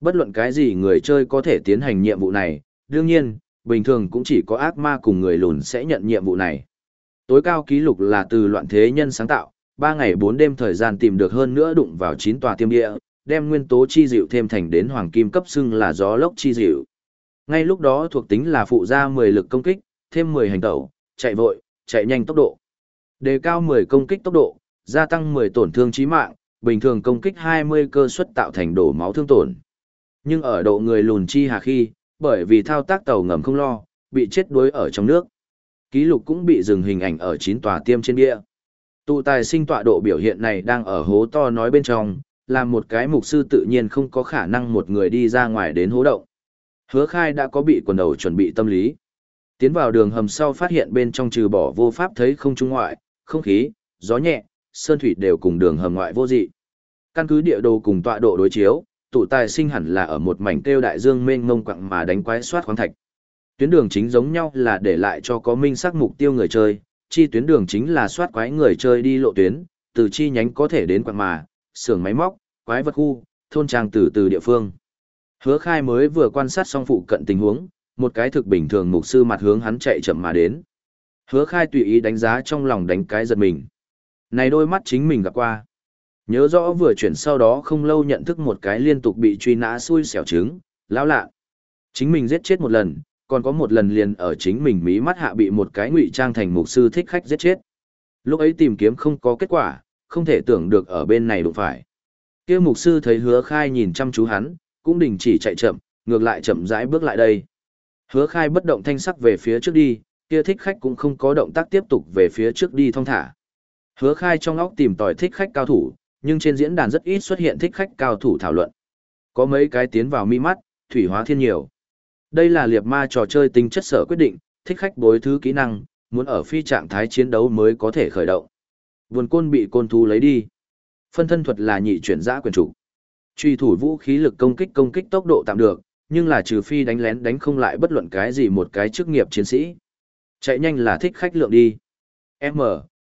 Bất luận cái gì người chơi có thể tiến hành nhiệm vụ này, đương nhiên, bình thường cũng chỉ có ác ma cùng người lùn sẽ nhận nhiệm vụ này. Tối cao ký lục là từ loạn thế nhân sáng tạo, 3 ngày 4 đêm thời gian tìm được hơn nữa đụng vào 9 tòa tiêm địa, đem nguyên tố chi dịu thêm thành đến hoàng kim cấp xưng là gió lốc chi dịu. Ngay lúc đó thuộc tính là phụ ra 10 lực công kích, thêm 10 hành tẩu, chạy vội, chạy nhanh tốc độ. Đề cao 10 công kích tốc độ, gia tăng 10 tổn thương chí mạng, bình thường công kích 20 cơ suất tạo thành đổ máu thương tổn. Nhưng ở độ người lùn chi hà khi, bởi vì thao tác tàu ngầm không lo, bị chết đuối ở trong nước. Ký lục cũng bị dừng hình ảnh ở 9 tòa tiêm trên bia. Tụ tài sinh tọa độ biểu hiện này đang ở hố to nói bên trong, làm một cái mục sư tự nhiên không có khả năng một người đi ra ngoài đến hố động. Hứa khai đã có bị quần đầu chuẩn bị tâm lý. Tiến vào đường hầm sau phát hiện bên trong trừ bỏ vô pháp thấy không trung ngoại, không khí, gió nhẹ, sơn thủy đều cùng đường hầm ngoại vô dị. Căn cứ địa đồ cùng tọa độ đối chiếu, tụ tài sinh hẳn là ở một mảnh tiêu đại dương mênh mông quặng mà đánh quái soát khoáng thạch. Tuyến đường chính giống nhau là để lại cho có minh xác mục tiêu người chơi, chi tuyến đường chính là soát quái người chơi đi lộ tuyến, từ chi nhánh có thể đến quặng mà, xưởng máy móc, quái vật khu, thôn trang từ từ địa phương. Hứa khai mới vừa quan sát xong phụ cận tình huống, một cái thực bình thường mục sư mặt hướng hắn chạy chậm mà đến. Hứa khai tùy ý đánh giá trong lòng đánh cái giật mình. Này đôi mắt chính mình gặp qua. Nhớ rõ vừa chuyển sau đó không lâu nhận thức một cái liên tục bị truy nã xui xẻo trứng, lão lạ. Chính mình giết chết một lần, còn có một lần liền ở chính mình mí mắt hạ bị một cái ngụy trang thành mục sư thích khách giết chết. Lúc ấy tìm kiếm không có kết quả, không thể tưởng được ở bên này đụng phải. Kia mục sư thấy hứa khai nhìn chăm chú hắn, cũng đình chỉ chạy chậm, ngược lại chậm rãi bước lại đây. Hứa khai bất động thanh sắc về phía trước đi, kia thích khách cũng không có động tác tiếp tục về phía trước đi thong thả. Hứa khai trong óc tìm tòi thích khách cao thủ, nhưng trên diễn đàn rất ít xuất hiện thích khách cao thủ thảo luận. Có mấy cái tiến vào mi mắt, thủy hóa thiên nhiều. Đây là liệt ma trò chơi tính chất sở quyết định, thích khách bối thứ kỹ năng, muốn ở phi trạng thái chiến đấu mới có thể khởi động. Vườn côn bị côn thú lấy đi. Phân thân thuật là nhị chuyển giã quyền chủ. Truy thủ vũ khí lực công kích công kích tốc độ tạm được, nhưng là trừ phi đánh lén đánh không lại bất luận cái gì một cái chức nghiệp chiến sĩ. Chạy nhanh là thích khách lượng đi. M,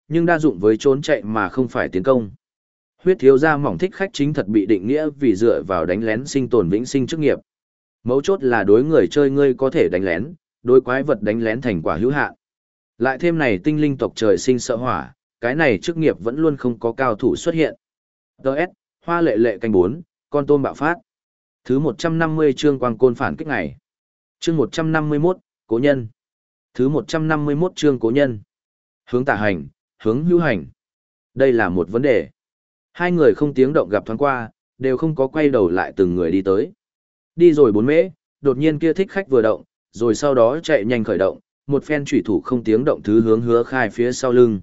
nhưng đa dụng với trốn chạy mà không phải tiến công. Huyết thiếu gia mỏng thích khách chính thật bị định nghĩa vì dựa vào đánh lén sinh tồn vĩnh sinh chức nghiệp. Mấu chốt là đối người chơi ngươi có thể đánh lén, đối quái vật đánh lén thành quả hữu hạn. Lại thêm này tinh linh tộc trời sinh sợ hỏa, cái này chức nghiệp vẫn luôn không có cao thủ xuất hiện. Đợt, hoa lệ lệ canh 4, con tôm bạo phát. Thứ 150 chương quang côn phản kích ngày. Chương 151, cố nhân. Thứ 151 chương cố nhân. Hướng tả hành, hướng hữu hành. Đây là một vấn đề. Hai người không tiếng động gặp thoáng qua, đều không có quay đầu lại từng người đi tới. Đi rồi bốn mễ, đột nhiên kia thích khách vừa động, rồi sau đó chạy nhanh khởi động, một phen chủy thủ không tiếng động thứ hướng hứa khai phía sau lưng.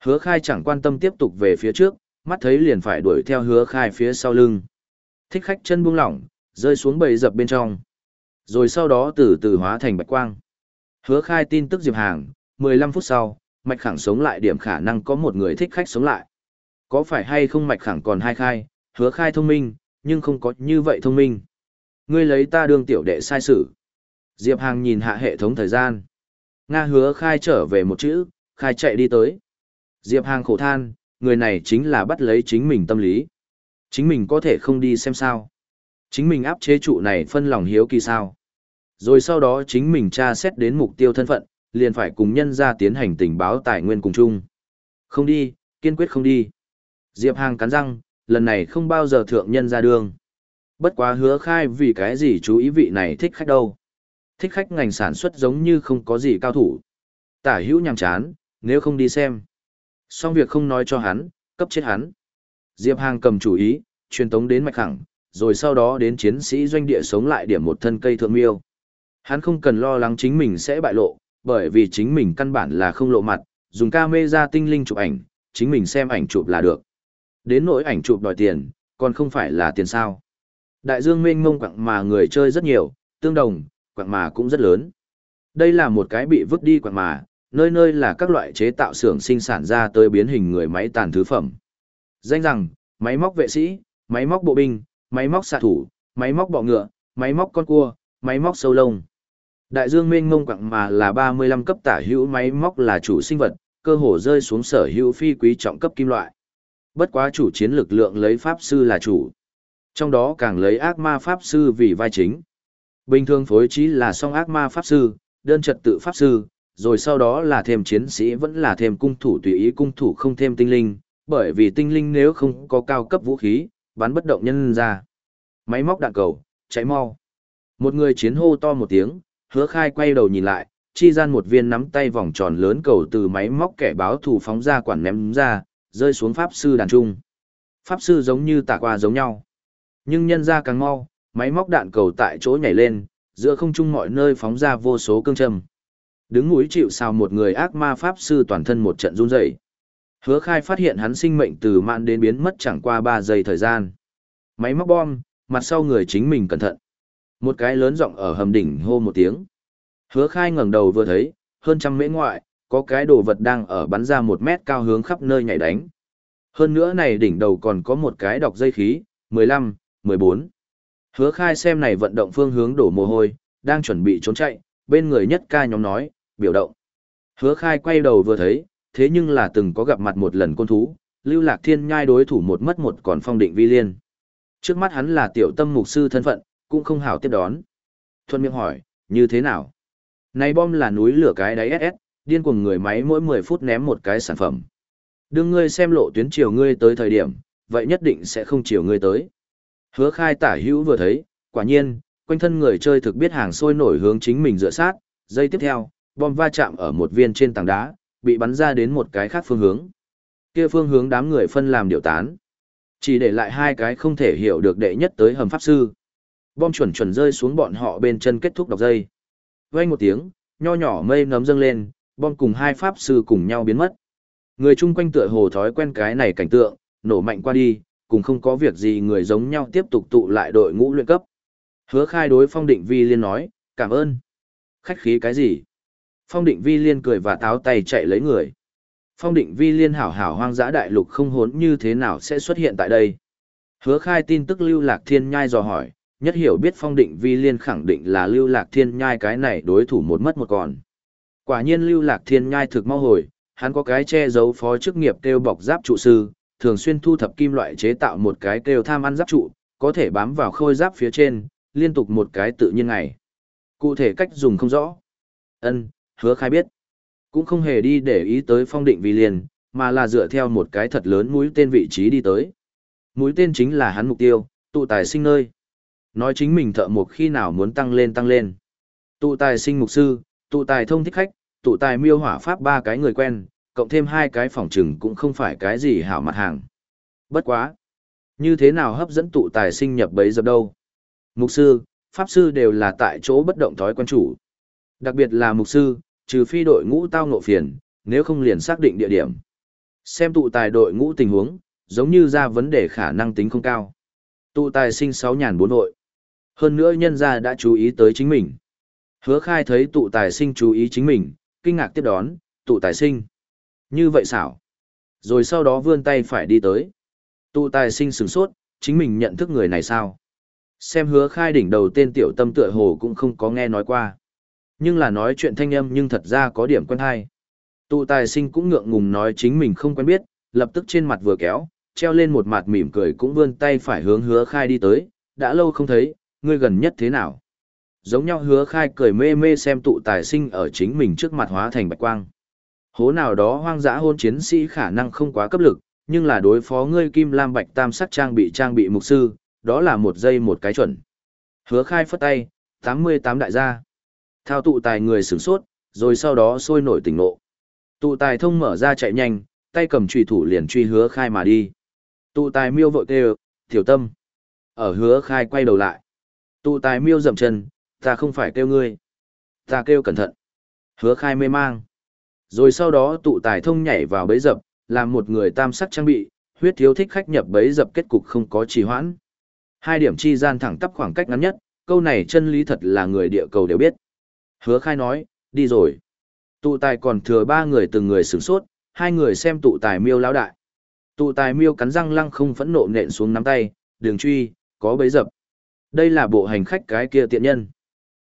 Hứa khai chẳng quan tâm tiếp tục về phía trước, mắt thấy liền phải đuổi theo hứa khai phía sau lưng. Thích khách chân buông lỏng, rơi xuống bầy dập bên trong. Rồi sau đó từ từ hóa thành bạch quang. Hứa khai tin tức Diệp Hàng, 15 phút sau, mạch khẳng sống lại điểm khả năng có một người thích khách sống lại. Có phải hay không mạch khẳng còn hai khai, hứa khai thông minh, nhưng không có như vậy thông minh. Ngươi lấy ta đương tiểu đệ sai sự. Diệp Hàng nhìn hạ hệ thống thời gian. Nga hứa khai trở về một chữ, khai chạy đi tới. Diệp Hàng khổ than, người này chính là bắt lấy chính mình tâm lý. Chính mình có thể không đi xem sao. Chính mình áp chế trụ này phân lòng hiếu kỳ sao. Rồi sau đó chính mình tra xét đến mục tiêu thân phận, liền phải cùng nhân ra tiến hành tình báo tài nguyên cùng chung. Không đi, kiên quyết không đi. Diệp Hàng cắn răng, lần này không bao giờ thượng nhân ra đường. Bất quá hứa khai vì cái gì chú ý vị này thích khách đâu. Thích khách ngành sản xuất giống như không có gì cao thủ. Tả hữu nhằm chán, nếu không đi xem. Xong việc không nói cho hắn, cấp chết hắn. Diệp Hàng cầm chủ ý, truyền tống đến mạch khẳng, rồi sau đó đến chiến sĩ doanh địa sống lại điểm một thân cây thượng miêu. Hắn không cần lo lắng chính mình sẽ bại lộ, bởi vì chính mình căn bản là không lộ mặt, dùng camera tinh linh chụp ảnh, chính mình xem ảnh chụp là được. Đến nỗi ảnh chụp đòi tiền, còn không phải là tiền sao. Đại dương mênh mông quặng mà người chơi rất nhiều, tương đồng, quặng mà cũng rất lớn. Đây là một cái bị vứt đi quặng mà, nơi nơi là các loại chế tạo xưởng sinh sản ra tới biến hình người máy tàn thứ phẩm. Danh rằng, máy móc vệ sĩ, máy móc bộ binh, máy móc xạ thủ, máy móc bọ ngựa, máy móc con cua, máy móc sâu lông. Đại dương mênh mông quặng mà là 35 cấp tả hữu máy móc là chủ sinh vật, cơ hồ rơi xuống sở hữu phi quý trọng cấp kim loại. Bất quá chủ chiến lực lượng lấy pháp sư là chủ. Trong đó càng lấy ác ma pháp sư vì vai chính. Bình thường phối trí là song ác ma pháp sư, đơn trật tự pháp sư, rồi sau đó là thêm chiến sĩ vẫn là thêm cung thủ tùy ý cung thủ không thêm tinh linh, bởi vì tinh linh nếu không có cao cấp vũ khí, bắn bất động nhân ra. Máy móc đạn cầu, cháy mau. Một người chiến hô to một tiếng, hứa khai quay đầu nhìn lại, chi gian một viên nắm tay vòng tròn lớn cầu từ máy móc kẻ báo thủ phóng ra quản ném ra, rơi xuống pháp sư đàn trung. Pháp sư giống như tả qua giống nhau. Nhưng nhân ra càng mau, máy móc đạn cầu tại chỗ nhảy lên, giữa không trung mọi nơi phóng ra vô số cương châm. Đứng núi chịu sao một người ác ma pháp sư toàn thân một trận run rẩy. Hứa khai phát hiện hắn sinh mệnh từ mạn đến biến mất chẳng qua 3 giây thời gian. Máy móc bom, mặt sau người chính mình cẩn thận. Một cái lớn giọng ở hầm đỉnh hô một tiếng. Hứa khai ngẩng đầu vừa thấy, hơn trăm mễ ngoại, có cái đồ vật đang ở bắn ra một mét cao hướng khắp nơi nhảy đánh. Hơn nữa này đỉnh đầu còn có một cái đọc dây khí, 15, 14. Hứa khai xem này vận động phương hướng đổ mồ hôi, đang chuẩn bị trốn chạy, bên người nhất ca nhóm nói, biểu động. Hứa khai quay đầu vừa thấy, thế nhưng là từng có gặp mặt một lần côn thú, lưu lạc thiên nhai đối thủ một mất một còn phong định vi liên. Trước mắt hắn là tiểu tâm mục sư thân phận, cũng không hảo tiếp đón. Thuận miệng hỏi, như thế nào? Này bom là núi lửa cái đáy SS, điên cuồng người máy mỗi 10 phút ném một cái sản phẩm. Đương ngươi xem lộ tuyến chiều ngươi tới thời điểm, vậy nhất định sẽ không chiều ngươi tới. Hứa khai tả hữu vừa thấy, quả nhiên, quanh thân người chơi thực biết hàng sôi nổi hướng chính mình dựa sát, giây tiếp theo, bom va chạm ở một viên trên tảng đá, bị bắn ra đến một cái khác phương hướng. Kia phương hướng đám người phân làm điều tán. Chỉ để lại hai cái không thể hiểu được đệ nhất tới hầm pháp sư. Bom chuẩn chuẩn rơi xuống bọn họ bên chân kết thúc đọc dây. Vang một tiếng, nho nhỏ mây nấm dâng lên, bom cùng hai pháp sư cùng nhau biến mất. Người chung quanh tựa hồ thói quen cái này cảnh tượng, nổ mạnh qua đi, cùng không có việc gì người giống nhau tiếp tục tụ lại đội ngũ luyện cấp. Hứa khai đối phong định vi liên nói, cảm ơn. Khách khí cái gì? Phong định vi liên cười và táo tay chạy lấy người. Phong định vi liên hảo hảo hoang dã đại lục không hốn như thế nào sẽ xuất hiện tại đây. Hứa khai tin tức lưu lạc thiên nhai dò hỏi, nhất hiểu biết phong định vi liên khẳng định là lưu lạc thiên nhai cái này đối thủ một mất một còn. Quả nhiên lưu lạc thiên nhai thực mau hồi, hắn có cái che giấu phó chức nghiệp kêu bọc giáp trụ sư, thường xuyên thu thập kim loại chế tạo một cái kêu tham ăn giáp trụ, có thể bám vào khôi giáp phía trên, liên tục một cái tự nhiên ngày. Cụ thể cách dùng không rõ. Ân, hứa khai biết. Cũng không hề đi để ý tới phong định vì liền, mà là dựa theo một cái thật lớn mũi tên vị trí đi tới. Mũi tên chính là hắn mục tiêu, tụ tài sinh nơi. Nói chính mình thợ mục khi nào muốn tăng lên tăng lên. Tụ tài sinh mục sư, tụ tài thông thích khách, tụ tài miêu hỏa pháp ba cái người quen, cộng thêm hai cái phòng trừng cũng không phải cái gì hảo mặt hàng. Bất quá. Như thế nào hấp dẫn tụ tài sinh nhập bấy giờ đâu? Mục sư, pháp sư đều là tại chỗ bất động thói quen chủ. Đặc biệt là mục sư, trừ phi đội ngũ tao ngộ phiền, nếu không liền xác định địa điểm. Xem tụ tài đội ngũ tình huống, giống như ra vấn đề khả năng tính không cao. Tụ tài sinh sáu nhàn bốn hội. Hơn nữa nhân gia đã chú ý tới chính mình. Hứa khai thấy tụ tài sinh chú ý chính mình, kinh ngạc tiếp đón, tụ tài sinh. Như vậy xảo. Rồi sau đó vươn tay phải đi tới. Tụ tài sinh sửng sốt, chính mình nhận thức người này sao? Xem hứa khai đỉnh đầu tên tiểu tâm tựa hồ cũng không có nghe nói qua. Nhưng là nói chuyện thanh âm nhưng thật ra có điểm quen hay. Tụ tài sinh cũng ngượng ngùng nói chính mình không quen biết, lập tức trên mặt vừa kéo, treo lên một mặt mỉm cười cũng vươn tay phải hướng hứa khai đi tới, đã lâu không thấy, ngươi gần nhất thế nào? Giống nhau hứa khai cười mê mê xem tụ tài sinh ở chính mình trước mặt hóa thành bạch quang. Hố nào đó hoang dã hôn chiến sĩ khả năng không quá cấp lực, nhưng là đối phó ngươi kim lam bạch tam sắc trang bị trang bị mục sư, đó là một giây một cái chuẩn. Hứa khai phất tay, 88 đại gia. Thao tụ tài người sửng sốt, rồi sau đó sôi nổi tỉnh nộ. Tụ tài thông mở ra chạy nhanh, tay cầm trùy thủ liền truy hứa khai mà đi. Tụ tài miêu vội kêu, tiểu tâm. Ở hứa khai quay đầu lại. Tụ tài miêu dậm chân, ta không phải kêu ngươi. Ta kêu cẩn thận. Hứa khai mê mang. Rồi sau đó tụ tài thông nhảy vào bấy dập, làm một người tam sắc trang bị, huyết thiếu thích khách nhập bấy dập kết cục không có trì hoãn. Hai điểm chi gian thẳng tắp khoảng cách ngắn nhất, câu này chân lý thật là người địa cầu đều biết. Hứa khai nói, đi rồi. Tụ tài còn thừa ba người từng người sửng sốt, hai người xem tụ tài miêu lão đại. Tụ tài miêu cắn răng lăng không phẫn nộ nện xuống nắm tay, đường truy, có bấy dập. Đây là bộ hành khách cái kia tiện nhân.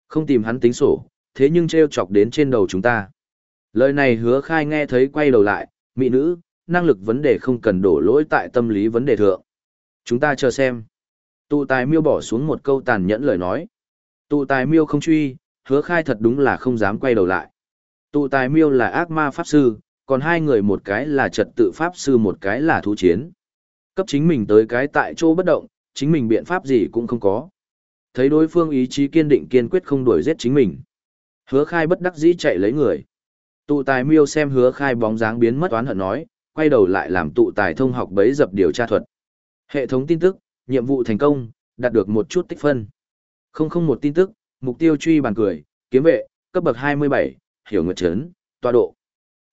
Không tìm hắn tính sổ, thế nhưng treo chọc đến trên đầu chúng ta. Lời này hứa khai nghe thấy quay đầu lại, mỹ nữ, năng lực vấn đề không cần đổ lỗi tại tâm lý vấn đề thượng. Chúng ta chờ xem. Tụ tài miêu bỏ xuống một câu tàn nhẫn lời nói. Tụ tài miêu không truy, hứa khai thật đúng là không dám quay đầu lại. Tụ tài miêu là ác ma pháp sư, còn hai người một cái là trật tự pháp sư một cái là thú chiến. Cấp chính mình tới cái tại chỗ bất động, chính mình biện pháp gì cũng không có. Thấy đối phương ý chí kiên định kiên quyết không đuổi giết chính mình. Hứa khai bất đắc dĩ chạy lấy người. Tụ tài miêu xem hứa khai bóng dáng biến mất oán hận nói, quay đầu lại làm tụ tài thông học bấy dập điều tra thuật. Hệ thống tin tức, nhiệm vụ thành công, đạt được một chút tích phân. Không không một tin tức, mục tiêu truy bàn cười, kiếm vệ, cấp bậc 27, hiểu nguyệt trấn, tọa độ.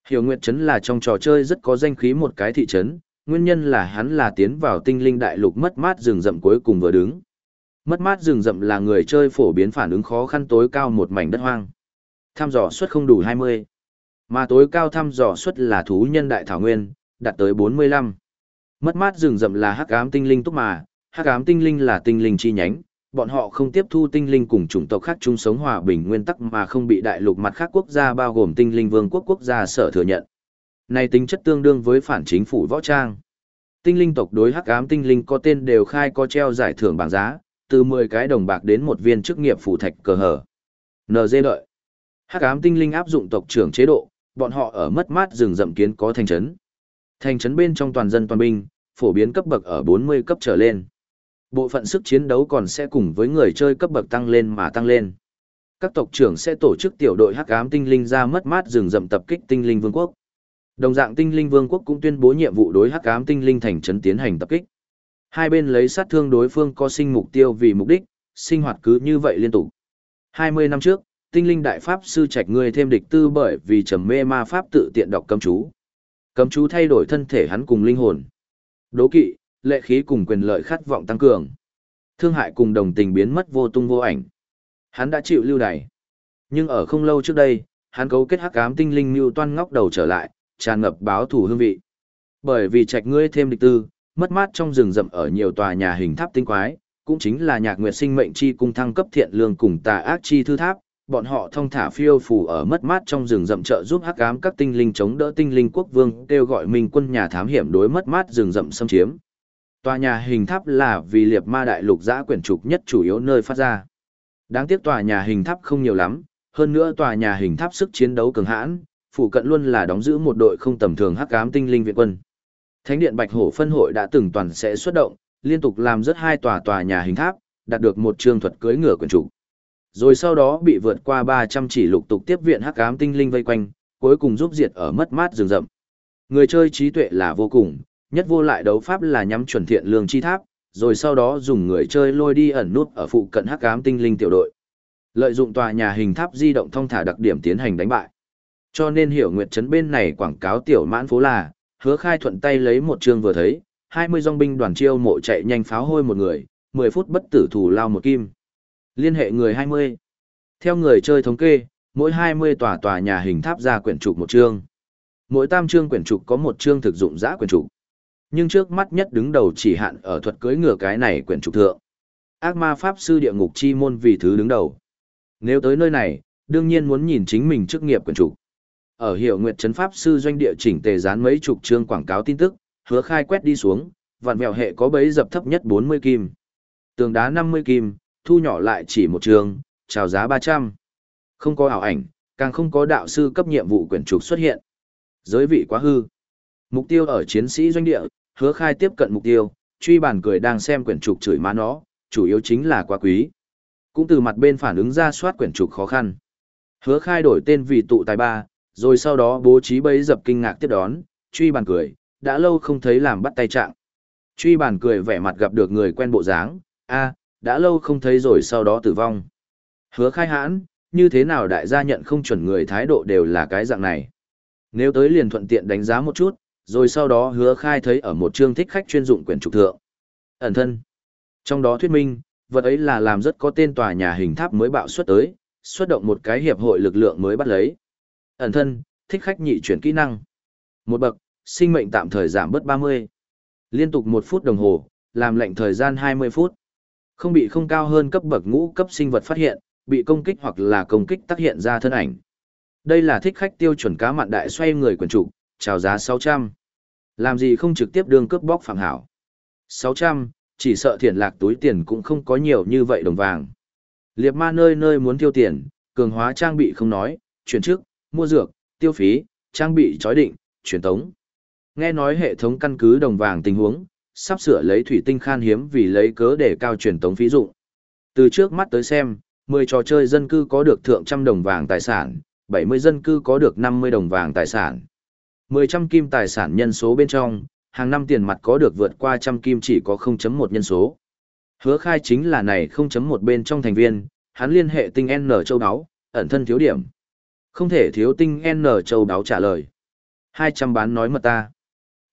Hiểu nguyệt trấn là trong trò chơi rất có danh khí một cái thị trấn, nguyên nhân là hắn là tiến vào tinh linh đại lục mất mát rừng rậm cuối cùng vừa đứng. Mất mát rừng rậm là người chơi phổ biến phản ứng khó khăn tối cao một mảnh đất hoang. Tham dò suất không đủ 20. Mà tối cao thăm dò suất là thú nhân đại thảo nguyên, đạt tới 45. Mất mát rừng rậm là hắc ám tinh linh túc mà, hắc ám tinh linh là tinh linh chi nhánh, bọn họ không tiếp thu tinh linh cùng chủng tộc khác chung sống hòa bình nguyên tắc mà không bị đại lục mặt khác quốc gia bao gồm tinh linh vương quốc quốc gia sở thừa nhận. Này tính chất tương đương với phản chính phủ võ trang. Tinh linh tộc đối hắc ám tinh linh có tên đều khai có treo giải thưởng bảng giá, từ 10 cái đồng bạc đến một viên chức nghiệp phủ thạch cờ hở. NG đợi. Hắc ám tinh linh áp dụng tộc trưởng chế độ, bọn họ ở mất mát rừng rậm kiến có thành trấn. Thành trấn bên trong toàn dân toàn binh, phổ biến cấp bậc ở 40 cấp trở lên. Bộ phận sức chiến đấu còn sẽ cùng với người chơi cấp bậc tăng lên mà tăng lên. Các tộc trưởng sẽ tổ chức tiểu đội hắc ám tinh linh ra mất mát rừng rậm tập kích tinh linh vương quốc. Đồng dạng tinh linh vương quốc cũng tuyên bố nhiệm vụ đối hắc ám tinh linh thành trấn tiến hành tập kích. Hai bên lấy sát thương đối phương có sinh mục tiêu vì mục đích, sinh hoạt cứ như vậy liên tục. 20 năm trước, tinh linh đại pháp sư trạch người thêm địch tư bởi vì trầm mê ma pháp tự tiện đọc cấm chú. Cấm chú thay đổi thân thể hắn cùng linh hồn. Đố kỵ, lệ khí cùng quyền lợi khát vọng tăng cường. Thương hại cùng đồng tình biến mất vô tung vô ảnh. Hắn đã chịu lưu đày. Nhưng ở không lâu trước đây, hắn cấu kết hắc ám tinh linh mưu toan ngóc đầu trở lại, tràn ngập báo thủ hương vị. Bởi vì trạch ngươi thêm địch tư, mất mát trong rừng rậm ở nhiều tòa nhà hình tháp tinh quái, cũng chính là nhạc nguyệt sinh mệnh chi cung thăng cấp thiện lương cùng tà ác chi thư tháp, bọn họ thông thả phiêu phù ở mất mát trong rừng rậm trợ giúp hắc ám các tinh linh chống đỡ tinh linh quốc vương kêu gọi minh quân nhà thám hiểm đối mất mát rừng rậm xâm chiếm. Tòa nhà hình tháp là vì liệt ma đại lục giã quyển trục nhất chủ yếu nơi phát ra. Đáng tiếc tòa nhà hình tháp không nhiều lắm, hơn nữa tòa nhà hình tháp sức chiến đấu cường hãn, phụ cận luôn là đóng giữ một đội không tầm thường hắc ám tinh linh viện quân. Thánh điện Bạch Hổ phân hội đã từng toàn sẽ xuất động, liên tục làm rất hai tòa tòa nhà hình tháp, đạt được một chương thuật cưới ngựa quyền chủ. Rồi sau đó bị vượt qua 300 chỉ lục tục tiếp viện hắc ám tinh linh vây quanh, cuối cùng giúp diệt ở mất mát rừng rậm. Người chơi trí tuệ là vô cùng, nhất vô lại đấu pháp là nhắm chuẩn thiện lương chi tháp, rồi sau đó dùng người chơi lôi đi ẩn nút ở phụ cận hắc ám tinh linh tiểu đội. Lợi dụng tòa nhà hình tháp di động thông thả đặc điểm tiến hành đánh bại. Cho nên hiểu nguyệt trấn bên này quảng cáo tiểu mãn phố là, hứa khai thuận tay lấy một chương vừa thấy, 20 dòng binh đoàn chiêu mộ chạy nhanh pháo hôi một người, 10 phút bất tử thủ lao một kim. Liên hệ người 20. Theo người chơi thống kê, mỗi 20 tòa tòa nhà hình tháp ra quyển trục một chương. Mỗi tam chương quyển trục có một chương thực dụng giã quyển trục. Nhưng trước mắt nhất đứng đầu chỉ hạn ở thuật cưới ngựa cái này quyển trục thượng. Ác ma pháp sư địa ngục chi môn vì thứ đứng đầu. Nếu tới nơi này, đương nhiên muốn nhìn chính mình chức nghiệp quyển trục. Ở hiệu nguyệt trấn pháp sư doanh địa chỉnh tề dán mấy chục chương quảng cáo tin tức, hứa khai quét đi xuống, vạn mèo hệ có bấy dập thấp nhất 40 kim. Tường đá 50 kim, thu nhỏ lại chỉ một trường, chào giá 300. Không có ảo ảnh, càng không có đạo sư cấp nhiệm vụ quyển trục xuất hiện. Giới vị quá hư. Mục tiêu ở chiến sĩ doanh địa, hứa khai tiếp cận mục tiêu, truy bản cười đang xem quyển trục chửi má nó, chủ yếu chính là quá quý. Cũng từ mặt bên phản ứng ra soát quyển trục khó khăn. Hứa khai đổi tên vì tụ tài ba, rồi sau đó bố trí bấy dập kinh ngạc tiếp đón, truy bản cười, đã lâu không thấy làm bắt tay trạng. Truy bản cười vẻ mặt gặp được người quen bộ dáng, a đã lâu không thấy rồi sau đó tử vong. Hứa khai hãn, như thế nào đại gia nhận không chuẩn người thái độ đều là cái dạng này. Nếu tới liền thuận tiện đánh giá một chút, rồi sau đó hứa khai thấy ở một chương thích khách chuyên dụng quyển trục thượng. Ẩn thân. Trong đó thuyết minh, vật ấy là làm rất có tên tòa nhà hình tháp mới bạo xuất tới, xuất động một cái hiệp hội lực lượng mới bắt lấy. Ẩn thân, thích khách nhị chuyển kỹ năng. Một bậc, sinh mệnh tạm thời giảm bớt 30. Liên tục một phút đồng hồ, làm lệnh thời gian 20 phút. Không bị không cao hơn cấp bậc ngũ cấp sinh vật phát hiện, bị công kích hoặc là công kích tác hiện ra thân ảnh. Đây là thích khách tiêu chuẩn cá mặn đại xoay người quần trụ, chào giá 600. Làm gì không trực tiếp đương cướp bóc phạm hảo. 600, chỉ sợ thiện lạc túi tiền cũng không có nhiều như vậy đồng vàng. Liệp ma nơi nơi muốn tiêu tiền, cường hóa trang bị không nói, chuyển trước, mua dược, tiêu phí, trang bị chói định, truyền tống. Nghe nói hệ thống căn cứ đồng vàng tình huống, sắp sửa lấy thủy tinh khan hiếm vì lấy cớ để cao truyền tống phí dụng. Từ trước mắt tới xem, 10 trò chơi dân cư có được thượng trăm đồng vàng tài sản, 70 dân cư có được 50 đồng vàng tài sản. 10 trăm kim tài sản nhân số bên trong, hàng năm tiền mặt có được vượt qua trăm kim chỉ có 0.1 nhân số. Hứa khai chính là này 0.1 bên trong thành viên, hắn liên hệ tinh N châu đáo, ẩn thân thiếu điểm. Không thể thiếu tinh N châu đáo trả lời. 200 bán nói mật ta.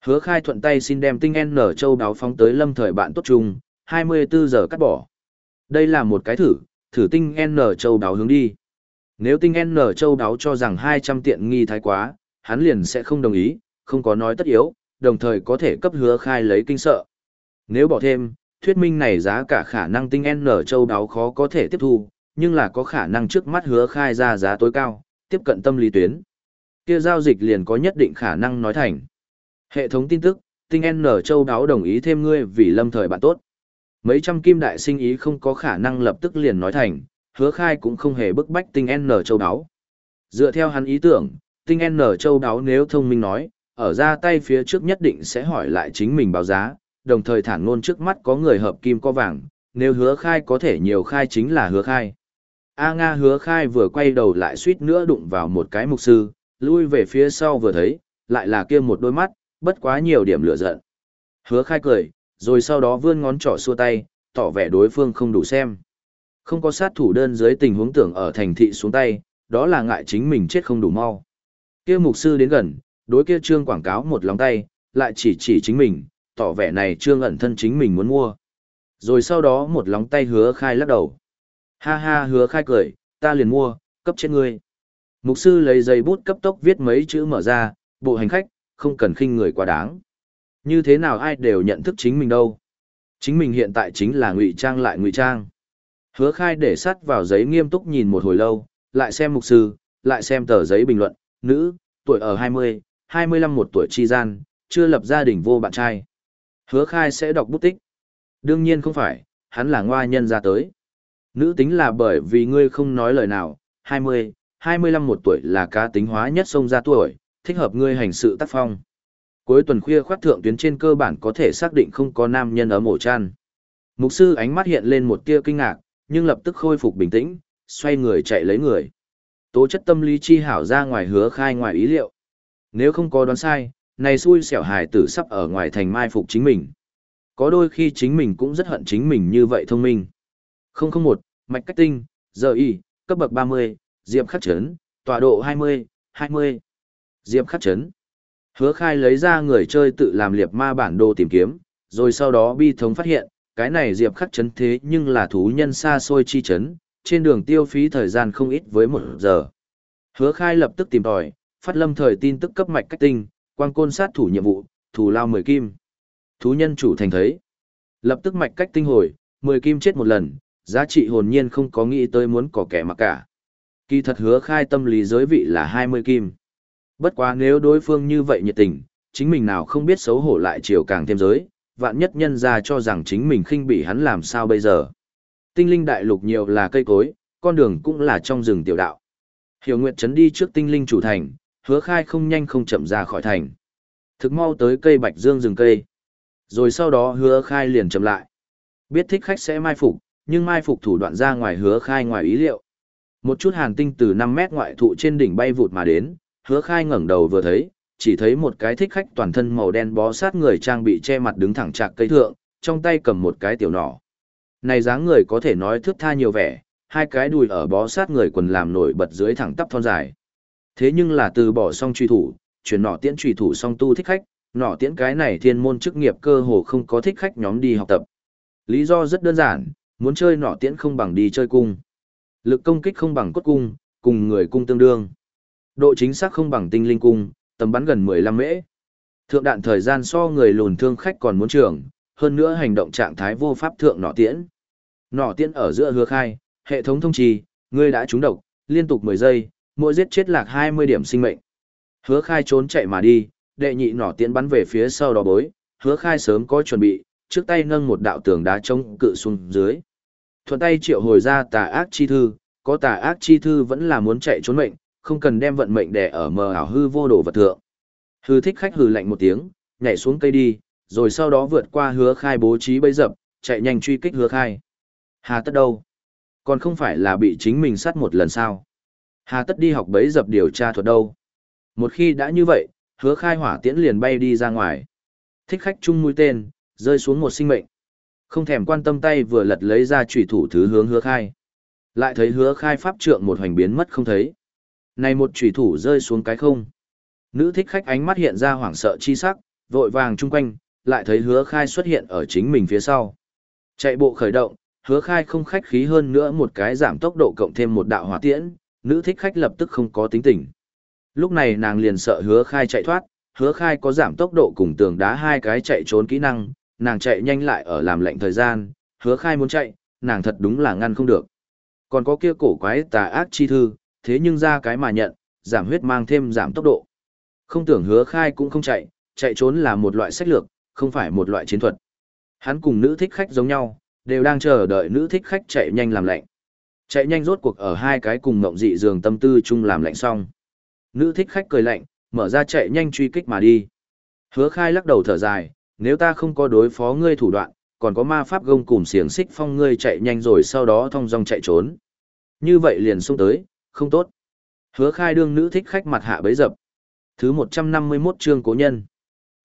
Hứa khai thuận tay xin đem tinh N châu đáo phóng tới lâm thời bạn tốt chung, 24 giờ cắt bỏ. Đây là một cái thử, thử tinh N châu đáo hướng đi. Nếu tinh N châu đáo cho rằng 200 tiện nghi thái quá, hắn liền sẽ không đồng ý, không có nói tất yếu, đồng thời có thể cấp hứa khai lấy kinh sợ. Nếu bỏ thêm, thuyết minh này giá cả khả năng tinh N châu đáo khó có thể tiếp thu, nhưng là có khả năng trước mắt hứa khai ra giá tối cao, tiếp cận tâm lý tuyến. Kia giao dịch liền có nhất định khả năng nói thành. Hệ thống tin tức, tinh N châu đáo đồng ý thêm ngươi vì lâm thời bạn tốt. Mấy trăm kim đại sinh ý không có khả năng lập tức liền nói thành, hứa khai cũng không hề bức bách tinh N châu đáo. Dựa theo hắn ý tưởng, tinh N châu đáo nếu thông minh nói, ở ra tay phía trước nhất định sẽ hỏi lại chính mình báo giá, đồng thời thản ngôn trước mắt có người hợp kim có vàng, nếu hứa khai có thể nhiều khai chính là hứa khai. A Nga hứa khai vừa quay đầu lại suýt nữa đụng vào một cái mục sư, lui về phía sau vừa thấy, lại là kia một đôi mắt, bất quá nhiều điểm lửa giận. Hứa khai cười, rồi sau đó vươn ngón trỏ xua tay, tỏ vẻ đối phương không đủ xem. Không có sát thủ đơn dưới tình huống tưởng ở thành thị xuống tay, đó là ngại chính mình chết không đủ mau. Kia mục sư đến gần, đối kia trương quảng cáo một lòng tay, lại chỉ chỉ chính mình, tỏ vẻ này trương ẩn thân chính mình muốn mua. Rồi sau đó một lòng tay hứa khai lắc đầu. Ha ha hứa khai cười, ta liền mua, cấp trên ngươi. Mục sư lấy giấy bút cấp tốc viết mấy chữ mở ra, bộ hành khách, không cần khinh người quá đáng. Như thế nào ai đều nhận thức chính mình đâu. Chính mình hiện tại chính là ngụy trang lại ngụy trang. Hứa khai để sắt vào giấy nghiêm túc nhìn một hồi lâu, lại xem mục sư, lại xem tờ giấy bình luận, nữ, tuổi ở 20, 25 một tuổi chi gian, chưa lập gia đình vô bạn trai. Hứa khai sẽ đọc bút tích. Đương nhiên không phải, hắn là ngoa nhân ra tới. Nữ tính là bởi vì ngươi không nói lời nào, 20, 25 một tuổi là cá tính hóa nhất sông ra tuổi, thích hợp ngươi hành sự tác phong. Cuối tuần khuya khoát thượng tuyến trên cơ bản có thể xác định không có nam nhân ở mổ chăn. Mục sư ánh mắt hiện lên một tia kinh ngạc, nhưng lập tức khôi phục bình tĩnh, xoay người chạy lấy người. Tố chất tâm lý chi hảo ra ngoài hứa khai ngoài ý liệu. Nếu không có đoán sai, này xui xẻo hài tử sắp ở ngoài thành mai phục chính mình. Có đôi khi chính mình cũng rất hận chính mình như vậy thông minh. 001, mạch cách tinh, giờ y, cấp bậc 30, diệp khắc chấn, tọa độ 20, 20. Diệp khắc chấn. Hứa khai lấy ra người chơi tự làm liệp ma bản đồ tìm kiếm, rồi sau đó bi thống phát hiện, cái này diệp khắc chấn thế nhưng là thú nhân xa xôi chi chấn, trên đường tiêu phí thời gian không ít với một giờ. Hứa khai lập tức tìm tòi, phát lâm thời tin tức cấp mạch cách tinh, quang côn sát thủ nhiệm vụ, thủ lao 10 kim. Thú nhân chủ thành thấy. Lập tức mạch cách tinh hồi, 10 kim chết một lần, giá trị hồn nhiên không có nghĩ tới muốn có kẻ mặc cả. Kỳ thật hứa khai tâm lý giới vị là 20 kim. Bất quá nếu đối phương như vậy nhiệt tình, chính mình nào không biết xấu hổ lại chiều càng thêm giới, vạn nhất nhân ra cho rằng chính mình khinh bị hắn làm sao bây giờ. Tinh linh đại lục nhiều là cây cối, con đường cũng là trong rừng tiểu đạo. Hiểu Nguyệt Trấn đi trước tinh linh chủ thành, hứa khai không nhanh không chậm ra khỏi thành. Thực mau tới cây bạch dương rừng cây. Rồi sau đó hứa khai liền chậm lại. Biết thích khách sẽ mai phục, nhưng mai phục thủ đoạn ra ngoài hứa khai ngoài ý liệu. Một chút hàn tinh từ 5 mét ngoại thụ trên đỉnh bay vụt mà đến, hứa khai ngẩng đầu vừa thấy, chỉ thấy một cái thích khách toàn thân màu đen bó sát người trang bị che mặt đứng thẳng chạc cây thượng, trong tay cầm một cái tiểu nỏ. Này dáng người có thể nói thước tha nhiều vẻ, hai cái đùi ở bó sát người quần làm nổi bật dưới thẳng tắp thon dài. Thế nhưng là từ bỏ xong truy thủ, chuyển nỏ tiễn truy thủ song tu thích khách, nỏ tiễn cái này thiên môn chức nghiệp cơ hồ không có thích khách nhóm đi học tập. Lý do rất đơn giản, muốn chơi nỏ tiễn không bằng đi chơi cung. Lực công kích không bằng cốt cung, cùng người cung tương đương. Độ chính xác không bằng tinh linh cung, tầm bắn gần 15 mễ. Thượng đạn thời gian so người lùn thương khách còn muốn trưởng, hơn nữa hành động trạng thái vô pháp thượng nỏ tiễn. Nỏ tiễn ở giữa hứa khai, hệ thống thông trì, ngươi đã trúng độc, liên tục 10 giây, mỗi giết chết lạc 20 điểm sinh mệnh. Hứa khai trốn chạy mà đi, đệ nhị nỏ tiễn bắn về phía sau đó bối, hứa khai sớm có chuẩn bị, trước tay nâng một đạo tường đá trông cự xuống dưới. Thuận tay triệu hồi ra tà ác chi thư, có tà ác chi thư vẫn là muốn chạy trốn mệnh, không cần đem vận mệnh đè ở mờ ảo hư vô đồ vật thượng. Hư thích khách hừ lạnh một tiếng, nhảy xuống cây đi, rồi sau đó vượt qua hứa khai bố trí bấy dập, chạy nhanh truy kích hứa khai. Hà tất đâu? Còn không phải là bị chính mình sát một lần sao? Hà tất đi học bấy dập điều tra thuật đâu? Một khi đã như vậy, hứa khai hỏa tiễn liền bay đi ra ngoài. Thích khách chung mũi tên, rơi xuống một sinh mệnh. Không thèm quan tâm tay vừa lật lấy ra trùy thủ thứ hướng hứa khai. Lại thấy hứa khai pháp trượng một hoành biến mất không thấy. Này một trùy thủ rơi xuống cái không. Nữ thích khách ánh mắt hiện ra hoảng sợ chi sắc, vội vàng chung quanh, lại thấy hứa khai xuất hiện ở chính mình phía sau. Chạy bộ khởi động, hứa khai không khách khí hơn nữa một cái giảm tốc độ cộng thêm một đạo hỏa tiễn, nữ thích khách lập tức không có tính tình. Lúc này nàng liền sợ hứa khai chạy thoát, hứa khai có giảm tốc độ cùng tường đá hai cái chạy trốn kỹ năng, nàng chạy nhanh lại ở làm lệnh thời gian, hứa khai muốn chạy, nàng thật đúng là ngăn không được. Còn có kia cổ quái tà ác chi thư, thế nhưng ra cái mà nhận, giảm huyết mang thêm giảm tốc độ. Không tưởng hứa khai cũng không chạy, chạy trốn là một loại sách lược, không phải một loại chiến thuật. Hắn cùng nữ thích khách giống nhau, đều đang chờ đợi nữ thích khách chạy nhanh làm lệnh. Chạy nhanh rốt cuộc ở hai cái cùng ngộng dị giường tâm tư chung làm lệnh xong. Nữ thích khách cười lạnh, mở ra chạy nhanh truy kích mà đi. Hứa khai lắc đầu thở dài, nếu ta không có đối phó ngươi thủ đoạn, còn có ma pháp gông cùng xiềng xích phong ngươi chạy nhanh rồi sau đó thong dong chạy trốn. Như vậy liền xung tới, không tốt. Hứa khai đương nữ thích khách mặt hạ bấy dập. Thứ 151 chương cố nhân.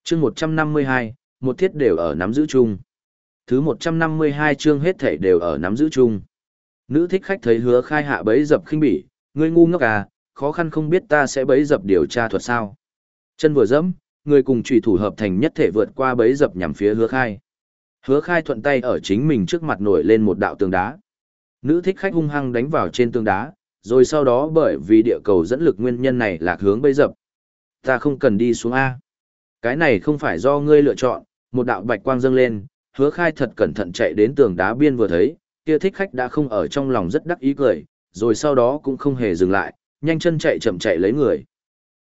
Chương 152, một thiết đều ở nắm giữ chung. Thứ 152 chương hết thể đều ở nắm giữ chung. Nữ thích khách thấy hứa khai hạ bấy dập khinh bỉ, ngươi ngu ngốc à, khó khăn không biết ta sẽ bấy dập điều tra thuật sao. Chân vừa dẫm, người cùng trùy thủ hợp thành nhất thể vượt qua bấy dập nhằm phía hứa khai. Hứa khai thuận tay ở chính mình trước mặt nổi lên một đạo tường đá. Nữ thích khách hung hăng đánh vào trên tường đá, rồi sau đó bởi vì địa cầu dẫn lực nguyên nhân này lạc hướng bấy dập. Ta không cần đi xuống A. Cái này không phải do ngươi lựa chọn, một đạo bạch quang dâng lên, hứa khai thật cẩn thận chạy đến tường đá biên vừa thấy, kia thích khách đã không ở trong lòng rất đắc ý cười, rồi sau đó cũng không hề dừng lại, nhanh chân chạy chậm chạy lấy người.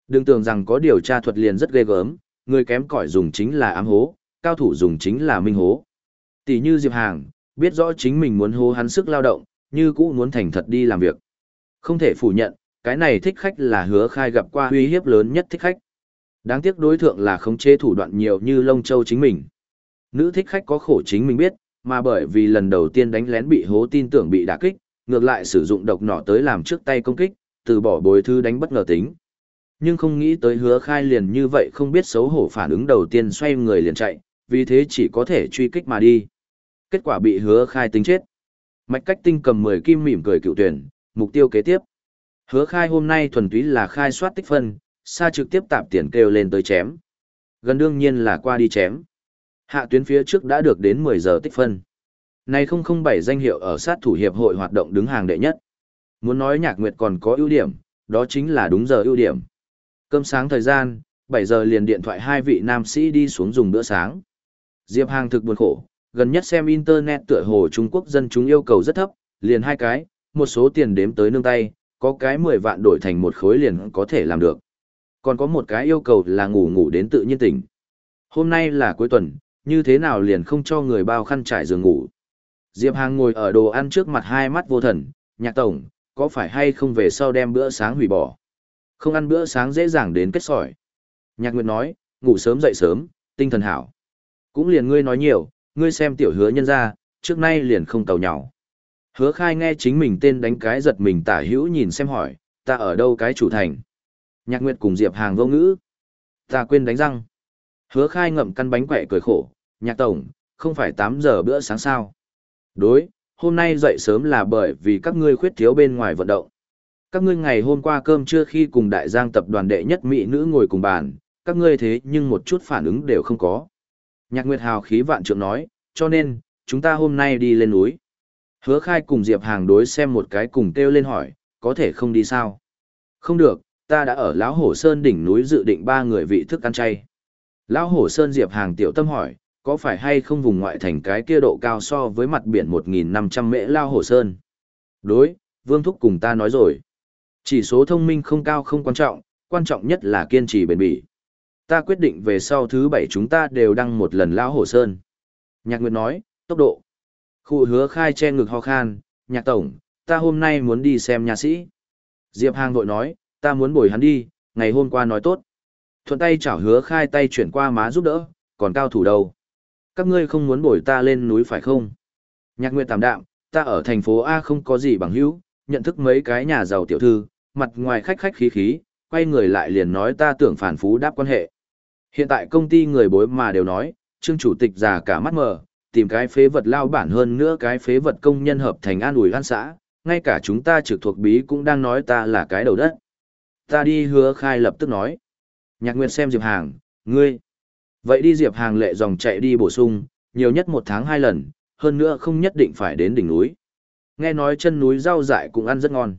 Đừng tưởng rằng có điều tra thuật liền rất ghê gớm, người kém cỏi dùng chính là ám hố, cao thủ dùng chính là minh hố. Tỷ như Diệp Hàng, biết rõ chính mình muốn hố hắn sức lao động, như cũ muốn thành thật đi làm việc. Không thể phủ nhận, cái này thích khách là hứa khai gặp qua uy hiếp lớn nhất thích khách. Đáng tiếc đối tượng là không chế thủ đoạn nhiều như lông châu chính mình. Nữ thích khách có khổ chính mình biết, mà bởi vì lần đầu tiên đánh lén bị hố tin tưởng bị đả kích, ngược lại sử dụng độc nỏ tới làm trước tay công kích, từ bỏ bồi thư đánh bất ngờ tính. Nhưng không nghĩ tới hứa khai liền như vậy không biết xấu hổ phản ứng đầu tiên xoay người liền chạy, vì thế chỉ có thể truy kích mà đi. Kết quả bị hứa khai tính chết. Mạch cách tinh cầm 10 kim mỉm cười cựu tuyển, mục tiêu kế tiếp. Hứa khai hôm nay thuần túy là khai soát tích phân, xa trực tiếp tạp tiền kêu lên tới chém. Gần đương nhiên là qua đi chém. Hạ tuyến phía trước đã được đến 10 giờ tích phân. Này 007 danh hiệu ở sát thủ hiệp hội hoạt động đứng hàng đệ nhất. Muốn nói nhạc nguyệt còn có ưu điểm, đó chính là đúng giờ ưu điểm. Cơm sáng thời gian, 7 giờ liền điện thoại hai vị nam sĩ đi xuống dùng bữa sáng. Diệp Hàng thực buồn khổ, gần nhất xem internet tựa hồ Trung Quốc dân chúng yêu cầu rất thấp, liền hai cái, một số tiền đếm tới nương tay, có cái 10 vạn đổi thành một khối liền có thể làm được. Còn có một cái yêu cầu là ngủ ngủ đến tự nhiên tỉnh. Hôm nay là cuối tuần, như thế nào liền không cho người bao khăn trải giường ngủ. Diệp Hàng ngồi ở đồ ăn trước mặt hai mắt vô thần, nhạc tổng, có phải hay không về sau đem bữa sáng hủy bỏ. Không ăn bữa sáng dễ dàng đến kết sỏi. Nhạc Nguyệt nói, ngủ sớm dậy sớm, tinh thần hảo. Cũng liền ngươi nói nhiều, ngươi xem tiểu hứa nhân ra, trước nay liền không tàu nhỏ. Hứa khai nghe chính mình tên đánh cái giật mình tả hữu nhìn xem hỏi, ta ở đâu cái chủ thành. Nhạc Nguyệt cùng Diệp Hàng vô ngữ. Ta quên đánh răng. Hứa khai ngậm căn bánh quẹ cười khổ, nhạc tổng, không phải 8 giờ bữa sáng sao. Đối, hôm nay dậy sớm là bởi vì các ngươi khuyết thiếu bên ngoài vận động. Các ngươi ngày hôm qua cơm trưa khi cùng đại giang tập đoàn đệ nhất mỹ nữ ngồi cùng bàn, các ngươi thế nhưng một chút phản ứng đều không có. Nhạc Nguyệt Hào khí vạn trượng nói, cho nên, chúng ta hôm nay đi lên núi. Hứa khai cùng Diệp Hàng đối xem một cái cùng kêu lên hỏi, có thể không đi sao? Không được, ta đã ở Lão Hổ Sơn đỉnh núi dự định ba người vị thức ăn chay. Lão Hổ Sơn Diệp Hàng tiểu tâm hỏi, có phải hay không vùng ngoại thành cái kia độ cao so với mặt biển 1.500 mễ Lao Hổ Sơn? Đối, Vương Thúc cùng ta nói rồi. Chỉ số thông minh không cao không quan trọng, quan trọng nhất là kiên trì bền bỉ. Ta quyết định về sau thứ bảy chúng ta đều đăng một lần Lão Hổ Sơn. Nhạc Nguyệt nói, tốc độ. Khu hứa khai che ngực ho khan, nhạc tổng, ta hôm nay muốn đi xem nhà sĩ. Diệp Hàng vội nói, ta muốn bồi hắn đi, ngày hôm qua nói tốt. Thuận tay chảo hứa khai tay chuyển qua má giúp đỡ, còn cao thủ đâu. Các ngươi không muốn bồi ta lên núi phải không? Nhạc Nguyệt tạm đạm, ta ở thành phố A không có gì bằng hữu, nhận thức mấy cái nhà giàu tiểu thư, mặt ngoài khách khách khí khí, quay người lại liền nói ta tưởng phản phú đáp quan hệ. Hiện tại công ty người bối mà đều nói, trương chủ tịch già cả mắt mờ, tìm cái phế vật lao bản hơn nữa cái phế vật công nhân hợp thành an ủi an xã, ngay cả chúng ta trực thuộc bí cũng đang nói ta là cái đầu đất. Ta đi hứa khai lập tức nói. Nhạc Nguyệt xem Diệp Hàng, ngươi. Vậy đi Diệp Hàng lệ dòng chạy đi bổ sung, nhiều nhất một tháng hai lần, hơn nữa không nhất định phải đến đỉnh núi. Nghe nói chân núi rau dại cũng ăn rất ngon.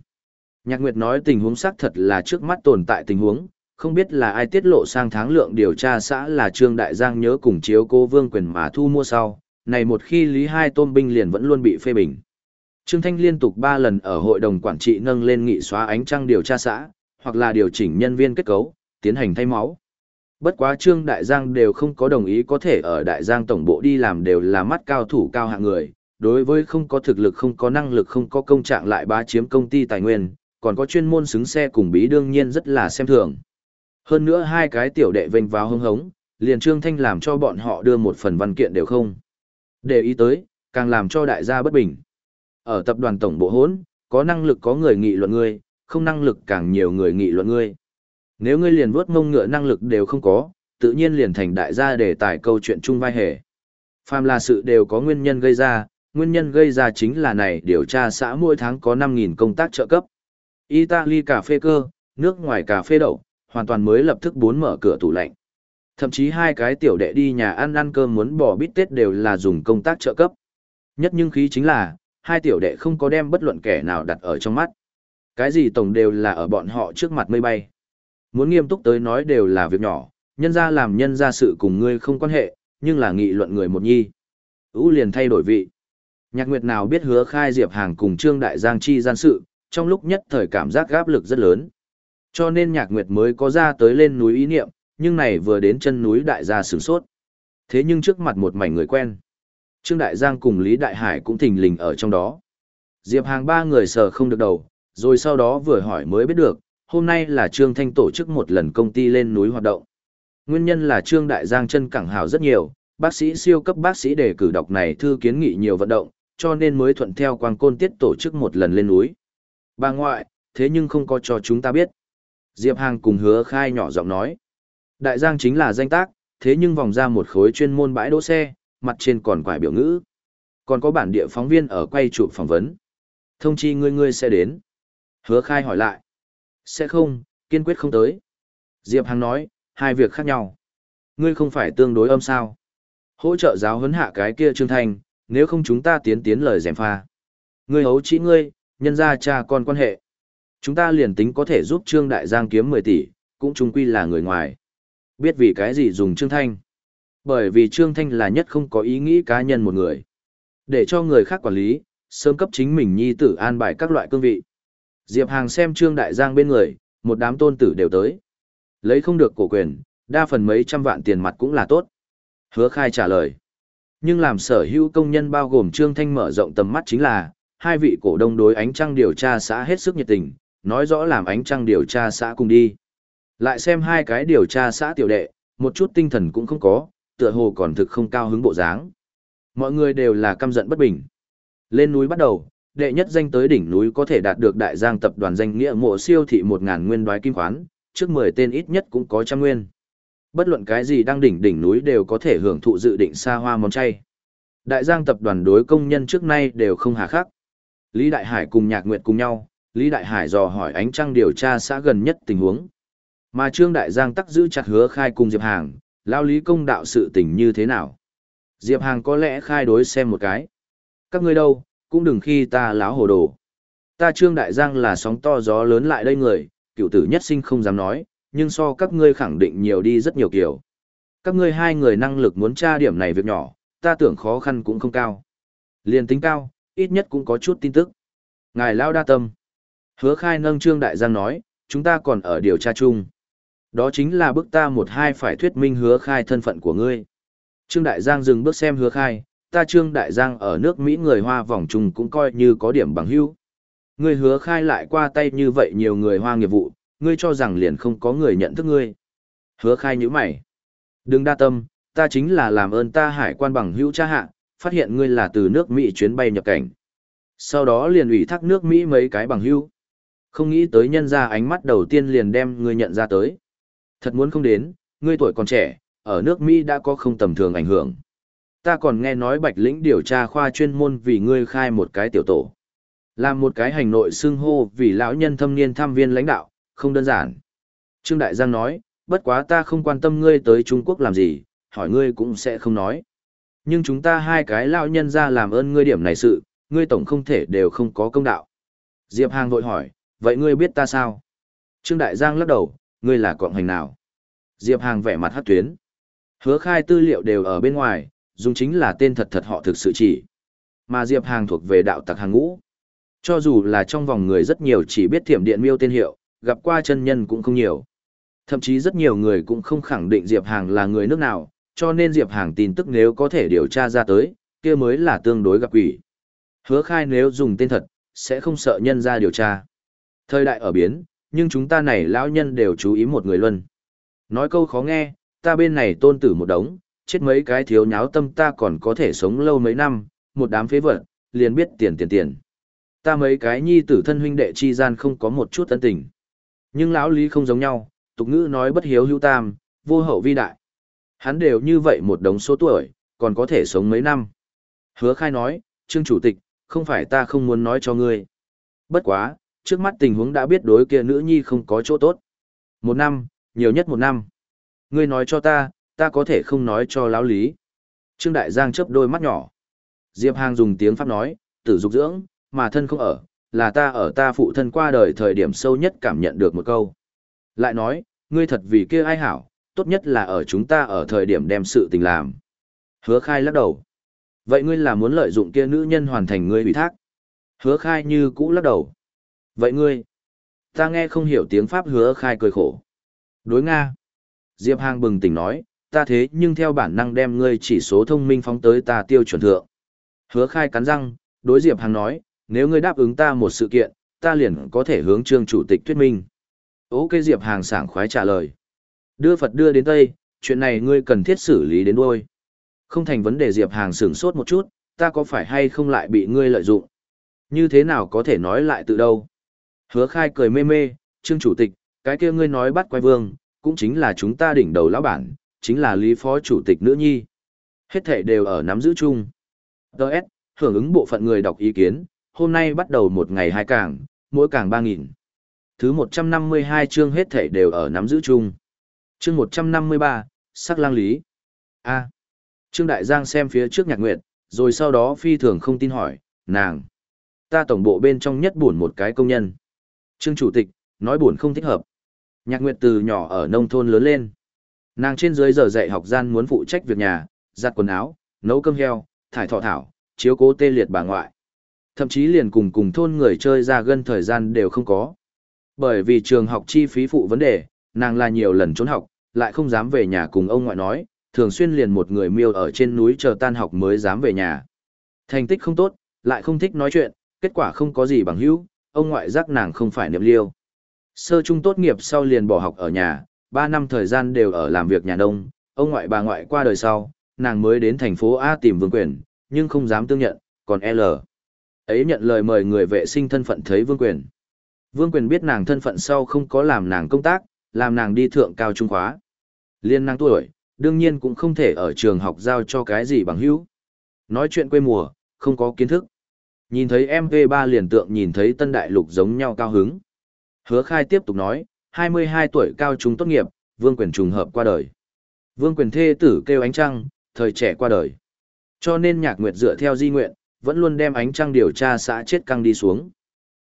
Nhạc Nguyệt nói tình huống xác thật là trước mắt tồn tại tình huống, không biết là ai tiết lộ sang tháng lượng điều tra xã là Trương Đại Giang nhớ cùng chiếu cô Vương Quyền mà thu mua sau, này một khi Lý Hai tôn Binh liền vẫn luôn bị phê bình. Trương Thanh liên tục 3 lần ở hội đồng quản trị nâng lên nghị xóa ánh trăng điều tra xã, hoặc là điều chỉnh nhân viên kết cấu, tiến hành thay máu. Bất quá Trương Đại Giang đều không có đồng ý có thể ở Đại Giang tổng bộ đi làm đều là mắt cao thủ cao hạng người, đối với không có thực lực không có năng lực không có công trạng lại bá chiếm công ty tài nguyên, còn có chuyên môn xứng xe cùng bí đương nhiên rất là xem thường. Hơn nữa hai cái tiểu đệ vênh vào hưng hống, liền Trương Thanh làm cho bọn họ đưa một phần văn kiện đều không. Để ý tới, càng làm cho đại gia bất bình. Ở tập đoàn tổng bộ hỗn, có năng lực có người nghị luận ngươi, không năng lực càng nhiều người nghị luận ngươi. Nếu ngươi liền vuốt mông ngựa năng lực đều không có, tự nhiên liền thành đại gia để tải câu chuyện chung vai hề. Phàm là sự đều có nguyên nhân gây ra, nguyên nhân gây ra chính là này điều tra xã mỗi tháng có 5.000 công tác trợ cấp. Italy cà phê cơ, nước ngoài cà phê đậu, hoàn toàn mới lập tức bốn mở cửa tủ lạnh. Thậm chí hai cái tiểu đệ đi nhà ăn ăn cơm muốn bỏ bít tết đều là dùng công tác trợ cấp. Nhất nhưng khí chính là, hai tiểu đệ không có đem bất luận kẻ nào đặt ở trong mắt. Cái gì tổng đều là ở bọn họ trước mặt mây bay. Muốn nghiêm túc tới nói đều là việc nhỏ, nhân ra làm nhân ra sự cùng ngươi không quan hệ, nhưng là nghị luận người một nhi. Ú liền thay đổi vị. Nhạc Nguyệt nào biết hứa khai Diệp Hàng cùng Trương Đại Giang chi gian sự, trong lúc nhất thời cảm giác gáp lực rất lớn. Cho nên Nhạc Nguyệt mới có ra tới lên núi ý niệm, nhưng này vừa đến chân núi Đại gia sửng sốt. Thế nhưng trước mặt một mảnh người quen. Trương Đại Giang cùng Lý Đại Hải cũng thình lình ở trong đó. Diệp Hàng ba người sờ không được đầu, rồi sau đó vừa hỏi mới biết được, hôm nay là Trương Thanh tổ chức một lần công ty lên núi hoạt động. Nguyên nhân là Trương Đại Giang chân cẳng hào rất nhiều, bác sĩ siêu cấp bác sĩ đề cử đọc này thư kiến nghị nhiều vận động, cho nên mới thuận theo quang côn tiết tổ chức một lần lên núi. Bà ngoại, thế nhưng không có cho chúng ta biết. Diệp Hàng cùng hứa khai nhỏ giọng nói. Đại Giang chính là danh tác, thế nhưng vòng ra một khối chuyên môn bãi đỗ xe, mặt trên còn quải biểu ngữ. Còn có bản địa phóng viên ở quay chụp phỏng vấn. Thông chi ngươi ngươi sẽ đến. Hứa khai hỏi lại. Sẽ không, kiên quyết không tới. Diệp Hằng nói, hai việc khác nhau. Ngươi không phải tương đối âm sao. Hỗ trợ giáo huấn hạ cái kia Trương thành nếu không chúng ta tiến tiến lời dèm pha. Ngươi hấu chỉ ngươi, nhân ra cha con quan hệ. Chúng ta liền tính có thể giúp Trương Đại Giang kiếm 10 tỷ, cũng chung quy là người ngoài. Biết vì cái gì dùng Trương Thanh. Bởi vì Trương Thanh là nhất không có ý nghĩ cá nhân một người. Để cho người khác quản lý, sớm cấp chính mình nhi tử an bài các loại cương vị. Diệp Hàng xem Trương Đại Giang bên người, một đám tôn tử đều tới. Lấy không được cổ quyền, đa phần mấy trăm vạn tiền mặt cũng là tốt. Hứa khai trả lời. Nhưng làm sở hữu công nhân bao gồm Trương Thanh mở rộng tầm mắt chính là, hai vị cổ đông đối ánh trăng điều tra xã hết sức nhiệt tình, nói rõ làm ánh trăng điều tra xã cùng đi. Lại xem hai cái điều tra xã tiểu đệ, một chút tinh thần cũng không có, tựa hồ còn thực không cao hứng bộ dáng. Mọi người đều là căm giận bất bình. Lên núi bắt đầu, đệ nhất danh tới đỉnh núi có thể đạt được đại giang tập đoàn danh nghĩa mộ siêu thị 1000 nguyên đoái kim khoán, trước 10 tên ít nhất cũng có trăm nguyên. Bất luận cái gì đang đỉnh đỉnh núi đều có thể hưởng thụ dự định xa hoa món chay. Đại giang tập đoàn đối công nhân trước nay đều không hà khắc. Lý Đại Hải cùng Nhạc Nguyệt cùng nhau, Lý Đại Hải dò hỏi ánh trăng điều tra xã gần nhất tình huống. Mà Trương Đại Giang tắc giữ chặt hứa khai cùng Diệp Hàng, lao lý công đạo sự tình như thế nào. Diệp Hàng có lẽ khai đối xem một cái. Các ngươi đâu, cũng đừng khi ta láo hồ đồ. Ta Trương Đại Giang là sóng to gió lớn lại đây người, cựu tử nhất sinh không dám nói, nhưng so các ngươi khẳng định nhiều đi rất nhiều kiểu. Các ngươi hai người năng lực muốn tra điểm này việc nhỏ, ta tưởng khó khăn cũng không cao. Liên tính cao, ít nhất cũng có chút tin tức. Ngài lao đa tâm. Hứa khai nâng Trương Đại Giang nói, chúng ta còn ở điều tra chung. Đó chính là bước ta một hai phải thuyết minh hứa khai thân phận của ngươi. Trương Đại Giang dừng bước xem hứa khai, ta Trương Đại Giang ở nước Mỹ người Hoa vòng trùng cũng coi như có điểm bằng hữu. Ngươi hứa khai lại qua tay như vậy nhiều người Hoa nghiệp vụ, ngươi cho rằng liền không có người nhận thức ngươi. Hứa khai như mày. Đừng đa tâm, ta chính là làm ơn ta hải quan bằng hữu cha hạ, phát hiện ngươi là từ nước Mỹ chuyến bay nhập cảnh. Sau đó liền ủy thác nước Mỹ mấy cái bằng hữu. Không nghĩ tới nhân ra ánh mắt đầu tiên liền đem ngươi nhận ra tới. Thật muốn không đến, ngươi tuổi còn trẻ, ở nước Mỹ đã có không tầm thường ảnh hưởng. Ta còn nghe nói Bạch Lĩnh điều tra khoa chuyên môn vì ngươi khai một cái tiểu tổ. Làm một cái hành nội xưng hô vì lão nhân thâm niên tham viên lãnh đạo, không đơn giản. Trương Đại Giang nói, bất quá ta không quan tâm ngươi tới Trung Quốc làm gì, hỏi ngươi cũng sẽ không nói. Nhưng chúng ta hai cái lão nhân ra làm ơn ngươi điểm này sự, ngươi tổng không thể đều không có công đạo. Diệp Hàng vội hỏi, vậy ngươi biết ta sao? Trương Đại Giang lắc đầu, ngươi là cộng hành nào? Diệp Hàng vẻ mặt hát tuyến. Hứa khai tư liệu đều ở bên ngoài, dùng chính là tên thật thật họ thực sự chỉ. Mà Diệp Hàng thuộc về đạo tặc hàng ngũ. Cho dù là trong vòng người rất nhiều chỉ biết thiểm điện miêu tên hiệu, gặp qua chân nhân cũng không nhiều. Thậm chí rất nhiều người cũng không khẳng định Diệp Hàng là người nước nào, cho nên Diệp Hàng tin tức nếu có thể điều tra ra tới, kia mới là tương đối gặp quỷ. Hứa khai nếu dùng tên thật, sẽ không sợ nhân ra điều tra. Thời đại ở biến, nhưng chúng ta này lão nhân đều chú ý một người luân. Nói câu khó nghe, ta bên này tôn tử một đống, chết mấy cái thiếu nháo tâm ta còn có thể sống lâu mấy năm, một đám phế vật, liền biết tiền tiền tiền. Ta mấy cái nhi tử thân huynh đệ chi gian không có một chút tân tình. Nhưng lão lý không giống nhau, tục ngữ nói bất hiếu hữu tam, vô hậu vi đại. Hắn đều như vậy một đống số tuổi, còn có thể sống mấy năm. Hứa khai nói, Trương Chủ tịch, không phải ta không muốn nói cho ngươi. Bất quá, trước mắt tình huống đã biết đối kia nữ nhi không có chỗ tốt. Một năm, nhiều nhất một năm. Ngươi nói cho ta, ta có thể không nói cho lão lý. Trương Đại Giang chớp đôi mắt nhỏ. Diệp Hàng dùng tiếng Pháp nói, tử dục dưỡng, mà thân không ở, là ta ở ta phụ thân qua đời thời điểm sâu nhất cảm nhận được một câu. Lại nói, ngươi thật vì kia ai hảo, tốt nhất là ở chúng ta ở thời điểm đem sự tình làm. Hứa khai lắc đầu. Vậy ngươi là muốn lợi dụng kia nữ nhân hoàn thành ngươi ủy thác. Hứa khai như cũ lắc đầu. Vậy ngươi, ta nghe không hiểu tiếng Pháp hứa khai cười khổ. Đối Nga. Diệp Hàng bừng tỉnh nói, ta thế nhưng theo bản năng đem ngươi chỉ số thông minh phóng tới ta tiêu chuẩn thượng. Hứa khai cắn răng, đối Diệp Hàng nói, nếu ngươi đáp ứng ta một sự kiện, ta liền có thể hướng trương chủ tịch thuyết minh. Ok Diệp Hàng sảng khoái trả lời. Đưa Phật đưa đến Tây, chuyện này ngươi cần thiết xử lý đến đuôi. Không thành vấn đề Diệp Hàng sửng sốt một chút, ta có phải hay không lại bị ngươi lợi dụng? Như thế nào có thể nói lại từ đâu? Hứa khai cười mê mê, trương chủ tịch, cái kia ngươi nói bắt quay vương, cũng chính là chúng ta đỉnh đầu lão bản, chính là lý phó chủ tịch nữ nhi. Hết thể đều ở nắm giữ chung. Đợt, hưởng ứng bộ phận người đọc ý kiến, hôm nay bắt đầu một ngày hai càng, mỗi càng ba nghìn. Thứ 152 chương hết thể đều ở nắm giữ chung. Chương 153, sắc lang lý. A. Trương Đại Giang xem phía trước nhạc nguyệt, rồi sau đó phi thường không tin hỏi, nàng. Ta tổng bộ bên trong nhất buồn một cái công nhân. Trương Chủ tịch, nói buồn không thích hợp. Nhạc nguyệt từ nhỏ ở nông thôn lớn lên. Nàng trên dưới giờ dạy học gian muốn phụ trách việc nhà, giặt quần áo, nấu cơm heo, thải thọ thảo, chiếu cố tê liệt bà ngoại. Thậm chí liền cùng cùng thôn người chơi ra gân thời gian đều không có. Bởi vì trường học chi phí phụ vấn đề, nàng là nhiều lần trốn học, lại không dám về nhà cùng ông ngoại nói, thường xuyên liền một người miêu ở trên núi chờ tan học mới dám về nhà. Thành tích không tốt, lại không thích nói chuyện, kết quả không có gì bằng hữu, ông ngoại giác nàng không phải niệm liêu. Sơ trung tốt nghiệp sau liền bỏ học ở nhà, 3 năm thời gian đều ở làm việc nhà nông, ông ngoại bà ngoại qua đời sau, nàng mới đến thành phố A tìm vương quyền, nhưng không dám tương nhận, còn L. Ấy nhận lời mời người vệ sinh thân phận thấy vương quyền. Vương quyền biết nàng thân phận sau không có làm nàng công tác, làm nàng đi thượng cao trung khóa. Liên năng tuổi, đương nhiên cũng không thể ở trường học giao cho cái gì bằng hữu. Nói chuyện quê mùa, không có kiến thức. Nhìn thấy mv ba liền tượng nhìn thấy tân đại lục giống nhau cao hứng. Hứa khai tiếp tục nói, 22 tuổi cao trung tốt nghiệp, vương quyền trùng hợp qua đời. Vương quyền thê tử kêu ánh trăng, thời trẻ qua đời. Cho nên nhạc nguyệt dựa theo di nguyện, vẫn luôn đem ánh trăng điều tra xã chết căng đi xuống.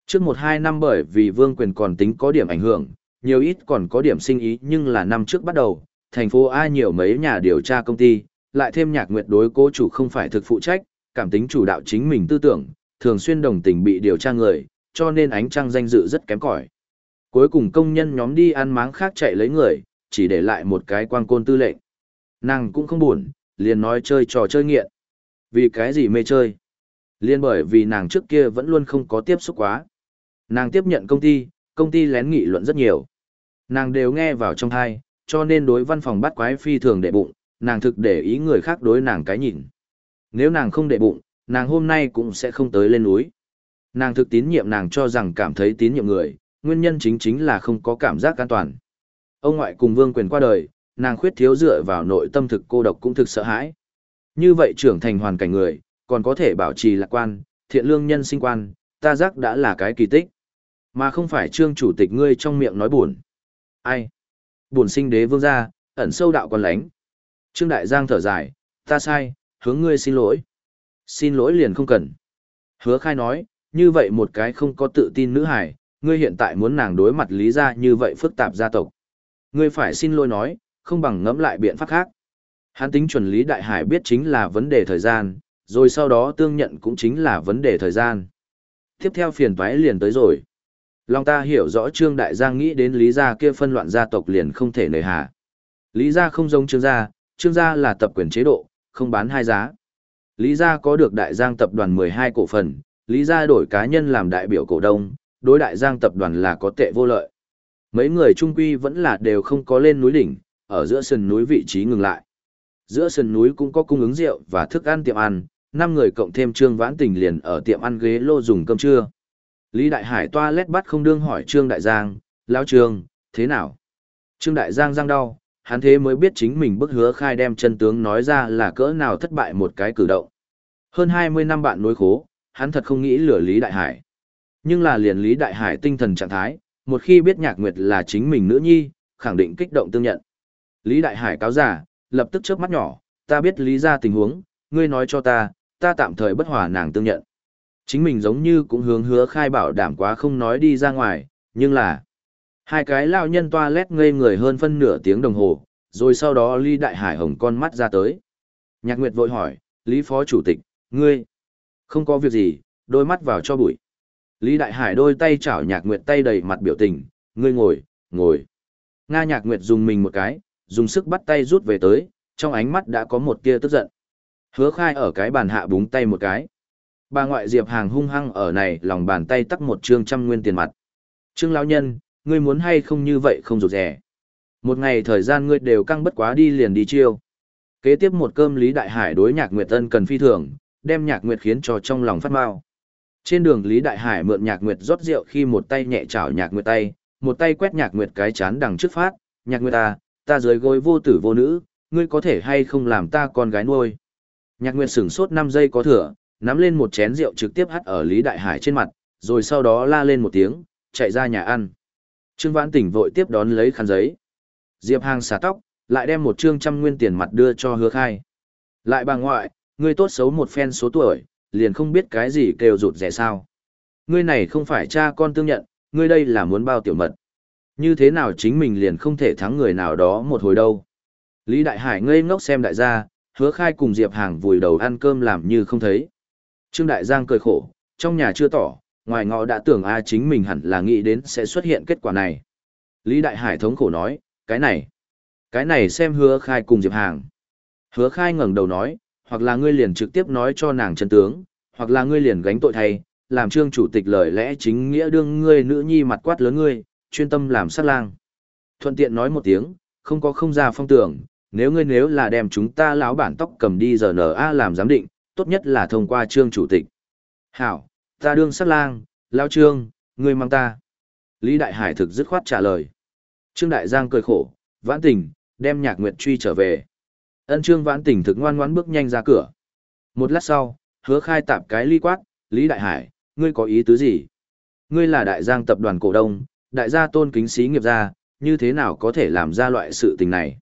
Trước một hai năm bởi vì vương quyền còn tính có điểm ảnh hưởng, nhiều ít còn có điểm sinh ý nhưng là năm trước bắt đầu, thành phố A nhiều mấy nhà điều tra công ty, lại thêm nhạc nguyệt đối cố chủ không phải thực phụ trách, cảm tính chủ đạo chính mình tư tưởng, thường xuyên đồng tình bị điều tra người, cho nên ánh trăng danh dự rất kém cỏi. Cuối cùng công nhân nhóm đi ăn máng khác chạy lấy người, chỉ để lại một cái quang côn tư lệnh. Nàng cũng không buồn, liền nói chơi trò chơi nghiện. Vì cái gì mê chơi? Liên bởi vì nàng trước kia vẫn luôn không có tiếp xúc quá. Nàng tiếp nhận công ty, công ty lén nghị luận rất nhiều. Nàng đều nghe vào trong thai, cho nên đối văn phòng bắt quái phi thường đệ bụng, nàng thực để ý người khác đối nàng cái nhìn. Nếu nàng không đệ bụng, nàng hôm nay cũng sẽ không tới lên núi. Nàng thực tín nhiệm nàng cho rằng cảm thấy tín nhiệm người, nguyên nhân chính chính là không có cảm giác an toàn. Ông ngoại cùng vương quyền qua đời, nàng khuyết thiếu dựa vào nội tâm thực cô độc cũng thực sợ hãi. Như vậy trưởng thành hoàn cảnh người, còn có thể bảo trì lạc quan, thiện lương nhân sinh quan, ta giác đã là cái kỳ tích. Mà không phải trương chủ tịch ngươi trong miệng nói buồn. Ai? Buồn sinh đế vương gia, ẩn sâu đạo còn lánh. Trương Đại Giang thở dài, ta sai, hướng ngươi xin lỗi. Xin lỗi liền không cần. Hứa khai nói, như vậy một cái không có tự tin nữ hải, ngươi hiện tại muốn nàng đối mặt lý ra như vậy phức tạp gia tộc. Ngươi phải xin lỗi nói, không bằng ngẫm lại biện pháp khác. Hắn tính chuẩn Lý Đại Hải biết chính là vấn đề thời gian, rồi sau đó tương nhận cũng chính là vấn đề thời gian. Tiếp theo phiền toái liền tới rồi. Long ta hiểu rõ Trương Đại Giang nghĩ đến Lý gia kia phân loạn gia tộc liền không thể nề hà. Lý gia không giống Trương gia, Trương gia là tập quyền chế độ, không bán hai giá. Lý gia có được Đại Giang tập đoàn 12 cổ phần, Lý gia đổi cá nhân làm đại biểu cổ đông, đối Đại Giang tập đoàn là có tệ vô lợi. Mấy người trung quy vẫn là đều không có lên núi đỉnh, ở giữa sườn núi vị trí ngừng lại. Giữa sườn núi cũng có cung ứng rượu và thức ăn tiệm ăn, năm người cộng thêm Trương Vãn Tình liền ở tiệm ăn ghế lô dùng cơm trưa. Lý Đại Hải toa lét bắt không đương hỏi Trương Đại Giang, lão Trương, thế nào? Trương Đại Giang răng đau, hắn thế mới biết chính mình bức hứa khai đem chân tướng nói ra là cỡ nào thất bại một cái cử động. Hơn 20 năm bạn nối khố, hắn thật không nghĩ lừa Lý Đại Hải. Nhưng là liền Lý Đại Hải tinh thần trạng thái, một khi biết Nhạc Nguyệt là chính mình nữ nhi, khẳng định kích động tương nhận. Lý Đại Hải cáo giả, lập tức chớp mắt nhỏ, ta biết lý ra tình huống, ngươi nói cho ta, ta tạm thời bất hòa nàng tương nhận. Chính mình giống như cũng hướng hứa khai bảo đảm quá không nói đi ra ngoài, nhưng là... Hai cái lao nhân toa lét ngây người hơn phân nửa tiếng đồng hồ, rồi sau đó Lý Đại Hải hồng con mắt ra tới. Nhạc Nguyệt vội hỏi, Lý Phó Chủ tịch, ngươi, không có việc gì, đôi mắt vào cho bụi. Lý Đại Hải đôi tay chảo Nhạc Nguyệt tay đầy mặt biểu tình, ngươi ngồi, ngồi. Nga Nhạc Nguyệt dùng mình một cái, dùng sức bắt tay rút về tới, trong ánh mắt đã có một tia tức giận. Hứa khai ở cái bàn hạ búng tay một cái. Bà ngoại Diệp Hàng hung hăng ở này lòng bàn tay tắc một trương trăm nguyên tiền mặt. Trương lão nhân, ngươi muốn hay không như vậy không rụt rẻ. Một ngày thời gian ngươi đều căng bất quá đi liền đi chiêu. Kế tiếp một cơm Lý Đại Hải đối Nhạc Nguyệt Ân cần phi thường, đem Nhạc Nguyệt khiến cho trong lòng phát mau. Trên đường Lý Đại Hải mượn Nhạc Nguyệt rót rượu khi một tay nhẹ chảo Nhạc Nguyệt tay, một tay quét Nhạc Nguyệt cái chán đằng trước phát, "Nhạc Nguyệt ta ta dưới gối vô tử vô nữ, ngươi có thể hay không làm ta con gái nuôi?" Nhạc Nguyệt sửng sốt 5 giây có thừa, nắm lên một chén rượu trực tiếp hắt ở Lý Đại Hải trên mặt, rồi sau đó la lên một tiếng, chạy ra nhà ăn. Trương Vãn Tỉnh vội tiếp đón lấy khăn giấy. Diệp Hàng xả tóc, lại đem một trương trăm nguyên tiền mặt đưa cho hứa khai. Lại bà ngoại, ngươi tốt xấu một phen số tuổi, liền không biết cái gì kêu rụt rẻ sao. Ngươi này không phải cha con tương nhận, ngươi đây là muốn bao tiểu mật. Như thế nào chính mình liền không thể thắng người nào đó một hồi đâu. Lý Đại Hải ngây ngốc xem đại gia, hứa khai cùng Diệp Hàng vùi đầu ăn cơm làm như không thấy. Trương Đại Giang cười khổ, trong nhà chưa tỏ, ngoài ngọ đã tưởng A chính mình hẳn là nghĩ đến sẽ xuất hiện kết quả này. Lý Đại Hải thống khổ nói, cái này, cái này xem hứa khai cùng Diệp Hàng. Hứa khai ngẩng đầu nói, hoặc là ngươi liền trực tiếp nói cho nàng chân tướng, hoặc là ngươi liền gánh tội thay, làm trương chủ tịch lời lẽ chính nghĩa đương ngươi nữ nhi mặt quát lớn ngươi, chuyên tâm làm sát lang. Thuận tiện nói một tiếng, không có không ra phong tưởng, nếu ngươi nếu là đem chúng ta lão bản tóc cầm đi giờ NA làm giám định, tốt nhất là thông qua trương chủ tịch. Hảo, ta đương sát lang, lão trương, ngươi mang ta. Lý Đại Hải thực dứt khoát trả lời. Trương Đại Giang cười khổ, vãn tình, đem nhạc nguyệt truy trở về. Ân trương vãn tình thực ngoan ngoãn bước nhanh ra cửa. Một lát sau, hứa khai tạp cái ly quát, Lý Đại Hải, ngươi có ý tứ gì? Ngươi là đại giang tập đoàn cổ đông, đại gia tôn kính sĩ nghiệp gia, như thế nào có thể làm ra loại sự tình này?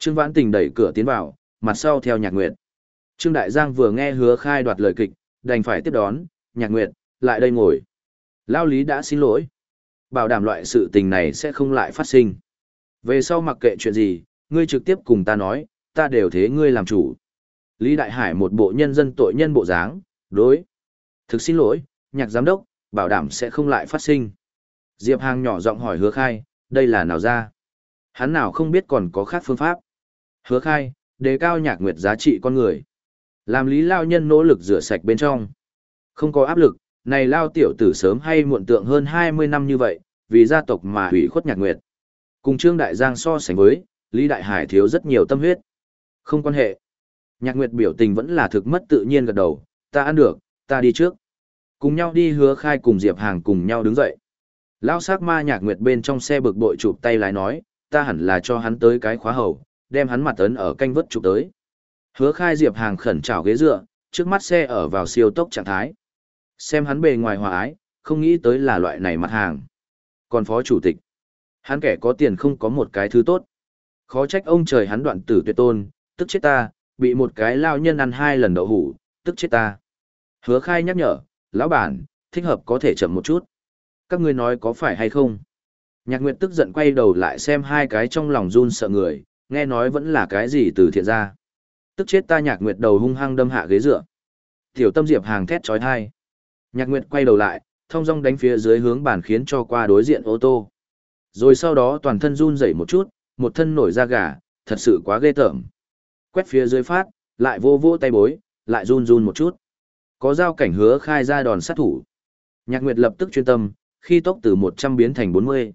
Trương Vãn Tình đẩy cửa tiến vào, mặt sau theo Nhạc Nguyệt. Trương Đại Giang vừa nghe hứa khai đoạt lời kịch, đành phải tiếp đón, Nhạc Nguyệt, lại đây ngồi. Lao Lý đã xin lỗi. Bảo đảm loại sự tình này sẽ không lại phát sinh. Về sau mặc kệ chuyện gì, ngươi trực tiếp cùng ta nói, ta đều thế ngươi làm chủ. Lý Đại Hải một bộ nhân dân tội nhân bộ dáng, đối. Thực xin lỗi, nhạc giám đốc, bảo đảm sẽ không lại phát sinh. Diệp Hàng nhỏ giọng hỏi hứa khai, đây là nào ra? Hắn nào không biết còn có khác phương pháp. Hứa khai, đề cao nhạc nguyệt giá trị con người. Làm lý lao nhân nỗ lực rửa sạch bên trong. Không có áp lực, này lao tiểu tử sớm hay muộn tượng hơn 20 năm như vậy, vì gia tộc mà hủy khuất nhạc nguyệt. Cùng Trương Đại Giang so sánh với, Lý Đại Hải thiếu rất nhiều tâm huyết. Không quan hệ. Nhạc nguyệt biểu tình vẫn là thực mất tự nhiên gật đầu, ta ăn được, ta đi trước. Cùng nhau đi hứa khai cùng Diệp Hàng cùng nhau đứng dậy. Lao sát ma nhạc nguyệt bên trong xe bực bội chụp tay lái nói, ta hẳn là cho hắn tới cái khóa hầu, đem hắn mặt ấn ở canh vớt chụp tới. Hứa khai Diệp Hàng khẩn trào ghế dựa, trước mắt xe ở vào siêu tốc trạng thái. Xem hắn bề ngoài hòa ái, không nghĩ tới là loại này mặt hàng. Còn phó chủ tịch, hắn kẻ có tiền không có một cái thứ tốt. Khó trách ông trời hắn đoạn tử tuyệt tôn, tức chết ta, bị một cái lao nhân ăn hai lần đậu hủ, tức chết ta. Hứa khai nhắc nhở, lão bản, thích hợp có thể chậm một chút. Các ngươi nói có phải hay không? Nhạc Nguyệt tức giận quay đầu lại xem hai cái trong lòng run sợ người, nghe nói vẫn là cái gì từ thiện ra. Tức chết ta Nhạc Nguyệt đầu hung hăng đâm hạ ghế dựa. Tiểu Tâm Diệp hàng thét chói tai. Nhạc Nguyệt quay đầu lại, thông dong đánh phía dưới hướng bàn khiến cho qua đối diện ô tô. Rồi sau đó toàn thân run rẩy một chút, một thân nổi da gà, thật sự quá ghê tởm. Quét phía dưới phát, lại vô vô tay bối, lại run run một chút. Có giao cảnh hứa khai ra đòn sát thủ. Nhạc Nguyệt lập tức chuyên tâm, khi tốc từ 100 biến thành 40.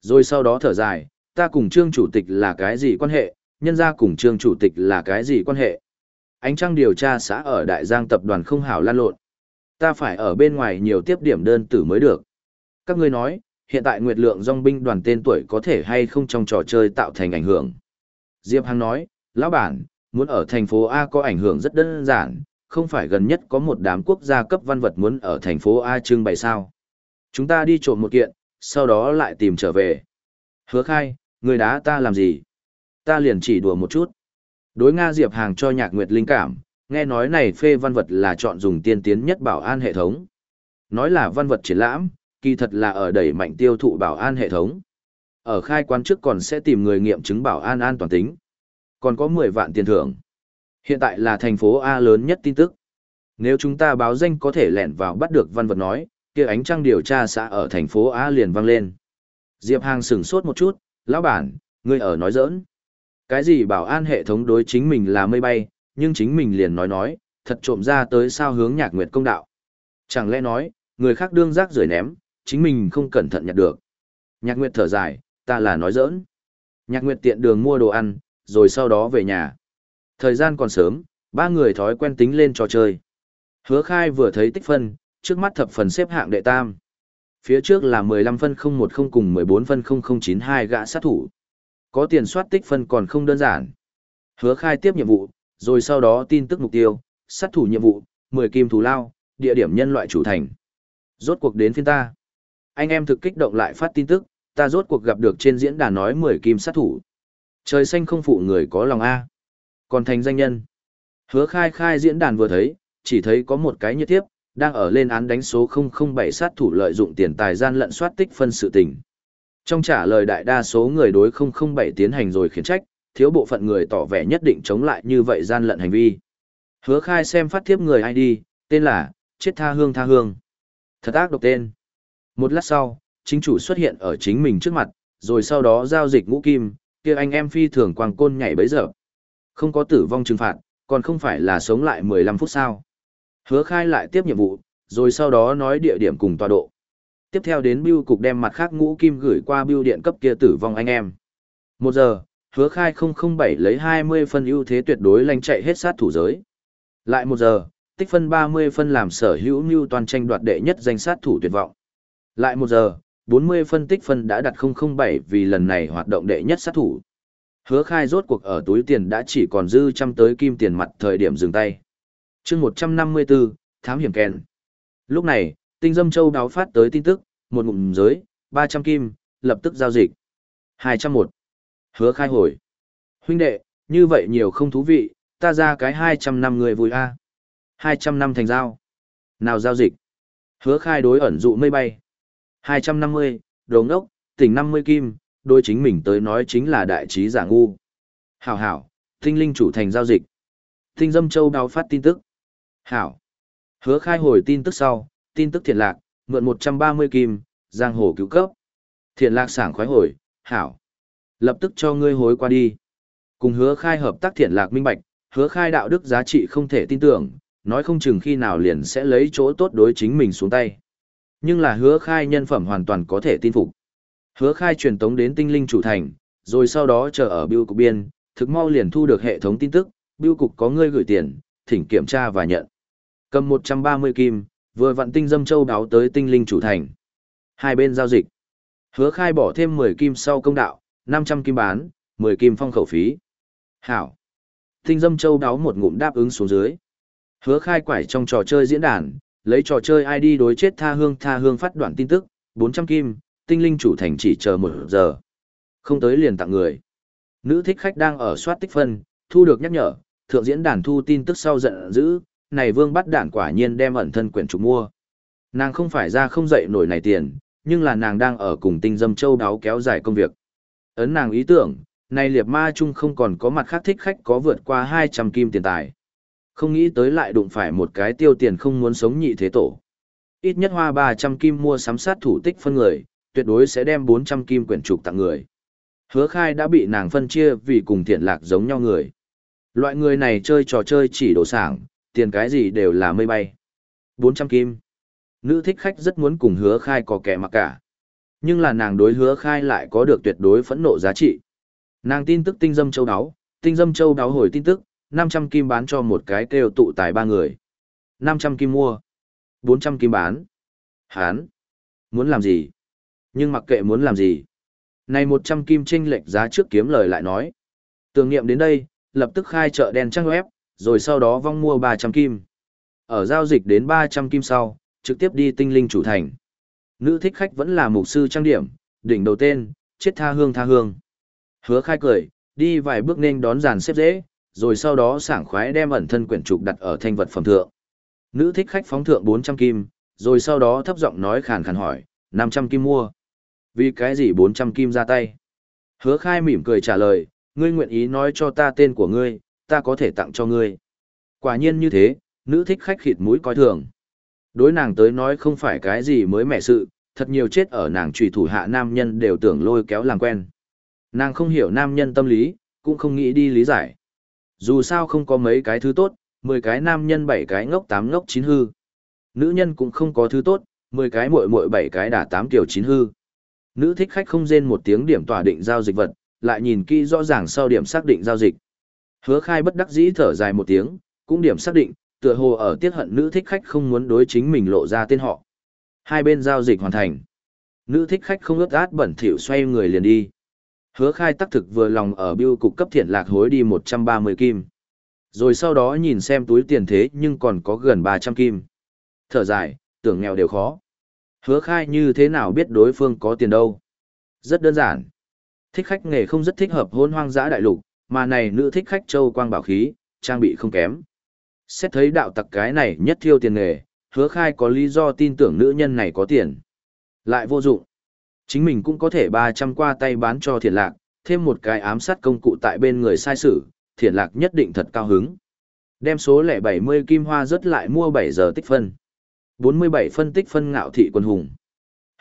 Rồi sau đó thở dài, ta cùng trương chủ tịch là cái gì quan hệ, nhân ra cùng trương chủ tịch là cái gì quan hệ. Ánh trăng điều tra xã ở Đại Giang tập đoàn không hảo lan lộn. Ta phải ở bên ngoài nhiều tiếp điểm đơn tử mới được. Các ngươi nói, hiện tại Nguyệt Lượng dòng binh đoàn tên tuổi có thể hay không trong trò chơi tạo thành ảnh hưởng. Diệp Hằng nói, lão bản, muốn ở thành phố A có ảnh hưởng rất đơn giản, không phải gần nhất có một đám quốc gia cấp văn vật muốn ở thành phố A trưng bày sao. Chúng ta đi trộm một kiện, sau đó lại tìm trở về. Hứa khai, người đá ta làm gì? Ta liền chỉ đùa một chút. Đối Nga Diệp Hàng cho nhạc nguyệt linh cảm, nghe nói này phê văn vật là chọn dùng tiên tiến nhất bảo an hệ thống. Nói là văn vật triển lãm, kỳ thật là ở đẩy mạnh tiêu thụ bảo an hệ thống. Ở khai quan trước còn sẽ tìm người nghiệm chứng bảo an an toàn tính. Còn có 10 vạn tiền thưởng. Hiện tại là thành phố A lớn nhất tin tức. Nếu chúng ta báo danh có thể lẻn vào bắt được văn vật nói, kia ánh trăng điều tra xã ở thành phố A liền vang lên. Diệp Hàng sửng sốt một chút, lão bản, ngươi ở nói giỡn. Cái gì bảo an hệ thống đối chính mình là mây bay, nhưng chính mình liền nói nói, thật trộm ra tới sao hướng nhạc nguyệt công đạo. Chẳng lẽ nói, người khác đương rác rưởi ném, chính mình không cẩn thận nhặt được. Nhạc nguyệt thở dài, ta là nói giỡn. Nhạc nguyệt tiện đường mua đồ ăn, rồi sau đó về nhà. Thời gian còn sớm, ba người thói quen tính lên trò chơi. Hứa khai vừa thấy tích phân, trước mắt thập phần xếp hạng đệ tam. Phía trước là 15 phân 010 cùng 14 phân 0092 gã sát thủ. Có tiền soát tích phân còn không đơn giản. Hứa khai tiếp nhiệm vụ, rồi sau đó tin tức mục tiêu, sát thủ nhiệm vụ, 10 kim thù lao, địa điểm nhân loại chủ thành. Rốt cuộc đến phiên ta. Anh em thực kích động lại phát tin tức, ta rốt cuộc gặp được trên diễn đàn nói 10 kim sát thủ. Trời xanh không phụ người có lòng A. Còn thành danh nhân. Hứa khai khai diễn đàn vừa thấy, chỉ thấy có một cái nhiệt tiếp, đang ở lên án đánh số 007 sát thủ lợi dụng tiền tài gian lận soát tích phân sự tình. Trong trả lời đại đa số người đối 007 tiến hành rồi khiển trách, thiếu bộ phận người tỏ vẻ nhất định chống lại như vậy gian lận hành vi. Hứa khai xem phát thiếp người ID, tên là, chết tha hương tha hương. Thật ác độc tên. Một lát sau, chính chủ xuất hiện ở chính mình trước mặt, rồi sau đó giao dịch ngũ kim, kia anh em phi thường quàng côn nhảy bấy giờ. Không có tử vong trừng phạt, còn không phải là sống lại 15 phút sao. Hứa khai lại tiếp nhiệm vụ, rồi sau đó nói địa điểm cùng tọa độ. Tiếp theo đến bưu cục đem mặt khác ngũ kim gửi qua bưu điện cấp kia tử vong anh em. Một giờ, hứa khai 007 lấy 20 phân ưu thế tuyệt đối lành chạy hết sát thủ giới. Lại một giờ, tích phân 30 phân làm sở hữu mưu toàn tranh đoạt đệ nhất danh sát thủ tuyệt vọng. Lại một giờ, 40 phân tích phân đã đặt 007 vì lần này hoạt động đệ nhất sát thủ. Hứa khai rốt cuộc ở túi tiền đã chỉ còn dư trăm tới kim tiền mặt thời điểm dừng tay chương 154, Thám hiểm kèn. Lúc này, tinh dâm châu đáo phát tới tin tức, một ngụm giới, 300 kim, lập tức giao dịch. 201. Hứa khai hồi. Huynh đệ, như vậy nhiều không thú vị, ta ra cái 200 năm người vui a hai 200 năm thành giao. Nào giao dịch. Hứa khai đối ẩn dụ mây bay. 250, đồ ngốc, tỉnh 50 kim, đôi chính mình tới nói chính là đại trí giả ngu. Hảo hảo, tinh linh chủ thành giao dịch. Tinh dâm châu đáo phát tin tức. Hảo. Hứa khai hồi tin tức sau, tin tức thiện lạc, mượn 130 kim, giang hồ cứu cấp. Thiện lạc sảng khoái hồi, hảo. Lập tức cho ngươi hối qua đi. Cùng hứa khai hợp tác thiện lạc minh bạch, hứa khai đạo đức giá trị không thể tin tưởng, nói không chừng khi nào liền sẽ lấy chỗ tốt đối chính mình xuống tay. Nhưng là hứa khai nhân phẩm hoàn toàn có thể tin phục. Hứa khai truyền tống đến tinh linh chủ thành, rồi sau đó chờ ở biêu cục biên, thực mau liền thu được hệ thống tin tức, biêu cục có người gửi tiền, thỉnh kiểm tra và nhận. Cầm 130 kim, vừa vận tinh dâm châu đáo tới tinh linh chủ thành. Hai bên giao dịch. Hứa khai bỏ thêm 10 kim sau công đạo, 500 kim bán, 10 kim phong khẩu phí. Hảo. Tinh dâm châu đáo một ngụm đáp ứng xuống dưới. Hứa khai quải trong trò chơi diễn đàn, lấy trò chơi ID đối chết tha hương tha hương phát đoạn tin tức, 400 kim, tinh linh chủ thành chỉ chờ một giờ. Không tới liền tặng người. Nữ thích khách đang ở soát tích phân, thu được nhắc nhở, thượng diễn đàn thu tin tức sau giận dữ, này vương bắt đạn quả nhiên đem ẩn thân quyển trục mua. Nàng không phải ra không dậy nổi này tiền, nhưng là nàng đang ở cùng tinh dâm châu đáo kéo dài công việc. Ấn nàng ý tưởng, này liệt ma chung không còn có mặt khác thích khách có vượt qua 200 kim tiền tài. Không nghĩ tới lại đụng phải một cái tiêu tiền không muốn sống nhị thế tổ. Ít nhất hoa 300 kim mua sắm sát thủ tích phân người, tuyệt đối sẽ đem 400 kim quyển trục tặng người. Hứa khai đã bị nàng phân chia vì cùng thiện lạc giống nhau người. Loại người này chơi trò chơi chỉ đổ sảng, tiền cái gì đều là mây bay. 400 kim. Nữ thích khách rất muốn cùng hứa khai có kẻ mặc cả. Nhưng là nàng đối hứa khai lại có được tuyệt đối phẫn nộ giá trị. Nàng tin tức tinh dâm châu đáo, tinh dâm châu đáo hồi tin tức, 500 kim bán cho một cái kêu tụ tài ba người. 500 kim mua. 400 kim bán. Hán. Muốn làm gì? Nhưng mặc kệ muốn làm gì. Này 100 kim tranh lệch giá trước kiếm lời lại nói. Tưởng nghiệm đến đây, lập tức khai chợ đen trang web, rồi sau đó vong mua 300 kim. Ở giao dịch đến 300 kim sau, trực tiếp đi tinh linh chủ thành. Nữ thích khách vẫn là mục sư trang điểm, đỉnh đầu tên, chết tha hương tha hương. Hứa khai cười, đi vài bước nên đón giàn xếp dễ, rồi sau đó sảng khoái đem ẩn thân quyển trục đặt ở thanh vật phẩm thượng. Nữ thích khách phóng thượng 400 kim, rồi sau đó thấp giọng nói khàn khàn hỏi, 500 kim mua. Vì cái gì 400 kim ra tay? Hứa khai mỉm cười trả lời, ngươi nguyện ý nói cho ta tên của ngươi, ta có thể tặng cho ngươi. Quả nhiên như thế, nữ thích khách khịt mũi coi thường. Đối nàng tới nói không phải cái gì mới mẻ sự, thật nhiều chết ở nàng trùy thủ hạ nam nhân đều tưởng lôi kéo làm quen. Nàng không hiểu nam nhân tâm lý, cũng không nghĩ đi lý giải. Dù sao không có mấy cái thứ tốt, 10 cái nam nhân 7 cái ngốc 8 ngốc 9 hư. Nữ nhân cũng không có thứ tốt, 10 cái muội muội 7 cái đả 8 kiểu 9 hư. Nữ thích khách không rên một tiếng điểm tỏa định giao dịch vật, lại nhìn kỹ rõ ràng sau điểm xác định giao dịch. Hứa khai bất đắc dĩ thở dài một tiếng, cũng điểm xác định, tựa hồ ở tiết hận nữ thích khách không muốn đối chính mình lộ ra tên họ. Hai bên giao dịch hoàn thành. Nữ thích khách không ướt át bẩn thỉu xoay người liền đi. Hứa khai tắc thực vừa lòng ở biêu cục cấp thiện lạc hối đi 130 kim. Rồi sau đó nhìn xem túi tiền thế nhưng còn có gần 300 kim. Thở dài, tưởng nghèo đều khó. Hứa khai như thế nào biết đối phương có tiền đâu. Rất đơn giản. Thích khách nghề không rất thích hợp hôn hoang dã đại lục, mà này nữ thích khách châu quang bảo khí, trang bị không kém. Xét thấy đạo tặc cái này nhất thiêu tiền nghề, hứa khai có lý do tin tưởng nữ nhân này có tiền. Lại vô dụng. Chính mình cũng có thể 300 qua tay bán cho thiền lạc, thêm một cái ám sát công cụ tại bên người sai sử, thiền lạc nhất định thật cao hứng. Đem số lẻ 70 kim hoa rớt lại mua 7 giờ tích phân. 47 phân tích phân ngạo thị quân hùng.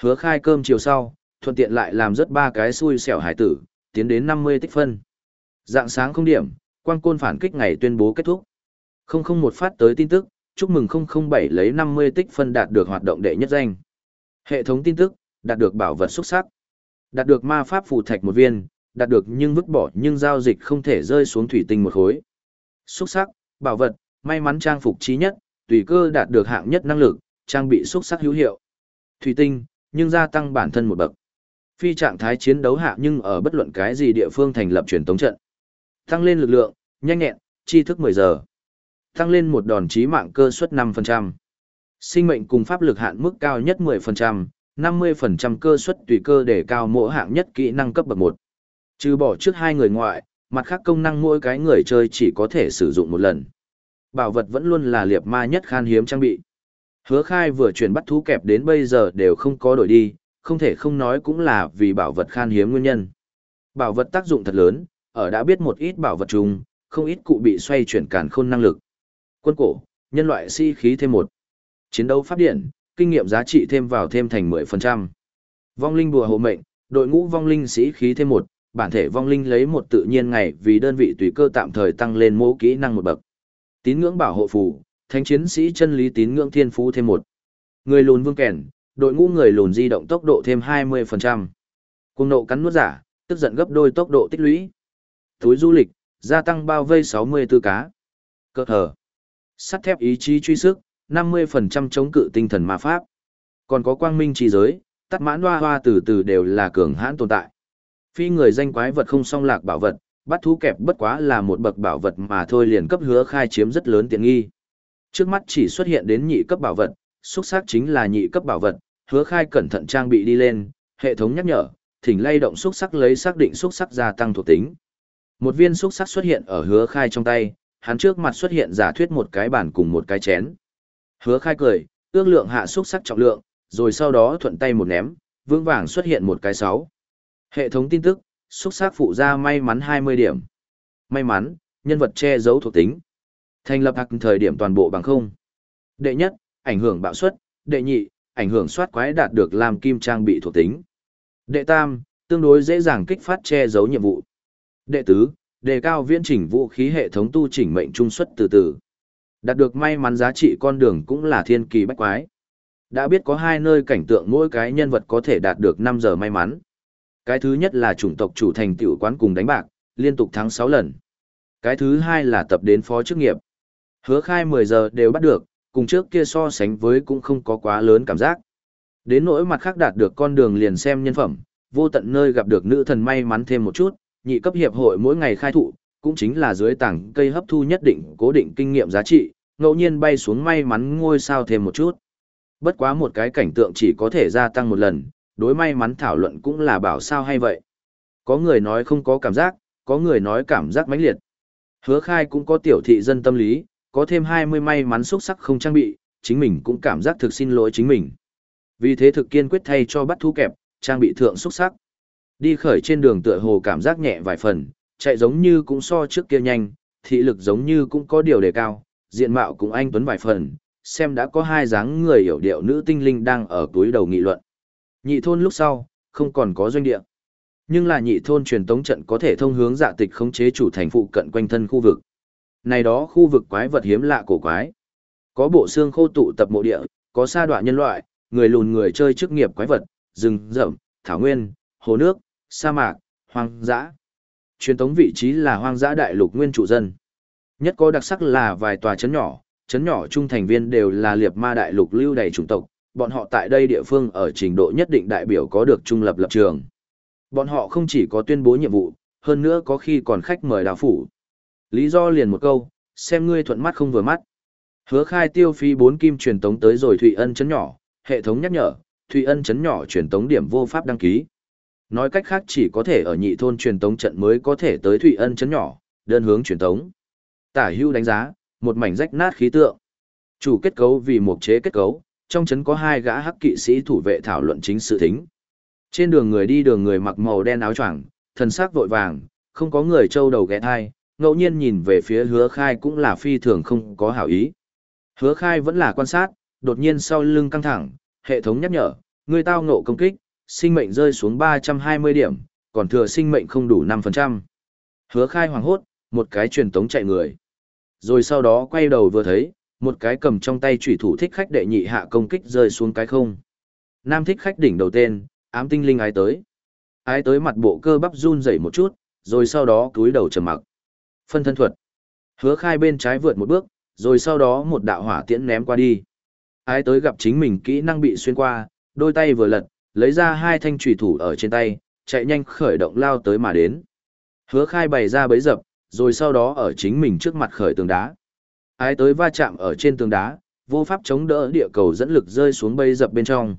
Hứa khai cơm chiều sau, thuận tiện lại làm rớt ba cái xui xẻo hải tử, tiến đến 50 tích phân. Dạng sáng không điểm, quang côn phản kích ngày tuyên bố kết thúc. Không không một phát tới tin tức, chúc mừng 007 lấy 50 tích phân đạt được hoạt động đệ nhất danh. Hệ thống tin tức, đạt được bảo vật xuất sắc. Đạt được ma pháp phù thạch một viên, đạt được nhưng vứt bỏ nhưng giao dịch không thể rơi xuống thủy tinh một khối. Xuất sắc, bảo vật, may mắn trang phục trí nhất, tùy cơ đạt được hạng nhất năng lực, trang bị xuất sắc hữu hiệu. Thủy tinh, nhưng gia tăng bản thân một bậc. Phi trạng thái chiến đấu hạ nhưng ở bất luận cái gì địa phương thành lập truyền tống trận. Tăng lên lực lượng, nhanh nhẹn, tri thức 10 giờ. Tăng lên một đòn chí mạng cơ suất 5%. Sinh mệnh cùng pháp lực hạn mức cao nhất 10%, 50% cơ suất tùy cơ để cao mỗi hạng nhất kỹ năng cấp bậc 1. Trừ bỏ trước hai người ngoại, mặt khác công năng mỗi cái người chơi chỉ có thể sử dụng một lần. Bảo vật vẫn luôn là liệp ma nhất khan hiếm trang bị. Hứa khai vừa chuyển bắt thú kẹp đến bây giờ đều không có đổi đi, không thể không nói cũng là vì bảo vật khan hiếm nguyên nhân. Bảo vật tác dụng thật lớn, ở đã biết một ít bảo vật chung, không ít cụ bị xoay chuyển càn khôn năng lực. Quân cổ, nhân loại si khí thêm một. Chiến đấu pháp điện, kinh nghiệm giá trị thêm vào thêm thành 10%. Vong linh bùa hộ mệnh, đội ngũ vong linh sĩ khí thêm một, bản thể vong linh lấy một tự nhiên ngày vì đơn vị tùy cơ tạm thời tăng lên mô kỹ năng một bậc. Tín ngưỡng bảo hộ phù, thánh chiến sĩ chân lý tín ngưỡng thiên phú thêm một. Người lùn vương kèn, đội ngũ người lùn di động tốc độ thêm 20%. Cùng nộ cắn nuốt giả, tức giận gấp đôi tốc độ tích lũy. Túi du lịch, gia tăng bao vây 64 cá. Cơ thở. Sắt thép ý chí truy sức, 50% chống cự tinh thần ma pháp. Còn có quang minh trì giới, tắt mãn hoa hoa từ từ đều là cường hãn tồn tại. Phi người danh quái vật không song lạc bảo vật, bắt thú kẹp bất quá là một bậc bảo vật mà thôi liền cấp hứa khai chiếm rất lớn tiện nghi. Trước mắt chỉ xuất hiện đến nhị cấp bảo vật, xuất sắc chính là nhị cấp bảo vật, hứa khai cẩn thận trang bị đi lên, hệ thống nhắc nhở, thỉnh lay động xuất sắc lấy xác định xuất sắc gia tăng thuộc tính. Một viên xúc sắc xuất hiện ở hứa khai trong tay, hắn trước mặt xuất hiện giả thuyết một cái bàn cùng một cái chén. Hứa khai cười, ước lượng hạ xúc sắc trọng lượng, rồi sau đó thuận tay một ném, vững vàng xuất hiện một cái sáu. Hệ thống tin tức, xúc sắc phụ ra may mắn 20 điểm. May mắn, nhân vật che giấu thuộc tính. Thành lập hạc thời điểm toàn bộ bằng không. Đệ nhất, ảnh hưởng bạo suất, đệ nhị, ảnh hưởng soát quái đạt được làm kim trang bị thuộc tính. Đệ tam, tương đối dễ dàng kích phát che giấu nhiệm vụ. Đệ tứ, đề cao viễn chỉnh vũ khí hệ thống tu chỉnh mệnh trung suất từ từ. Đạt được may mắn giá trị con đường cũng là thiên kỳ bách quái. Đã biết có hai nơi cảnh tượng mỗi cái nhân vật có thể đạt được 5 giờ may mắn. Cái thứ nhất là chủng tộc chủ thành tiểu quán cùng đánh bạc, liên tục thắng 6 lần. Cái thứ hai là tập đến phó chức nghiệp. Hứa khai 10 giờ đều bắt được, cùng trước kia so sánh với cũng không có quá lớn cảm giác. Đến nỗi mặt khác đạt được con đường liền xem nhân phẩm, vô tận nơi gặp được nữ thần may mắn thêm một chút, nhị cấp hiệp hội mỗi ngày khai thụ, cũng chính là dưới tảng cây hấp thu nhất định cố định kinh nghiệm giá trị, ngẫu nhiên bay xuống may mắn ngôi sao thêm một chút. Bất quá một cái cảnh tượng chỉ có thể gia tăng một lần, đối may mắn thảo luận cũng là bảo sao hay vậy. Có người nói không có cảm giác, có người nói cảm giác mãnh liệt. Hứa khai cũng có tiểu thị dân tâm lý, có thêm 20 may mắn xuất sắc không trang bị, chính mình cũng cảm giác thực xin lỗi chính mình. Vì thế thực kiên quyết thay cho bắt thú kẹp, trang bị thượng xuất sắc. Đi khởi trên đường tựa hồ cảm giác nhẹ vài phần, chạy giống như cũng so trước kia nhanh, thị lực giống như cũng có điều đề cao, diện mạo cũng anh tuấn vài phần, xem đã có hai dáng người hiểu điệu nữ tinh linh đang ở túi đầu nghị luận. Nhị thôn lúc sau, không còn có doanh địa. Nhưng là nhị thôn truyền tống trận có thể thông hướng dạ tịch khống chế chủ thành phụ cận quanh thân khu vực. Này đó khu vực quái vật hiếm lạ cổ quái. Có bộ xương khô tụ tập mộ địa, có sa đoạn nhân loại, người lùn người chơi chức nghiệp quái vật, rừng rậm, thảo nguyên, hồ nước, sa mạc, hoang dã. Truyền thống vị trí là hoang dã đại lục nguyên trụ dân. Nhất có đặc sắc là vài tòa chấn nhỏ, chấn nhỏ trung thành viên đều là liệt ma đại lục lưu đầy chủng tộc, bọn họ tại đây địa phương ở trình độ nhất định đại biểu có được trung lập lập trường. Bọn họ không chỉ có tuyên bố nhiệm vụ, hơn nữa có khi còn khách mời đào phủ. Lý do liền một câu, xem ngươi thuận mắt không vừa mắt. Hứa khai tiêu phí 4 kim truyền tống tới rồi Thụy Ân chấn nhỏ, hệ thống nhắc nhở, Thụy Ân chấn nhỏ truyền tống điểm vô pháp đăng ký. Nói cách khác chỉ có thể ở nhị thôn truyền tống trận mới có thể tới Thụy Ân chấn nhỏ, đơn hướng truyền tống. Tả hưu đánh giá, một mảnh rách nát khí tượng. Chủ kết cấu vì một chế kết cấu, trong chấn có hai gã hắc kỵ sĩ thủ vệ thảo luận chính sự thính. Trên đường người đi đường người mặc màu đen áo choàng, thần sắc vội vàng, không có người trâu đầu ghé thai, ngẫu nhiên nhìn về phía hứa khai cũng là phi thường không có hảo ý. Hứa khai vẫn là quan sát, đột nhiên sau lưng căng thẳng, hệ thống nhắc nhở, người tao ngộ công kích, sinh mệnh rơi xuống 320 điểm, còn thừa sinh mệnh không đủ 5%. Hứa khai hoàng hốt, một cái truyền tống chạy người. Rồi sau đó quay đầu vừa thấy, một cái cầm trong tay chủy thủ thích khách đệ nhị hạ công kích rơi xuống cái không. Nam thích khách đỉnh đầu tên, ám tinh linh ái tới. Ái tới mặt bộ cơ bắp run rẩy một chút, rồi sau đó cúi đầu trầm mặc. Phân thân thuật. Hứa khai bên trái vượt một bước, rồi sau đó một đạo hỏa tiễn ném qua đi. Ái tới gặp chính mình kỹ năng bị xuyên qua, đôi tay vừa lật, lấy ra hai thanh trùy thủ ở trên tay, chạy nhanh khởi động lao tới mà đến. Hứa khai bày ra bấy dập, rồi sau đó ở chính mình trước mặt khởi tường đá. Ái tới va chạm ở trên tường đá, vô pháp chống đỡ địa cầu dẫn lực rơi xuống bấy dập bên trong.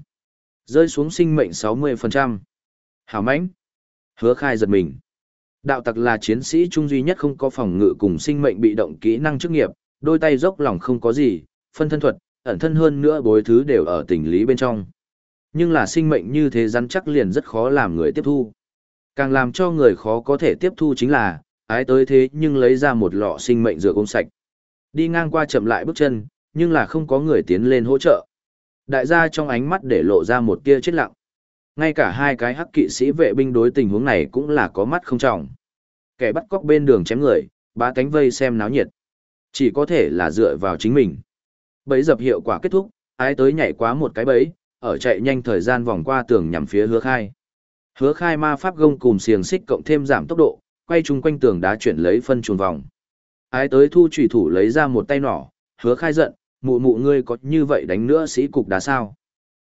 Rơi xuống sinh mệnh 60%. Hảo mãnh Hứa khai giật mình. Đạo tặc là chiến sĩ trung duy nhất không có phòng ngự cùng sinh mệnh bị động kỹ năng chức nghiệp, đôi tay dốc lòng không có gì, phân thân thuật, ẩn thân hơn nữa bối thứ đều ở tình lý bên trong. Nhưng là sinh mệnh như thế rắn chắc liền rất khó làm người tiếp thu. Càng làm cho người khó có thể tiếp thu chính là, ái tới thế nhưng lấy ra một lọ sinh mệnh rửa ôm sạch. Đi ngang qua chậm lại bước chân, nhưng là không có người tiến lên hỗ trợ. Đại gia trong ánh mắt để lộ ra một tia chết lặng. Ngay cả hai cái hắc kỵ sĩ vệ binh đối tình huống này cũng là có mắt không trọng. Kẻ bắt cóc bên đường chém người, ba cánh vây xem náo nhiệt. Chỉ có thể là dựa vào chính mình. Bấy dập hiệu quả kết thúc, ái tới nhảy quá một cái bẫy, ở chạy nhanh thời gian vòng qua tường nhằm phía hứa khai. Hứa khai ma pháp gông cùng xiềng xích cộng thêm giảm tốc độ, quay chung quanh tường đá chuyển lấy phân chuồn vòng. Ái tới thu trùy thủ lấy ra một tay nỏ, hứa khai giận, mụ mụ ngươi có như vậy đánh nữa sĩ cục đá sao.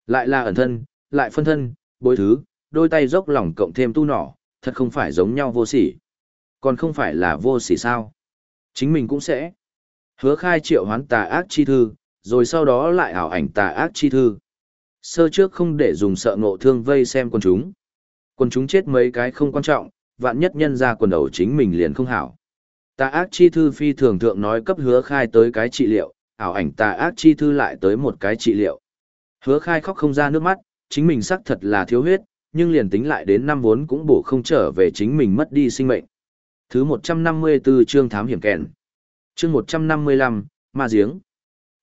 Lại là ẩn thân, lại phân thân, bối thứ, đôi tay dốc lòng cộng thêm tu nỏ, thật không phải giống nhau vô sỉ. Còn không phải là vô sỉ sao. Chính mình cũng sẽ. Hứa khai triệu hoán tà ác chi thư, rồi sau đó lại ảo ảnh tà ác chi thư. Sơ trước không để dùng sợ ngộ thương vây xem quần chúng. Quần chúng chết mấy cái không quan trọng, vạn nhất nhân ra quần đầu chính mình liền không hảo. Tà ác chi thư phi thường thượng nói cấp hứa khai tới cái trị liệu, ảo ảnh tà ác chi thư lại tới một cái trị liệu. Hứa khai khóc không ra nước mắt, chính mình xác thật là thiếu huyết, nhưng liền tính lại đến năm vốn cũng bổ không trở về chính mình mất đi sinh mệnh. Thứ 154 chương thám hiểm kèn. Chương 155, ma giếng.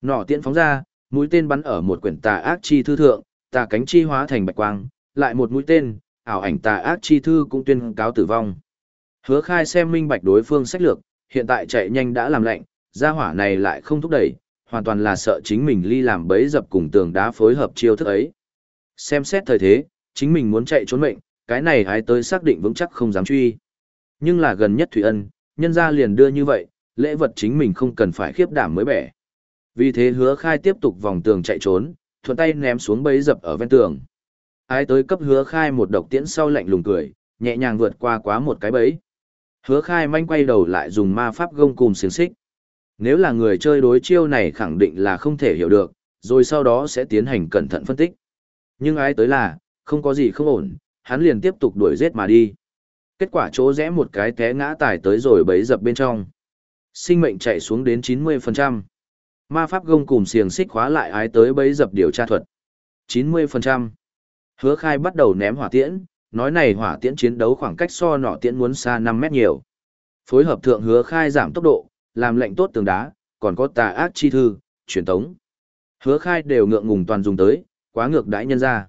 Nỏ tiễn phóng ra, mũi tên bắn ở một quyển tà ác chi thư thượng, tà cánh chi hóa thành bạch quang, lại một mũi tên, ảo ảnh tà ác chi thư cũng tuyên cáo tử vong. Hứa khai xem minh bạch đối phương sách lược, hiện tại chạy nhanh đã làm lệnh, gia hỏa này lại không thúc đẩy, hoàn toàn là sợ chính mình ly làm bấy dập cùng tường đá phối hợp chiêu thức ấy. Xem xét thời thế, chính mình muốn chạy trốn mệnh, cái này hái tới xác định vững chắc không dám truy. Nhưng là gần nhất Thủy Ân, nhân ra liền đưa như vậy, lễ vật chính mình không cần phải khiếp đảm mới bẻ. Vì thế hứa khai tiếp tục vòng tường chạy trốn, thuận tay ném xuống bấy dập ở ven tường. Ái tới cấp hứa khai một độc tiễn sau lạnh lùng cười, nhẹ nhàng vượt qua quá một cái bẫy. Hứa khai manh quay đầu lại dùng ma pháp gông cùng xiềng xích. Nếu là người chơi đối chiêu này khẳng định là không thể hiểu được, rồi sau đó sẽ tiến hành cẩn thận phân tích. Nhưng ái tới là, không có gì không ổn, hắn liền tiếp tục đuổi giết mà đi. Kết quả chỗ rẽ một cái té ngã tải tới rồi bấy dập bên trong. Sinh mệnh chạy xuống đến 90%. Ma pháp gông cùng xiềng xích khóa lại ái tới bấy dập điều tra thuật. 90%. Hứa khai bắt đầu ném hỏa tiễn, nói này hỏa tiễn chiến đấu khoảng cách so nọ tiễn muốn xa 5 mét nhiều. Phối hợp thượng hứa khai giảm tốc độ, làm lệnh tốt tường đá, còn có tà ác chi thư, truyền tống. Hứa khai đều ngượng ngùng toàn dùng tới, quá ngược đãi nhân ra.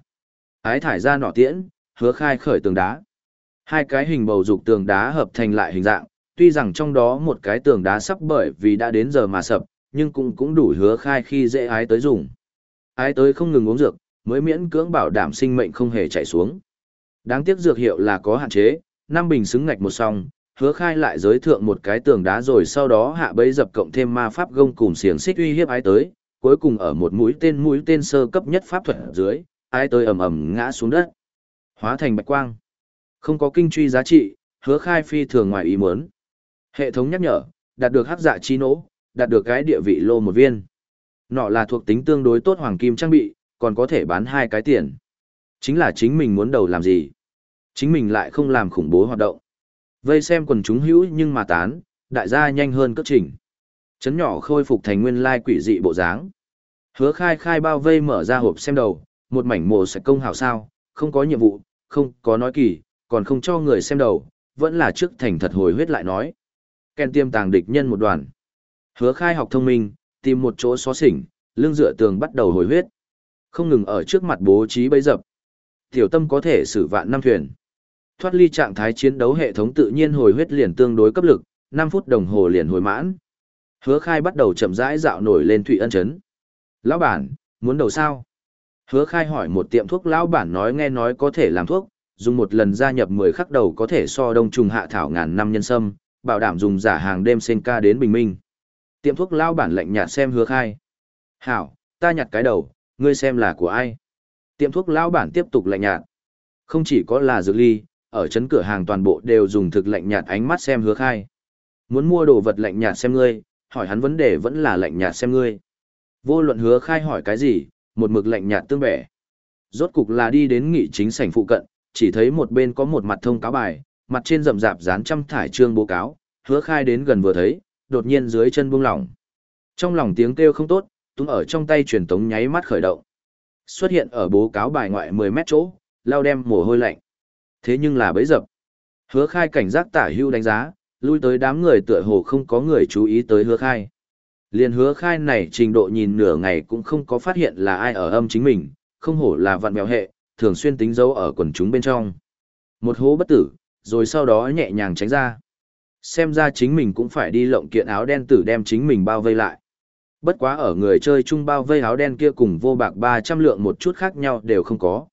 Ái thải ra nọ tiễn, hứa khai khởi tường đá. Hai cái hình bầu dục tường đá hợp thành lại hình dạng, tuy rằng trong đó một cái tường đá sắp bởi vì đã đến giờ mà sập, nhưng cũng cũng đủ hứa khai khi dễ ái tới dùng. Ái tới không ngừng uống dược, mới miễn cưỡng bảo đảm sinh mệnh không hề chảy xuống. Đáng tiếc dược hiệu là có hạn chế, năm bình xứng ngạch một song, hứa khai lại giới thượng một cái tường đá rồi sau đó hạ bấy dập cộng thêm ma pháp gông cùng xiềng xích uy hiếp ái tới, cuối cùng ở một mũi tên mũi tên sơ cấp nhất pháp thuật dưới, ái tới ầm ầm ngã xuống đất. Hóa thành bạch quang. Không có kinh truy giá trị, hứa khai phi thường ngoài ý muốn. Hệ thống nhắc nhở, đạt được hắc dạ chi nỗ, đạt được cái địa vị lô một viên. Nọ là thuộc tính tương đối tốt hoàng kim trang bị, còn có thể bán hai cái tiền. Chính là chính mình muốn đầu làm gì. Chính mình lại không làm khủng bố hoạt động. Vây xem quần chúng hữu nhưng mà tán, đại gia nhanh hơn cấp trình. Chấn nhỏ khôi phục thành nguyên lai quỷ dị bộ dáng. Hứa khai khai bao vây mở ra hộp xem đầu, một mảnh mồ sạch công hảo sao, không có nhiệm vụ, không có nói kỳ, còn không cho người xem đầu, vẫn là trước thành thật hồi huyết lại nói. Ken tiêm tàng địch nhân một đoàn. Hứa khai học thông minh, tìm một chỗ xó xỉnh, lưng dựa tường bắt đầu hồi huyết. Không ngừng ở trước mặt bố trí bấy dập. Tiểu tâm có thể xử vạn năm thuyền. Thoát ly trạng thái chiến đấu hệ thống tự nhiên hồi huyết liền tương đối cấp lực, 5 phút đồng hồ liền hồi mãn. Hứa khai bắt đầu chậm rãi dạo nổi lên Thụy Ân Trấn. Lão bản, muốn đầu sao? Hứa khai hỏi một tiệm thuốc lão bản nói nghe nói có thể làm thuốc, dùng một lần gia nhập 10 khắc đầu có thể so đông trùng hạ thảo ngàn năm nhân sâm, bảo đảm dùng giả hàng đêm sen ca đến bình minh. Tiệm thuốc lao bản lệnh nhạt xem hứa khai. Hảo, ta nhặt cái đầu, ngươi xem là của ai? Tiệm thuốc lao bản tiếp tục lạnh nhạt. Không chỉ có là dược ly, ở chấn cửa hàng toàn bộ đều dùng thực lạnh nhạt ánh mắt xem hứa khai. Muốn mua đồ vật lạnh nhạt xem ngươi, hỏi hắn vấn đề vẫn là lạnh nhạt xem ngươi. Vô luận hứa khai hỏi cái gì, một mực lạnh nhạt tương bẻ. Rốt cục là đi đến nghị chính sảnh phụ cận, chỉ thấy một bên có một mặt thông cáo bài, mặt trên rậm rạp dán trăm thải trương bố cáo, hứa khai đến gần vừa thấy, đột nhiên dưới chân buông lỏng. Trong lòng tiếng kêu không tốt, tung ở trong tay truyền tống nháy mắt khởi động. Xuất hiện ở bố cáo bài ngoại 10 mét chỗ, lao đem mồ hôi lạnh. Thế nhưng là bấy dập. Hứa khai cảnh giác tả hưu đánh giá, lui tới đám người tựa hồ không có người chú ý tới hứa khai. Liền hứa khai này trình độ nhìn nửa ngày cũng không có phát hiện là ai ở âm chính mình, không hổ là vạn mèo hệ, thường xuyên tính dấu ở quần chúng bên trong. Một hố bất tử, rồi sau đó nhẹ nhàng tránh ra. Xem ra chính mình cũng phải đi lộng kiện áo đen tử đem chính mình bao vây lại. Bất quá ở người chơi chung bao vây áo đen kia cùng vô bạc 300 lượng một chút khác nhau đều không có.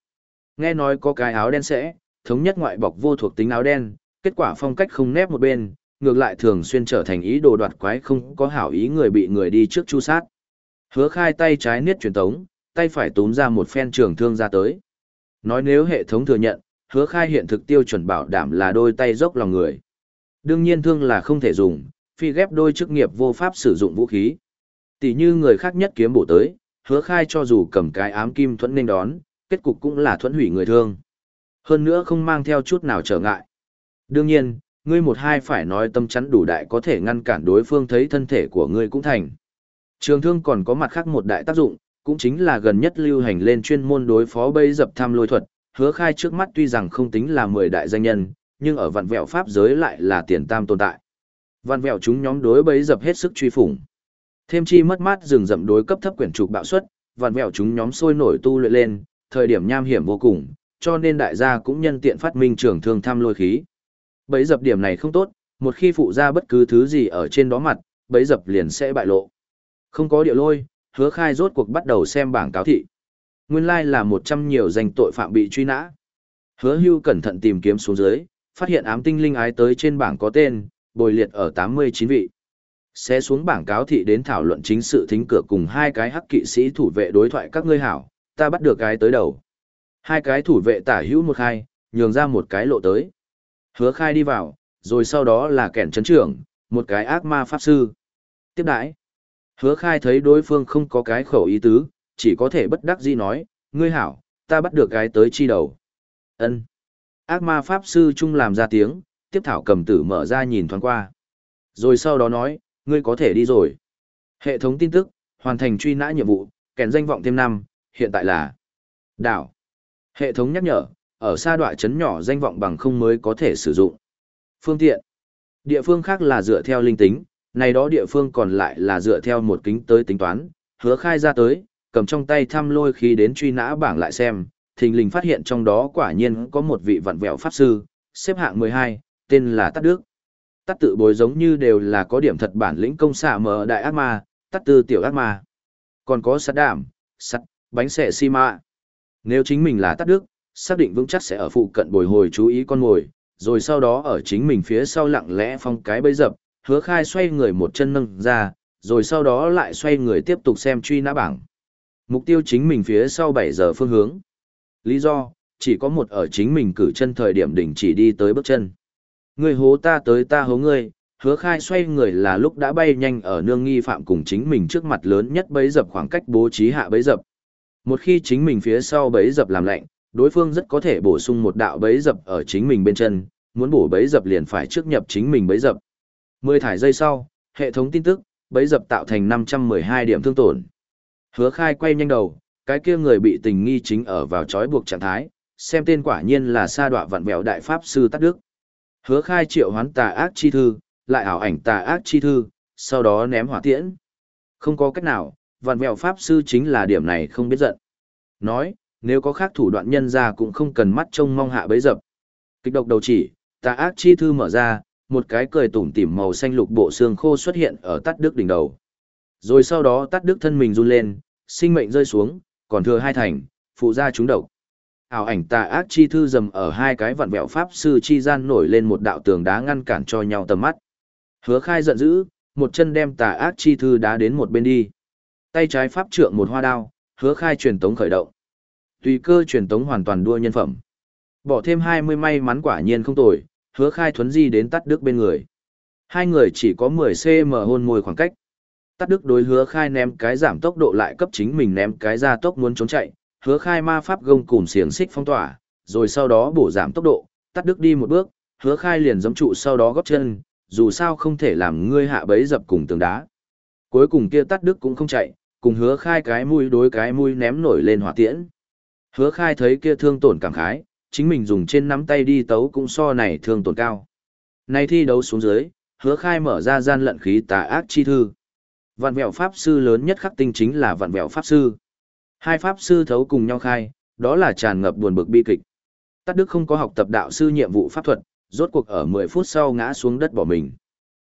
Nghe nói có cái áo đen sẽ, thống nhất ngoại bọc vô thuộc tính áo đen, kết quả phong cách không nép một bên, ngược lại thường xuyên trở thành ý đồ đoạt quái không có hảo ý người bị người đi trước chu sát. Hứa khai tay trái niết truyền tống, tay phải túm ra một phen trường thương ra tới. Nói nếu hệ thống thừa nhận, hứa khai hiện thực tiêu chuẩn bảo đảm là đôi tay dốc lòng người. Đương nhiên thương là không thể dùng, phi ghép đôi chức nghiệp vô pháp sử dụng vũ khí. Tỷ như người khác nhất kiếm bổ tới, hứa khai cho dù cầm cái ám kim thuẫn nên đón, kết cục cũng là thuẫn hủy người thương. Hơn nữa không mang theo chút nào trở ngại. Đương nhiên, ngươi một hai phải nói tâm chắn đủ đại có thể ngăn cản đối phương thấy thân thể của ngươi cũng thành. Trường thương còn có mặt khác một đại tác dụng, cũng chính là gần nhất lưu hành lên chuyên môn đối phó bây dập tham lôi thuật, hứa khai trước mắt tuy rằng không tính là 10 đại danh nhân, nhưng ở vạn vẹo pháp giới lại là tiền tam tồn tại. Vạn vẹo chúng nhóm đối bấy dập hết sức truy phủng. Thêm chi mất mát rừng rậm đối cấp thấp quyển trục bạo suất, vạn vẹo chúng nhóm sôi nổi tu luyện lên, thời điểm nham hiểm vô cùng, cho nên đại gia cũng nhân tiện phát minh trường thương tham lôi khí. Bấy dập điểm này không tốt, một khi phụ ra bất cứ thứ gì ở trên đó mặt, bấy dập liền sẽ bại lộ. Không có địa lôi, hứa khai rốt cuộc bắt đầu xem bảng cáo thị. Nguyên lai like là một trăm nhiều danh tội phạm bị truy nã. Hứa hưu cẩn thận tìm kiếm xuống dưới, phát hiện ám tinh linh ái tới trên bảng có tên, bồi liệt ở 89 vị. Sẽ xuống bảng cáo thị đến thảo luận chính sự thính cửa cùng hai cái hắc kỵ sĩ thủ vệ đối thoại các ngươi hảo, ta bắt được cái tới đầu. Hai cái thủ vệ tả hữu một khai, nhường ra một cái lộ tới. Hứa khai đi vào, rồi sau đó là kẻn chấn trưởng, một cái ác ma pháp sư. Tiếp đãi. Hứa khai thấy đối phương không có cái khẩu ý tứ, chỉ có thể bất đắc dĩ nói, ngươi hảo, ta bắt được cái tới chi đầu. ân Ác ma pháp sư chung làm ra tiếng, tiếp thảo cầm tử mở ra nhìn thoáng qua. Rồi sau đó nói, ngươi có thể đi rồi. Hệ thống tin tức, hoàn thành truy nã nhiệm vụ, kèn danh vọng thêm năm, hiện tại là đảo. Hệ thống nhắc nhở, ở xa đoạn chấn nhỏ danh vọng bằng không mới có thể sử dụng. Phương tiện. Địa phương khác là dựa theo linh tính, này đó địa phương còn lại là dựa theo một kính tới tính toán, hứa khai ra tới, cầm trong tay thăm lôi khi đến truy nã bảng lại xem, thình lình phát hiện trong đó quả nhiên có một vị vặn vẹo pháp sư, xếp hạng 12, tên là Tát Đức. Tát tự bối giống như đều là có điểm thật bản lĩnh công xạ mở đại ác ma, Tát tư tiểu ác ma. Còn có sát đảm, sắt, bánh xẻ xi mạ. Nếu chính mình là Tát Đức, xác định vững chắc sẽ ở phụ cận bồi hồi chú ý con ngồi, rồi sau đó ở chính mình phía sau lặng lẽ phong cái bấy dập, hứa khai xoay người một chân nâng ra, rồi sau đó lại xoay người tiếp tục xem truy nã bảng. Mục tiêu chính mình phía sau 7 giờ phương hướng. Lý do, chỉ có một ở chính mình cử chân thời điểm đỉnh chỉ đi tới bước chân. Người hố ta tới ta hố ngươi, hứa khai xoay người là lúc đã bay nhanh ở nương nghi phạm cùng chính mình trước mặt lớn nhất bấy dập khoảng cách bố trí hạ bấy dập. Một khi chính mình phía sau bấy dập làm lạnh, đối phương rất có thể bổ sung một đạo bấy dập ở chính mình bên chân, muốn bổ bấy dập liền phải trước nhập chính mình bấy dập. Mười thải giây sau, hệ thống tin tức, bấy dập tạo thành 512 điểm thương tổn. Hứa khai quay nhanh đầu, cái kia người bị tình nghi chính ở vào trói buộc trạng thái, xem tên quả nhiên là sa đọa vặn vẹo đại pháp sư Tát đức. Hứa khai triệu hoán tà ác chi thư, lại ảo ảnh tà ác chi thư, sau đó ném hỏa tiễn. Không có cách nào, vặn vẹo pháp sư chính là điểm này không biết giận. Nói, nếu có khác thủ đoạn nhân ra cũng không cần mắt trông mong hạ bấy dập. Kịch độc đầu chỉ, tà ác chi thư mở ra, một cái cười tủm tỉm màu xanh lục bộ xương khô xuất hiện ở tắt đức đỉnh đầu. Rồi sau đó tắt đức thân mình run lên, sinh mệnh rơi xuống, còn thừa hai thành, phụ gia chúng độc. Ảo ảnh tà ác chi thư dầm ở hai cái vặn vẹo pháp sư chi gian nổi lên một đạo tường đá ngăn cản cho nhau tầm mắt. Hứa khai giận dữ, một chân đem tà ác chi thư đá đến một bên đi. Tay trái pháp trượng một hoa đao, hứa khai truyền tống khởi động. Tùy cơ truyền tống hoàn toàn đua nhân phẩm. Bỏ thêm 20 may mắn quả nhiên không tồi, hứa khai thuấn di đến tắt đức bên người. Hai người chỉ có 10cm hôn môi khoảng cách. Tắt đức đối hứa khai ném cái giảm tốc độ lại cấp chính mình ném cái ra tốc muốn trốn chạy, hứa khai ma pháp gông cùng xiềng xích phong tỏa, rồi sau đó bổ giảm tốc độ, tắt đức đi một bước, hứa khai liền giống trụ sau đó góp chân, dù sao không thể làm ngươi hạ bấy dập cùng tường đá. Cuối cùng kia tắt đức cũng không chạy, cùng hứa khai cái mũi đối cái mũi ném nổi lên hỏa tiễn. Hứa khai thấy kia thương tổn cảm khái, chính mình dùng trên nắm tay đi tấu cũng so này thương tổn cao. Nay thi đấu xuống dưới, hứa khai mở ra gian lận khí tà ác chi thư. Vạn vẹo pháp sư lớn nhất khắc tinh chính là vạn vẹo pháp sư. Hai pháp sư thấu cùng nhau khai, đó là tràn ngập buồn bực bi kịch. Tát Đức không có học tập đạo sư nhiệm vụ pháp thuật, rốt cuộc ở 10 phút sau ngã xuống đất bỏ mình.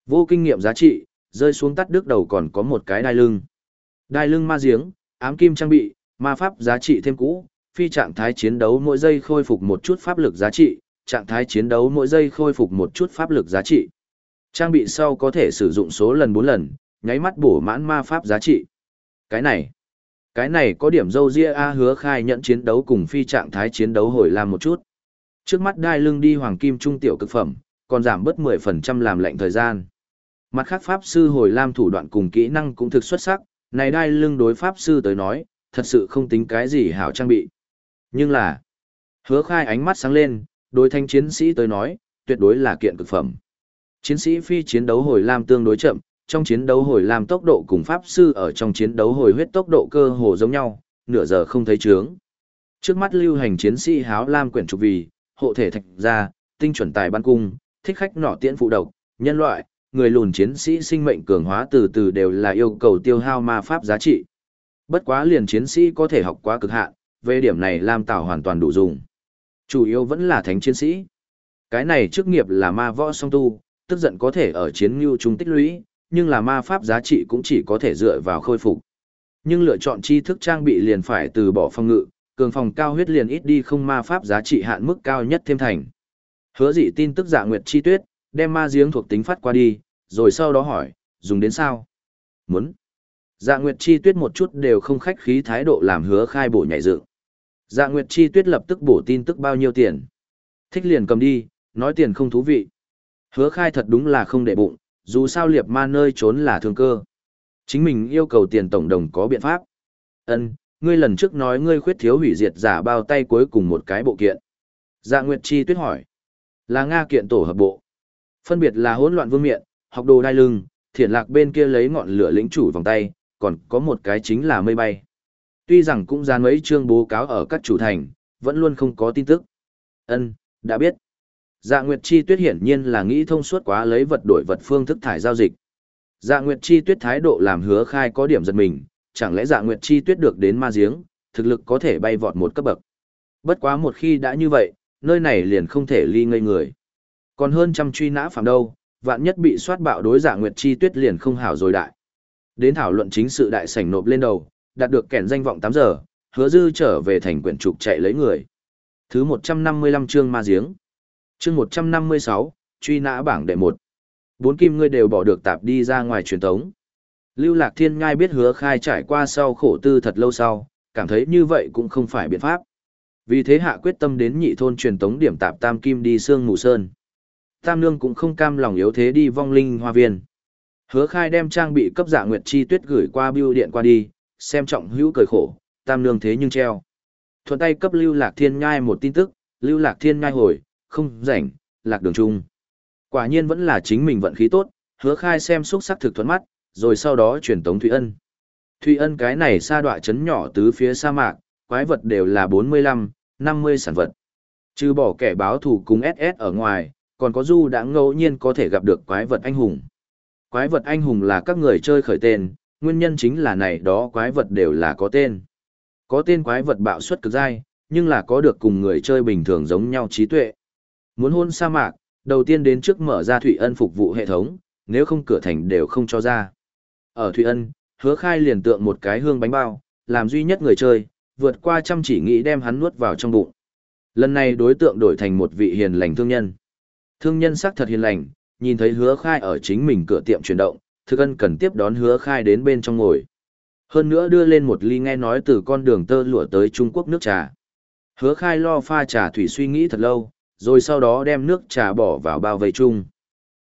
Vô kinh nghiệm giá trị, rơi xuống Tát Đức đầu còn có một cái đai lưng. Đai lưng ma giếng, ám kim trang bị, ma pháp giá trị thêm cũ, phi trạng thái chiến đấu mỗi giây khôi phục một chút pháp lực giá trị, trạng thái chiến đấu mỗi giây khôi phục một chút pháp lực giá trị. Trang bị sau có thể sử dụng số lần 4 lần, nháy mắt bổ mãn ma pháp giá trị. Cái này, cái này có điểm dâu ria A hứa khai nhận chiến đấu cùng phi trạng thái chiến đấu hồi làm một chút. Trước mắt đai lưng đi hoàng kim trung tiểu cực phẩm, còn giảm bớt 10% làm lệnh thời gian. Mặt khác pháp sư hồi lam thủ đoạn cùng kỹ năng cũng thực xuất sắc, này đai lưng đối pháp sư tới nói, thật sự không tính cái gì hảo trang bị. Nhưng là, hứa khai ánh mắt sáng lên, đối thanh chiến sĩ tới nói, tuyệt đối là kiện cực phẩm. Chiến sĩ phi chiến đấu hồi lam tương đối chậm, trong chiến đấu hồi làm tốc độ cùng pháp sư ở trong chiến đấu hồi huyết tốc độ cơ hồ giống nhau, nửa giờ không thấy chướng. Trước mắt lưu hành chiến sĩ háo lam quyển trục vì, hộ thể thạch ra tinh chuẩn tài ban cung, thích khách nỏ tiễn phụ độc, nhân loại, người lùn chiến sĩ sinh mệnh cường hóa từ từ đều là yêu cầu tiêu hao ma pháp giá trị. Bất quá liền chiến sĩ có thể học quá cực hạn, về điểm này Lam Tảo hoàn toàn đủ dùng. Chủ yếu vẫn là thánh chiến sĩ. Cái này chức nghiệp là ma võ song tu, tức giận có thể ở chiến ngưu trung tích lũy, nhưng là ma pháp giá trị cũng chỉ có thể dựa vào khôi phục. Nhưng lựa chọn tri thức trang bị liền phải từ bỏ phong ngự, cường phòng cao huyết liền ít đi không ma pháp giá trị hạn mức cao nhất thêm thành. Hứa dị tin tức dạ nguyệt chi tuyết, đem ma giếng thuộc tính phát qua đi, rồi sau đó hỏi, dùng đến sao? Muốn. Dạ nguyệt chi tuyết một chút đều không khách khí thái độ làm hứa khai bổ nhảy dựng. Dạ nguyệt chi tuyết lập tức bổ tin tức bao nhiêu tiền. Thích liền cầm đi, nói tiền không thú vị. Hứa khai thật đúng là không để bụng, dù sao liệp ma nơi trốn là thương cơ. Chính mình yêu cầu tiền tổng đồng có biện pháp. ân ngươi lần trước nói ngươi khuyết thiếu hủy diệt giả bao tay cuối cùng một cái bộ kiện. Dạ Nguyệt Chi tuyết hỏi. Là Nga kiện tổ hợp bộ. Phân biệt là hỗn loạn vương miện, học đồ đai lưng, thiển lạc bên kia lấy ngọn lửa lĩnh chủ vòng tay, còn có một cái chính là mây bay. Tuy rằng cũng dán mấy chương bố cáo ở các chủ thành, vẫn luôn không có tin tức. Ân, đã biết. Dạ Nguyệt Chi Tuyết hiển nhiên là nghĩ thông suốt quá lấy vật đổi vật phương thức thải giao dịch. Dạ Nguyệt Chi Tuyết thái độ làm hứa khai có điểm giật mình, chẳng lẽ Dạ Nguyệt Chi Tuyết được đến ma giếng, thực lực có thể bay vọt một cấp bậc. Bất quá một khi đã như vậy, nơi này liền không thể ly ngây người. Còn hơn trăm truy nã phạm đâu, vạn nhất bị soát bạo đối Dạ Nguyệt Chi Tuyết liền không hảo rồi đại. Đến thảo luận chính sự đại sảnh nộp lên đầu, đạt được kẻn danh vọng 8 giờ, hứa dư trở về thành quyển trục chạy lấy người. Thứ 155 chương ma giếng. Chương 156, truy nã bảng đệ 1. Bốn kim ngươi đều bỏ được tạp đi ra ngoài truyền tống. Lưu Lạc Thiên Ngai biết hứa khai trải qua sau khổ tư thật lâu sau, cảm thấy như vậy cũng không phải biện pháp. Vì thế hạ quyết tâm đến nhị thôn truyền tống điểm tạp Tam Kim đi Sương Mù Sơn. Tam Nương cũng không cam lòng yếu thế đi vong linh hoa viên. Hứa khai đem trang bị cấp giả nguyệt chi tuyết gửi qua bưu điện qua đi, xem trọng hữu cười khổ, Tam Nương thế nhưng treo. Thuận tay cấp Lưu Lạc Thiên Ngai một tin tức, Lưu Lạc Thiên Ngai hồi, không rảnh, lạc đường chung. Quả nhiên vẫn là chính mình vận khí tốt, hứa khai xem xúc sắc thực thuẫn mắt, rồi sau đó truyền tống Thụy Ân. Thụy Ân cái này xa đọa chấn nhỏ tứ phía sa mạc, quái vật đều là 45, 50 sản vật. Trừ bỏ kẻ báo thủ cùng SS ở ngoài, còn có du đã ngẫu nhiên có thể gặp được quái vật anh hùng. Quái vật anh hùng là các người chơi khởi tên, nguyên nhân chính là này đó quái vật đều là có tên. Có tên quái vật bạo suất cực dai, nhưng là có được cùng người chơi bình thường giống nhau trí tuệ. Muốn hôn sa mạc, đầu tiên đến trước mở ra Thụy Ân phục vụ hệ thống, nếu không cửa thành đều không cho ra. Ở Thụy Ân, hứa khai liền tượng một cái hương bánh bao, làm duy nhất người chơi, vượt qua chăm chỉ nghĩ đem hắn nuốt vào trong bụng. Lần này đối tượng đổi thành một vị hiền lành thương nhân. Thương nhân sắc thật hiền lành, nhìn thấy hứa khai ở chính mình cửa tiệm chuyển động, thực ân cần tiếp đón hứa khai đến bên trong ngồi. Hơn nữa đưa lên một ly nghe nói từ con đường tơ lụa tới Trung Quốc nước trà. Hứa khai lo pha trà thủy suy nghĩ thật lâu, rồi sau đó đem nước trà bỏ vào bao vây chung.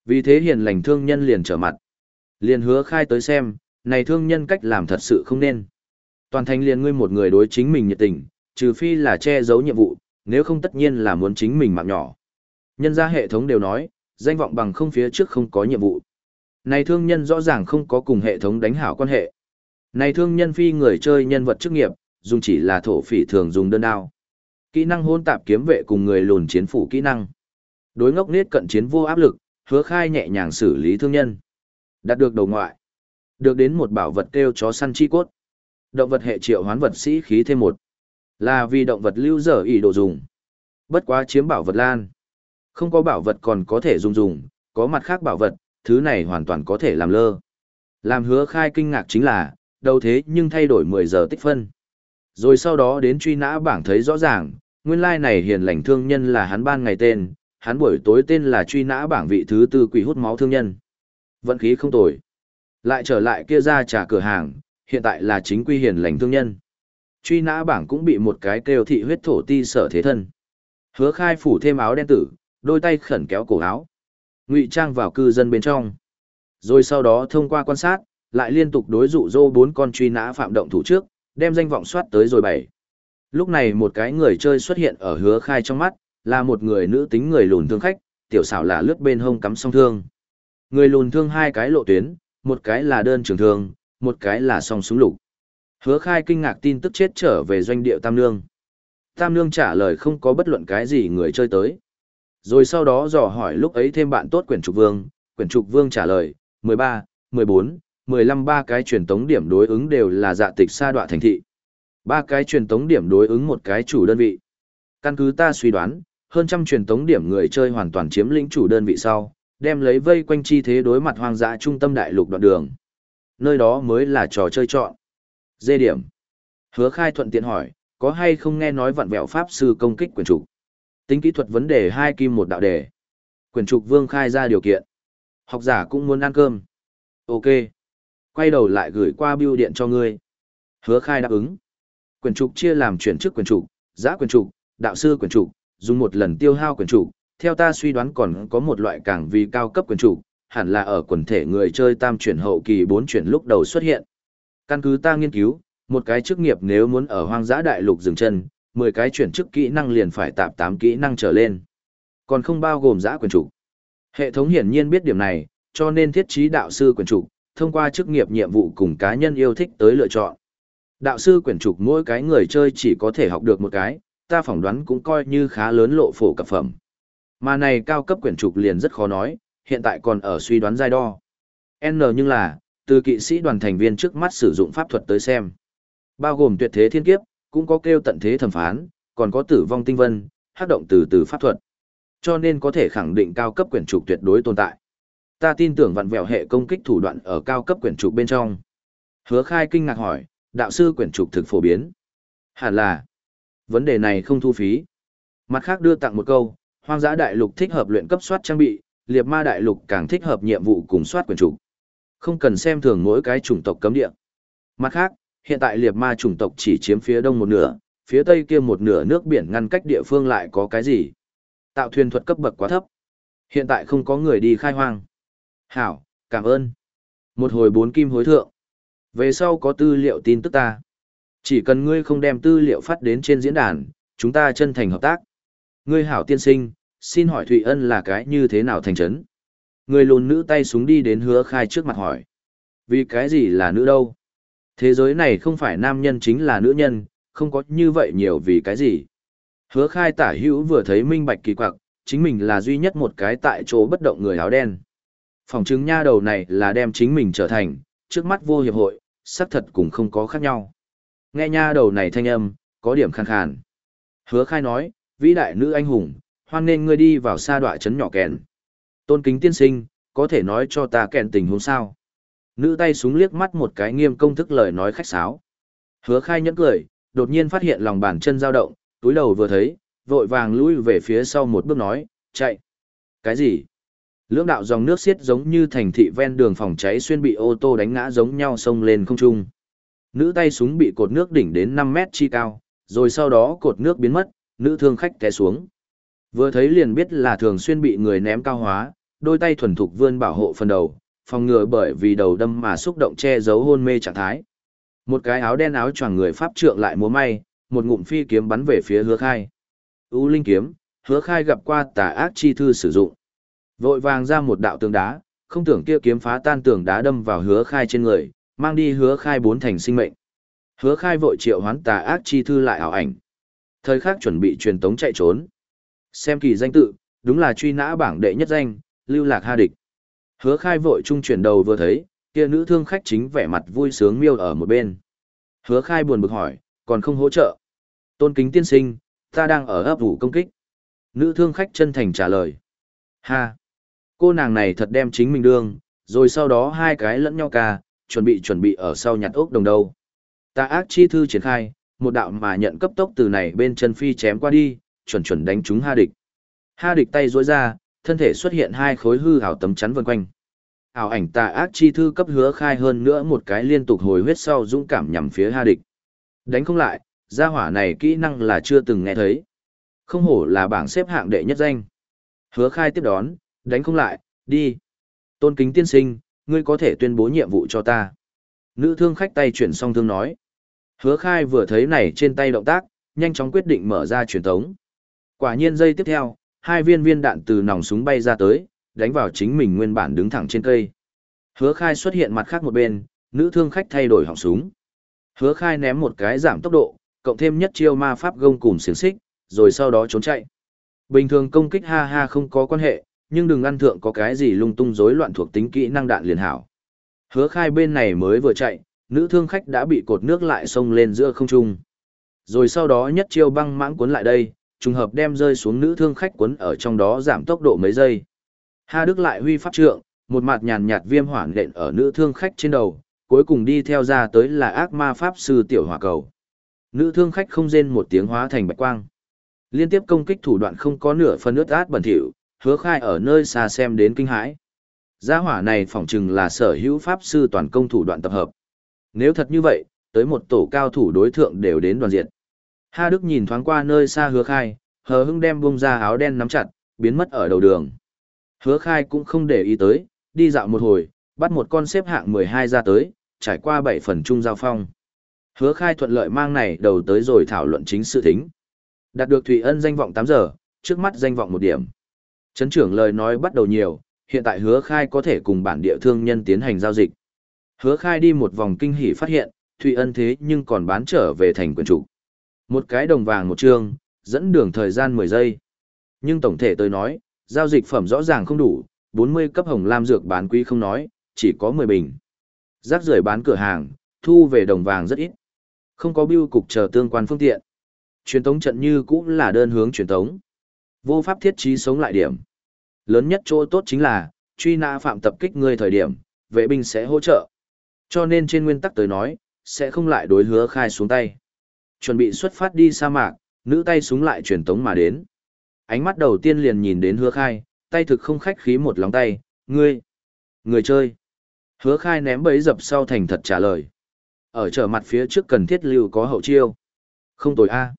Vì thế hiền lành thương nhân liền trở mặt. Liền hứa khai tới xem, này thương nhân cách làm thật sự không nên. Toàn thành liền ngươi một người đối chính mình nhiệt tình, trừ phi là che giấu nhiệm vụ, nếu không tất nhiên là muốn chính mình mạng nhỏ. Nhân ra hệ thống đều nói, danh vọng bằng không phía trước không có nhiệm vụ. Này thương nhân rõ ràng không có cùng hệ thống đánh hảo quan hệ. Này thương nhân phi người chơi nhân vật chức nghiệp, dùng chỉ là thổ phỉ thường dùng đơn đao. Kỹ năng hôn tạp kiếm vệ cùng người lùn chiến phủ kỹ năng. Đối ngốc nết cận chiến vô áp lực, hứa khai nhẹ nhàng xử lý thương nhân. Đạt được đầu ngoại. Được đến một bảo vật kêu chó săn chi cốt. Động vật hệ triệu hoán vật sĩ khí thêm một. Là vì động vật lưu dở ý đồ dùng. Bất quá chiếm bảo vật lan. Không có bảo vật còn có thể dùng dùng, có mặt khác bảo vật, thứ này hoàn toàn có thể làm lơ. Làm hứa khai kinh ngạc chính là, đầu thế nhưng thay đổi 10 giờ tích phân. Rồi sau đó đến truy nã bảng thấy rõ ràng, nguyên lai like này hiền lành thương nhân là hắn ban ngày tên, hắn buổi tối tên là truy nã bảng vị thứ tư quỷ hút máu thương nhân. Vận khí không tồi. Lại trở lại kia ra trả cửa hàng, hiện tại là chính quy hiền lành thương nhân. Truy nã bảng cũng bị một cái kêu thị huyết thổ ti sở thế thân. Hứa khai phủ thêm áo đen tử, đôi tay khẩn kéo cổ áo. ngụy trang vào cư dân bên trong. Rồi sau đó thông qua quan sát, lại liên tục đối dụ dô bốn con truy nã phạm động thủ trước, đem danh vọng soát tới rồi bảy. Lúc này một cái người chơi xuất hiện ở hứa khai trong mắt, là một người nữ tính người lùn thương khách, tiểu xảo là lướt bên hông cắm song thương. Người lùn thương hai cái lộ tuyến, một cái là đơn trường thương, một cái là song súng lục. Hứa khai kinh ngạc tin tức chết trở về doanh địa Tam Nương. Tam Nương trả lời không có bất luận cái gì người chơi tới. Rồi sau đó dò hỏi lúc ấy thêm bạn tốt quyển trục vương, quyển trục vương trả lời, 13, 14, 15 ba cái truyền tống điểm đối ứng đều là dạ tịch sa đoạ thành thị. Ba cái truyền tống điểm đối ứng một cái chủ đơn vị. Căn cứ ta suy đoán, hơn trăm truyền tống điểm người chơi hoàn toàn chiếm lĩnh chủ đơn vị sau, đem lấy vây quanh chi thế đối mặt hoang dã trung tâm đại lục đoạn đường. Nơi đó mới là trò chơi chọn. Dê điểm. Hứa khai thuận tiện hỏi, có hay không nghe nói vặn vẹo pháp sư công kích quyền trục? Tính kỹ thuật vấn đề hai kim một đạo đề. Quyền trục vương khai ra điều kiện. Học giả cũng muốn ăn cơm. Ok. Quay đầu lại gửi qua bưu điện cho ngươi. Hứa khai đáp ứng. Quyền trục chia làm chuyển chức quyền trục, giã quyền trục, đạo sư quyền trục, dùng một lần tiêu hao quyền trục. Theo ta suy đoán còn có một loại càng vì cao cấp quyền trục, hẳn là ở quần thể người chơi tam chuyển hậu kỳ bốn chuyển lúc đầu xuất hiện. Căn cứ ta nghiên cứu, một cái chức nghiệp nếu muốn ở hoang dã đại lục dừng chân, 10 cái chuyển chức kỹ năng liền phải tạp 8 kỹ năng trở lên. Còn không bao gồm giã quyền chủ. Hệ thống hiển nhiên biết điểm này, cho nên thiết trí đạo sư quyền chủ, thông qua chức nghiệp nhiệm vụ cùng cá nhân yêu thích tới lựa chọn. Đạo sư quyền trục mỗi cái người chơi chỉ có thể học được một cái, ta phỏng đoán cũng coi như khá lớn lộ phổ cập phẩm. Mà này cao cấp quyển trục liền rất khó nói, hiện tại còn ở suy đoán giai đo. N nhưng là, từ kỵ sĩ đoàn thành viên trước mắt sử dụng pháp thuật tới xem. Bao gồm tuyệt thế thiên kiếp, cũng có kêu tận thế thẩm phán, còn có tử vong tinh vân, hát động từ từ pháp thuật. Cho nên có thể khẳng định cao cấp quyển trục tuyệt đối tồn tại. Ta tin tưởng vặn vẹo hệ công kích thủ đoạn ở cao cấp quyển trục bên trong. Hứa khai kinh ngạc hỏi, đạo sư quyển trục thực phổ biến. Hẳn là, vấn đề này không thu phí. Mặt khác đưa tặng một câu, hoang dã đại lục thích hợp luyện cấp soát trang bị, liệt ma đại lục càng thích hợp nhiệm vụ cùng soát quyển trục. Không cần xem thường mỗi cái chủng tộc cấm địa. Mặt khác, hiện tại liệt ma chủng tộc chỉ chiếm phía đông một nửa, phía tây kia một nửa nước biển ngăn cách địa phương lại có cái gì? Tạo thuyền thuật cấp bậc quá thấp. Hiện tại không có người đi khai hoang. Hảo, cảm ơn. Một hồi bốn kim hối thượng. Về sau có tư liệu tin tức ta. Chỉ cần ngươi không đem tư liệu phát đến trên diễn đàn, chúng ta chân thành hợp tác. Ngươi hảo tiên sinh, xin hỏi Thụy Ân là cái như thế nào thành trấn? Người lùn nữ tay súng đi đến hứa khai trước mặt hỏi. Vì cái gì là nữ đâu? Thế giới này không phải nam nhân chính là nữ nhân, không có như vậy nhiều vì cái gì. Hứa khai tả hữu vừa thấy minh bạch kỳ quặc, chính mình là duy nhất một cái tại chỗ bất động người áo đen. Phòng chứng nha đầu này là đem chính mình trở thành, trước mắt vô hiệp hội, sắc thật cũng không có khác nhau. Nghe nha đầu này thanh âm, có điểm khàn khàn. Hứa khai nói, vĩ đại nữ anh hùng, hoan nên ngươi đi vào xa đoạ trấn nhỏ kèn. Tôn kính tiên sinh, có thể nói cho ta kèn tình huống sao? Nữ tay súng liếc mắt một cái nghiêm công thức lời nói khách sáo. Hứa khai nhẫn cười, đột nhiên phát hiện lòng bàn chân dao động, túi đầu vừa thấy, vội vàng lui về phía sau một bước nói, chạy. Cái gì? Lưỡng đạo dòng nước xiết giống như thành thị ven đường phòng cháy xuyên bị ô tô đánh ngã giống nhau sông lên không trung. Nữ tay súng bị cột nước đỉnh đến 5 mét chi cao, rồi sau đó cột nước biến mất, nữ thương khách té xuống. Vừa thấy liền biết là thường xuyên bị người ném cao hóa, đôi tay thuần thục vươn bảo hộ phần đầu, phòng ngừa bởi vì đầu đâm mà xúc động che giấu hôn mê trạng thái. Một cái áo đen áo choàng người pháp trượng lại múa may, một ngụm phi kiếm bắn về phía hứa khai. U linh kiếm, hứa khai gặp qua tà ác chi thư sử dụng. Vội vàng ra một đạo tường đá, không tưởng kia kiếm phá tan tường đá đâm vào hứa khai trên người, mang đi hứa khai bốn thành sinh mệnh. Hứa khai vội triệu hoán tà ác chi thư lại ảo ảnh. Thời khắc chuẩn bị truyền tống chạy trốn. Xem kỳ danh tự, đúng là truy nã bảng đệ nhất danh, lưu lạc ha địch. Hứa khai vội trung chuyển đầu vừa thấy, kia nữ thương khách chính vẻ mặt vui sướng miêu ở một bên. Hứa khai buồn bực hỏi, còn không hỗ trợ. Tôn kính tiên sinh, ta đang ở ấp ủ công kích. Nữ thương khách chân thành trả lời. Ha! Cô nàng này thật đem chính mình đương, rồi sau đó hai cái lẫn nhau ca, chuẩn bị chuẩn bị ở sau nhặt ốc đồng đầu. Tạ ác chi thư triển khai, một đạo mà nhận cấp tốc từ này bên chân phi chém qua đi, chuẩn chuẩn đánh trúng Ha địch. Ha địch tay rối ra, thân thể xuất hiện hai khối hư ảo tấm chắn vần quanh. Ảo ảnh tà ác chi thư cấp hứa khai hơn nữa một cái liên tục hồi huyết sau dũng cảm nhằm phía Ha địch. Đánh không lại, gia hỏa này kỹ năng là chưa từng nghe thấy. Không hổ là bảng xếp hạng đệ nhất danh. Hứa khai tiếp đón, đánh không lại, đi. Tôn kính tiên sinh, ngươi có thể tuyên bố nhiệm vụ cho ta. Nữ thương khách tay chuyển song thương nói. Hứa khai vừa thấy này trên tay động tác, nhanh chóng quyết định mở ra truyền tống. Quả nhiên giây tiếp theo, hai viên viên đạn từ nòng súng bay ra tới, đánh vào chính mình nguyên bản đứng thẳng trên cây. Hứa khai xuất hiện mặt khác một bên, nữ thương khách thay đổi họng súng. Hứa khai ném một cái giảm tốc độ, cộng thêm nhất chiêu ma pháp gông cùng xiềng xích, rồi sau đó trốn chạy. Bình thường công kích ha ha không có quan hệ, nhưng đừng ăn thượng có cái gì lung tung rối loạn thuộc tính kỹ năng đạn liền hảo. Hứa khai bên này mới vừa chạy, nữ thương khách đã bị cột nước lại xông lên giữa không trung. Rồi sau đó nhất chiêu băng mãng cuốn lại đây, trùng hợp đem rơi xuống nữ thương khách cuốn ở trong đó giảm tốc độ mấy giây. Ha Đức lại huy pháp trượng, một mặt nhàn nhạt viêm hỏa nện ở nữ thương khách trên đầu, cuối cùng đi theo ra tới là ác ma pháp sư tiểu hỏa cầu. Nữ thương khách không rên một tiếng hóa thành bạch quang. Liên tiếp công kích thủ đoạn không có nửa phần ướt át bẩn thỉu, hứa khai ở nơi xa xem đến kinh hãi. Gia hỏa này phỏng chừng là sở hữu pháp sư toàn công thủ đoạn tập hợp. Nếu thật như vậy, tới một tổ cao thủ đối thượng đều đến đoàn diện. Ha Đức nhìn thoáng qua nơi xa hứa khai, hờ hưng đem bông ra áo đen nắm chặt, biến mất ở đầu đường. Hứa khai cũng không để ý tới, đi dạo một hồi, bắt một con xếp hạng 12 ra tới, trải qua 7 phần trung giao phong. Hứa khai thuận lợi mang này đầu tới rồi thảo luận chính sự thính. Đạt được Thủy Ân danh vọng 8 giờ, trước mắt danh vọng một điểm. Trấn trưởng lời nói bắt đầu nhiều, hiện tại hứa khai có thể cùng bản địa thương nhân tiến hành giao dịch. Hứa khai đi một vòng kinh hỉ phát hiện, thụy Ân thế nhưng còn bán trở về thành quyền chủ. Một cái đồng vàng một trương, dẫn đường thời gian 10 giây. Nhưng tổng thể tôi nói, giao dịch phẩm rõ ràng không đủ, 40 cấp hồng lam dược bán quý không nói, chỉ có 10 bình. Rác rưởi bán cửa hàng, thu về đồng vàng rất ít. Không có biêu cục chờ tương quan phương tiện. Truyền tống trận như cũng là đơn hướng truyền tống. Vô pháp thiết trí sống lại điểm. Lớn nhất chỗ tốt chính là, truy nã phạm tập kích người thời điểm, vệ binh sẽ hỗ trợ. Cho nên trên nguyên tắc tới nói, sẽ không lại đối hứa khai xuống tay. Chuẩn bị xuất phát đi sa mạc, nữ tay súng lại truyền tống mà đến. Ánh mắt đầu tiên liền nhìn đến hứa khai, tay thực không khách khí một lòng tay, ngươi, người chơi. Hứa khai ném bấy dập sau thành thật trả lời. Ở trở mặt phía trước cần thiết lưu có hậu chiêu. Không tồi a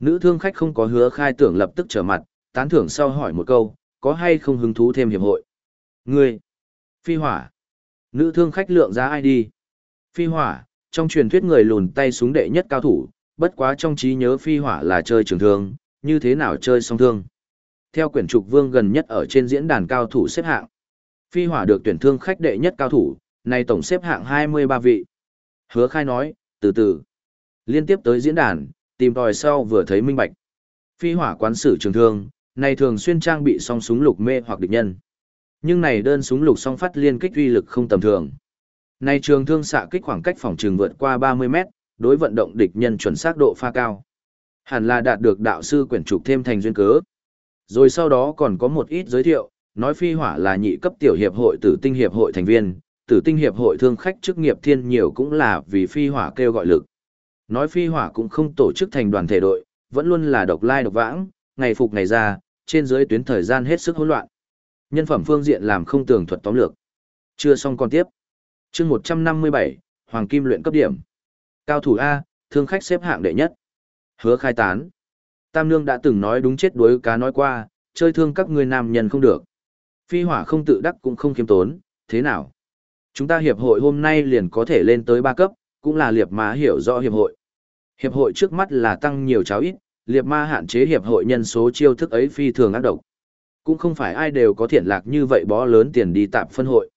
Nữ thương khách không có hứa khai tưởng lập tức trở mặt, tán thưởng sau hỏi một câu, có hay không hứng thú thêm hiệp hội? Ngươi, phi hỏa. Nữ thương khách lượng giá ai đi? Phi hỏa, trong truyền thuyết người lùn tay súng đệ nhất cao thủ, bất quá trong trí nhớ phi hỏa là chơi trường thương, như thế nào chơi song thương. Theo quyển trục vương gần nhất ở trên diễn đàn cao thủ xếp hạng. Phi hỏa được tuyển thương khách đệ nhất cao thủ, này tổng xếp hạng 23 vị. Hứa khai nói, từ từ. Liên tiếp tới diễn đàn, tìm tòi sau vừa thấy minh bạch. Phi hỏa quán sử trường thương, này thường xuyên trang bị song súng lục mê hoặc địch nhân. Nhưng này đơn súng lục song phát liên kích uy lực không tầm thường. Này trường thương xạ kích khoảng cách phòng trường vượt qua 30 mét, đối vận động địch nhân chuẩn xác độ pha cao. Hẳn là đạt được đạo sư quyển trục thêm thành duyên cớ. Rồi sau đó còn có một ít giới thiệu, nói phi hỏa là nhị cấp tiểu hiệp hội tử tinh hiệp hội thành viên, tử tinh hiệp hội thương khách chức nghiệp thiên nhiều cũng là vì phi hỏa kêu gọi lực. Nói phi hỏa cũng không tổ chức thành đoàn thể đội, vẫn luôn là độc lai độc vãng, ngày phục ngày ra, trên dưới tuyến thời gian hết sức hỗn loạn. Nhân phẩm phương diện làm không tường thuật tóm lược. Chưa xong còn tiếp. chương 157, Hoàng Kim luyện cấp điểm. Cao thủ A, thương khách xếp hạng đệ nhất. Hứa khai tán. Tam Nương đã từng nói đúng chết đuối cá nói qua, chơi thương các người nam nhân không được. Phi hỏa không tự đắc cũng không kiêm tốn, thế nào? Chúng ta hiệp hội hôm nay liền có thể lên tới ba cấp, cũng là liệp má hiểu rõ hiệp hội. Hiệp hội trước mắt là tăng nhiều cháo ít, Liệt ma hạn chế hiệp hội nhân số chiêu thức ấy phi thường ác độc. Cũng không phải ai đều có thiện lạc như vậy bó lớn tiền đi tạm phân hội.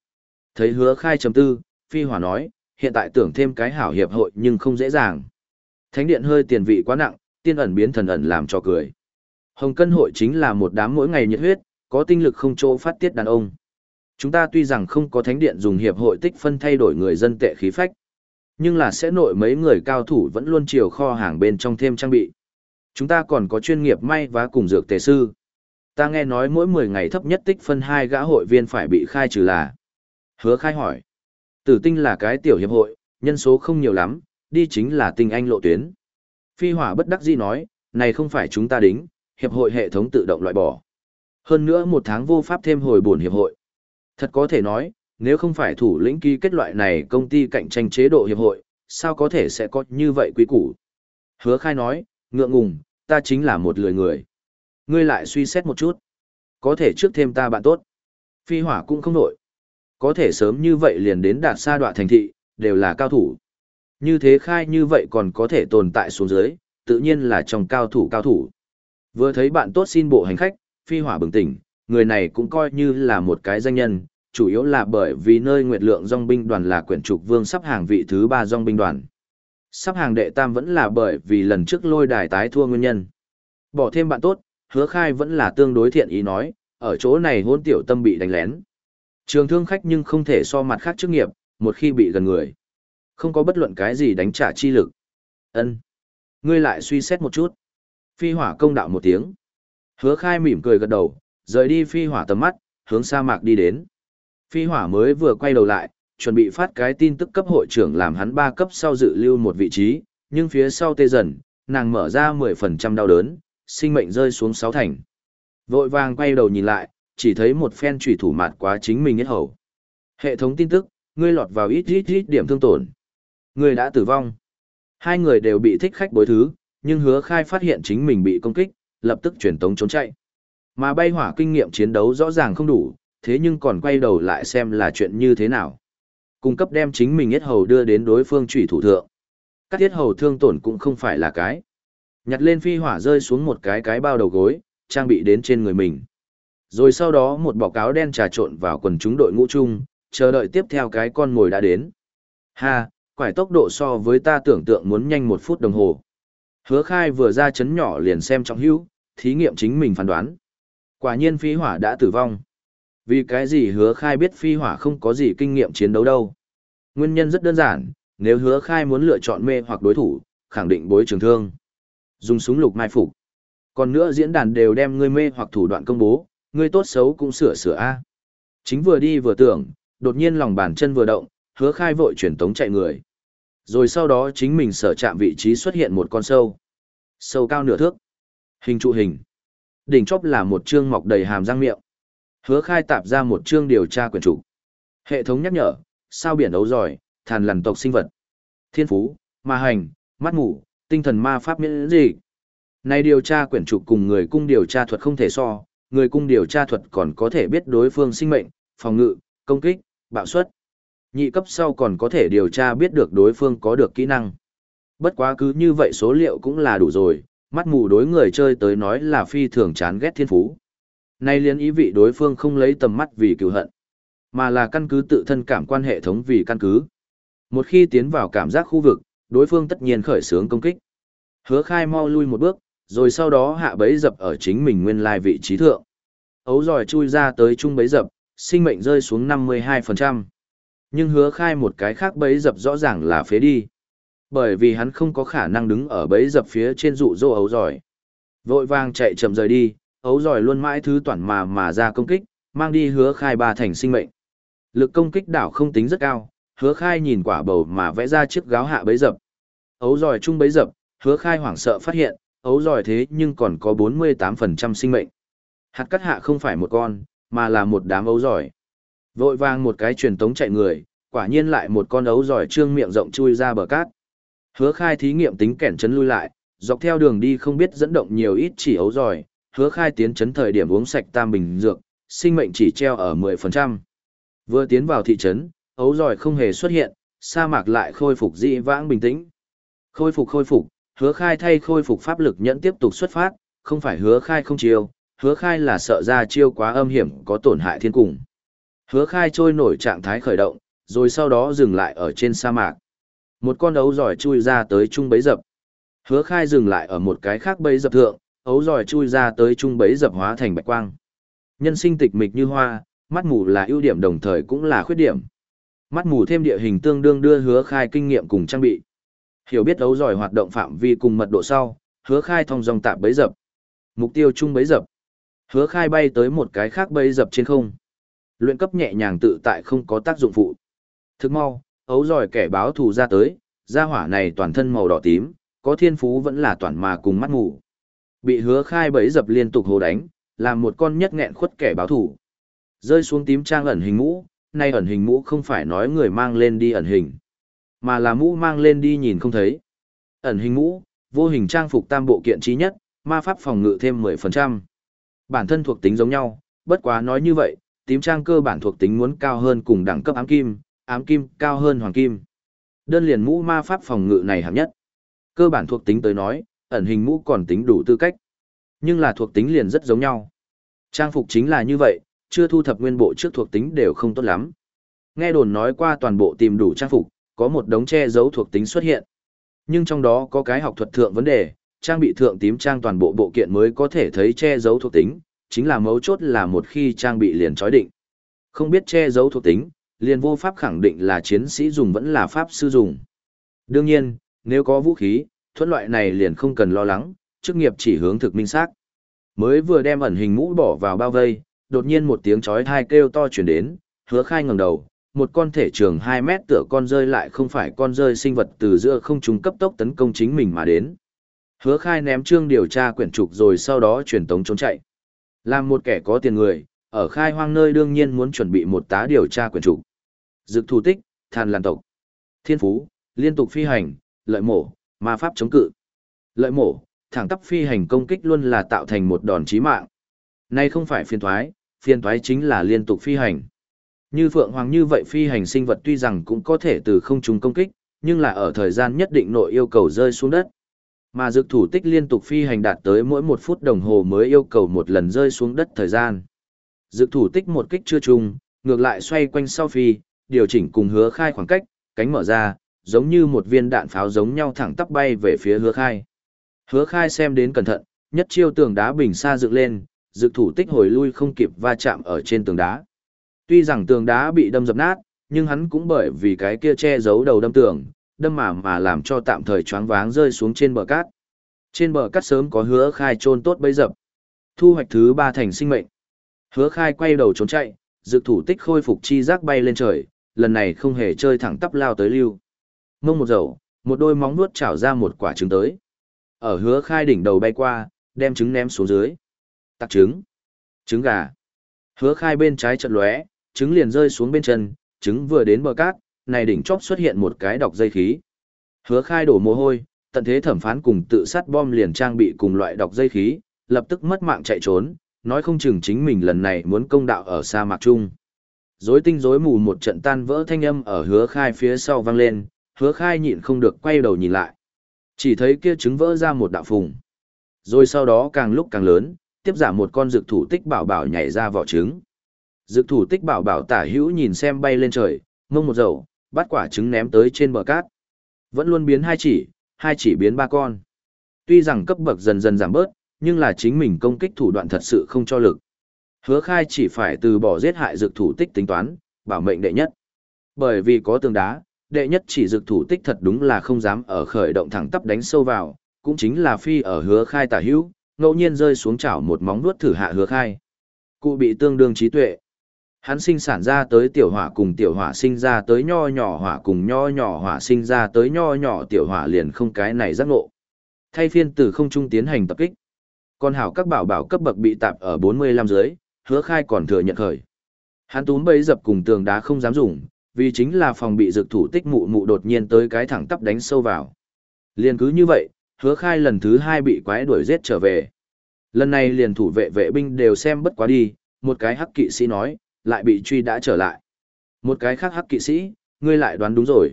Thấy hứa khai chấm tư, phi hỏa nói, hiện tại tưởng thêm cái hảo hiệp hội nhưng không dễ dàng. Thánh điện hơi tiền vị quá nặng, tiên ẩn biến thần ẩn làm cho cười. Hồng cân hội chính là một đám mỗi ngày nhiệt huyết, có tinh lực không chỗ phát tiết đàn ông. Chúng ta tuy rằng không có thánh điện dùng hiệp hội tích phân thay đổi người dân tệ khí phách, nhưng là sẽ nội mấy người cao thủ vẫn luôn chiều kho hàng bên trong thêm trang bị. Chúng ta còn có chuyên nghiệp may và cùng dược tề sư. Ta nghe nói mỗi 10 ngày thấp nhất tích phân hai gã hội viên phải bị khai trừ là. Hứa khai hỏi. Tử tinh là cái tiểu hiệp hội, nhân số không nhiều lắm, đi chính là tinh anh lộ tuyến. Phi hỏa bất đắc dĩ nói, này không phải chúng ta đính, hiệp hội hệ thống tự động loại bỏ. Hơn nữa một tháng vô pháp thêm hồi bổn hiệp hội. Thật có thể nói, nếu không phải thủ lĩnh ký kết loại này công ty cạnh tranh chế độ hiệp hội, sao có thể sẽ có như vậy quý củ. Hứa khai nói, ngượng ngùng, ta chính là một lười người. Ngươi lại suy xét một chút. Có thể trước thêm ta bạn tốt. Phi hỏa cũng không nổi. Có thể sớm như vậy liền đến đạt xa đoạn thành thị, đều là cao thủ. Như thế khai như vậy còn có thể tồn tại xuống dưới, tự nhiên là trong cao thủ cao thủ. Vừa thấy bạn tốt xin bộ hành khách, phi hỏa bừng tỉnh, người này cũng coi như là một cái danh nhân, chủ yếu là bởi vì nơi nguyệt lượng dòng binh đoàn là quyển trục vương sắp hàng vị thứ ba dòng binh đoàn. Sắp hàng đệ tam vẫn là bởi vì lần trước lôi đài tái thua nguyên nhân. Bỏ thêm bạn tốt, hứa khai vẫn là tương đối thiện ý nói, ở chỗ này hôn tiểu tâm bị đánh lén. Trường thương khách nhưng không thể so mặt khác chức nghiệp, một khi bị gần người. Không có bất luận cái gì đánh trả chi lực. ân Ngươi lại suy xét một chút. Phi hỏa công đạo một tiếng. Hứa khai mỉm cười gật đầu, rời đi phi hỏa tầm mắt, hướng sa mạc đi đến. Phi hỏa mới vừa quay đầu lại, chuẩn bị phát cái tin tức cấp hội trưởng làm hắn ba cấp sau dự lưu một vị trí, nhưng phía sau tê dần, nàng mở ra 10% đau đớn, sinh mệnh rơi xuống sáu thành. Vội vàng quay đầu nhìn lại, chỉ thấy một phen trùy thủ mạt quá chính mình nhất hầu. Hệ thống tin tức, ngươi lọt vào ít ít ít điểm thương tổn. Ngươi đã tử vong. Hai người đều bị thích khách bối thứ, nhưng hứa khai phát hiện chính mình bị công kích, lập tức chuyển tống trốn chạy. Mà bay hỏa kinh nghiệm chiến đấu rõ ràng không đủ, thế nhưng còn quay đầu lại xem là chuyện như thế nào. Cung cấp đem chính mình yết hầu đưa đến đối phương trùy thủ thượng. Các yết hầu thương tổn cũng không phải là cái. Nhặt lên phi hỏa rơi xuống một cái cái bao đầu gối, trang bị đến trên người mình. Rồi sau đó một bọc cáo đen trà trộn vào quần chúng đội ngũ chung, chờ đợi tiếp theo cái con mồi đã đến. Ha, quải tốc độ so với ta tưởng tượng muốn nhanh một phút đồng hồ. Hứa khai vừa ra chấn nhỏ liền xem trọng hữu, thí nghiệm chính mình phán đoán. Quả nhiên phi hỏa đã tử vong. Vì cái gì hứa khai biết phi hỏa không có gì kinh nghiệm chiến đấu đâu. Nguyên nhân rất đơn giản, nếu hứa khai muốn lựa chọn mê hoặc đối thủ, khẳng định bối trường thương. Dùng súng lục mai phục. Còn nữa diễn đàn đều đem ngươi mê hoặc thủ đoạn công bố, ngươi tốt xấu cũng sửa sửa A. Chính vừa đi vừa tưởng, đột nhiên lòng bàn chân vừa động, hứa khai vội chuyển tống chạy người. Rồi sau đó chính mình sở chạm vị trí xuất hiện một con sâu. Sâu cao nửa thước. Hình trụ hình. Đỉnh chóp là một chương mọc đầy hàm răng miệng. Hứa khai tạp ra một chương điều tra quyền chủ. Hệ thống nhắc nhở, sao biển đấu giỏi, thàn lằn tộc sinh vật. Thiên phú, ma hành, mắt ngủ, tinh thần ma pháp miễn gì. Này điều tra quyển trục cùng người cung điều tra thuật không thể so, người cung điều tra thuật còn có thể biết đối phương sinh mệnh, phòng ngự, công kích, bạo suất. Nhị cấp sau còn có thể điều tra biết được đối phương có được kỹ năng. Bất quá cứ như vậy số liệu cũng là đủ rồi, mắt mù đối người chơi tới nói là phi thường chán ghét thiên phú. Nay liên ý vị đối phương không lấy tầm mắt vì cựu hận, mà là căn cứ tự thân cảm quan hệ thống vì căn cứ. Một khi tiến vào cảm giác khu vực, đối phương tất nhiên khởi xướng công kích. Hứa khai mau lui một bước, rồi sau đó hạ bấy dập ở chính mình nguyên lai vị trí thượng. Ấu giỏi chui ra tới trung bấy dập, sinh mệnh rơi xuống 52%. Nhưng hứa khai một cái khác bấy dập rõ ràng là phế đi. Bởi vì hắn không có khả năng đứng ở bấy dập phía trên dụ dỗ ấu giỏi. Vội vàng chạy chậm rời đi, ấu giỏi luôn mãi thứ toàn mà mà ra công kích, mang đi hứa khai ba thành sinh mệnh. Lực công kích đảo không tính rất cao, hứa khai nhìn quả bầu mà vẽ ra chiếc gáo hạ bấy dập. Ấu giỏi chung bấy dập, hứa khai hoảng sợ phát hiện, ấu giỏi thế nhưng còn có 48% sinh mệnh. Hạt cắt hạ không phải một con, mà là một đám ấu giỏi. Vội vàng một cái truyền tống chạy người, quả nhiên lại một con ấu giỏi trương miệng rộng chui ra bờ cát. Hứa khai thí nghiệm tính kẻn chấn lui lại, dọc theo đường đi không biết dẫn động nhiều ít chỉ ấu giỏi, hứa khai tiến trấn thời điểm uống sạch tam bình dược, sinh mệnh chỉ treo ở 10%. Vừa tiến vào thị trấn, ấu giỏi không hề xuất hiện, sa mạc lại khôi phục dị vãng bình tĩnh. Khôi phục khôi phục, hứa khai thay khôi phục pháp lực nhẫn tiếp tục xuất phát, không phải hứa khai không chiêu, hứa khai là sợ ra chiêu quá âm hiểm có tổn hại thiên cùng. Hứa khai trôi nổi trạng thái khởi động, rồi sau đó dừng lại ở trên sa mạc. Một con ấu giỏi chui ra tới trung bấy dập. Hứa khai dừng lại ở một cái khác bấy dập thượng, ấu giỏi chui ra tới trung bấy dập hóa thành bạch quang. Nhân sinh tịch mịch như hoa, mắt mù là ưu điểm đồng thời cũng là khuyết điểm. Mắt mù thêm địa hình tương đương đưa hứa khai kinh nghiệm cùng trang bị. Hiểu biết ấu giỏi hoạt động phạm vi cùng mật độ sau, hứa khai thông dòng tạp bấy dập. Mục tiêu chung bấy dập. Hứa khai bay tới một cái khác bấy dập trên không. Luyện cấp nhẹ nhàng tự tại không có tác dụng phụ. Thức mau, ấu giỏi kẻ báo thù ra tới, gia hỏa này toàn thân màu đỏ tím, có thiên phú vẫn là toàn mà cùng mắt mù. Bị hứa khai bấy dập liên tục hồ đánh, làm một con nhất nghẹn khuất kẻ báo thù. Rơi xuống tím trang ẩn hình mũ, nay ẩn hình mũ không phải nói người mang lên đi ẩn hình, mà là mũ mang lên đi nhìn không thấy. Ẩn hình mũ, vô hình trang phục tam bộ kiện trí nhất, ma pháp phòng ngự thêm 10%. Bản thân thuộc tính giống nhau, bất quá nói như vậy, tím trang cơ bản thuộc tính muốn cao hơn cùng đẳng cấp ám kim, ám kim cao hơn hoàng kim. Đơn liền mũ ma pháp phòng ngự này hạng nhất. Cơ bản thuộc tính tới nói, ẩn hình mũ còn tính đủ tư cách. Nhưng là thuộc tính liền rất giống nhau. Trang phục chính là như vậy, chưa thu thập nguyên bộ trước thuộc tính đều không tốt lắm. Nghe đồn nói qua toàn bộ tìm đủ trang phục, có một đống che giấu thuộc tính xuất hiện. Nhưng trong đó có cái học thuật thượng vấn đề, trang bị thượng tím trang toàn bộ bộ kiện mới có thể thấy che giấu thuộc tính, chính là mấu chốt là một khi trang bị liền chói định. Không biết che giấu thuộc tính, liền vô pháp khẳng định là chiến sĩ dùng vẫn là pháp sư dùng. Đương nhiên, nếu có vũ khí, thuẫn loại này liền không cần lo lắng, chức nghiệp chỉ hướng thực minh xác. Mới vừa đem ẩn hình mũ bỏ vào bao vây, đột nhiên một tiếng chói tai kêu to truyền đến, hứa khai ngẩng đầu, một con thể trường 2 mét tựa con rơi lại không phải con rơi sinh vật từ giữa không trung cấp tốc tấn công chính mình mà đến. Hứa khai ném trương điều tra quyển trục rồi sau đó truyền tống trốn chạy. Làm một kẻ có tiền người, ở khai hoang nơi đương nhiên muốn chuẩn bị một tá điều tra quyển trục. Dực thủ tích, than làn tộc. Thiên phú, liên tục phi hành, lợi mổ, ma pháp chống cự. Lợi mổ, thẳng tắp phi hành công kích luôn là tạo thành một đòn chí mạng. Nay không phải phiền thoái, phiền thoái chính là liên tục phi hành. Như Phượng Hoàng như vậy phi hành sinh vật tuy rằng cũng có thể từ không trung công kích, nhưng là ở thời gian nhất định nội yêu cầu rơi xuống đất. Mà dược thủ tích liên tục phi hành đạt tới mỗi một phút đồng hồ mới yêu cầu một lần rơi xuống đất thời gian. Dược thủ tích một kích chưa trùng, ngược lại xoay quanh sau phi, điều chỉnh cùng hứa khai khoảng cách, cánh mở ra, giống như một viên đạn pháo giống nhau thẳng tắp bay về phía hứa khai. Hứa khai xem đến cẩn thận, nhất chiêu tường đá bình xa dựng lên, dự thủ tích hồi lui không kịp va chạm ở trên tường đá. Tuy rằng tường đá bị đâm dập nát, nhưng hắn cũng bởi vì cái kia che giấu đầu đâm tường, đâm mà mà làm cho tạm thời choáng váng rơi xuống trên bờ cát. Trên bờ cát sớm có hứa khai trôn tốt bấy dập. Thu hoạch thứ ba thành sinh mệnh. Hứa khai quay đầu trốn chạy, dự thủ tích khôi phục chi giác bay lên trời, lần này không hề chơi thẳng tắp lao tới lưu. Mông một dầu, một đôi móng nuốt chảo ra một quả trứng tới. Ở hứa khai đỉnh đầu bay qua, đem trứng ném xuống dưới. Tạc trứng. Trứng gà. Hứa khai bên trái chật lóe, trứng liền rơi xuống bên chân, trứng vừa đến bờ cát, này đỉnh chóp xuất hiện một cái độc dây khí. Hứa khai đổ mồ hôi, tận thế thẩm phán cùng tự sát bom liền trang bị cùng loại độc dây khí, lập tức mất mạng chạy trốn, nói không chừng chính mình lần này muốn công đạo ở sa mạc chung. Rối tinh rối mù một trận tan vỡ thanh âm ở hứa khai phía sau vang lên, hứa khai nhịn không được quay đầu nhìn lại. Chỉ thấy kia trứng vỡ ra một đạo phùng. Rồi sau đó càng lúc càng lớn, tiếp giả một con dược thủ tích bảo bảo nhảy ra vỏ trứng. Dược thủ tích bảo bảo tả hữu nhìn xem bay lên trời, mông một dầu, bắt quả trứng ném tới trên bờ cát. Vẫn luôn biến hai chỉ, hai chỉ biến ba con. Tuy rằng cấp bậc dần dần giảm bớt, nhưng là chính mình công kích thủ đoạn thật sự không cho lực. Hứa khai chỉ phải từ bỏ giết hại dược thủ tích tính toán, bảo mệnh đệ nhất. Bởi vì có tường đá, đệ nhất chỉ dược thủ tích thật đúng là không dám ở khởi động thẳng tắp đánh sâu vào, cũng chính là phi ở hứa khai tả hữu, ngẫu nhiên rơi xuống chảo một móng nuốt thử hạ hứa khai. Cụ bị tương đương trí tuệ. Hắn sinh sản ra tới tiểu hỏa cùng tiểu hỏa sinh ra tới nho nhỏ hỏa cùng nho nhỏ hỏa sinh ra tới nho nhỏ tiểu hỏa liền không cái này giác ngộ. Thay phiên từ không trung tiến hành tập kích. Còn hảo các bảo bảo cấp bậc bị tạp ở 45 dưới, hứa khai còn thừa nhận khởi. Hắn túm bấy dập cùng tường đá không dám dùng, vì chính là phòng bị dược thủ tích mụ mụ đột nhiên tới cái thẳng tắp đánh sâu vào. Liền cứ như vậy, hứa khai lần thứ hai bị quái đuổi giết trở về. Lần này liền thủ vệ vệ binh đều xem bất quá đi, một cái hắc kỵ sĩ nói, lại bị truy đã trở lại. Một cái khác hắc kỵ sĩ, ngươi lại đoán đúng rồi.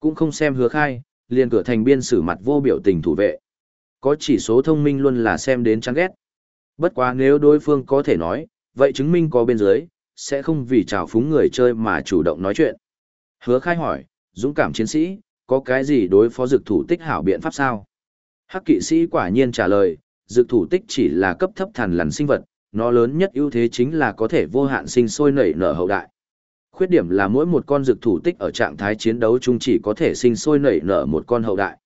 Cũng không xem hứa khai, liền cửa thành biên sử mặt vô biểu tình thủ vệ. Có chỉ số thông minh luôn là xem đến chán ghét. Bất quá nếu đối phương có thể nói, vậy chứng minh có bên dưới, sẽ không vì trào phúng người chơi mà chủ động nói chuyện. Hứa khai hỏi, dũng cảm chiến sĩ, có cái gì đối phó dược thủ tích hảo biện pháp sao? Hắc kỵ sĩ quả nhiên trả lời, dược thủ tích chỉ là cấp thấp thần lằn sinh vật, nó lớn nhất ưu thế chính là có thể vô hạn sinh sôi nảy nở hậu đại. Khuyết điểm là mỗi một con dược thủ tích ở trạng thái chiến đấu chung chỉ có thể sinh sôi nảy nở một con hậu đại.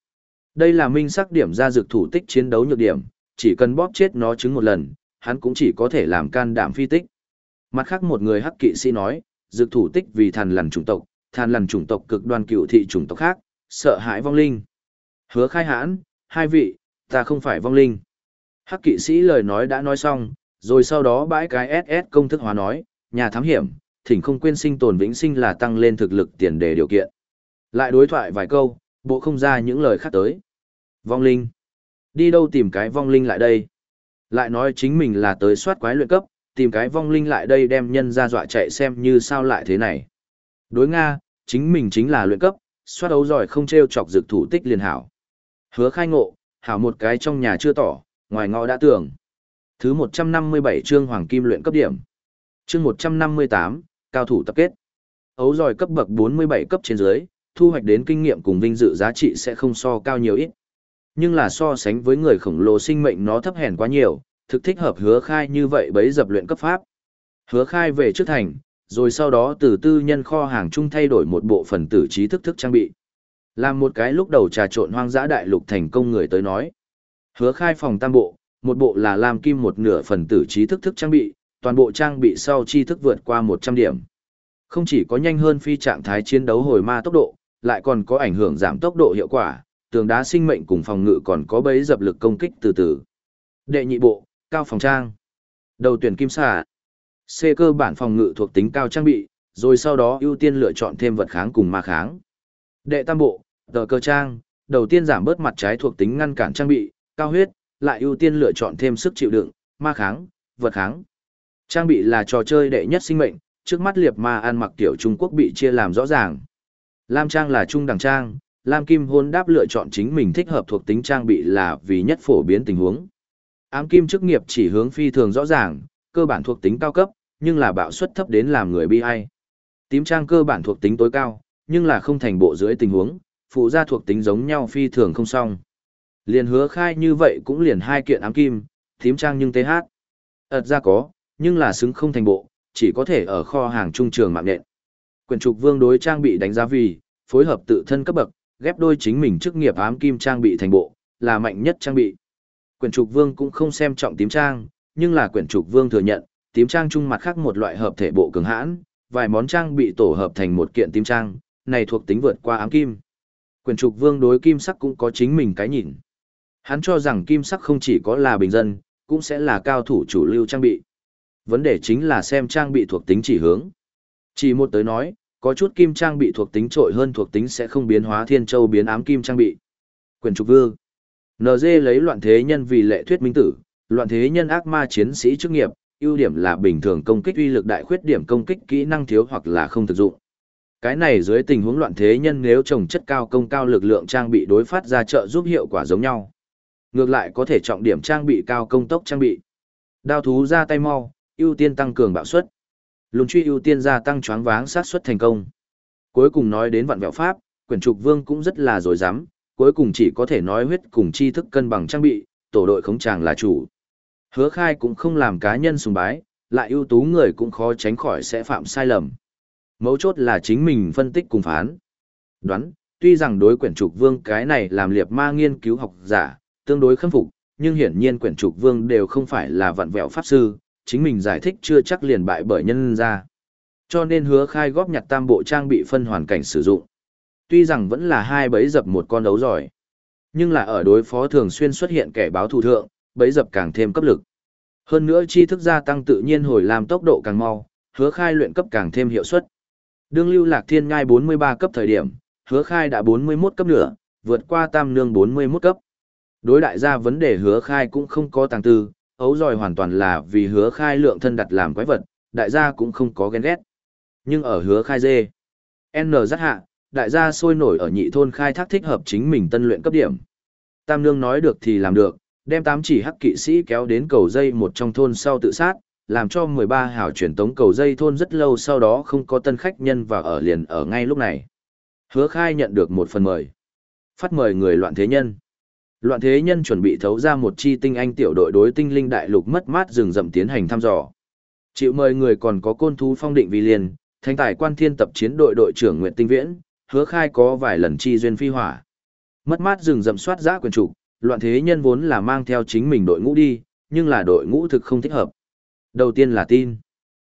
Đây là minh sắc điểm ra dược thủ tích chiến đấu nhược điểm, chỉ cần bóp chết nó chứng một lần, hắn cũng chỉ có thể làm can đảm phi tích. Mặt khác một người hắc kỵ sĩ nói, dược thủ tích vì thần lằn chủng tộc, thần lằn chủng tộc cực đoan cựu thị chủng tộc khác, sợ hãi vong linh. Hứa khai hãn, hai vị, ta không phải vong linh. Hắc kỵ sĩ lời nói đã nói xong, rồi sau đó bãi cái SS công thức hóa nói, nhà thám hiểm, thỉnh không quên sinh tồn vĩnh sinh là tăng lên thực lực tiền đề điều kiện. Lại đối thoại vài câu, bộ không ra những lời khác tới. Vong linh. Đi đâu tìm cái vong linh lại đây? Lại nói chính mình là tới soát quái luyện cấp, tìm cái vong linh lại đây đem nhân ra dọa chạy xem như sao lại thế này. Đối Nga, chính mình chính là luyện cấp, xoát đấu giỏi không treo chọc dược thủ tích liền hảo. Hứa khai ngộ, hảo một cái trong nhà chưa tỏ, ngoài ngõ đã tưởng. Thứ 157 chương Hoàng Kim luyện cấp điểm. Chương 158, cao thủ tập kết. Ấu giỏi cấp bậc 47 cấp trên dưới, thu hoạch đến kinh nghiệm cùng vinh dự giá trị sẽ không so cao nhiều ít. Nhưng là so sánh với người khổng lồ sinh mệnh nó thấp hèn quá nhiều, thực thích hợp hứa khai như vậy bấy dập luyện cấp pháp. Hứa khai về trước thành, rồi sau đó từ tư nhân kho hàng chung thay đổi một bộ phần tử trí thức thức trang bị. Làm một cái lúc đầu trà trộn hoang dã đại lục thành công người tới nói. Hứa khai phòng tam bộ, một bộ là làm kim một nửa phần tử trí thức thức trang bị, toàn bộ trang bị sau chi thức vượt qua 100 điểm. Không chỉ có nhanh hơn phi trạng thái chiến đấu hồi ma tốc độ, lại còn có ảnh hưởng giảm tốc độ hiệu quả, tường đá sinh mệnh cùng phòng ngự còn có bấy dập lực công kích từ từ. Đệ nhị bộ, cao phòng trang. Đầu tuyển kim xà. C cơ bản phòng ngự thuộc tính cao trang bị, rồi sau đó ưu tiên lựa chọn thêm vật kháng cùng ma kháng. Đệ tam bộ, tờ cơ trang, đầu tiên giảm bớt mặt trái thuộc tính ngăn cản trang bị, cao huyết, lại ưu tiên lựa chọn thêm sức chịu đựng, ma kháng, vật kháng. Trang bị là trò chơi đệ nhất sinh mệnh, trước mắt liệt ma ăn mặc tiểu Trung Quốc bị chia làm rõ ràng. Lam trang là trung đẳng trang, Lam Kim hôn đáp lựa chọn chính mình thích hợp thuộc tính trang bị là vì nhất phổ biến tình huống. Ám Kim chức nghiệp chỉ hướng phi thường rõ ràng, cơ bản thuộc tính cao cấp, nhưng là bạo suất thấp đến làm người bi ai. Tím trang cơ bản thuộc tính tối cao, nhưng là không thành bộ dưới tình huống, phụ gia thuộc tính giống nhau phi thường không xong. Liền hứa khai như vậy cũng liền hai kiện ám kim, tím trang nhưng TH. ật ra có, nhưng là xứng không thành bộ, chỉ có thể ở kho hàng trung trường mạng nện. Quyền trục vương đối trang bị đánh giá vì, phối hợp tự thân cấp bậc, ghép đôi chính mình chức nghiệp ám kim trang bị thành bộ, là mạnh nhất trang bị. Quyền trục vương cũng không xem trọng tím trang, nhưng là quyển trục vương thừa nhận, tím trang chung mặt khác một loại hợp thể bộ cường hãn, vài món trang bị tổ hợp thành một kiện tím trang, này thuộc tính vượt qua ám kim. Quyển trục vương đối kim sắc cũng có chính mình cái nhìn. Hắn cho rằng kim sắc không chỉ có là bình dân, cũng sẽ là cao thủ chủ lưu trang bị. Vấn đề chính là xem trang bị thuộc tính chỉ hướng. Chỉ một tới nói, có chút kim trang bị thuộc tính trội hơn thuộc tính sẽ không biến hóa thiên châu biến ám kim trang bị. Quyền trục vương. NG lấy loạn thế nhân vì lệ thuyết minh tử, loạn thế nhân ác ma chiến sĩ chức nghiệp, ưu điểm là bình thường công kích uy lực đại khuyết điểm công kích kỹ năng thiếu hoặc là không thực dụng. Cái này dưới tình huống loạn thế nhân nếu trồng chất cao công cao lực lượng trang bị đối phát ra trợ giúp hiệu quả giống nhau. Ngược lại có thể trọng điểm trang bị cao công tốc trang bị. Đao thú ra tay mau, ưu tiên tăng cường bạo suất. Lùn truy ưu tiên gia tăng choáng váng sát suất thành công. Cuối cùng nói đến vạn vẹo pháp, quyển trục vương cũng rất là dối dám, cuối cùng chỉ có thể nói huyết cùng tri thức cân bằng trang bị, tổ đội khống tràng là chủ. Hứa khai cũng không làm cá nhân sùng bái, lại ưu tú người cũng khó tránh khỏi sẽ phạm sai lầm. Mấu chốt là chính mình phân tích cùng phán. Đoán, tuy rằng đối quyển trục vương cái này làm liệt ma nghiên cứu học giả, tương đối khâm phục, nhưng hiển nhiên quyển trục vương đều không phải là vạn vẹo pháp sư, chính mình giải thích chưa chắc liền bại bởi nhân ra. Cho nên hứa khai góp nhặt tam bộ trang bị phân hoàn cảnh sử dụng. Tuy rằng vẫn là hai bấy dập một con đấu giỏi, nhưng là ở đối phó thường xuyên xuất hiện kẻ báo thù thượng, bấy dập càng thêm cấp lực. Hơn nữa chi thức gia tăng tự nhiên hồi làm tốc độ càng mau, hứa khai luyện cấp càng thêm hiệu suất. Đương lưu lạc thiên ngai 43 cấp thời điểm, hứa khai đã 41 cấp nữa, vượt qua tam nương 41 cấp. Đối đại gia vấn đề hứa khai cũng không có tàng tư, ấu giỏi hoàn toàn là vì hứa khai lượng thân đặt làm quái vật, đại gia cũng không có ghen ghét. Nhưng ở hứa khai dê, N rất hạ, đại gia sôi nổi ở nhị thôn khai thác thích hợp chính mình tân luyện cấp điểm. Tam Nương nói được thì làm được, đem tám chỉ hắc kỵ sĩ kéo đến cầu dây một trong thôn sau tự sát, làm cho 13 hảo truyền tống cầu dây thôn rất lâu sau đó không có tân khách nhân và ở liền ở ngay lúc này. Hứa khai nhận được một phần mời. Phát mời người loạn thế nhân. Loạn thế nhân chuẩn bị thấu ra một chi tinh anh tiểu đội đối tinh linh đại lục mất mát rừng rậm tiến hành thăm dò. Chịu mời người còn có côn thú phong định vì liền, thanh tài quan thiên tập chiến đội đội trưởng Nguyệt Tinh Viễn, hứa khai có vài lần chi duyên phi hỏa. Mất mát rừng rậm soát giã quyền trục, loạn thế nhân vốn là mang theo chính mình đội ngũ đi, nhưng là đội ngũ thực không thích hợp. Đầu tiên là tin.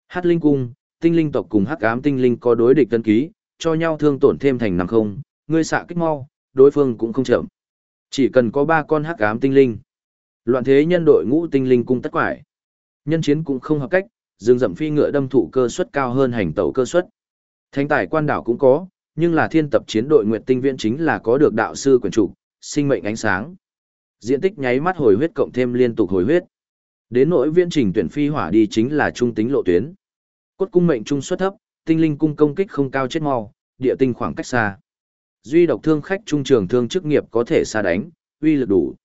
Hát linh cung, tinh linh tộc cùng hắc ám tinh linh có đối địch tân ký, cho nhau thương tổn thêm thành nằm không, ngươi xạ kích mau, đối phương cũng không chậm. Chỉ cần có ba con hắc ám tinh linh. Loạn thế nhân đội ngũ tinh linh cung tất quải. Nhân chiến cũng không hợp cách, rừng rậm phi ngựa đâm thụ cơ suất cao hơn hành tẩu cơ suất. Thánh tài quan đảo cũng có, nhưng là thiên tập chiến đội nguyện tinh viễn chính là có được đạo sư quyền chủ, sinh mệnh ánh sáng. Diện tích nháy mắt hồi huyết cộng thêm liên tục hồi huyết. Đến nỗi viễn trình tuyển phi hỏa đi chính là trung tính lộ tuyến. Cốt cung mệnh trung suất thấp, tinh linh cung công kích không cao chết mau, địa tinh khoảng cách xa. Duy độc thương khách trung trường thương chức nghiệp có thể xa đánh, uy lực đủ.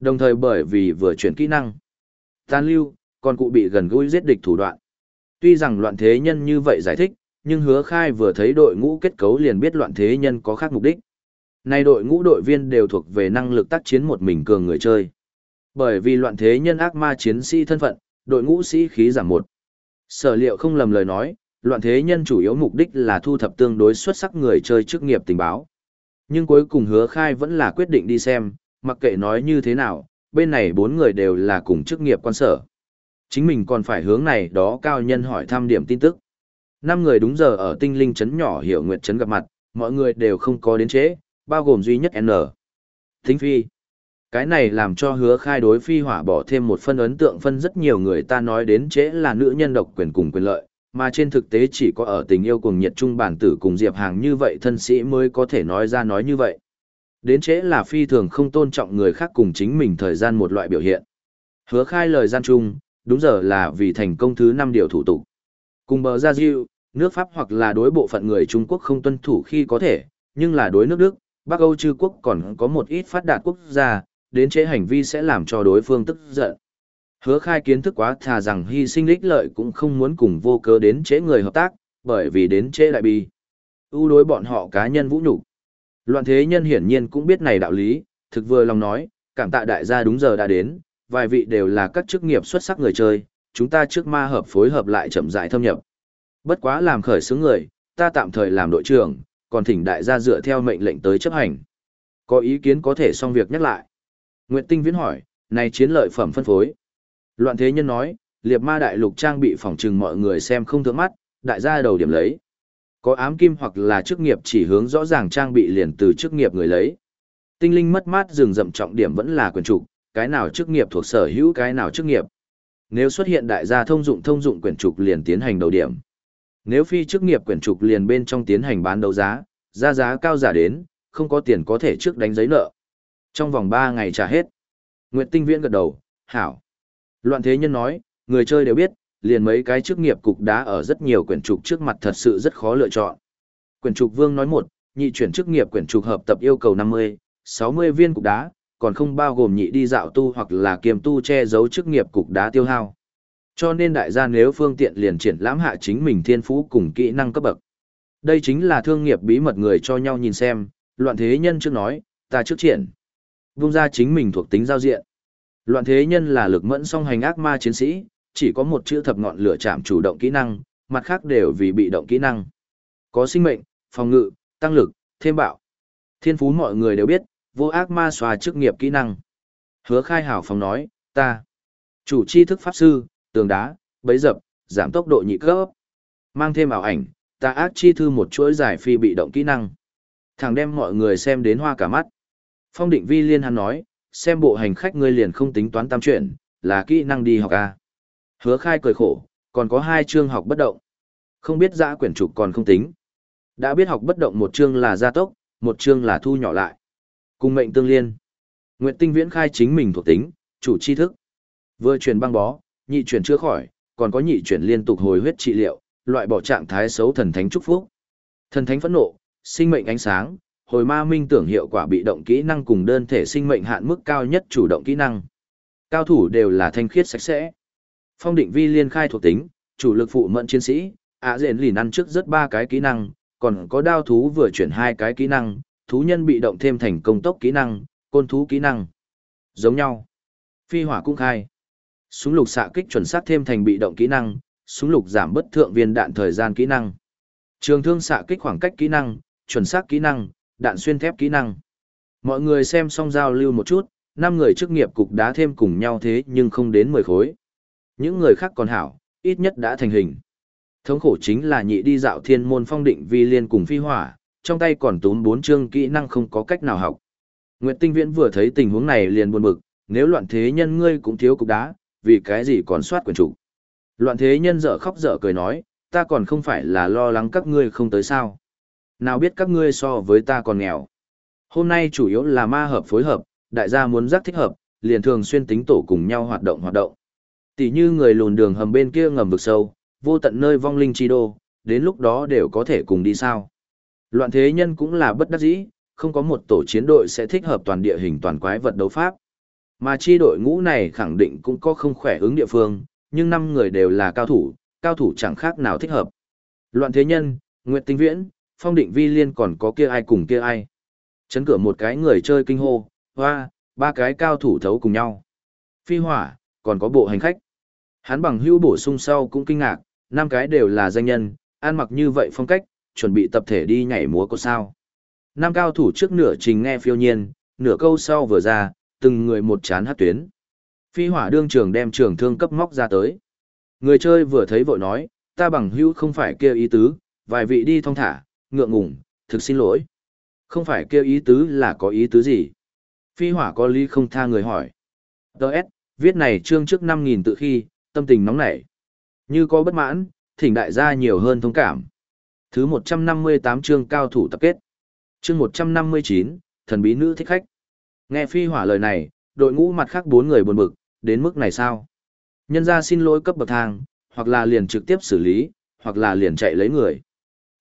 Đồng thời bởi vì vừa chuyển kỹ năng. Tan lưu, còn cụ bị gần gũi giết địch thủ đoạn. Tuy rằng loạn thế nhân như vậy giải thích, nhưng hứa khai vừa thấy đội ngũ kết cấu liền biết loạn thế nhân có khác mục đích. Nay đội ngũ đội viên đều thuộc về năng lực tác chiến một mình cường người chơi. Bởi vì loạn thế nhân ác ma chiến sĩ thân phận, đội ngũ sĩ khí giảm một. Sở liệu không lầm lời nói, loạn thế nhân chủ yếu mục đích là thu thập tương đối xuất sắc người chơi chức nghiệp tình báo. Nhưng cuối cùng hứa khai vẫn là quyết định đi xem, mặc kệ nói như thế nào, bên này bốn người đều là cùng chức nghiệp quan sở. Chính mình còn phải hướng này đó cao nhân hỏi thăm điểm tin tức. Năm người đúng giờ ở tinh linh trấn nhỏ hiểu nguyệt trấn gặp mặt, mọi người đều không có đến chế, bao gồm duy nhất N. Thính phi. Cái này làm cho hứa khai đối phi hỏa bỏ thêm một phân ấn tượng phân rất nhiều người ta nói đến chế là nữ nhân độc quyền cùng quyền lợi, mà trên thực tế chỉ có ở tình yêu cùng nhiệt trung bản tử cùng Diệp Hàng như vậy thân sĩ mới có thể nói ra nói như vậy. Đến chế là phi thường không tôn trọng người khác cùng chính mình thời gian một loại biểu hiện. Hứa khai lời gian chung, đúng giờ là vì thành công thứ 5 điều thủ tục. Cùng bờ ra diệu, nước Pháp hoặc là đối bộ phận người Trung Quốc không tuân thủ khi có thể, nhưng là đối nước Đức, Bắc Âu chư quốc còn có một ít phát đạt quốc gia, đến chế hành vi sẽ làm cho đối phương tức giận. Hứa khai kiến thức quá thà rằng hy sinh lích lợi cũng không muốn cùng vô cớ đến chế người hợp tác, bởi vì đến chế đại bi. ưu đối bọn họ cá nhân vũ nhục Loạn thế nhân hiển nhiên cũng biết này đạo lý, thực vừa lòng nói, cảm tạ đại gia đúng giờ đã đến, vài vị đều là các chức nghiệp xuất sắc người chơi, chúng ta trước ma hợp phối hợp lại chậm rãi thâm nhập. Bất quá làm khởi xướng người, ta tạm thời làm đội trưởng, còn thỉnh đại gia dựa theo mệnh lệnh tới chấp hành. Có ý kiến có thể xong việc nhắc lại. Nguyệt Tinh Viễn hỏi, này chiến lợi phẩm phân phối. Loạn thế nhân nói, liệt ma đại lục trang bị phòng trừng mọi người xem không thượng mắt, đại gia đầu điểm lấy. Có ám kim hoặc là chức nghiệp chỉ hướng rõ ràng trang bị liền từ chức nghiệp người lấy. Tinh linh mất mát rừng rậm trọng điểm vẫn là quyền trục, cái nào chức nghiệp thuộc sở hữu cái nào chức nghiệp. Nếu xuất hiện đại gia thông dụng thông dụng quyển trục liền tiến hành đầu điểm. Nếu phi chức nghiệp quyển trục liền bên trong tiến hành bán đấu giá, ra giá cao giả đến, không có tiền có thể trước đánh giấy nợ. Trong vòng 3 ngày trả hết. Nguyệt Tinh Viễn gật đầu, hảo. Loạn thế nhân nói, người chơi đều biết, liền mấy cái chức nghiệp cục đá ở rất nhiều quyển trục trước mặt thật sự rất khó lựa chọn. Quyển trục vương nói một, nhị chuyển chức nghiệp quyển trục hợp tập yêu cầu 50, 60 viên cục đá, còn không bao gồm nhị đi dạo tu hoặc là kiềm tu che giấu chức nghiệp cục đá tiêu hao. Cho nên đại gia nếu phương tiện liền triển lãm hạ chính mình thiên phú cùng kỹ năng cấp bậc. Đây chính là thương nghiệp bí mật người cho nhau nhìn xem, loạn thế nhân trước nói, ta trước triển. Vung ra chính mình thuộc tính giao diện. Loạn thế nhân là lực mẫn song hành ác ma chiến sĩ, chỉ có một chữ thập ngọn lửa chạm chủ động kỹ năng, mặt khác đều vì bị động kỹ năng. Có sinh mệnh, phòng ngự, tăng lực, thêm bạo. Thiên phú mọi người đều biết, vô ác ma xóa chức nghiệp kỹ năng. Hứa khai hảo phòng nói, ta, chủ chi thức pháp sư, tường đá, bấy dập, giảm tốc độ nhị cấp. Mang thêm ảo ảnh, ta ác chi thư một chuỗi giải phi bị động kỹ năng. Thằng đem mọi người xem đến hoa cả mắt. Phong định vi liên hắn nói, xem bộ hành khách ngươi liền không tính toán tam chuyện, là kỹ năng đi học a, Hứa khai cười khổ, còn có hai chương học bất động. Không biết giã quyển trục còn không tính. Đã biết học bất động một chương là gia tốc, một chương là thu nhỏ lại. Cùng mệnh tương liên. Nguyệt Tinh Viễn khai chính mình thuộc tính, chủ chi thức. Vừa truyền băng bó, nhị chuyển chữa khỏi, còn có nhị chuyển liên tục hồi huyết trị liệu, loại bỏ trạng thái xấu thần thánh chúc phúc. Thần thánh phẫn nộ, sinh mệnh ánh sáng, hồi ma minh tưởng hiệu quả bị động kỹ năng cùng đơn thể sinh mệnh hạn mức cao nhất chủ động kỹ năng. Cao thủ đều là thanh khiết sạch sẽ. Phong định vi liên khai thuộc tính, chủ lực phụ mẫn chiến sĩ, ạ diện lìn ăn trước rất ba cái kỹ năng, còn có đao thú vừa chuyển hai cái kỹ năng, thú nhân bị động thêm thành công tốc kỹ năng, côn thú kỹ năng. Giống nhau. Phi hỏa cũng khai. Súng lục xạ kích chuẩn xác thêm thành bị động kỹ năng, súng lục giảm bất thượng viên đạn thời gian kỹ năng. Trường thương xạ kích khoảng cách kỹ năng, chuẩn xác kỹ năng, đạn xuyên thép kỹ năng. Mọi người xem xong giao lưu một chút, năm người chức nghiệp cục đá thêm cùng nhau thế nhưng không đến 10 khối. Những người khác còn hảo, ít nhất đã thành hình. Thống khổ chính là nhị đi dạo thiên môn phong định vi liên cùng phi hỏa, trong tay còn túm bốn chương kỹ năng không có cách nào học. Nguyệt Tinh Viễn vừa thấy tình huống này liền buồn bực, nếu loạn thế nhân ngươi cũng thiếu cục đá, vì cái gì còn soát quyền chủ. Loạn thế nhân dở khóc dở cười nói, ta còn không phải là lo lắng các ngươi không tới sao. Nào biết các ngươi so với ta còn nghèo. Hôm nay chủ yếu là ma hợp phối hợp, đại gia muốn giác thích hợp, liền thường xuyên tính tổ cùng nhau hoạt động hoạt động. Tỷ như người lùn đường hầm bên kia ngầm vực sâu, vô tận nơi vong linh chi đô, đến lúc đó đều có thể cùng đi sao. Loạn thế nhân cũng là bất đắc dĩ, không có một tổ chiến đội sẽ thích hợp toàn địa hình toàn quái vật đấu pháp. Mà chi đội ngũ này khẳng định cũng có không khỏe ứng địa phương, nhưng năm người đều là cao thủ, cao thủ chẳng khác nào thích hợp. Loạn thế nhân, Nguyệt Tinh Viễn, Phong Định Vi Liên còn có kia ai cùng kia ai. Chấn cửa một cái người chơi kinh hô, hoa, ba cái cao thủ thấu cùng nhau. Phi hỏa, còn có bộ hành khách. Hắn bằng hưu bổ sung sau cũng kinh ngạc, năm cái đều là danh nhân, ăn mặc như vậy phong cách, chuẩn bị tập thể đi nhảy múa có sao. Năm cao thủ trước nửa trình nghe phiêu nhiên, nửa câu sau vừa ra, từng người một chán hát tuyến. Phi hỏa đương trường đem trường thương cấp móc ra tới. Người chơi vừa thấy vội nói, ta bằng hữu không phải kêu ý tứ, vài vị đi thong thả, ngượng ngùng, thực xin lỗi. Không phải kêu ý tứ là có ý tứ gì. Phi hỏa có lý không tha người hỏi. Đợt, viết này chương trước 5.000 tự khi, tâm tình nóng nảy. Như có bất mãn, thỉnh đại gia nhiều hơn thông cảm. Thứ 158 chương cao thủ tập kết. Chương 159, thần bí nữ thích khách. Nghe phi hỏa lời này, đội ngũ mặt khác bốn người buồn bực, đến mức này sao? Nhân ra xin lỗi cấp bậc thang, hoặc là liền trực tiếp xử lý, hoặc là liền chạy lấy người.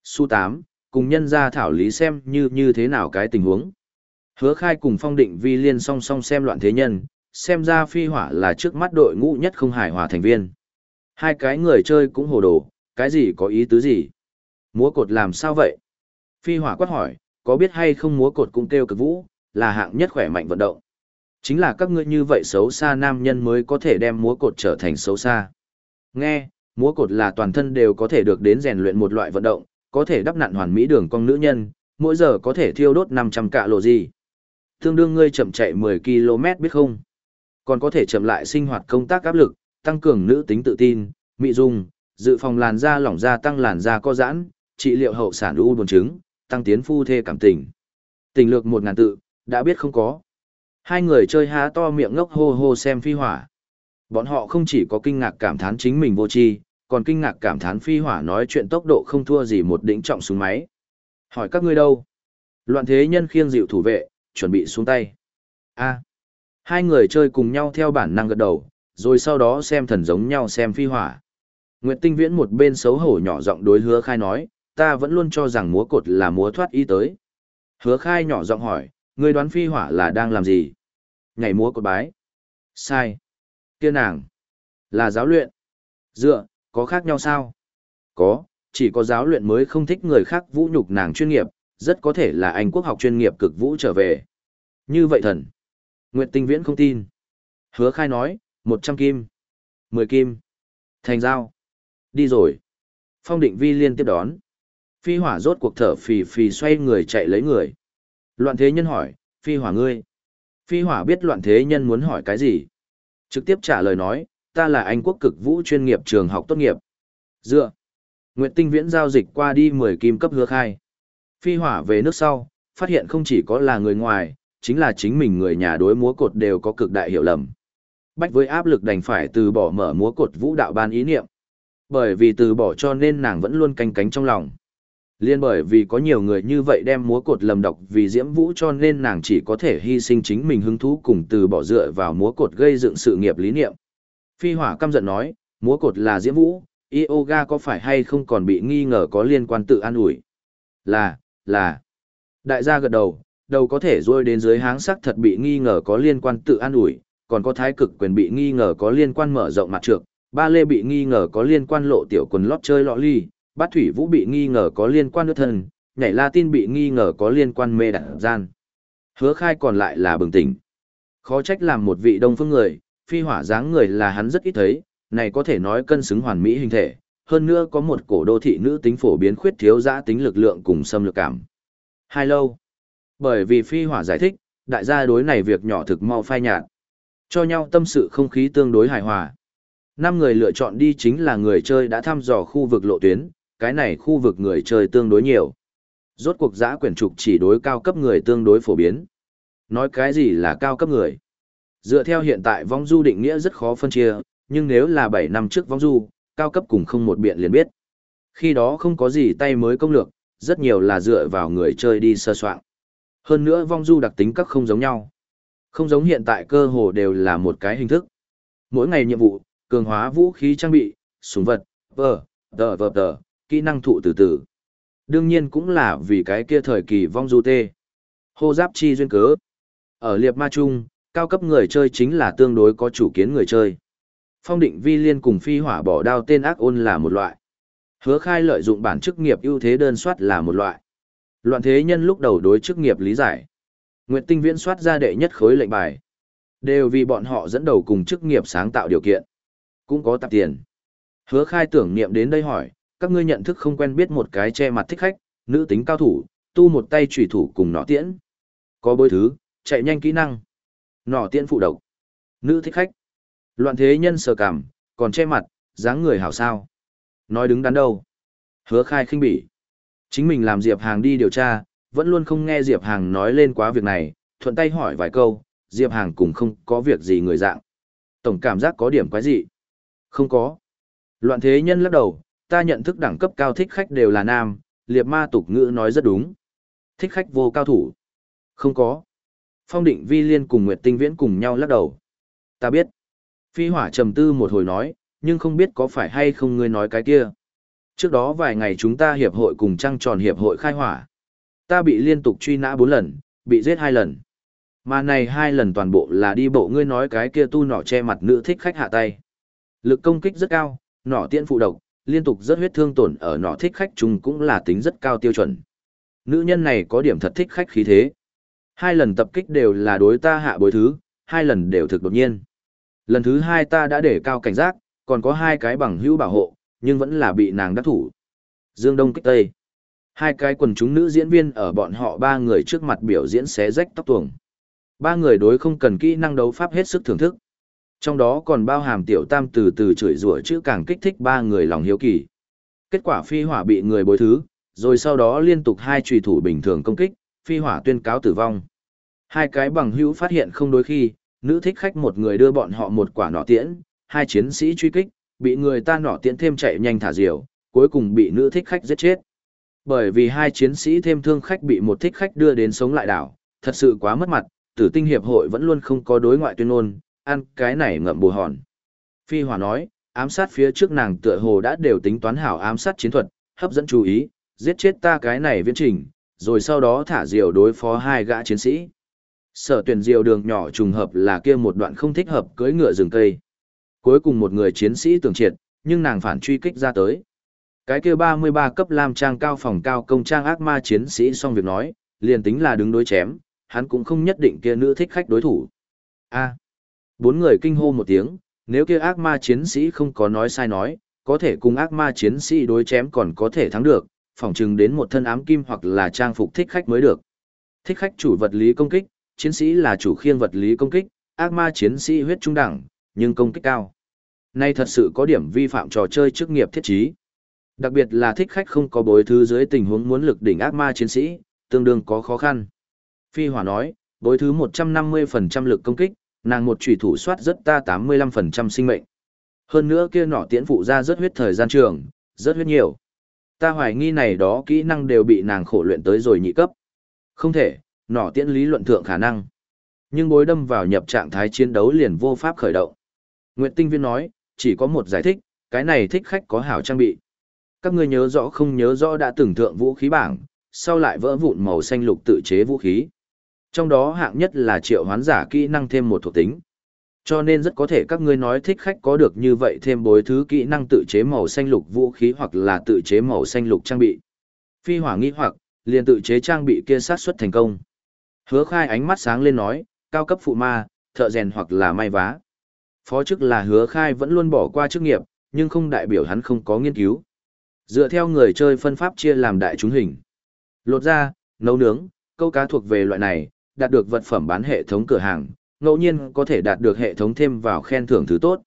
Su 8, cùng nhân ra thảo lý xem như như thế nào cái tình huống. Hứa khai cùng phong định vi liên song song xem loạn thế nhân, xem ra phi hỏa là trước mắt đội ngũ nhất không hài hòa thành viên. Hai cái người chơi cũng hồ đồ, cái gì có ý tứ gì? Múa cột làm sao vậy? Phi hỏa quát hỏi, có biết hay không múa cột cũng kêu cực vũ, là hạng nhất khỏe mạnh vận động. Chính là các ngươi như vậy xấu xa nam nhân mới có thể đem múa cột trở thành xấu xa. Nghe, múa cột là toàn thân đều có thể được đến rèn luyện một loại vận động, có thể đắp nặn hoàn mỹ đường cong nữ nhân, mỗi giờ có thể thiêu đốt 500 cạ lộ gì. Tương đương ngươi chậm chạy 10 km biết không? Còn có thể chậm lại sinh hoạt công tác áp lực, tăng cường nữ tính tự tin, mị dung, dự phòng làn da lỏng da tăng làn da co giãn, trị liệu hậu sản u buồn trứng, tăng tiến phu thê cảm tình. Tình lược một ngàn tự, đã biết không có. Hai người chơi há to miệng ngốc hô hô xem phi hỏa. Bọn họ không chỉ có kinh ngạc cảm thán chính mình vô tri, còn kinh ngạc cảm thán phi hỏa nói chuyện tốc độ không thua gì một đỉnh trọng súng máy. Hỏi các ngươi đâu? Loạn thế nhân khiêng dịu thủ vệ, chuẩn bị xuống tay. A. Hai người chơi cùng nhau theo bản năng gật đầu, rồi sau đó xem thần giống nhau xem phi hỏa. Nguyệt Tinh Viễn một bên xấu hổ nhỏ giọng đối hứa khai nói, ta vẫn luôn cho rằng múa cột là múa thoát y tới. Hứa khai nhỏ giọng hỏi, người đoán phi hỏa là đang làm gì? Nhảy múa cột bái. Sai. Kia nàng. Là giáo luyện. Dựa, có khác nhau sao? Có, chỉ có giáo luyện mới không thích người khác vũ nhục nàng chuyên nghiệp, rất có thể là Anh quốc học chuyên nghiệp cực vũ trở về. Như vậy thần. Nguyệt Tinh Viễn không tin. Hứa khai nói, 100 kim. 10 kim. Thành giao. Đi rồi. Phong định vi liên tiếp đón. Phi hỏa rốt cuộc thở phì phì xoay người chạy lấy người. Loạn thế nhân hỏi, phi hỏa ngươi. Phi hỏa biết loạn thế nhân muốn hỏi cái gì. Trực tiếp trả lời nói, ta là Anh quốc cực vũ chuyên nghiệp trường học tốt nghiệp. Dựa. Nguyệt tinh viễn giao dịch qua đi 10 kim cấp hứa khai. Phi hỏa về nước sau, phát hiện không chỉ có là người ngoài, chính là chính mình người nhà đối múa cột đều có cực đại hiểu lầm. Bách với áp lực đành phải từ bỏ mở múa cột vũ đạo ban ý niệm. Bởi vì từ bỏ cho nên nàng vẫn luôn canh cánh trong lòng. Liên bởi vì có nhiều người như vậy đem múa cột lầm độc vì diễm vũ cho nên nàng chỉ có thể hy sinh chính mình hứng thú cùng từ bỏ dựa vào múa cột gây dựng sự nghiệp lý niệm. Phi hỏa căm giận nói, múa cột là diễm vũ, yoga có phải hay không còn bị nghi ngờ có liên quan tự an ủi? Là, là. Đại gia gật đầu, đầu có thể rôi đến dưới háng sắc thật bị nghi ngờ có liên quan tự an ủi, còn có thái cực quyền bị nghi ngờ có liên quan mở rộng mặt trược, ba lê bị nghi ngờ có liên quan lộ tiểu quần lót chơi lọ ly, bát thủy vũ bị nghi ngờ có liên quan nước thân, nhảy la tin bị nghi ngờ có liên quan mê đặt gian. Hứa khai còn lại là bừng tỉnh. Khó trách làm một vị đông phương người, phi hỏa dáng người là hắn rất ít thấy, này có thể nói cân xứng hoàn mỹ hình thể, hơn nữa có một cổ đô thị nữ tính phổ biến khuyết thiếu giã tính lực lượng cùng xâm lược cảm. Hai lâu. Bởi vì phi hỏa giải thích, đại gia đối này việc nhỏ thực mau phai nhạt. Cho nhau tâm sự không khí tương đối hài hòa. Năm người lựa chọn đi chính là người chơi đã thăm dò khu vực lộ tuyến, cái này khu vực người chơi tương đối nhiều. Rốt cuộc giã quyển trục chỉ đối cao cấp người tương đối phổ biến. Nói cái gì là cao cấp người? Dựa theo hiện tại vong du định nghĩa rất khó phân chia, nhưng nếu là 7 năm trước vong du, cao cấp cùng không một biện liền biết. Khi đó không có gì tay mới công lược, rất nhiều là dựa vào người chơi đi sơ soạn. Hơn nữa vong du đặc tính các không giống nhau. Không giống hiện tại cơ hồ đều là một cái hình thức. Mỗi ngày nhiệm vụ, cường hóa vũ khí trang bị, súng vật, vờ, tờ vờ tờ, kỹ năng thụ từ từ. Đương nhiên cũng là vì cái kia thời kỳ vong du tê. Hô giáp chi duyên cớ. Ở liệp ma chung, cao cấp người chơi chính là tương đối có chủ kiến người chơi. Phong định vi liên cùng phi hỏa bỏ đao tên ác ôn là một loại. Hứa khai lợi dụng bản chức nghiệp ưu thế đơn soát là một loại. Loạn thế nhân lúc đầu đối chức nghiệp lý giải. Nguyệt tinh viễn soát ra đệ nhất khối lệnh bài. Đều vì bọn họ dẫn đầu cùng chức nghiệp sáng tạo điều kiện. Cũng có tạp tiền. Hứa khai tưởng niệm đến đây hỏi, các ngươi nhận thức không quen biết một cái che mặt thích khách, nữ tính cao thủ, tu một tay chủy thủ cùng nỏ tiễn. Có bối thứ, chạy nhanh kỹ năng. nỏ tiễn phụ độc. Nữ thích khách. Loạn thế nhân sờ cảm, còn che mặt, dáng người hảo sao. Nói đứng đắn đâu. Hứa khai khinh bỉ. Chính mình làm Diệp Hàng đi điều tra, vẫn luôn không nghe Diệp Hàng nói lên quá việc này, thuận tay hỏi vài câu, Diệp Hàng cũng không có việc gì người dạng. Tổng cảm giác có điểm quái gì? Không có. Loạn thế nhân lắc đầu, ta nhận thức đẳng cấp cao thích khách đều là nam, liệt ma tục ngữ nói rất đúng. Thích khách vô cao thủ. Không có. Phong định vi liên cùng Nguyệt Tinh Viễn cùng nhau lắc đầu. Ta biết. Phi hỏa trầm tư một hồi nói, nhưng không biết có phải hay không ngươi nói cái kia. Trước đó vài ngày chúng ta hiệp hội cùng trăng tròn hiệp hội khai hỏa. Ta bị liên tục truy nã bốn lần, bị giết hai lần. Mà này hai lần toàn bộ là đi bộ ngươi nói cái kia tu nỏ che mặt nữ thích khách hạ tay. Lực công kích rất cao, nỏ tiện phụ độc, liên tục rất huyết thương tổn ở nọ thích khách chung cũng là tính rất cao tiêu chuẩn. Nữ nhân này có điểm thật thích khách khí thế. Hai lần tập kích đều là đối ta hạ bối thứ, hai lần đều thực đột nhiên. Lần thứ hai ta đã để cao cảnh giác, còn có hai cái bằng hữu bảo hộ, nhưng vẫn là bị nàng đắc thủ. Dương Đông kích Tây. Hai cái quần chúng nữ diễn viên ở bọn họ ba người trước mặt biểu diễn xé rách tóc tuồng. Ba người đối không cần kỹ năng đấu pháp hết sức thưởng thức. Trong đó còn bao hàm tiểu tam từ từ chửi rủa chữ càng kích thích ba người lòng hiếu kỳ. Kết quả phi hỏa bị người bối thứ, rồi sau đó liên tục hai trùy thủ bình thường công kích, phi hỏa tuyên cáo tử vong. Hai cái bằng hữu phát hiện không đối khi, nữ thích khách một người đưa bọn họ một quả nỏ tiễn, hai chiến sĩ truy kích, bị người ta nỏ tiễn thêm chạy nhanh thả diều, cuối cùng bị nữ thích khách giết chết. Bởi vì hai chiến sĩ thêm thương khách bị một thích khách đưa đến sống lại đảo, thật sự quá mất mặt, tử tinh hiệp hội vẫn luôn không có đối ngoại tuyên ngôn, ăn cái này ngậm bù hòn. Phi Hòa nói, ám sát phía trước nàng tựa hồ đã đều tính toán hảo ám sát chiến thuật, hấp dẫn chú ý, giết chết ta cái này viễn trình, rồi sau đó thả diều đối phó hai gã chiến sĩ. Sở tuyển diều đường nhỏ trùng hợp là kia một đoạn không thích hợp cưỡi ngựa rừng cây. Cuối cùng một người chiến sĩ tưởng triệt, nhưng nàng phản truy kích ra tới. Cái kia 33 cấp lam trang cao phòng cao công trang ác ma chiến sĩ xong việc nói, liền tính là đứng đối chém, hắn cũng không nhất định kia nữ thích khách đối thủ. A. Bốn người kinh hô một tiếng, nếu kia ác ma chiến sĩ không có nói sai nói, có thể cùng ác ma chiến sĩ đối chém còn có thể thắng được, phỏng chừng đến một thân ám kim hoặc là trang phục thích khách mới được. Thích khách chủ vật lý công kích, chiến sĩ là chủ khiên vật lý công kích, ác ma chiến sĩ huyết trung đẳng, nhưng công kích cao. Nay thật sự có điểm vi phạm trò chơi chức nghiệp thiết trí. Đặc biệt là thích khách không có bối thứ dưới tình huống muốn lực đỉnh ác ma chiến sĩ, tương đương có khó khăn. Phi Hỏa nói, bối thứ 150% lực công kích, nàng một chủy thủ soát rất ta 85% sinh mệnh. Hơn nữa kia nỏ tiễn phụ ra rất huyết thời gian trường, rất huyết nhiều. Ta hoài nghi này đó kỹ năng đều bị nàng khổ luyện tới rồi nhị cấp. Không thể, nỏ tiễn lý luận thượng khả năng. Nhưng bối đâm vào nhập trạng thái chiến đấu liền vô pháp khởi động. Nguyệt Tinh Viên nói, chỉ có một giải thích, cái này thích khách có hảo trang bị. Các ngươi nhớ rõ không nhớ rõ đã từng thượng vũ khí bảng, sau lại vỡ vụn màu xanh lục tự chế vũ khí. Trong đó hạng nhất là triệu hoán giả kỹ năng thêm một thuộc tính. Cho nên rất có thể các ngươi nói thích khách có được như vậy thêm bối thứ kỹ năng tự chế màu xanh lục vũ khí hoặc là tự chế màu xanh lục trang bị. Phi hỏa nghĩ hoặc, liền tự chế trang bị kia sát xuất thành công. Hứa khai ánh mắt sáng lên nói, cao cấp phụ ma, thợ rèn hoặc là may vá. Phó chức là hứa khai vẫn luôn bỏ qua chức nghiệp, nhưng không đại biểu hắn không có nghiên cứu. Dựa theo người chơi phân pháp chia làm đại chúng hình. Lột ra, nấu nướng, câu cá thuộc về loại này, đạt được vật phẩm bán hệ thống cửa hàng, ngẫu nhiên có thể đạt được hệ thống thêm vào khen thưởng thứ tốt.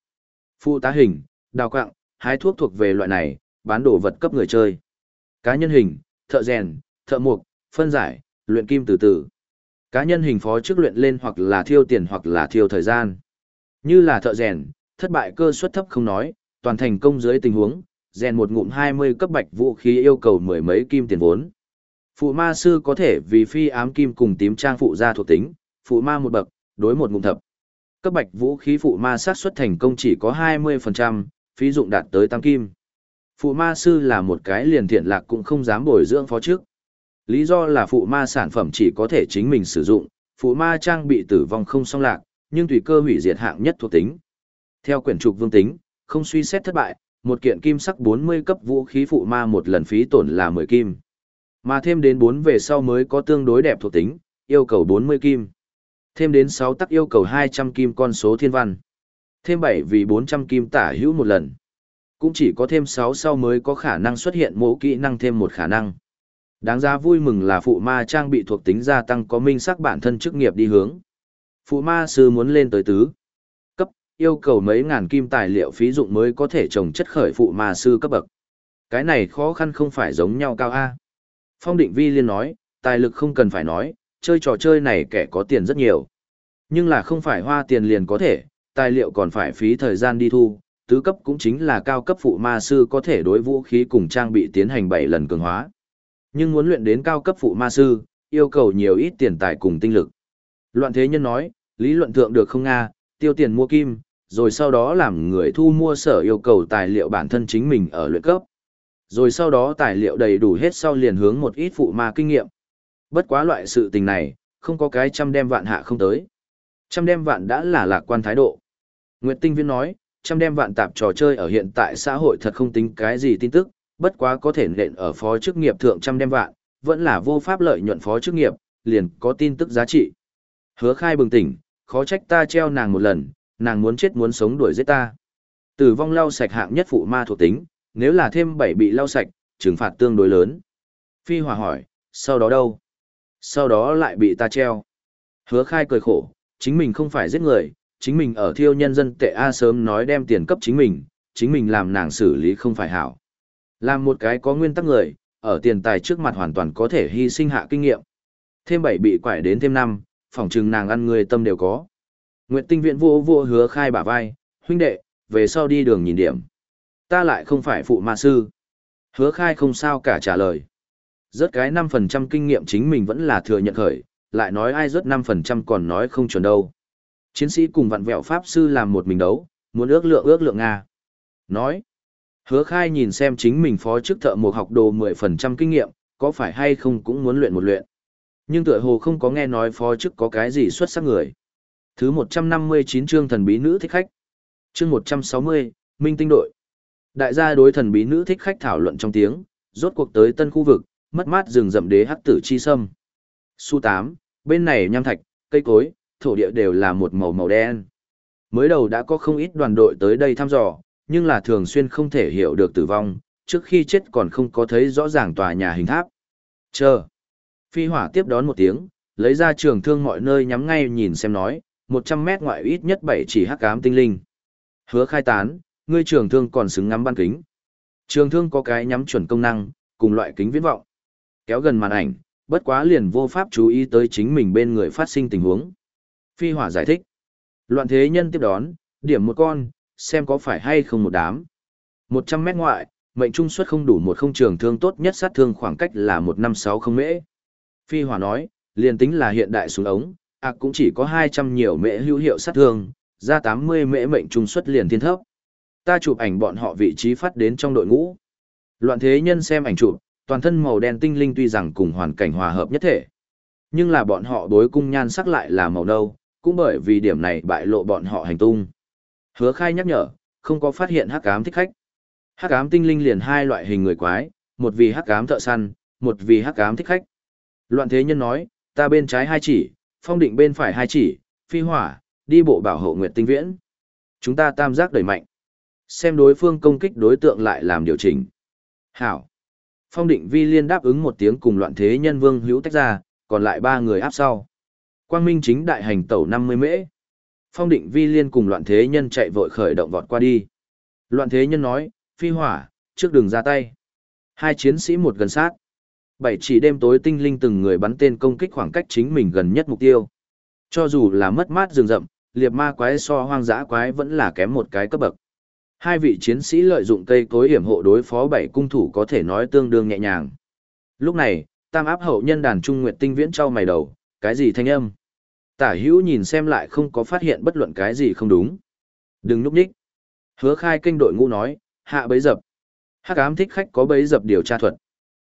Phụ tá hình, đào quạng, hái thuốc thuộc về loại này, bán đồ vật cấp người chơi. Cá nhân hình, thợ rèn, thợ mộc, phân giải, luyện kim từ từ. Cá nhân hình phó trước luyện lên hoặc là thiêu tiền hoặc là thiêu thời gian. Như là thợ rèn, thất bại cơ suất thấp không nói, toàn thành công dưới tình huống, rèn một ngụm 20 cấp bạch vũ khí yêu cầu mười mấy kim tiền vốn. Phụ ma sư có thể vì phi ám kim cùng tím trang phụ gia thuộc tính, phụ ma một bậc, đối một ngụm thập. Cấp bạch vũ khí phụ ma sát xuất thành công chỉ có 20%, phí dụng đạt tới tăng kim. Phụ ma sư là một cái liền thiện lạc cũng không dám bồi dưỡng phó trước. Lý do là phụ ma sản phẩm chỉ có thể chính mình sử dụng, phụ ma trang bị tử vong không song lạc, nhưng tùy cơ hủy diệt hạng nhất thuộc tính. Theo quyển trục vương tính, không suy xét thất bại, một kiện kim sắc 40 cấp vũ khí phụ ma một lần phí tổn là 10 kim. Mà thêm đến 4 về sau mới có tương đối đẹp thuộc tính, yêu cầu 40 kim. Thêm đến 6 tắc yêu cầu 200 kim con số thiên văn. Thêm 7 vì 400 kim tả hữu một lần. Cũng chỉ có thêm 6 sau mới có khả năng xuất hiện mẫu kỹ năng thêm một khả năng. Đáng ra vui mừng là phụ ma trang bị thuộc tính gia tăng có minh sắc bản thân chức nghiệp đi hướng. Phụ ma sư muốn lên tới tứ. Cấp, yêu cầu mấy ngàn kim tài liệu phí dụng mới có thể trồng chất khởi phụ ma sư cấp bậc. Cái này khó khăn không phải giống nhau cao A. Phong định vi liên nói, tài lực không cần phải nói, chơi trò chơi này kẻ có tiền rất nhiều. Nhưng là không phải hoa tiền liền có thể, tài liệu còn phải phí thời gian đi thu, tứ cấp cũng chính là cao cấp phụ ma sư có thể đối vũ khí cùng trang bị tiến hành 7 lần cường hóa. Nhưng muốn luyện đến cao cấp phụ ma sư, yêu cầu nhiều ít tiền tài cùng tinh lực. Loạn thế nhân nói, lý luận thượng được không Nga, tiêu tiền mua kim, rồi sau đó làm người thu mua sở yêu cầu tài liệu bản thân chính mình ở luyện cấp. Rồi sau đó tài liệu đầy đủ hết sau liền hướng một ít phụ ma kinh nghiệm. Bất quá loại sự tình này, không có cái trăm đem vạn hạ không tới. Trăm đem vạn đã là lạc quan thái độ. Nguyệt Tinh Viên nói, trăm đem vạn tạp trò chơi ở hiện tại xã hội thật không tính cái gì tin tức, bất quá có thể nện ở phó chức nghiệp thượng trăm đem vạn, vẫn là vô pháp lợi nhuận phó chức nghiệp, liền có tin tức giá trị. Hứa khai bừng tỉnh, khó trách ta treo nàng một lần, nàng muốn chết muốn sống đuổi giết ta. Tử vong lau sạch hạng nhất phụ ma thuộc tính, nếu là thêm bảy bị lau sạch, trừng phạt tương đối lớn. Phi Hòa hỏi, sau đó đâu? Sau đó lại bị ta treo. Hứa khai cười khổ, chính mình không phải giết người, chính mình ở thiêu nhân dân tệ A sớm nói đem tiền cấp chính mình, chính mình làm nàng xử lý không phải hảo. Làm một cái có nguyên tắc người, ở tiền tài trước mặt hoàn toàn có thể hy sinh hạ kinh nghiệm. Thêm bảy bị quải đến thêm năm, phỏng chừng nàng ăn người tâm đều có. Nguyệt tinh viện vô vô hứa khai bả vai, huynh đệ, về sau đi đường nhìn điểm. Ta lại không phải phụ ma sư. Hứa khai không sao cả trả lời. Rớt cái 5% kinh nghiệm chính mình vẫn là thừa nhận khởi, lại nói ai rớt 5% còn nói không chuẩn đâu. Chiến sĩ cùng vặn vẹo pháp sư làm một mình đấu, muốn ước lượng ước lượng Nga. Nói, hứa khai nhìn xem chính mình phó chức thợ một học đồ 10% kinh nghiệm, có phải hay không cũng muốn luyện một luyện. Nhưng tựa hồ không có nghe nói phó chức có cái gì xuất sắc người. Thứ 159 chương thần bí nữ thích khách. Chương 160, Minh tinh đội. Đại gia đối thần bí nữ thích khách thảo luận trong tiếng, rốt cuộc tới tân khu vực, mất mát rừng rậm đế hắc tử chi sâm. Su 8, bên này nham thạch, cây cối, thổ địa đều là một màu màu đen. Mới đầu đã có không ít đoàn đội tới đây thăm dò, nhưng là thường xuyên không thể hiểu được tử vong, trước khi chết còn không có thấy rõ ràng tòa nhà hình tháp. Chờ. Phi hỏa tiếp đón một tiếng, lấy ra trường thương mọi nơi nhắm ngay nhìn xem nói, 100 mét ngoại ít nhất 7 chỉ hắc ám tinh linh. Hứa khai tán, ngươi trường thương còn xứng ngắm ban kính. Trường thương có cái nhắm chuẩn công năng, cùng loại kính viễn vọng. Kéo gần màn ảnh, bất quá liền vô pháp chú ý tới chính mình bên người phát sinh tình huống. Phi hỏa giải thích. Loạn thế nhân tiếp đón, điểm một con, xem có phải hay không một đám. 100 mét ngoại, mệnh trung suất không đủ một không trường thương tốt nhất sát thương khoảng cách là 1560 mễ. Phi hỏa nói, liền tính là hiện đại súng ống, ạc cũng chỉ có 200 nhiều mễ hữu hiệu sát thương, ra 80 mễ mệnh trung suất liền thiên thấp. Ta chụp ảnh bọn họ vị trí phát đến trong đội ngũ. Loạn thế nhân xem ảnh chụp, toàn thân màu đen tinh linh tuy rằng cùng hoàn cảnh hòa hợp nhất thể. Nhưng là bọn họ đối cung nhan sắc lại là màu nâu, cũng bởi vì điểm này bại lộ bọn họ hành tung. Hứa khai nhắc nhở, không có phát hiện hắc ám thích khách. Hắc ám tinh linh liền hai loại hình người quái, một vì hắc ám thợ săn, một vì hắc ám thích khách. Loạn thế nhân nói, ta bên trái hai chỉ, phong định bên phải hai chỉ, phi hỏa, đi bộ bảo hộ nguyệt tinh viễn. Chúng ta tam giác đẩy mạnh. Xem đối phương công kích đối tượng lại làm điều chỉnh. Hảo. Phong định vi liên đáp ứng một tiếng cùng loạn thế nhân vương hữu tách ra, còn lại ba người áp sau. Quang Minh chính đại hành tẩu 50 mễ. Phong định vi liên cùng loạn thế nhân chạy vội khởi động vọt qua đi. Loạn thế nhân nói, phi hỏa, trước đường ra tay. Hai chiến sĩ một gần sát. Bảy chỉ đêm tối tinh linh từng người bắn tên công kích khoảng cách chính mình gần nhất mục tiêu. Cho dù là mất mát rừng rậm, liệp ma quái so hoang dã quái vẫn là kém một cái cấp bậc. Hai vị chiến sĩ lợi dụng cây cối hiểm hộ đối phó bảy cung thủ có thể nói tương đương nhẹ nhàng. Lúc này, tam áp hậu nhân đàn trung nguyệt tinh viễn trao mày đầu, cái gì thanh âm? Tả hữu nhìn xem lại không có phát hiện bất luận cái gì không đúng. Đừng núp nhích. Hứa khai kênh đội ngũ nói, hạ bấy dập. Hắc ám thích khách có bấy dập điều tra thuật.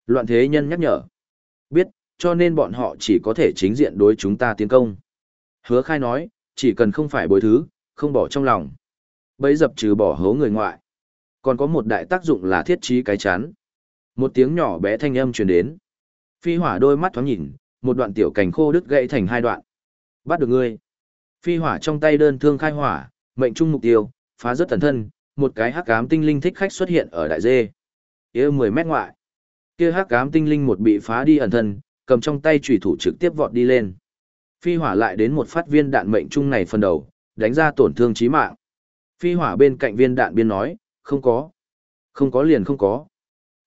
Loạn thế nhân nhắc nhở. Biết, cho nên bọn họ chỉ có thể chính diện đối chúng ta tiến công. Hứa khai nói, chỉ cần không phải bối thứ, không bỏ trong lòng. Bấy dập trừ bỏ hố người ngoại. Còn có một đại tác dụng là thiết trí cái chán. Một tiếng nhỏ bé thanh âm truyền đến. Phi hỏa đôi mắt thoáng nhìn, một đoạn tiểu cảnh khô đứt gãy thành hai đoạn. Bắt được ngươi. Phi hỏa trong tay đơn thương khai hỏa, mệnh trung mục tiêu, phá rất thần thân, một cái hắc ám tinh linh thích khách xuất hiện ở đại dê. Yêu 10 mét ngoại. Kia hắc ám tinh linh một bị phá đi ẩn thân, cầm trong tay chủy thủ trực tiếp vọt đi lên. Phi hỏa lại đến một phát viên đạn mệnh trung này phần đầu, đánh ra tổn thương chí mạng. Phi hỏa bên cạnh viên đạn biên nói, không có. Không có liền không có.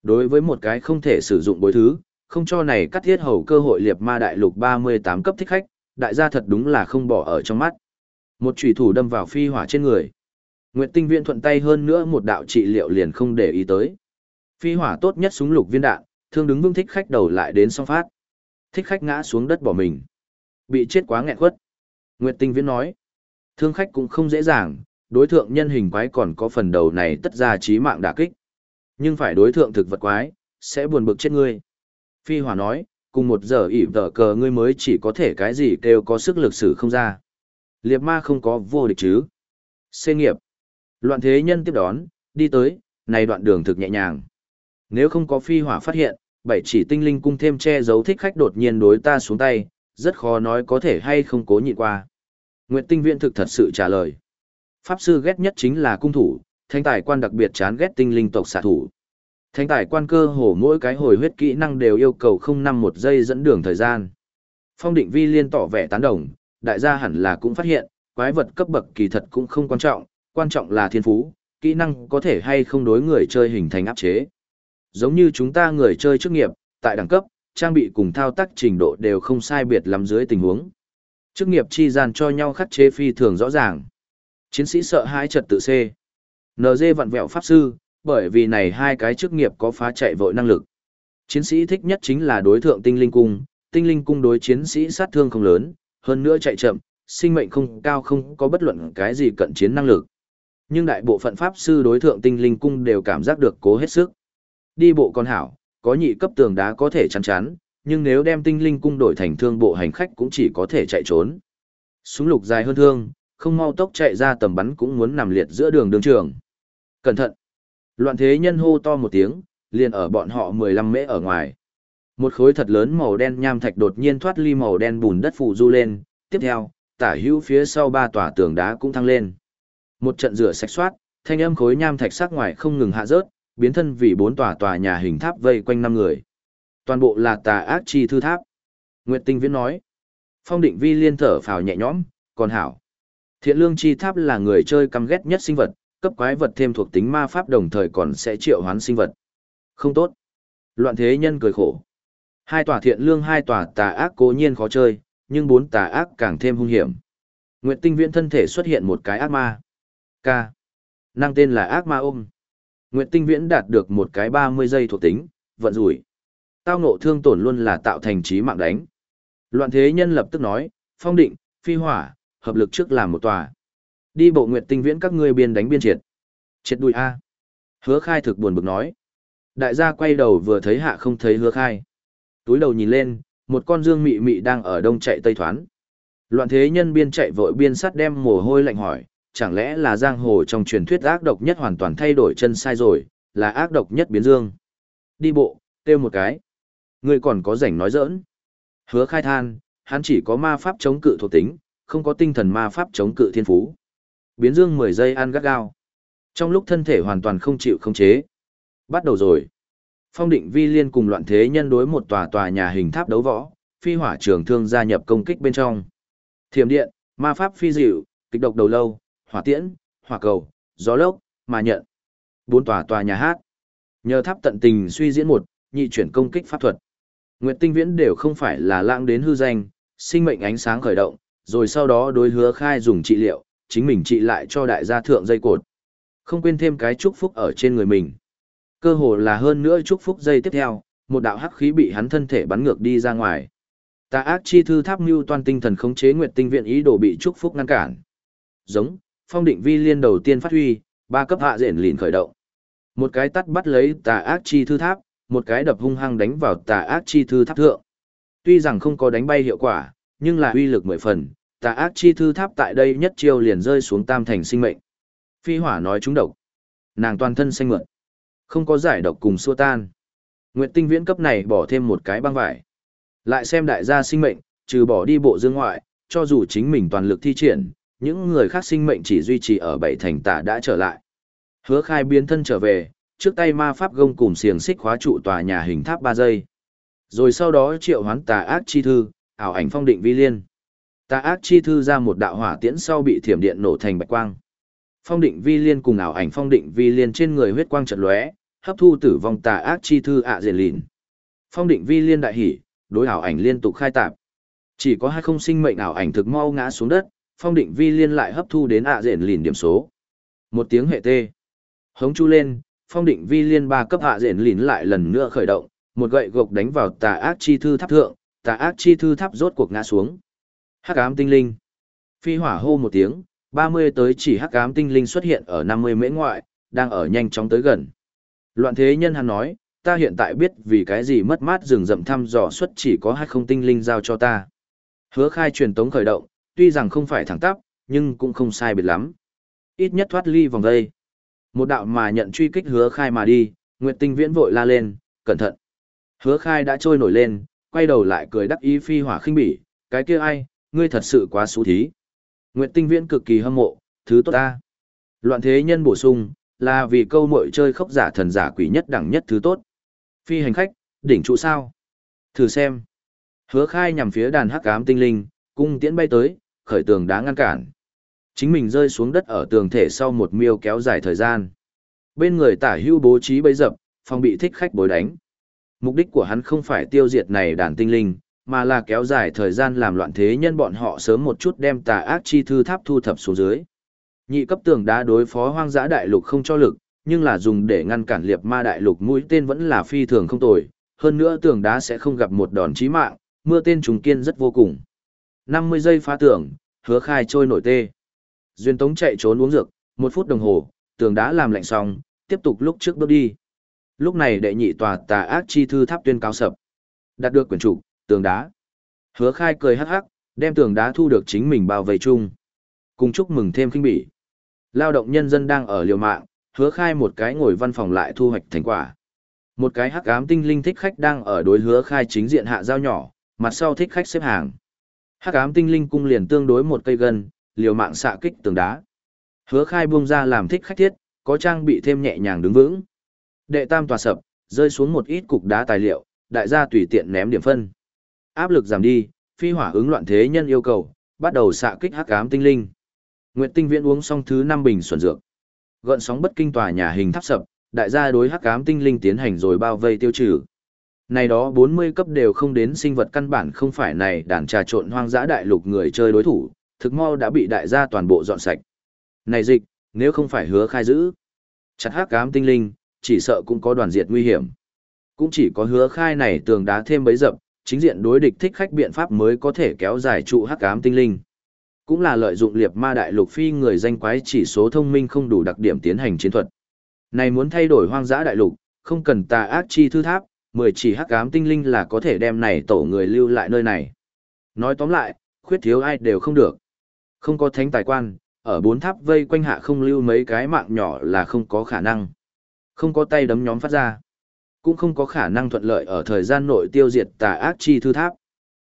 Đối với một cái không thể sử dụng bối thứ, không cho này cắt thiết hầu cơ hội liệp ma đại lục 38 cấp thích khách, đại gia thật đúng là không bỏ ở trong mắt. Một chủy thủ đâm vào phi hỏa trên người. Nguyệt tinh viện thuận tay hơn nữa một đạo trị liệu liền không để ý tới. Phi hỏa tốt nhất súng lục viên đạn, thương đứng vững thích khách đầu lại đến song phát. Thích khách ngã xuống đất bỏ mình. Bị chết quá nghẹn quất. Nguyệt tinh viễn nói. Thương khách cũng không dễ dàng, đối thượng nhân hình quái còn có phần đầu này tất ra trí mạng đả kích. Nhưng phải đối thượng thực vật quái, sẽ buồn bực chết ngươi. Phi hỏa nói, cùng một giờ ỉ vợ cờ ngươi mới chỉ có thể cái gì kêu có sức lực sử không ra. Liệp ma không có vô địch chứ. Xê nghiệp. Loạn thế nhân tiếp đón, đi tới, này đoạn đường thực nhẹ nhàng. Nếu không có phi hỏa phát hiện, bảy chỉ tinh linh cung thêm che giấu thích khách đột nhiên đối ta xuống tay, rất khó nói có thể hay không cố nhịn qua. Nguyệt tinh viện thực thật sự trả lời. Pháp sư ghét nhất chính là cung thủ, thanh tài quan đặc biệt chán ghét tinh linh tộc xạ thủ. Thanh tài quan cơ hồ mỗi cái hồi huyết kỹ năng đều yêu cầu không năm một giây dẫn đường thời gian. Phong định vi liên tỏ vẻ tán đồng, đại gia hẳn là cũng phát hiện, quái vật cấp bậc kỳ thật cũng không quan trọng, quan trọng là thiên phú, kỹ năng có thể hay không đối người chơi hình thành áp chế. Giống như chúng ta người chơi chức nghiệp, tại đẳng cấp, trang bị cùng thao tác trình độ đều không sai biệt lắm dưới tình huống. Chức nghiệp chi gian cho nhau khắc chế phi thường rõ ràng. Chiến sĩ sợ hãi trật tự C. NG vặn vẹo pháp sư, bởi vì này hai cái chức nghiệp có phá chạy vội năng lực. Chiến sĩ thích nhất chính là đối thượng tinh linh cung, tinh linh cung đối chiến sĩ sát thương không lớn, hơn nữa chạy chậm, sinh mệnh không cao không có bất luận cái gì cận chiến năng lực. Nhưng đại bộ phận pháp sư đối thượng tinh linh cung đều cảm giác được cố hết sức. Đi bộ con hảo, có nhị cấp tường đá có thể chắn chắn, nhưng nếu đem tinh linh cung đổi thành thương bộ hành khách cũng chỉ có thể chạy trốn. Súng lục dài hơn thương, không mau tốc chạy ra tầm bắn cũng muốn nằm liệt giữa đường đường trường. Cẩn thận! Loạn thế nhân hô to một tiếng, liền ở bọn họ 15 mễ ở ngoài. Một khối thật lớn màu đen nham thạch đột nhiên thoát ly màu đen bùn đất phủ du lên, tiếp theo, tả hữu phía sau ba tòa tường đá cũng thăng lên. Một trận rửa sạch soát, thanh âm khối nham thạch sắc ngoài không ngừng hạ rớt, biến thân vì bốn tòa tòa nhà hình tháp vây quanh năm người. Toàn bộ là tà ác chi thư tháp. Nguyệt Tinh Viễn nói. Phong định vi liên thở phào nhẹ nhõm, còn hảo. Thiện lương chi tháp là người chơi căm ghét nhất sinh vật, cấp quái vật thêm thuộc tính ma pháp đồng thời còn sẽ triệu hoán sinh vật. Không tốt. Loạn thế nhân cười khổ. Hai tòa thiện lương hai tòa tà ác cố nhiên khó chơi, nhưng bốn tà ác càng thêm hung hiểm. Nguyệt tinh viễn thân thể xuất hiện một cái ác ma. K. Năng tên là ác ma ôm. Nguyệt tinh viễn đạt được một cái 30 giây thuộc tính, vận rủi. Tao ngộ thương tổn luôn là tạo thành trí mạng đánh. Loạn thế nhân lập tức nói, phong định, phi hỏa, hợp lực trước làm một tòa. Đi bộ nguyệt tinh viễn các ngươi biên đánh biên triệt. Triệt đùi A. Hứa khai thực buồn bực nói. Đại gia quay đầu vừa thấy hạ không thấy hứa khai. Túi đầu nhìn lên, một con dương mị mị đang ở đông chạy tây thoán. Loạn thế nhân biên chạy vội biên sắt đem mồ hôi lạnh hỏi, chẳng lẽ là giang hồ trong truyền thuyết ác độc nhất hoàn toàn thay đổi chân sai rồi, là ác độc nhất biến dương. Đi bộ, kêu một cái. Ngươi còn có rảnh nói giỡn. Hứa khai than, hắn chỉ có ma pháp chống cự thuộc tính, không có tinh thần ma pháp chống cự thiên phú. Biến dương 10 giây ăn gắt gao. Trong lúc thân thể hoàn toàn không chịu không chế. Bắt đầu rồi. Phong định vi liên cùng loạn thế nhân đối một tòa tòa nhà hình tháp đấu võ, phi hỏa trường thương gia nhập công kích bên trong. Thiểm điện, ma pháp phi dịu, kịch độc đầu lâu, hỏa tiễn, hỏa cầu, gió lốc, mà nhận. Bốn tòa tòa nhà hát. Nhờ tháp tận tình suy diễn một, nhị chuyển công kích pháp thuật. Nguyệt Tinh Viễn đều không phải là lãng đến hư danh, sinh mệnh ánh sáng khởi động, rồi sau đó đối hứa khai dùng trị liệu, chính mình trị lại cho đại gia thượng dây cột. Không quên thêm cái chúc phúc ở trên người mình. Cơ hồ là hơn nữa chúc phúc dây tiếp theo, một đạo hắc khí bị hắn thân thể bắn ngược đi ra ngoài. Tà ác chi thư tháp mưu toàn tinh thần khống chế Nguyệt Tinh Viện ý đồ bị chúc phúc ngăn cản. Giống, phong định vi liên đầu tiên phát huy, ba cấp hạ diện lìn khởi động. Một cái tắt bắt lấy tà ác chi thư tháp, một cái đập hung hăng đánh vào tà ác chi thư tháp thượng. Tuy rằng không có đánh bay hiệu quả, nhưng là uy lực mười phần, tà ác chi thư tháp tại đây nhất chiêu liền rơi xuống tam thành sinh mệnh. Phi hỏa nói trúng độc. Nàng toàn thân xanh mượn. Không có giải độc cùng xua tan. Nguyệt tinh viễn cấp này bỏ thêm một cái băng vải. Lại xem đại gia sinh mệnh, trừ bỏ đi bộ dương ngoại, cho dù chính mình toàn lực thi triển, những người khác sinh mệnh chỉ duy trì ở bảy thành tà đã trở lại. Hứa khai biến thân trở về, trước tay ma pháp gông cùng xiềng xích khóa trụ tòa nhà hình tháp 3 giây. Rồi sau đó triệu hoán tà ác chi thư, ảo ảnh phong định vi liên. Tà ác chi thư ra một đạo hỏa tiễn sau bị thiểm điện nổ thành bạch quang. Phong định vi liên cùng ảo ảnh phong định vi liên trên người huyết quang trận lóe, hấp thu tử vong tà ác chi thư ạ à lìn. Phong định vi liên đại hỉ, đối ảo ảnh liên tục khai tạp. Chỉ có hai không sinh mệnh ảo ảnh thực mau ngã xuống đất, phong định vi liên lại hấp thu đến ạ à lìn điểm số. Một tiếng hệ tê. Hống chu lên, phong định vi liên ba cấp ạ à lìn lại lần nữa khởi động, một gậy gộc đánh vào tà ác chi thư tháp thượng, tà ác chi thư tháp rốt cuộc ngã xuống. Hắc ám tinh linh. Phi hỏa hô một tiếng, 30 tới chỉ hắc ám tinh linh xuất hiện ở 50 mễ ngoại, đang ở nhanh chóng tới gần. Loạn thế nhân hắn nói, ta hiện tại biết vì cái gì mất mát rừng rậm thăm dò xuất chỉ có hắc không tinh linh giao cho ta. Hứa khai truyền tống khởi động, tuy rằng không phải thẳng tắp, nhưng cũng không sai biệt lắm. Ít nhất thoát ly vòng đây. Một đạo mà nhận truy kích hứa khai mà đi, Nguyệt Tinh Viễn vội la lên, cẩn thận. Hứa khai đã trôi nổi lên, quay đầu lại cười đắc ý phi hỏa khinh bỉ, cái kia ai, ngươi thật sự quá xú thí. Nguyệt Tinh Viễn cực kỳ hâm mộ, thứ tốt ta. Loạn thế nhân bổ sung, là vì câu mội chơi khốc giả thần giả quỷ nhất đẳng nhất thứ tốt. Phi hành khách, đỉnh trụ sao? Thử xem. Hứa khai nhằm phía đàn hắc ám tinh linh, cung tiễn bay tới, khởi tường đá ngăn cản. Chính mình rơi xuống đất ở tường thể sau một miêu kéo dài thời gian. Bên người tả hưu bố trí bấy dập, phòng bị thích khách bối đánh. Mục đích của hắn không phải tiêu diệt này đàn tinh linh, mà là kéo dài thời gian làm loạn thế nhân bọn họ sớm một chút đem tà ác chi thư tháp thu thập xuống dưới. Nhị cấp tường đá đối phó hoang dã đại lục không cho lực, nhưng là dùng để ngăn cản liệt ma đại lục mũi tên vẫn là phi thường không tồi, hơn nữa tường đá sẽ không gặp một đòn chí mạng, mưa tên trùng kiên rất vô cùng. 50 giây phá tường, hứa khai trôi nổi tê. Duyên Tống chạy trốn uống dược, một phút đồng hồ, tường đá làm lạnh xong, tiếp tục lúc trước bước đi. Lúc này đệ nhị tòa tà ác chi thư tháp tuyên cao sập. Đạt được quyển trục, tường đá. Hứa khai cười hắc hắc, đem tường đá thu được chính mình bao vây chung. Cùng chúc mừng thêm kinh bỉ. Lao động nhân dân đang ở liều mạng, hứa khai một cái ngồi văn phòng lại thu hoạch thành quả. Một cái hắc ám tinh linh thích khách đang ở đối hứa khai chính diện hạ giao nhỏ, mặt sau thích khách xếp hàng. Hắc ám tinh linh cung liền tương đối một cây gân, liều mạng xạ kích tường đá. Hứa khai buông ra làm thích khách thiết, có trang bị thêm nhẹ nhàng đứng vững. Đệ tam tòa sập, rơi xuống một ít cục đá tài liệu, đại gia tùy tiện ném điểm phân. Áp lực giảm đi, phi hỏa ứng loạn thế nhân yêu cầu, bắt đầu xạ kích hắc ám tinh linh. Nguyệt Tinh Viễn uống xong thứ năm bình xuẩn dược. Gợn sóng bất kinh tòa nhà hình tháp sập, đại gia đối hắc ám tinh linh tiến hành rồi bao vây tiêu trừ. Này đó 40 cấp đều không đến sinh vật căn bản không phải này đàn trà trộn hoang dã đại lục người chơi đối thủ, thực mau đã bị đại gia toàn bộ dọn sạch. Này dịch, nếu không phải hứa khai giữ, chặt hắc ám tinh linh, chỉ sợ cũng có đoàn diệt nguy hiểm. Cũng chỉ có hứa khai này tường đá thêm bấy dập, chính diện đối địch thích khách biện pháp mới có thể kéo dài trụ hắc ám tinh linh. Cũng là lợi dụng liệt ma đại lục phi người danh quái chỉ số thông minh không đủ đặc điểm tiến hành chiến thuật. Này muốn thay đổi hoang dã đại lục, không cần tà ác chi thư tháp, mười chỉ hắc ám tinh linh là có thể đem này tổ người lưu lại nơi này. Nói tóm lại, khuyết thiếu ai đều không được. Không có thánh tài quan, ở bốn tháp vây quanh hạ không lưu mấy cái mạng nhỏ là không có khả năng. Không có tay đấm nhóm phát ra. Cũng không có khả năng thuận lợi ở thời gian nội tiêu diệt tà ác chi thư tháp.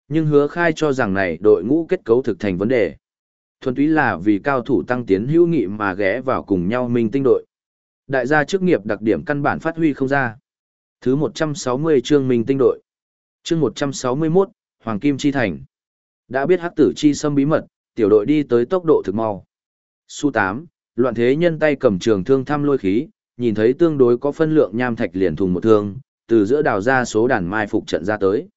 Nhưng hứa khai cho rằng này đội ngũ kết cấu thực thành vấn đề. Thuần túy là vì cao thủ tăng tiến hữu nghị mà ghé vào cùng nhau minh tinh đội. Đại gia chức nghiệp đặc điểm căn bản phát huy không ra. Thứ 160 chương minh tinh đội. Chương 161, Hoàng Kim Chi Thành. Đã biết hắc tử chi xâm bí mật, tiểu đội đi tới tốc độ thực mau. Su 8, loạn thế nhân tay cầm trường thương thăm lôi khí, nhìn thấy tương đối có phân lượng nham thạch liền thùng một thương, từ giữa đào ra số đàn mai phục trận ra tới.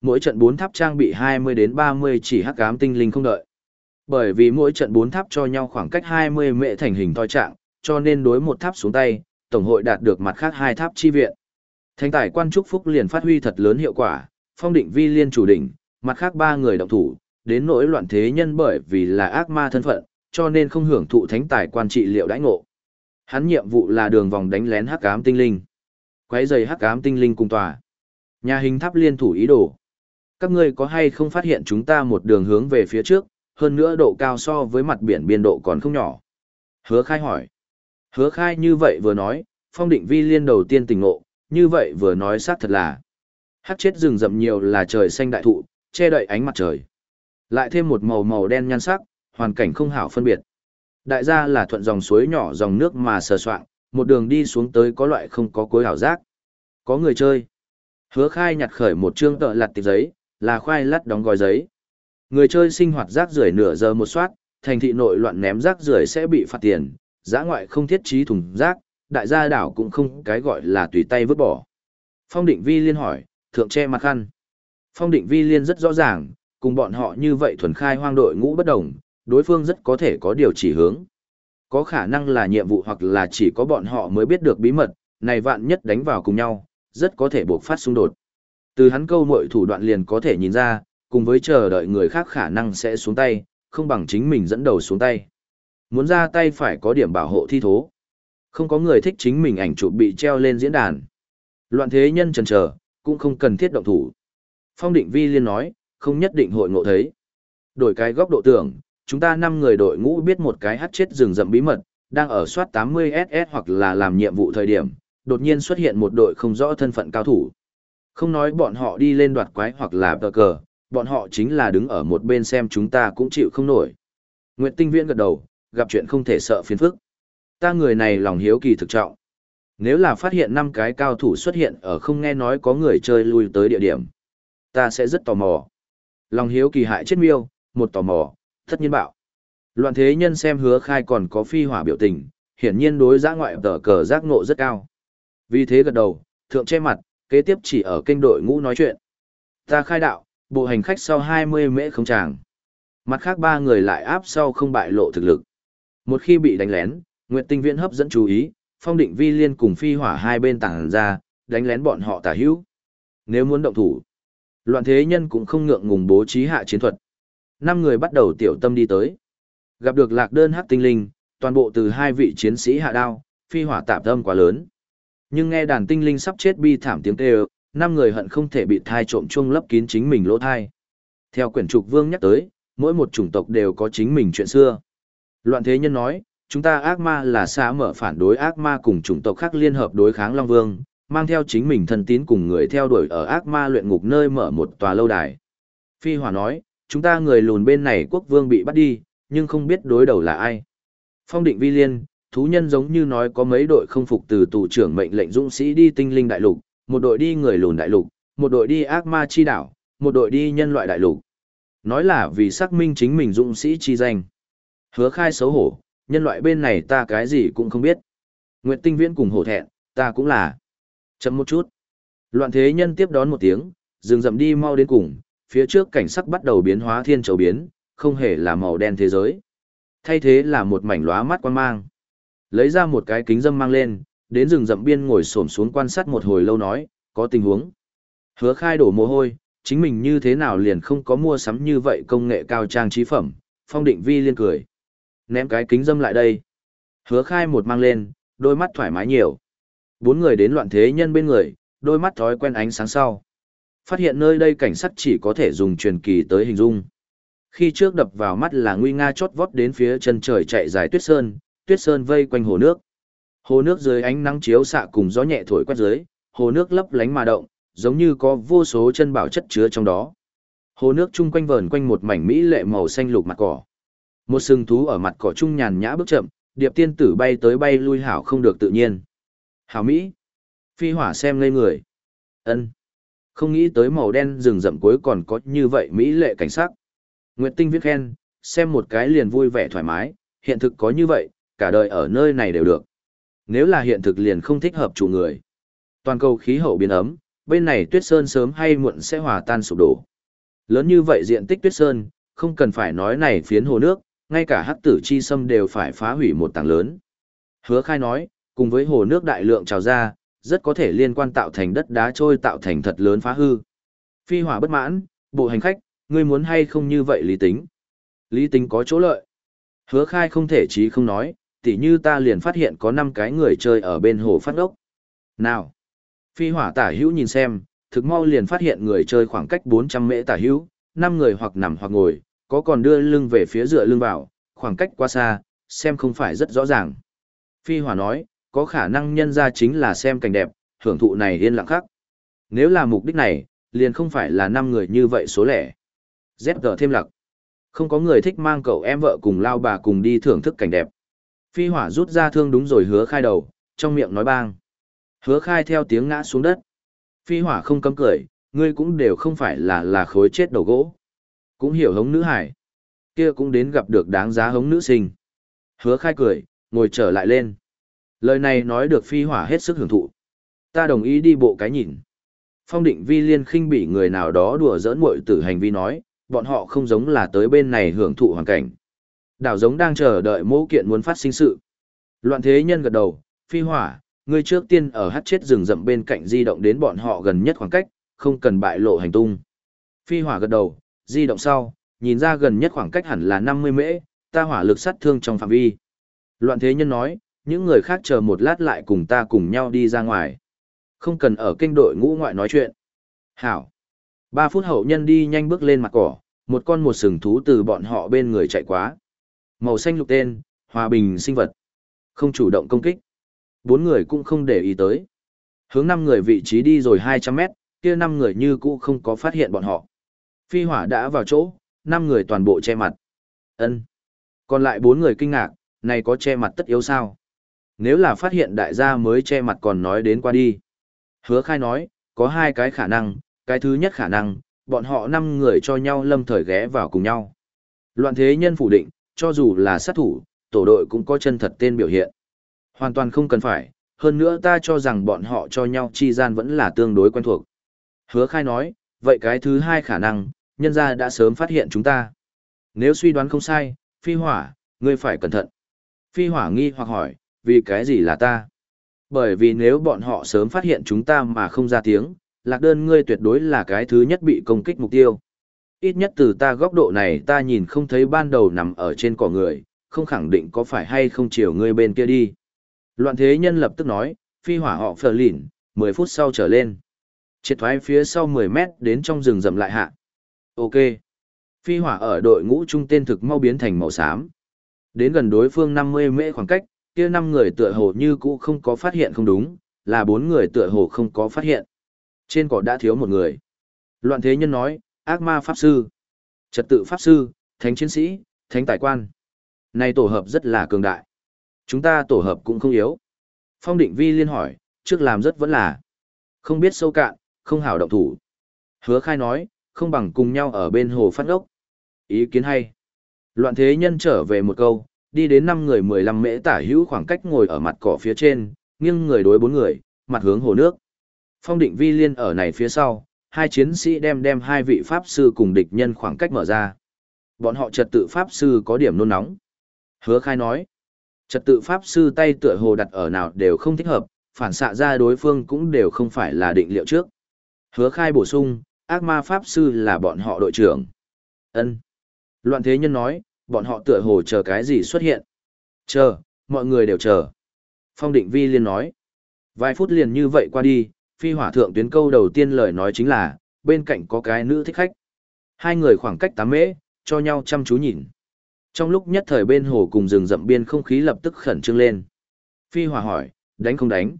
Mỗi trận 4 tháp trang bị 20 đến 30 chỉ hắc ám tinh linh không đợi. Bởi vì mỗi trận 4 tháp cho nhau khoảng cách 20 mệ thành hình toi trạng, cho nên đối một tháp xuống tay, tổng hội đạt được mặt khác hai tháp chi viện. Thánh tài quan trúc phúc liền phát huy thật lớn hiệu quả, phong định vi liên chủ đỉnh, mặt khác ba người động thủ, đến nỗi loạn thế nhân bởi vì là ác ma thân phận, cho nên không hưởng thụ thánh tài quan trị liệu đãi ngộ. Hắn nhiệm vụ là đường vòng đánh lén hắc ám tinh linh. Quấy giày hắc ám tinh linh cùng tòa. Nhà hình tháp liên thủ ý đồ. Các ngươi có hay không phát hiện chúng ta một đường hướng về phía trước, hơn nữa độ cao so với mặt biển biên độ còn không nhỏ. Hứa khai hỏi. Hứa khai như vậy vừa nói, phong định vi liên đầu tiên tình ngộ, như vậy vừa nói sát thật là. hắc chết rừng rậm nhiều là trời xanh đại thụ, che đậy ánh mặt trời. Lại thêm một màu màu đen nhan sắc, hoàn cảnh không hảo phân biệt. Đại gia là thuận dòng suối nhỏ dòng nước mà sờ soạn, một đường đi xuống tới có loại không có cối hảo giác. Có người chơi. Hứa khai nhặt khởi một chương tợ lặt tịp giấy, là khoai lắt đóng gói giấy. Người chơi sinh hoạt rác rưởi nửa giờ một soát, thành thị nội loạn ném rác rưởi sẽ bị phạt tiền, giã ngoại không thiết trí thùng rác, đại gia đảo cũng không cái gọi là tùy tay vứt bỏ. Phong định vi liên hỏi, thượng che mặt khăn. Phong định vi liên rất rõ ràng, cùng bọn họ như vậy thuần khai hoang đội ngũ bất đồng, đối phương rất có thể có điều chỉ hướng. Có khả năng là nhiệm vụ hoặc là chỉ có bọn họ mới biết được bí mật, này vạn nhất đánh vào cùng nhau, rất có thể buộc phát xung đột. Từ hắn câu mọi thủ đoạn liền có thể nhìn ra, cùng với chờ đợi người khác khả năng sẽ xuống tay, không bằng chính mình dẫn đầu xuống tay. Muốn ra tay phải có điểm bảo hộ thi thố. Không có người thích chính mình ảnh chụp bị treo lên diễn đàn. Loạn thế nhân trần chờ cũng không cần thiết động thủ. Phong định vi liên nói, không nhất định hội ngộ thấy. Đổi cái góc độ tưởng, chúng ta năm người đội ngũ biết một cái hát chết rừng rậm bí mật, đang ở soát 80SS hoặc là làm nhiệm vụ thời điểm, đột nhiên xuất hiện một đội không rõ thân phận cao thủ. Không nói bọn họ đi lên đoạt quái hoặc là tờ cờ, bọn họ chính là đứng ở một bên xem chúng ta cũng chịu không nổi. Nguyệt Tinh Viễn gật đầu, gặp chuyện không thể sợ phiền phức. Ta người này lòng hiếu kỳ thực trọng. Nếu là phát hiện năm cái cao thủ xuất hiện ở không nghe nói có người chơi lui tới địa điểm, ta sẽ rất tò mò. Lòng hiếu kỳ hại chết miêu, một tò mò, tất nhiên bạo. Loạn thế nhân xem hứa khai còn có phi hỏa biểu tình, hiển nhiên đối giã ngoại tờ cờ giác ngộ rất cao. Vì thế gật đầu, thượng che mặt, kế tiếp chỉ ở kênh đội ngũ nói chuyện. Ta khai đạo, bộ hành khách sau 20 mễ không tràng. Mặt khác ba người lại áp sau không bại lộ thực lực. Một khi bị đánh lén, Nguyệt Tinh Viễn hấp dẫn chú ý, phong định vi liên cùng phi hỏa hai bên tàng ra, đánh lén bọn họ tả hữu. Nếu muốn động thủ, loạn thế nhân cũng không ngượng ngùng bố trí hạ chiến thuật. Năm người bắt đầu tiểu tâm đi tới. Gặp được lạc đơn hắc tinh linh, toàn bộ từ hai vị chiến sĩ hạ đao, phi hỏa tạp âm quá lớn. Nhưng nghe đàn tinh linh sắp chết bi thảm tiếng kêu, năm người hận không thể bị thai trộm chuông lấp kín chính mình lỗ thai. Theo quyển trục vương nhắc tới, mỗi một chủng tộc đều có chính mình chuyện xưa. Loạn thế nhân nói, chúng ta ác ma là xã mở phản đối ác ma cùng chủng tộc khác liên hợp đối kháng Long Vương, mang theo chính mình thân tín cùng người theo đuổi ở ác ma luyện ngục nơi mở một tòa lâu đài. Phi Hòa nói, chúng ta người lùn bên này quốc vương bị bắt đi, nhưng không biết đối đầu là ai. Phong định vi liên, thú nhân giống như nói có mấy đội không phục từ tù trưởng mệnh lệnh dũng sĩ đi tinh linh đại lục, một đội đi người lùn đại lục, một đội đi ác ma chi đảo, một đội đi nhân loại đại lục. Nói là vì xác minh chính mình dũng sĩ chi danh. Hứa khai xấu hổ, nhân loại bên này ta cái gì cũng không biết. Nguyệt tinh viễn cùng hổ thẹn, ta cũng là. Chấm một chút. Loạn thế nhân tiếp đón một tiếng, dừng dậm đi mau đến cùng, phía trước cảnh sắc bắt đầu biến hóa thiên châu biến, không hề là màu đen thế giới. Thay thế là một mảnh lóa mắt quan mang. Lấy ra một cái kính dâm mang lên, đến rừng rậm biên ngồi xổm xuống quan sát một hồi lâu nói, có tình huống. Hứa khai đổ mồ hôi, chính mình như thế nào liền không có mua sắm như vậy công nghệ cao trang trí phẩm, phong định vi liên cười. Ném cái kính dâm lại đây. Hứa khai một mang lên, đôi mắt thoải mái nhiều. Bốn người đến loạn thế nhân bên người, đôi mắt thói quen ánh sáng sau. Phát hiện nơi đây cảnh sắc chỉ có thể dùng truyền kỳ tới hình dung. Khi trước đập vào mắt là nguy nga chót vót đến phía chân trời chạy dài tuyết sơn, tuyết sơn vây quanh hồ nước. Hồ nước dưới ánh nắng chiếu xạ cùng gió nhẹ thổi quét dưới, hồ nước lấp lánh mà động, giống như có vô số chân bảo chất chứa trong đó. Hồ nước chung quanh vờn quanh một mảnh mỹ lệ màu xanh lục mặt cỏ. Một sừng thú ở mặt cỏ trung nhàn nhã bước chậm, điệp tiên tử bay tới bay lui hảo không được tự nhiên. Hảo Mỹ. Phi hỏa xem ngây người. ân không nghĩ tới màu đen rừng rậm cuối còn có như vậy Mỹ lệ cảnh sắc. Nguyệt Tinh viết khen, xem một cái liền vui vẻ thoải mái, hiện thực có như vậy, cả đời ở nơi này đều được. Nếu là hiện thực liền không thích hợp chủ người. Toàn cầu khí hậu biến ấm, bên này tuyết sơn sớm hay muộn sẽ hòa tan sụp đổ. Lớn như vậy diện tích tuyết sơn, không cần phải nói này phiến hồ nước, ngay cả hắc tử chi sâm đều phải phá hủy một tảng lớn. Hứa khai nói, cùng với hồ nước đại lượng trào ra, rất có thể liên quan tạo thành đất đá trôi tạo thành thật lớn phá hư. Phi hỏa bất mãn, bộ hành khách, ngươi muốn hay không như vậy lý tính. Lý tính có chỗ lợi. Hứa khai không thể chí không nói, tỉ như ta liền phát hiện có 5 cái người chơi ở bên hồ phát ốc. Nào! Phi hỏa tả hữu nhìn xem, thực mau liền phát hiện người chơi khoảng cách 400 mễ tả hữu, 5 người hoặc nằm hoặc ngồi, có còn đưa lưng về phía dựa lưng vào, khoảng cách quá xa, xem không phải rất rõ ràng. Phi hỏa nói, có khả năng nhân ra chính là xem cảnh đẹp, hưởng thụ này yên lặng khắc. Nếu là mục đích này, liền không phải là 5 người như vậy số lẻ. ZG thêm lặc. Không có người thích mang cậu em vợ cùng lao bà cùng đi thưởng thức cảnh đẹp. Phi hỏa rút ra thương đúng rồi hứa khai đầu, trong miệng nói bang. Hứa khai theo tiếng ngã xuống đất. Phi hỏa không cấm cười, ngươi cũng đều không phải là là khối chết đầu gỗ. Cũng hiểu hống nữ hải. Kia cũng đến gặp được đáng giá hống nữ sinh. Hứa khai cười, ngồi trở lại lên. Lời này nói được phi hỏa hết sức hưởng thụ. Ta đồng ý đi bộ cái nhìn. Phong định vi liên khinh bị người nào đó đùa giỡn muội tử hành vi nói, bọn họ không giống là tới bên này hưởng thụ hoàn cảnh. Đảo giống đang chờ đợi mẫu kiện muốn phát sinh sự. Loạn thế nhân gật đầu, phi hỏa, ngươi trước tiên ở hát chết rừng rậm bên cạnh di động đến bọn họ gần nhất khoảng cách, không cần bại lộ hành tung. Phi hỏa gật đầu, di động sau, nhìn ra gần nhất khoảng cách hẳn là 50 mễ, ta hỏa lực sát thương trong phạm vi. Loạn thế nhân nói, những người khác chờ một lát lại cùng ta cùng nhau đi ra ngoài. Không cần ở kinh đội ngũ ngoại nói chuyện. Hảo. Ba phút hậu nhân đi nhanh bước lên mặt cỏ, một con một sừng thú từ bọn họ bên người chạy quá. Màu xanh lục tên, hòa bình sinh vật. Không chủ động công kích. Bốn người cũng không để ý tới. Hướng năm người vị trí đi rồi 200 mét, kia năm người như cũ không có phát hiện bọn họ. Phi hỏa đã vào chỗ, năm người toàn bộ che mặt. ân Còn lại bốn người kinh ngạc, này có che mặt tất yếu sao? Nếu là phát hiện đại gia mới che mặt còn nói đến qua đi. Hứa khai nói, có hai cái khả năng, cái thứ nhất khả năng, bọn họ năm người cho nhau lâm thời ghé vào cùng nhau. Loạn thế nhân phủ định, cho dù là sát thủ, tổ đội cũng có chân thật tên biểu hiện. Hoàn toàn không cần phải, hơn nữa ta cho rằng bọn họ cho nhau chi gian vẫn là tương đối quen thuộc. Hứa khai nói, vậy cái thứ hai khả năng, nhân gia đã sớm phát hiện chúng ta. Nếu suy đoán không sai, phi hỏa, ngươi phải cẩn thận. Phi hỏa nghi hoặc hỏi, vì cái gì là ta? Bởi vì nếu bọn họ sớm phát hiện chúng ta mà không ra tiếng, lạc đơn ngươi tuyệt đối là cái thứ nhất bị công kích mục tiêu. Ít nhất từ ta góc độ này ta nhìn không thấy ban đầu nằm ở trên cỏ người, không khẳng định có phải hay không chiều ngươi bên kia đi. Loạn thế nhân lập tức nói, phi hỏa họ phờ lỉn, 10 phút sau trở lên. Triệt thoái phía sau 10 mét đến trong rừng rầm lại hạ. Ok. Phi hỏa ở đội ngũ trung tên thực mau biến thành màu xám. Đến gần đối phương 50 mễ khoảng cách, kia năm người tựa hồ như cũ không có phát hiện không đúng, là bốn người tựa hồ không có phát hiện. Trên cỏ đã thiếu một người. Loạn thế nhân nói, ác ma pháp sư, trật tự pháp sư, thánh chiến sĩ, thánh tài quan. Này tổ hợp rất là cường đại. Chúng ta tổ hợp cũng không yếu. Phong định vi liên hỏi, trước làm rất vẫn là. Không biết sâu cạn, không hảo động thủ. Hứa khai nói, không bằng cùng nhau ở bên hồ phát ốc. Ý kiến hay. Loạn thế nhân trở về một câu, đi đến 5 người 15 mễ tả hữu khoảng cách ngồi ở mặt cỏ phía trên, nghiêng người đối bốn người, mặt hướng hồ nước. Phong định vi liên ở này phía sau, hai chiến sĩ đem đem hai vị pháp sư cùng địch nhân khoảng cách mở ra. Bọn họ trật tự pháp sư có điểm nôn nóng. Hứa khai nói, trật tự pháp sư tay tựa hồ đặt ở nào đều không thích hợp, phản xạ ra đối phương cũng đều không phải là định liệu trước. Hứa khai bổ sung, ác ma pháp sư là bọn họ đội trưởng. ân Loạn thế nhân nói, bọn họ tựa hồ chờ cái gì xuất hiện. Chờ, mọi người đều chờ. Phong định vi liên nói. Vài phút liền như vậy qua đi, phi hỏa thượng tuyến câu đầu tiên lời nói chính là, bên cạnh có cái nữ thích khách. Hai người khoảng cách tám mễ, cho nhau chăm chú nhìn. Trong lúc nhất thời bên hồ cùng rừng rậm biên không khí lập tức khẩn trương lên. Phi hỏa hỏi, đánh không đánh?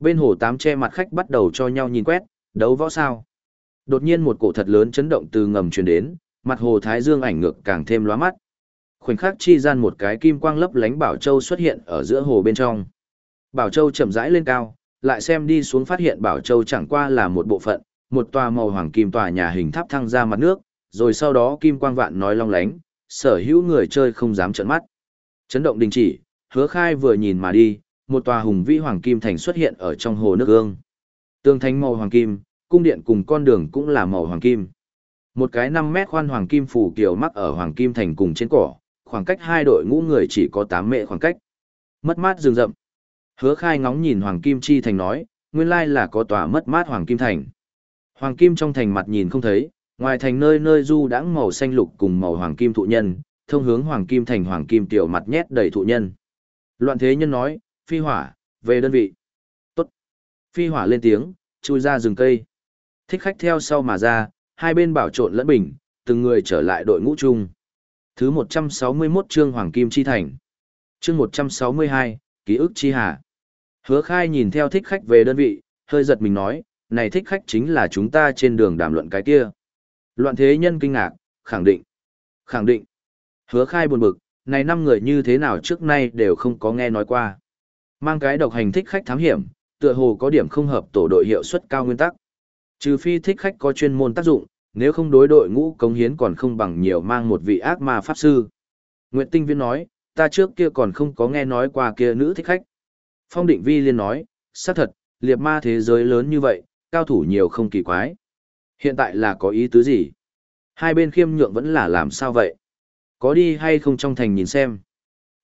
Bên hồ tám che mặt khách bắt đầu cho nhau nhìn quét, đấu võ sao? Đột nhiên một cổ thật lớn chấn động từ ngầm truyền đến, mặt hồ thái dương ảnh ngược càng thêm lóa mắt. Khoảnh khắc chi gian một cái kim quang lấp lánh Bảo Châu xuất hiện ở giữa hồ bên trong. Bảo Châu chậm rãi lên cao, lại xem đi xuống phát hiện Bảo Châu chẳng qua là một bộ phận, một tòa màu hoàng kim tòa nhà hình tháp thăng ra mặt nước, rồi sau đó kim quang vạn nói long lánh, sở hữu người chơi không dám trợn mắt. Chấn động đình chỉ, hứa khai vừa nhìn mà đi, một tòa hùng vĩ hoàng kim thành xuất hiện ở trong hồ nước gương. tường thành màu hoàng kim, cung điện cùng con đường cũng là màu hoàng kim. Một cái 5 mét khoan hoàng kim phủ kiều mắc ở hoàng kim thành cùng trên cỏ, khoảng cách hai đội ngũ người chỉ có 8 mệ khoảng cách. Mất mát rừng rậm. Hứa khai ngóng nhìn hoàng kim chi thành nói, nguyên lai là có tòa mất mát hoàng kim thành. Hoàng kim trong thành mặt nhìn không thấy, ngoài thành nơi nơi du đãng màu xanh lục cùng màu hoàng kim thụ nhân, thông hướng hoàng kim thành hoàng kim tiểu mặt nhét đầy thụ nhân. Loạn thế nhân nói, phi hỏa, về đơn vị. Tốt. Phi hỏa lên tiếng, chui ra rừng cây. Thích khách theo sau mà ra, hai bên bảo trộn lẫn bình, từng người trở lại đội ngũ chung. Thứ 161 chương Hoàng Kim Chi Thành. Chương 162, Ký ức Chi Hà. Hứa khai nhìn theo thích khách về đơn vị, hơi giật mình nói, này thích khách chính là chúng ta trên đường đàm luận cái kia. Loạn thế nhân kinh ngạc, khẳng định. Khẳng định. Hứa khai buồn bực, này năm người như thế nào trước nay đều không có nghe nói qua. Mang cái độc hành thích khách thám hiểm, tựa hồ có điểm không hợp tổ đội hiệu suất cao nguyên tắc. Trừ phi thích khách có chuyên môn tác dụng, nếu không đối đội ngũ cống hiến còn không bằng nhiều mang một vị ác ma pháp sư. Nguyệt Tinh Viên nói, ta trước kia còn không có nghe nói qua kia nữ thích khách. Phong Định Vi liên nói, xác thật, liệt ma thế giới lớn như vậy, cao thủ nhiều không kỳ quái. Hiện tại là có ý tứ gì? Hai bên khiêm nhượng vẫn là làm sao vậy? Có đi hay không trong thành nhìn xem?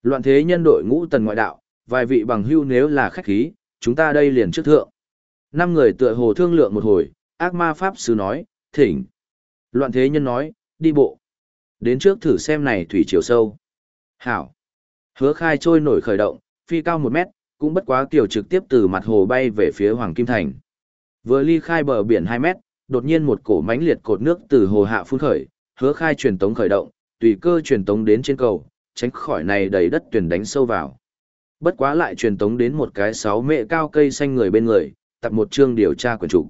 Loạn thế nhân đội ngũ tần ngoại đạo, vài vị bằng hưu nếu là khách khí, chúng ta đây liền trước thượng. Năm người tựa hồ thương lượng một hồi, ác ma pháp sư nói, thỉnh. Loạn thế nhân nói, đi bộ. Đến trước thử xem này thủy chiều sâu. Hảo. Hứa khai trôi nổi khởi động, phi cao một mét, cũng bất quá kiểu trực tiếp từ mặt hồ bay về phía Hoàng Kim Thành. Vừa ly khai bờ biển 2 mét, đột nhiên một cổ mãnh liệt cột nước từ hồ hạ phun khởi, hứa khai truyền tống khởi động, tùy cơ truyền tống đến trên cầu, tránh khỏi này đầy đất tuyển đánh sâu vào. Bất quá lại truyền tống đến một cái sáu mệ cao cây xanh người bên người, tập một chương điều tra quyền chủ.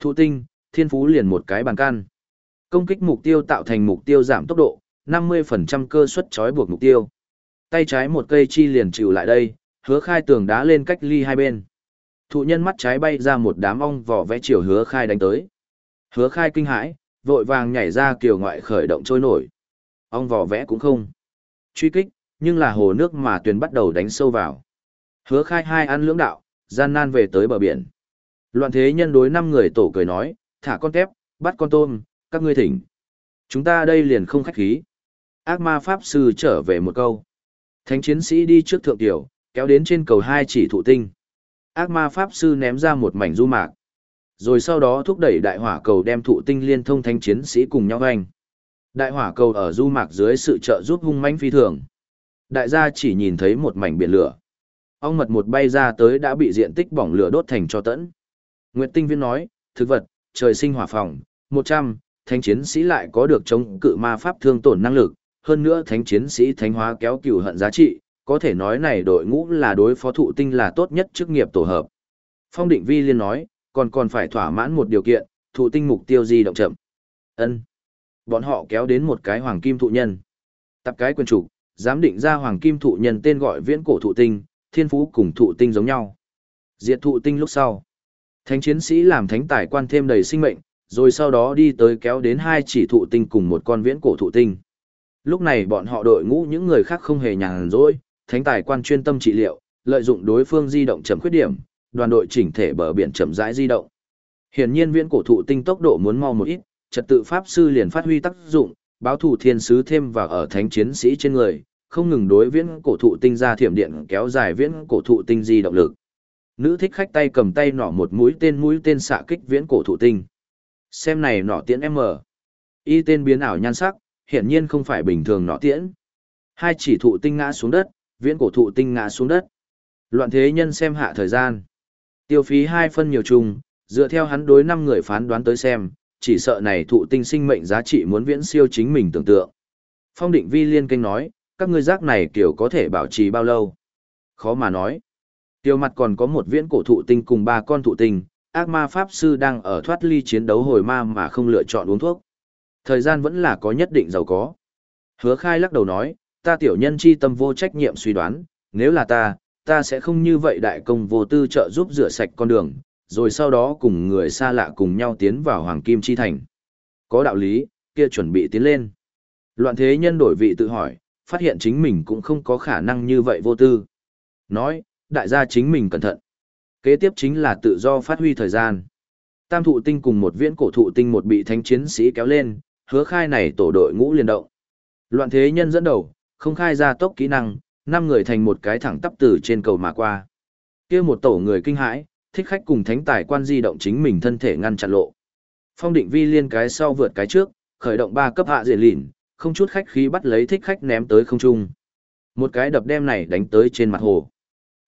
Thụ tinh, thiên phú liền một cái bàn can. Công kích mục tiêu tạo thành mục tiêu giảm tốc độ, 50% cơ suất trói buộc mục tiêu. Tay trái một cây chi liền chịu lại đây, hứa khai tường đá lên cách ly hai bên. Thụ nhân mắt trái bay ra một đám ong vỏ vẽ chiều hứa khai đánh tới. Hứa khai kinh hãi, vội vàng nhảy ra kiều ngoại khởi động trôi nổi. Ong vỏ vẽ cũng không. Truy kích, nhưng là hồ nước mà tuyền bắt đầu đánh sâu vào. Hứa khai hai ăn lưỡng đạo, gian nan về tới bờ biển. Loạn thế nhân đối năm người tổ cười nói, thả con tép, bắt con tôm, các ngươi thỉnh. Chúng ta đây liền không khách khí. Ác ma pháp sư trở về một câu. Thánh chiến sĩ đi trước thượng tiểu, kéo đến trên cầu hai chỉ thụ tinh. Ác ma pháp sư ném ra một mảnh du mạc. Rồi sau đó thúc đẩy đại hỏa cầu đem thụ tinh liên thông thánh chiến sĩ cùng nhau hành. Đại hỏa cầu ở du mạc dưới sự trợ giúp hung mãnh phi thường. Đại gia chỉ nhìn thấy một mảnh biển lửa. Ong mật một bay ra tới đã bị diện tích bỏng lửa đốt thành cho tẫn. Nguyệt Tinh Viên nói, thực vật, trời sinh hỏa phòng, 100, thánh chiến sĩ lại có được chống cự ma pháp thương tổn năng lực, hơn nữa thánh chiến sĩ thánh hóa kéo cừu hận giá trị, có thể nói này đội ngũ là đối phó thụ tinh là tốt nhất chức nghiệp tổ hợp. Phong Định Vi liên nói, còn còn phải thỏa mãn một điều kiện, thụ tinh mục tiêu di động chậm. Ân. Bọn họ kéo đến một cái hoàng kim thụ nhân. Tập cái quyền chủ, dám định ra hoàng kim thụ nhân tên gọi viễn cổ thụ tinh, thiên phú cùng thụ tinh giống nhau. Diệt thụ tinh lúc sau. Thánh chiến sĩ làm thánh tài quan thêm đầy sinh mệnh, rồi sau đó đi tới kéo đến hai chỉ thụ tinh cùng một con viễn cổ thụ tinh. Lúc này bọn họ đội ngũ những người khác không hề nhàn rỗi, thánh tài quan chuyên tâm trị liệu, lợi dụng đối phương di động chậm khuyết điểm, đoàn đội chỉnh thể bờ biển chậm rãi di động. Hiển nhiên viễn cổ thụ tinh tốc độ muốn mau một ít, trật tự pháp sư liền phát huy tác dụng, báo thủ thiên sứ thêm vào ở thánh chiến sĩ trên người, không ngừng đối viễn cổ thụ tinh ra thiểm điện kéo dài viễn cổ thụ tinh di động lực. Nữ thích khách tay cầm tay nỏ một mũi tên mũi tên xạ kích viễn cổ thụ tinh. Xem này nỏ tiễn M. Y tên biến ảo nhan sắc, hiển nhiên không phải bình thường nỏ tiễn. Hai chỉ thụ tinh ngã xuống đất, viễn cổ thụ tinh ngã xuống đất. Loạn thế nhân xem hạ thời gian. Tiêu phí hai phân nhiều chung, dựa theo hắn đối năm người phán đoán tới xem, chỉ sợ này thụ tinh sinh mệnh giá trị muốn viễn siêu chính mình tưởng tượng. Phong định vi liên kênh nói, các ngươi giác này kiểu có thể bảo trì bao lâu? Khó mà nói. Tiêu mặt còn có một viễn cổ thụ tinh cùng ba con thụ tinh, ác ma pháp sư đang ở thoát ly chiến đấu hồi ma mà không lựa chọn uống thuốc. Thời gian vẫn là có nhất định giàu có. Hứa khai lắc đầu nói, ta tiểu nhân chi tâm vô trách nhiệm suy đoán, nếu là ta, ta sẽ không như vậy đại công vô tư trợ giúp rửa sạch con đường, rồi sau đó cùng người xa lạ cùng nhau tiến vào Hoàng Kim Chi Thành. Có đạo lý, kia chuẩn bị tiến lên. Loạn thế nhân đổi vị tự hỏi, phát hiện chính mình cũng không có khả năng như vậy vô tư. Nói, đại gia chính mình cẩn thận. Kế tiếp chính là tự do phát huy thời gian. Tam thụ tinh cùng một viễn cổ thụ tinh một bị thánh chiến sĩ kéo lên, hứa khai này tổ đội ngũ liên động. Loạn thế nhân dẫn đầu, không khai ra tốc kỹ năng, năm người thành một cái thẳng tắp từ trên cầu mà qua. kia một tổ người kinh hãi, thích khách cùng thánh tài quan di động chính mình thân thể ngăn chặn lộ. Phong định vi liên cái sau vượt cái trước, khởi động ba cấp hạ diện lìn, không chút khách khí bắt lấy thích khách ném tới không trung. Một cái đập đem này đánh tới trên mặt hồ.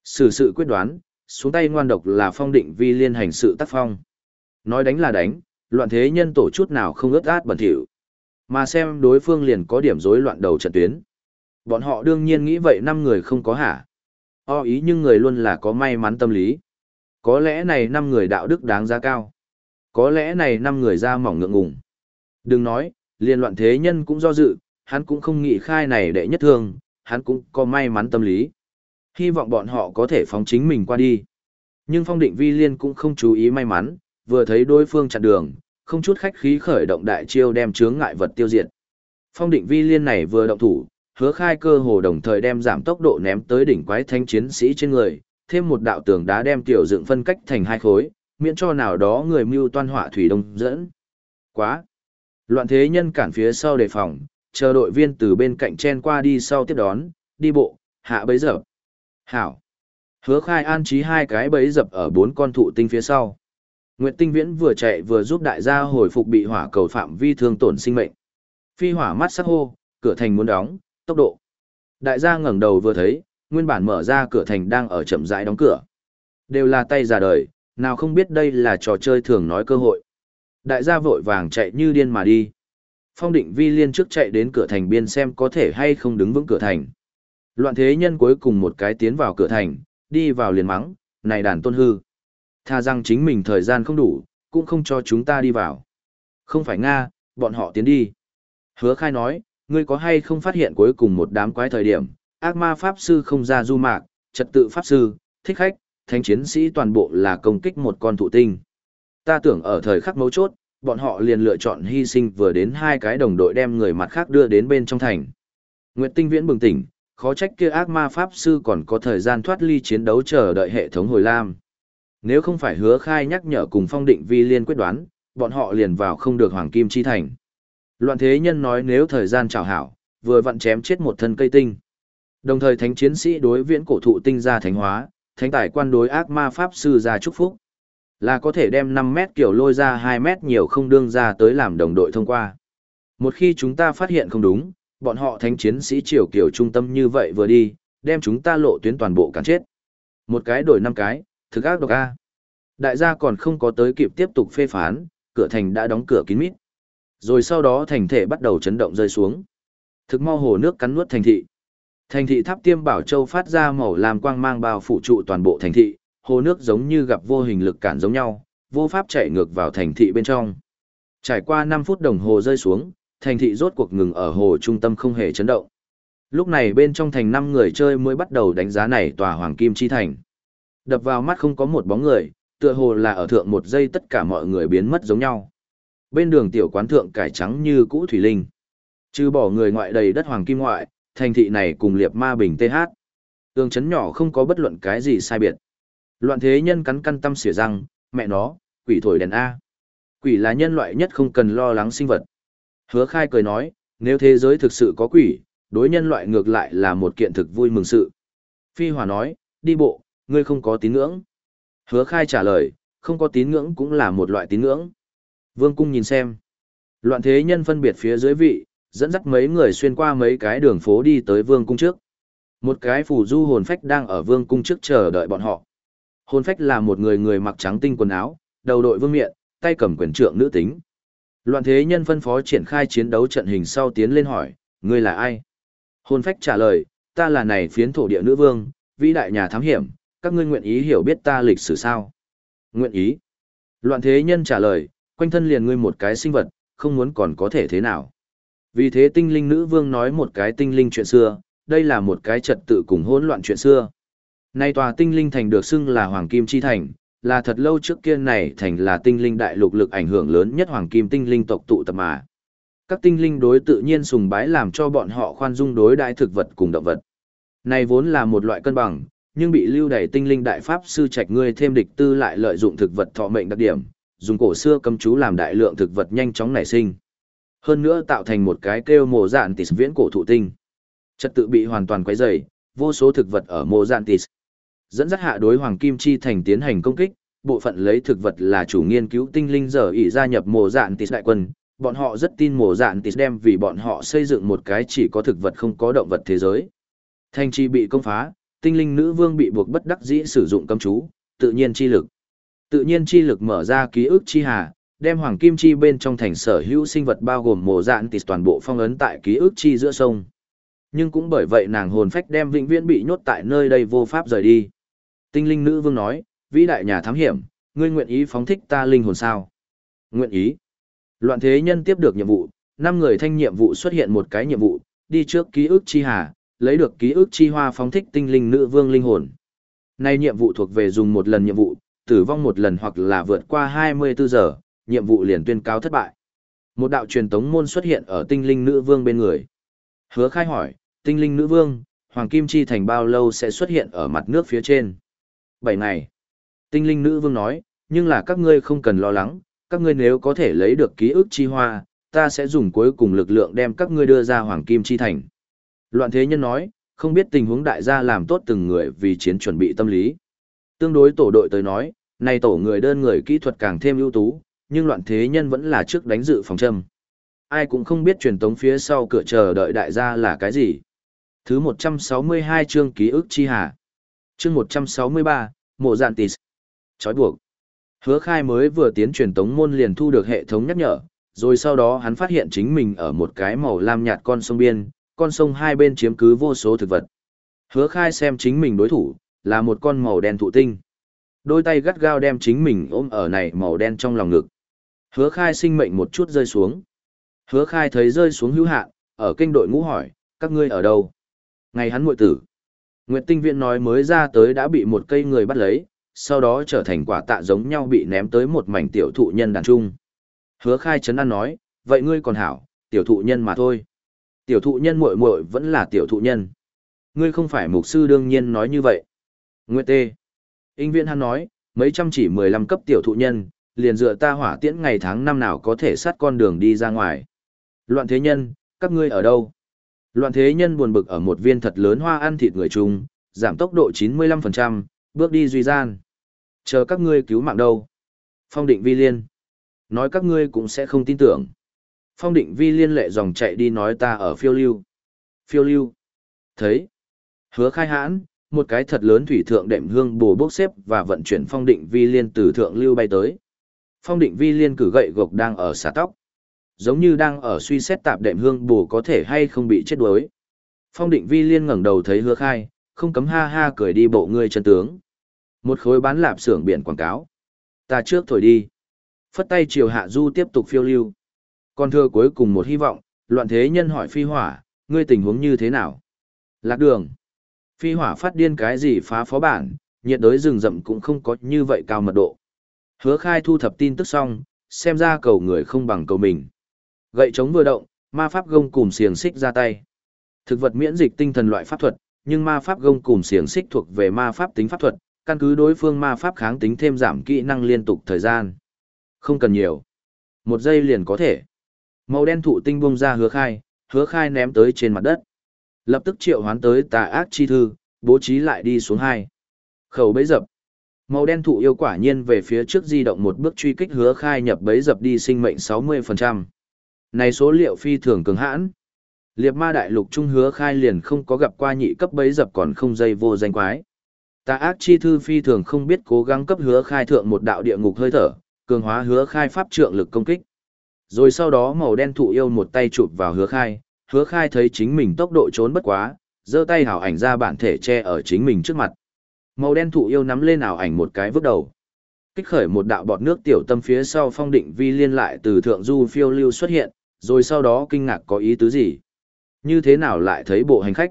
Sử sự quyết đoán, xuống tay ngoan độc là phong định vi liên hành sự tác phong. Nói đánh là đánh, loạn thế nhân tổ chút nào không ướt át bẩn thỉu. Mà xem đối phương liền có điểm rối loạn đầu trận tuyến. Bọn họ đương nhiên nghĩ vậy năm người không có hả. O ý nhưng người luôn là có may mắn tâm lý. Có lẽ này năm người đạo đức đáng giá cao. Có lẽ này năm người ra mỏng ngượng ngùng. Đừng nói, liên loạn thế nhân cũng do dự, hắn cũng không nghĩ khai này đệ nhất thương, hắn cũng có may mắn tâm lý. Hy vọng bọn họ có thể phóng chính mình qua đi. Nhưng phong định vi liên cũng không chú ý may mắn, vừa thấy đối phương chặn đường, không chút khách khí khởi động đại chiêu đem chướng ngại vật tiêu diệt. Phong định vi liên này vừa động thủ, hứa khai cơ hồ đồng thời đem giảm tốc độ ném tới đỉnh quái thanh chiến sĩ trên người, thêm một đạo tường đá đem tiểu dựng phân cách thành hai khối, miễn cho nào đó người mưu toan họa thủy đông dẫn. Quá! Loạn thế nhân cản phía sau đề phòng, chờ đội viên từ bên cạnh chen qua đi sau tiếp đón, đi bộ, hạ bấy giờ. Hảo! Hứa khai an trí hai cái bấy dập ở bốn con thụ tinh phía sau. Nguyệt Tinh Viễn vừa chạy vừa giúp đại gia hồi phục bị hỏa cầu phạm vi thương tổn sinh mệnh. Phi hỏa mắt sắc hô, cửa thành muốn đóng, tốc độ. Đại gia ngẩng đầu vừa thấy, nguyên bản mở ra cửa thành đang ở chậm rãi đóng cửa. Đều là tay già đời, nào không biết đây là trò chơi thường nói cơ hội. Đại gia vội vàng chạy như điên mà đi. Phong định vi liên trước chạy đến cửa thành biên xem có thể hay không đứng vững cửa thành. Loạn thế nhân cuối cùng một cái tiến vào cửa thành, đi vào liền mắng, này đàn tôn hư. Tha rằng chính mình thời gian không đủ, cũng không cho chúng ta đi vào. Không phải Nga, bọn họ tiến đi. Hứa khai nói, ngươi có hay không phát hiện cuối cùng một đám quái thời điểm, ác ma pháp sư không ra du mạc, trật tự pháp sư, thích khách, thánh chiến sĩ toàn bộ là công kích một con thụ tinh. Ta tưởng ở thời khắc mấu chốt, bọn họ liền lựa chọn hy sinh vừa đến hai cái đồng đội đem người mặt khác đưa đến bên trong thành. Nguyệt Tinh Viễn bừng tỉnh, khó trách kia ác ma pháp sư còn có thời gian thoát ly chiến đấu chờ đợi hệ thống hồi lam. Nếu không phải hứa khai nhắc nhở cùng phong định vi liên quyết đoán, bọn họ liền vào không được hoàng kim chi thành. Loạn thế nhân nói nếu thời gian trào hảo, vừa vặn chém chết một thân cây tinh. Đồng thời thánh chiến sĩ đối viễn cổ thụ tinh ra thánh hóa, thánh tài quan đối ác ma pháp sư ra chúc phúc. Là có thể đem 5 mét kiểu lôi ra 2 mét nhiều không đương ra tới làm đồng đội thông qua. Một khi chúng ta phát hiện không đúng, bọn họ thánh chiến sĩ triều kiểu trung tâm như vậy vừa đi, đem chúng ta lộ tuyến toàn bộ cắn chết. Một cái đổi năm cái, thực ác độc A. Đại gia còn không có tới kịp tiếp tục phê phán, cửa thành đã đóng cửa kín mít. Rồi sau đó thành thể bắt đầu chấn động rơi xuống. Thực mau hồ nước cắn nuốt thành thị. Thành thị tháp tiêm bảo châu phát ra màu làm quang mang bao phủ trụ toàn bộ thành thị, hồ nước giống như gặp vô hình lực cản giống nhau, vô pháp chạy ngược vào thành thị bên trong. Trải qua 5 phút đồng hồ rơi xuống, thành thị rốt cuộc ngừng ở hồ trung tâm không hề chấn động. Lúc này bên trong thành 5 người chơi mới bắt đầu đánh giá này tòa hoàng kim chi thành. Đập vào mắt không có một bóng người, tựa hồ là ở thượng một giây tất cả mọi người biến mất giống nhau. Bên đường tiểu quán thượng cải trắng như cũ thủy linh. Trừ bỏ người ngoại đầy đất hoàng kim ngoại, thành thị này cùng liệp ma bình TH. Tường chấn nhỏ không có bất luận cái gì sai biệt. Loạn thế nhân cắn căn tâm xỉa răng, mẹ nó, quỷ thổi đèn A. Quỷ là nhân loại nhất không cần lo lắng sinh vật. Hứa khai cười nói, nếu thế giới thực sự có quỷ, đối nhân loại ngược lại là một kiện thực vui mừng sự. Phi Hòa nói, đi bộ, ngươi không có tín ngưỡng. Hứa khai trả lời, không có tín ngưỡng cũng là một loại tín ngưỡng. Vương cung nhìn xem. Loạn thế nhân phân biệt phía dưới vị, dẫn dắt mấy người xuyên qua mấy cái đường phố đi tới vương cung trước. Một cái phù du hồn phách đang ở vương cung trước chờ đợi bọn họ. Hồn phách là một người người mặc trắng tinh quần áo, đầu đội vương miện, tay cầm quyền trượng nữ tính. Loạn thế nhân phân phó triển khai chiến đấu trận hình sau tiến lên hỏi, ngươi là ai? Hồn phách trả lời, ta là này phiến thổ địa nữ vương, vĩ đại nhà thám hiểm, các ngươi nguyện ý hiểu biết ta lịch sử sao? Nguyện ý. Loạn thế nhân trả lời, quanh thân liền ngươi một cái sinh vật, không muốn còn có thể thế nào. Vì thế tinh linh nữ vương nói một cái tinh linh chuyện xưa, đây là một cái trật tự cùng hỗn loạn chuyện xưa. Nay tòa tinh linh thành được xưng là Hoàng Kim Chi Thành, là thật lâu trước kia này thành là tinh linh đại lục lực ảnh hưởng lớn nhất Hoàng Kim tinh linh tộc tụ tập mà. Các tinh linh đối tự nhiên sùng bái làm cho bọn họ khoan dung đối đại thực vật cùng động vật. Này vốn là một loại cân bằng, nhưng bị lưu đẩy tinh linh đại pháp sư trạch ngươi thêm địch tư lại lợi dụng thực vật thọ mệnh đặc điểm, dùng cổ xưa cấm chú làm đại lượng thực vật nhanh chóng nảy sinh. Hơn nữa tạo thành một cái kêu mồ dạn tịt viễn cổ thụ tinh. Trật tự bị hoàn toàn quấy rầy, vô số thực vật ở mồ dạn tịt. Dẫn dắt hạ đối hoàng kim chi thành tiến hành công kích, bộ phận lấy thực vật là chủ nghiên cứu tinh linh giờ ỷ gia nhập mồ dạn tịt đại quân. Bọn họ rất tin mồ dạn tịt đem vì bọn họ xây dựng một cái chỉ có thực vật không có động vật thế giới. Thành chi bị công phá, tinh linh nữ vương bị buộc bất đắc dĩ sử dụng cấm chú, tự nhiên chi lực. Tự nhiên chi lực mở ra ký ức chi hà, đem hoàng kim chi bên trong thành sở hữu sinh vật bao gồm mồ dạn tịt toàn bộ phong ấn tại ký ức chi giữa sông. Nhưng cũng bởi vậy nàng hồn phách đem vĩnh viễn bị nhốt tại nơi đây vô pháp rời đi. Tinh linh nữ vương nói, vĩ đại nhà thám hiểm, ngươi nguyện ý phóng thích ta linh hồn sao? Nguyện ý. Loạn thế nhân tiếp được nhiệm vụ, năm người thanh nhiệm vụ xuất hiện một cái nhiệm vụ, đi trước ký ức chi hà, lấy được ký ức chi hoa phóng thích tinh linh nữ vương linh hồn. Nay nhiệm vụ thuộc về dùng một lần nhiệm vụ, tử vong một lần hoặc là vượt qua 24 giờ, nhiệm vụ liền tuyên cáo thất bại. Một đạo truyền tống môn xuất hiện ở tinh linh nữ vương bên người. Hứa khai hỏi, tinh linh nữ vương, Hoàng Kim Chi Thành bao lâu sẽ xuất hiện ở mặt nước phía trên? 7 ngày. Tinh linh nữ vương nói, nhưng là các ngươi không cần lo lắng, các ngươi nếu có thể lấy được ký ức chi hoa, ta sẽ dùng cuối cùng lực lượng đem các ngươi đưa ra Hoàng Kim Chi Thành. Loạn thế nhân nói, không biết tình huống đại gia làm tốt từng người vì chiến chuẩn bị tâm lý. Tương đối tổ đội tới nói, nay tổ người đơn người kỹ thuật càng thêm ưu tú, nhưng loạn thế nhân vẫn là trước đánh dự phòng châm. Ai cũng không biết truyền tống phía sau cửa chờ đợi đại gia là cái gì. Thứ 162 chương ký ức chi hà. Chương 163, mộ dạn tis Chói buộc. Hứa khai mới vừa tiến truyền tống môn liền thu được hệ thống nhắc nhở, rồi sau đó hắn phát hiện chính mình ở một cái màu lam nhạt con sông biên, con sông hai bên chiếm cứ vô số thực vật. Hứa khai xem chính mình đối thủ, là một con màu đen thụ tinh. Đôi tay gắt gao đem chính mình ôm ở này màu đen trong lòng ngực. Hứa khai sinh mệnh một chút rơi xuống. Hứa khai thấy rơi xuống hữu hạn, ở kinh đội ngũ hỏi, các ngươi ở đâu? Ngày hắn muội tử. Nguyệt tinh viện nói mới ra tới đã bị một cây người bắt lấy, sau đó trở thành quả tạ giống nhau bị ném tới một mảnh tiểu thụ nhân đàn trung. Hứa khai chấn an nói, vậy ngươi còn hảo, tiểu thụ nhân mà thôi. Tiểu thụ nhân muội muội vẫn là tiểu thụ nhân. Ngươi không phải mục sư đương nhiên nói như vậy. Nguyệt tê. Inh viện hắn nói, mấy trăm chỉ 15 cấp tiểu thụ nhân, liền dựa ta hỏa tiễn ngày tháng năm nào có thể sát con đường đi ra ngoài. Loạn thế nhân, các ngươi ở đâu? Loạn thế nhân buồn bực ở một viên thật lớn hoa ăn thịt người chung, giảm tốc độ 95%, bước đi duy gian. Chờ các ngươi cứu mạng đâu? Phong định vi liên. Nói các ngươi cũng sẽ không tin tưởng. Phong định vi liên lệ dòng chạy đi nói ta ở phiêu lưu. Phiêu lưu. Thấy. Hứa khai hãn, một cái thật lớn thủy thượng đệm hương bồ bốc xếp và vận chuyển phong định vi liên từ thượng lưu bay tới. Phong định vi liên cử gậy gộc đang ở xả tóc. Giống như đang ở suy xét tạp đệm hương bù có thể hay không bị chết đuối. Phong định vi liên ngẩng đầu thấy hứa khai, không cấm ha ha cười đi bộ người chân tướng. Một khối bán lạp xưởng biển quảng cáo. Ta trước thổi đi. Phất tay chiều hạ du tiếp tục phiêu lưu. Còn thưa cuối cùng một hy vọng, loạn thế nhân hỏi phi hỏa, ngươi tình huống như thế nào? Lạc đường. Phi hỏa phát điên cái gì phá phó bản, nhiệt đới rừng rậm cũng không có như vậy cao mật độ. Hứa khai thu thập tin tức xong, xem ra cầu người không bằng cầu mình. Gậy chống vừa động, ma pháp gông cùng xiềng xích ra tay. Thực vật miễn dịch tinh thần loại pháp thuật, nhưng ma pháp gông cùng xiềng xích thuộc về ma pháp tính pháp thuật, căn cứ đối phương ma pháp kháng tính thêm giảm kỹ năng liên tục thời gian. Không cần nhiều. Một giây liền có thể. Màu đen thụ tinh bung ra hứa khai, hứa khai ném tới trên mặt đất. Lập tức triệu hoán tới tà ác chi thư, bố trí lại đi xuống hai. Khẩu bấy dập. Màu đen thụ yêu quả nhiên về phía trước di động một bước truy kích hứa khai nhập bấy dập đi sinh mệnh 60%. Này số liệu phi thường cường hãn. Liệp ma đại lục trung hứa khai liền không có gặp qua nhị cấp bấy dập còn không dây vô danh quái. Tà ác chi thư phi thường không biết cố gắng cấp hứa khai thượng một đạo địa ngục hơi thở, cường hóa hứa khai pháp trượng lực công kích. Rồi sau đó màu đen thụ yêu một tay chụp vào hứa khai, hứa khai thấy chính mình tốc độ trốn bất quá, giơ tay hảo ảnh ra bản thể che ở chính mình trước mặt. Màu đen thụ yêu nắm lên ảo ảnh một cái vứt đầu. Kích khởi một đạo bọt nước tiểu tâm phía sau phong định vi liên lại từ thượng du phiêu lưu xuất hiện, rồi sau đó kinh ngạc có ý tứ gì. Như thế nào lại thấy bộ hành khách?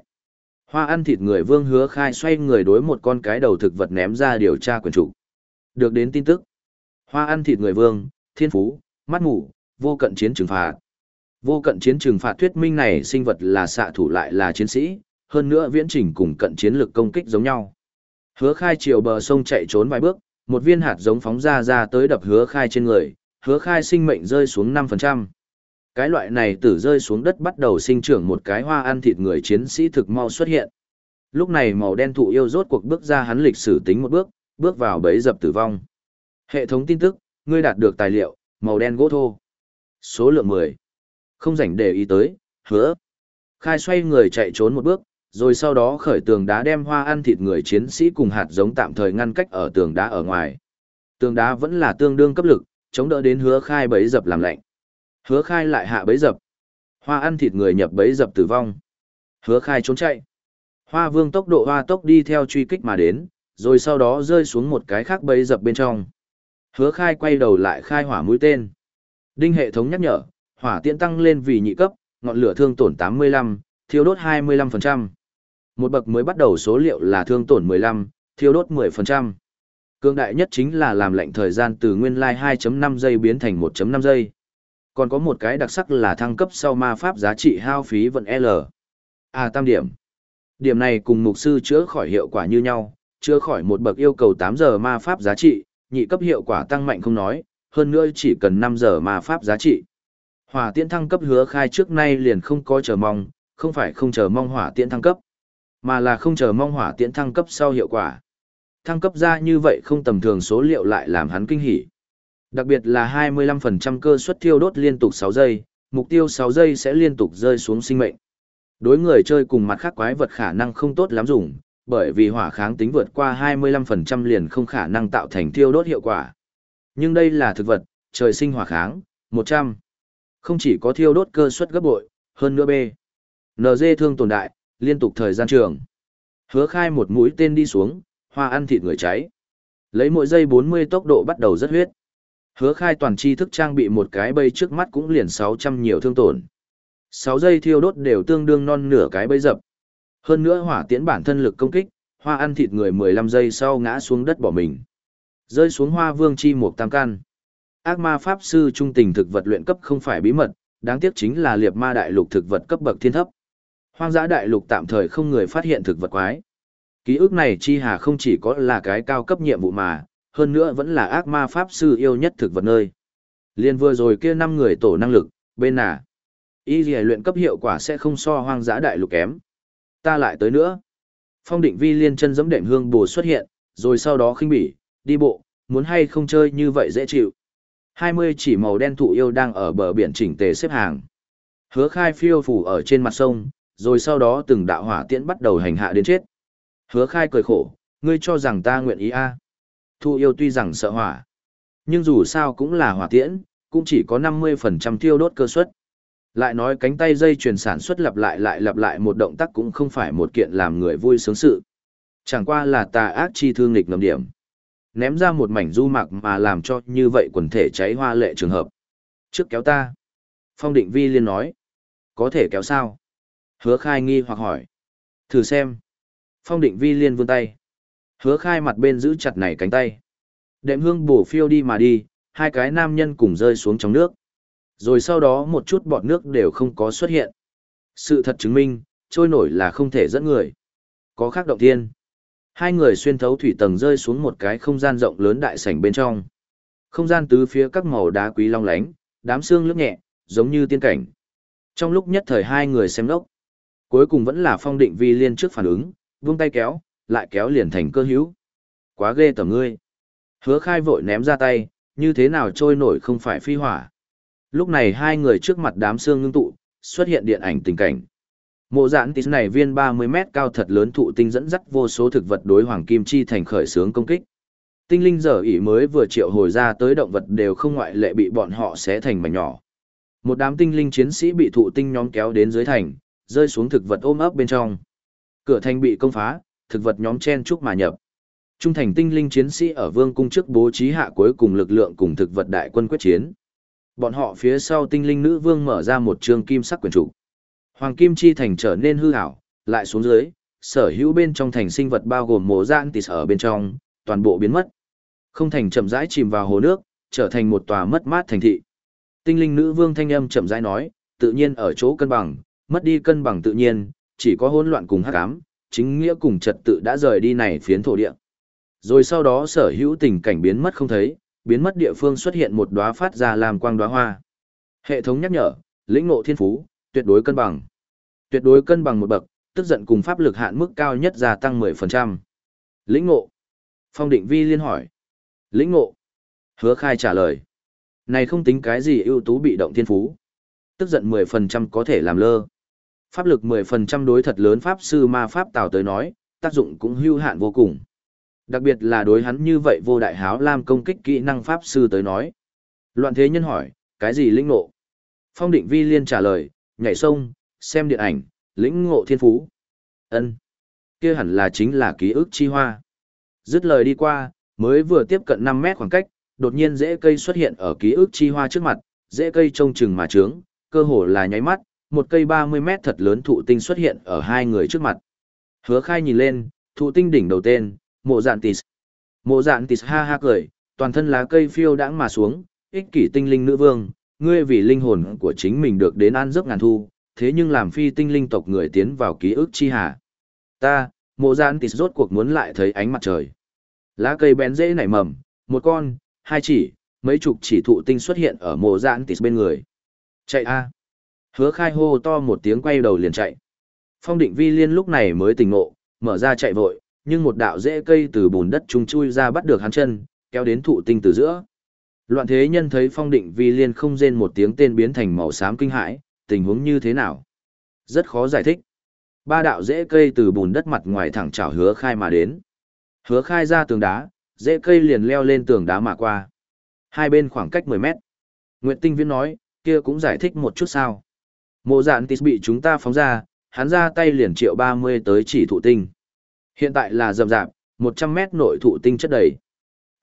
Hoa ăn thịt người vương hứa khai xoay người đối một con cái đầu thực vật ném ra điều tra quyền chủ. Được đến tin tức. Hoa ăn thịt người vương, thiên phú, mắt mù, vô cận chiến trừng phạt. Vô cận chiến trừng phạt thuyết minh này sinh vật là xạ thủ lại là chiến sĩ, hơn nữa viễn trình cùng cận chiến lực công kích giống nhau. Hứa khai chiều bờ sông chạy trốn vài bước, một viên hạt giống phóng ra ra tới đập hứa khai trên người, hứa khai sinh mệnh rơi xuống 5%. Cái loại này tử rơi xuống đất bắt đầu sinh trưởng một cái hoa ăn thịt người chiến sĩ thực mau xuất hiện. Lúc này màu đen thụ yêu rốt cuộc bước ra hắn lịch sử tính một bước, bước vào bẫy dập tử vong. Hệ thống tin tức, ngươi đạt được tài liệu, màu đen gỗ thô. Số lượng 10. Không rảnh để ý tới, hứa. Khai xoay người chạy trốn một bước, rồi sau đó khởi tường đá đem hoa ăn thịt người chiến sĩ cùng hạt giống tạm thời ngăn cách ở tường đá ở ngoài. Tường đá vẫn là tương đương cấp lực, chống đỡ đến hứa khai bấy dập làm lạnh. Hứa khai lại hạ bấy dập. Hoa ăn thịt người nhập bấy dập tử vong. Hứa khai trốn chạy. Hoa vương tốc độ hoa tốc đi theo truy kích mà đến, rồi sau đó rơi xuống một cái khác bấy dập bên trong. Hứa khai quay đầu lại khai hỏa mũi tên. Đinh hệ thống nhắc nhở, hỏa tiện tăng lên vì nhị cấp, ngọn lửa thương tổn 85, thiêu đốt 25%. Một bậc mới bắt đầu số liệu là thương tổn 15, thiêu đốt 10%. Cương đại nhất chính là làm lệnh thời gian từ nguyên lai like 2.5 giây biến thành 1.5 giây. Còn có một cái đặc sắc là thăng cấp sau ma pháp giá trị hao phí vận L. À tam điểm. Điểm này cùng mục sư chữa khỏi hiệu quả như nhau, chữa khỏi một bậc yêu cầu 8 giờ ma pháp giá trị, nhị cấp hiệu quả tăng mạnh không nói, hơn nữa chỉ cần 5 giờ ma pháp giá trị. Hỏa tiễn thăng cấp hứa khai trước nay liền không có chờ mong, không phải không chờ mong hỏa tiễn thăng cấp, mà là không chờ mong hỏa tiễn thăng cấp sau hiệu quả. Thăng cấp ra như vậy không tầm thường số liệu lại làm hắn kinh hỉ. Đặc biệt là 25% cơ suất thiêu đốt liên tục 6 giây, mục tiêu 6 giây sẽ liên tục rơi xuống sinh mệnh. Đối người chơi cùng mặt khác quái vật khả năng không tốt lắm dùng, bởi vì hỏa kháng tính vượt qua 25% liền không khả năng tạo thành thiêu đốt hiệu quả. Nhưng đây là thực vật, trời sinh hỏa kháng, 100. Không chỉ có thiêu đốt cơ suất gấp bội, hơn nữa B. NG thương tồn đại, liên tục thời gian trường. Hứa khai một mũi tên đi xuống, hoa ăn thịt người cháy. Lấy mỗi giây 40 tốc độ bắt đầu rất huyết. Hứa khai toàn chi thức trang bị một cái bây trước mắt cũng liền 600 nhiều thương tổn. 6 giây thiêu đốt đều tương đương non nửa cái bây dập. Hơn nữa hỏa tiễn bản thân lực công kích, hoa ăn thịt người 15 giây sau ngã xuống đất bỏ mình. Rơi xuống hoa vương chi một tam can. Ác ma pháp sư trung tình thực vật luyện cấp không phải bí mật, đáng tiếc chính là liệt ma đại lục thực vật cấp bậc thiên thấp. Hoang dã đại lục tạm thời không người phát hiện thực vật quái. Ký ức này chi hà không chỉ có là cái cao cấp nhiệm vụ mà, hơn nữa vẫn là ác ma pháp sư yêu nhất thực vật nơi. Liên vừa rồi kia năm người tổ năng lực, bên nà. Y dì luyện cấp hiệu quả sẽ không so hoang dã đại lục kém. Ta lại tới nữa. Phong định vi liên chân giẫm đệm hương bù xuất hiện, rồi sau đó khinh bỉ, đi bộ, muốn hay không chơi như vậy dễ chịu. 20 chỉ màu đen thụ yêu đang ở bờ biển chỉnh tề xếp hàng. Hứa khai phiêu phủ ở trên mặt sông, rồi sau đó từng đạo hỏa tiễn bắt đầu hành hạ đến chết. Hứa khai cười khổ, ngươi cho rằng ta nguyện ý a à. Thu yêu tuy rằng sợ hỏa, nhưng dù sao cũng là hỏa tiễn, cũng chỉ có 50% tiêu đốt cơ suất. Lại nói cánh tay dây chuyền sản xuất lặp lại lại lặp lại một động tác cũng không phải một kiện làm người vui sướng sự. Chẳng qua là tà ác chi thương nghịch ngầm điểm. Ném ra một mảnh du mạc mà làm cho như vậy quần thể cháy hoa lệ trường hợp. Trước kéo ta. Phong định vi liên nói. Có thể kéo sao? Hứa khai nghi hoặc hỏi. Thử xem. Phong định vi liên vươn tay. Hứa khai mặt bên giữ chặt này cánh tay. Đệm hương bổ phiêu đi mà đi, hai cái nam nhân cùng rơi xuống trong nước. Rồi sau đó một chút bọt nước đều không có xuất hiện. Sự thật chứng minh, trôi nổi là không thể dẫn người. Có khác động thiên. Hai người xuyên thấu thủy tầng rơi xuống một cái không gian rộng lớn đại sảnh bên trong. Không gian tứ phía các màu đá quý long lánh, đám xương lướt nhẹ, giống như tiên cảnh. Trong lúc nhất thời hai người xem đốc. Cuối cùng vẫn là phong định vi liên trước phản ứng, vung tay kéo, lại kéo liền thành cơ hữu. Quá ghê tởm ngươi. Hứa khai vội ném ra tay, như thế nào trôi nổi không phải phi hỏa. Lúc này hai người trước mặt đám xương ngưng tụ, xuất hiện điện ảnh tình cảnh. Mộ giãn tí này viên 30 mét cao thật lớn thụ tinh dẫn dắt vô số thực vật đối hoàng kim chi thành khởi sướng công kích. Tinh linh giờ ỉ mới vừa triệu hồi ra tới động vật đều không ngoại lệ bị bọn họ xé thành mảnh nhỏ. Một đám tinh linh chiến sĩ bị thụ tinh nhóm kéo đến dưới thành, rơi xuống thực vật ôm ấp bên trong. Cửa thành bị công phá, thực vật nhóm chen chúc mà nhập. Trung thành tinh linh chiến sĩ ở vương cung trước bố trí hạ cuối cùng lực lượng cùng thực vật đại quân quyết chiến. Bọn họ phía sau tinh linh nữ vương mở ra một trường kim sắc quyền trụ. Hoàng kim chi thành trở nên hư ảo, lại xuống dưới, sở hữu bên trong thành sinh vật bao gồm mồ giãn tịt ở bên trong, toàn bộ biến mất. Không thành chậm rãi chìm vào hồ nước, trở thành một tòa mất mát thành thị. Tinh linh nữ vương thanh âm chậm rãi nói, tự nhiên ở chỗ cân bằng, mất đi cân bằng tự nhiên, chỉ có hỗn loạn cùng hắc ám, chính nghĩa cùng trật tự đã rời đi này phiến thổ địa. Rồi sau đó sở hữu tình cảnh biến mất không thấy, biến mất địa phương xuất hiện một đóa phát ra làm quang đóa hoa. Hệ thống nhắc nhở, lĩnh ngộ thiên phú, tuyệt đối cân bằng. Tuyệt đối cân bằng một bậc, tức giận cùng pháp lực hạn mức cao nhất gia tăng 10%. Lĩnh ngộ. Phong định vi liên hỏi. Lĩnh ngộ. Hứa khai trả lời. Này không tính cái gì ưu tú bị động thiên phú. Tức giận 10% có thể làm lơ. Pháp lực 10% đối thật lớn pháp sư ma pháp tào tới nói, tác dụng cũng hữu hạn vô cùng. Đặc biệt là đối hắn như vậy vô đại háo lam công kích kỹ năng pháp sư tới nói. Loạn thế nhân hỏi, cái gì lĩnh ngộ? Phong định vi liên trả lời, nhảy sông, xem điện ảnh, lĩnh ngộ thiên phú. ân kia hẳn là chính là ký ức chi hoa. Dứt lời đi qua, mới vừa tiếp cận 5 mét khoảng cách, đột nhiên rễ cây xuất hiện ở ký ức chi hoa trước mặt, rễ cây trông chừng mà trướng, cơ hồ là nháy mắt, một cây 30 mét thật lớn thụ tinh xuất hiện ở hai người trước mặt. Hứa khai nhìn lên, thụ tinh đỉnh đầu tên, mộ dạn tis. Mộ dạn tis ha ha cười, toàn thân lá cây phiêu đãng mà xuống, ích kỷ tinh linh nữ vương, ngươi vì linh hồn của chính mình được đến an giấc ngàn thu, thế nhưng làm phi tinh linh tộc người tiến vào ký ức chi hà. Ta, mộ dạn tis rốt cuộc muốn lại thấy ánh mặt trời. Lá cây bén dễ nảy mầm, một con, hai chỉ, mấy chục chỉ thụ tinh xuất hiện ở mộ dạn tis bên người. Chạy a Hứa khai hô to một tiếng quay đầu liền chạy. Phong định vi liên lúc này mới tỉnh ngộ, mở ra chạy vội, nhưng một đạo rễ cây từ bùn đất trung chui ra bắt được hắn chân, kéo đến thụ tinh từ giữa. Loạn thế nhân thấy phong định vi liên không rên một tiếng tên biến thành màu xám kinh hãi, tình huống như thế nào? Rất khó giải thích. Ba đạo rễ cây từ bùn đất mặt ngoài thẳng chảo hứa khai mà đến. Hứa khai ra tường đá, rễ cây liền leo lên tường đá mà qua. Hai bên khoảng cách 10 mét. Nguyệt Tinh Viễn nói, kia cũng giải thích một chút sao. Mộ dạn tít bị chúng ta phóng ra, hắn ra tay liền triệu 30 tới chỉ thụ tinh. Hiện tại là dầm dạp, 100 mét nội thụ tinh chất đầy.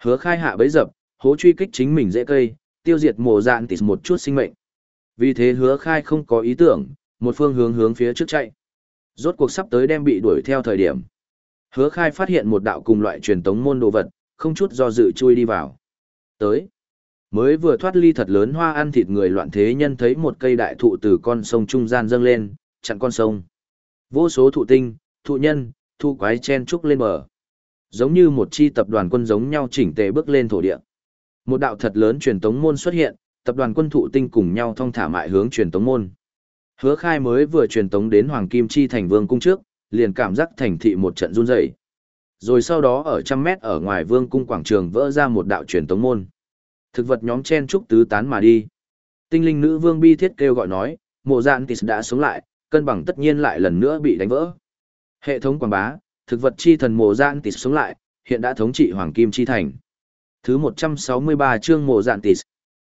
Hứa khai hạ bấy dập, hố truy kích chính mình dễ cây, tiêu diệt mộ dạn tít một chút sinh mệnh. Vì thế hứa khai không có ý tưởng, một phương hướng hướng phía trước chạy. Rốt cuộc sắp tới đem bị đuổi theo thời điểm. Hứa khai phát hiện một đạo cùng loại truyền tống môn đồ vật, không chút do dự chui đi vào. Tới. Mới vừa thoát ly thật lớn hoa ăn thịt người loạn thế nhân thấy một cây đại thụ từ con sông trung gian dâng lên, chặn con sông. Vô số thụ tinh, thụ nhân, thụ quái chen trúc lên bờ. Giống như một chi tập đoàn quân giống nhau chỉnh tề bước lên thổ địa. Một đạo thật lớn truyền tống môn xuất hiện, tập đoàn quân thụ tinh cùng nhau thong thả mại hướng truyền tống môn. Hứa khai mới vừa truyền tống đến Hoàng Kim Chi thành vương cung trước, liền cảm giác thành thị một trận run rẩy Rồi sau đó ở trăm mét ở ngoài vương cung quảng trường vỡ ra một đạo truyền tống môn. Thực vật nhóm chen trúc tứ tán mà đi. Tinh linh nữ vương bi thiết kêu gọi nói, mộ dạn tis đã sống lại, cân bằng tất nhiên lại lần nữa bị đánh vỡ. Hệ thống quảng bá, thực vật chi thần mộ dạn tis sống lại, hiện đã thống trị hoàng kim chi thành. Thứ 163 chương mộ dạn tis.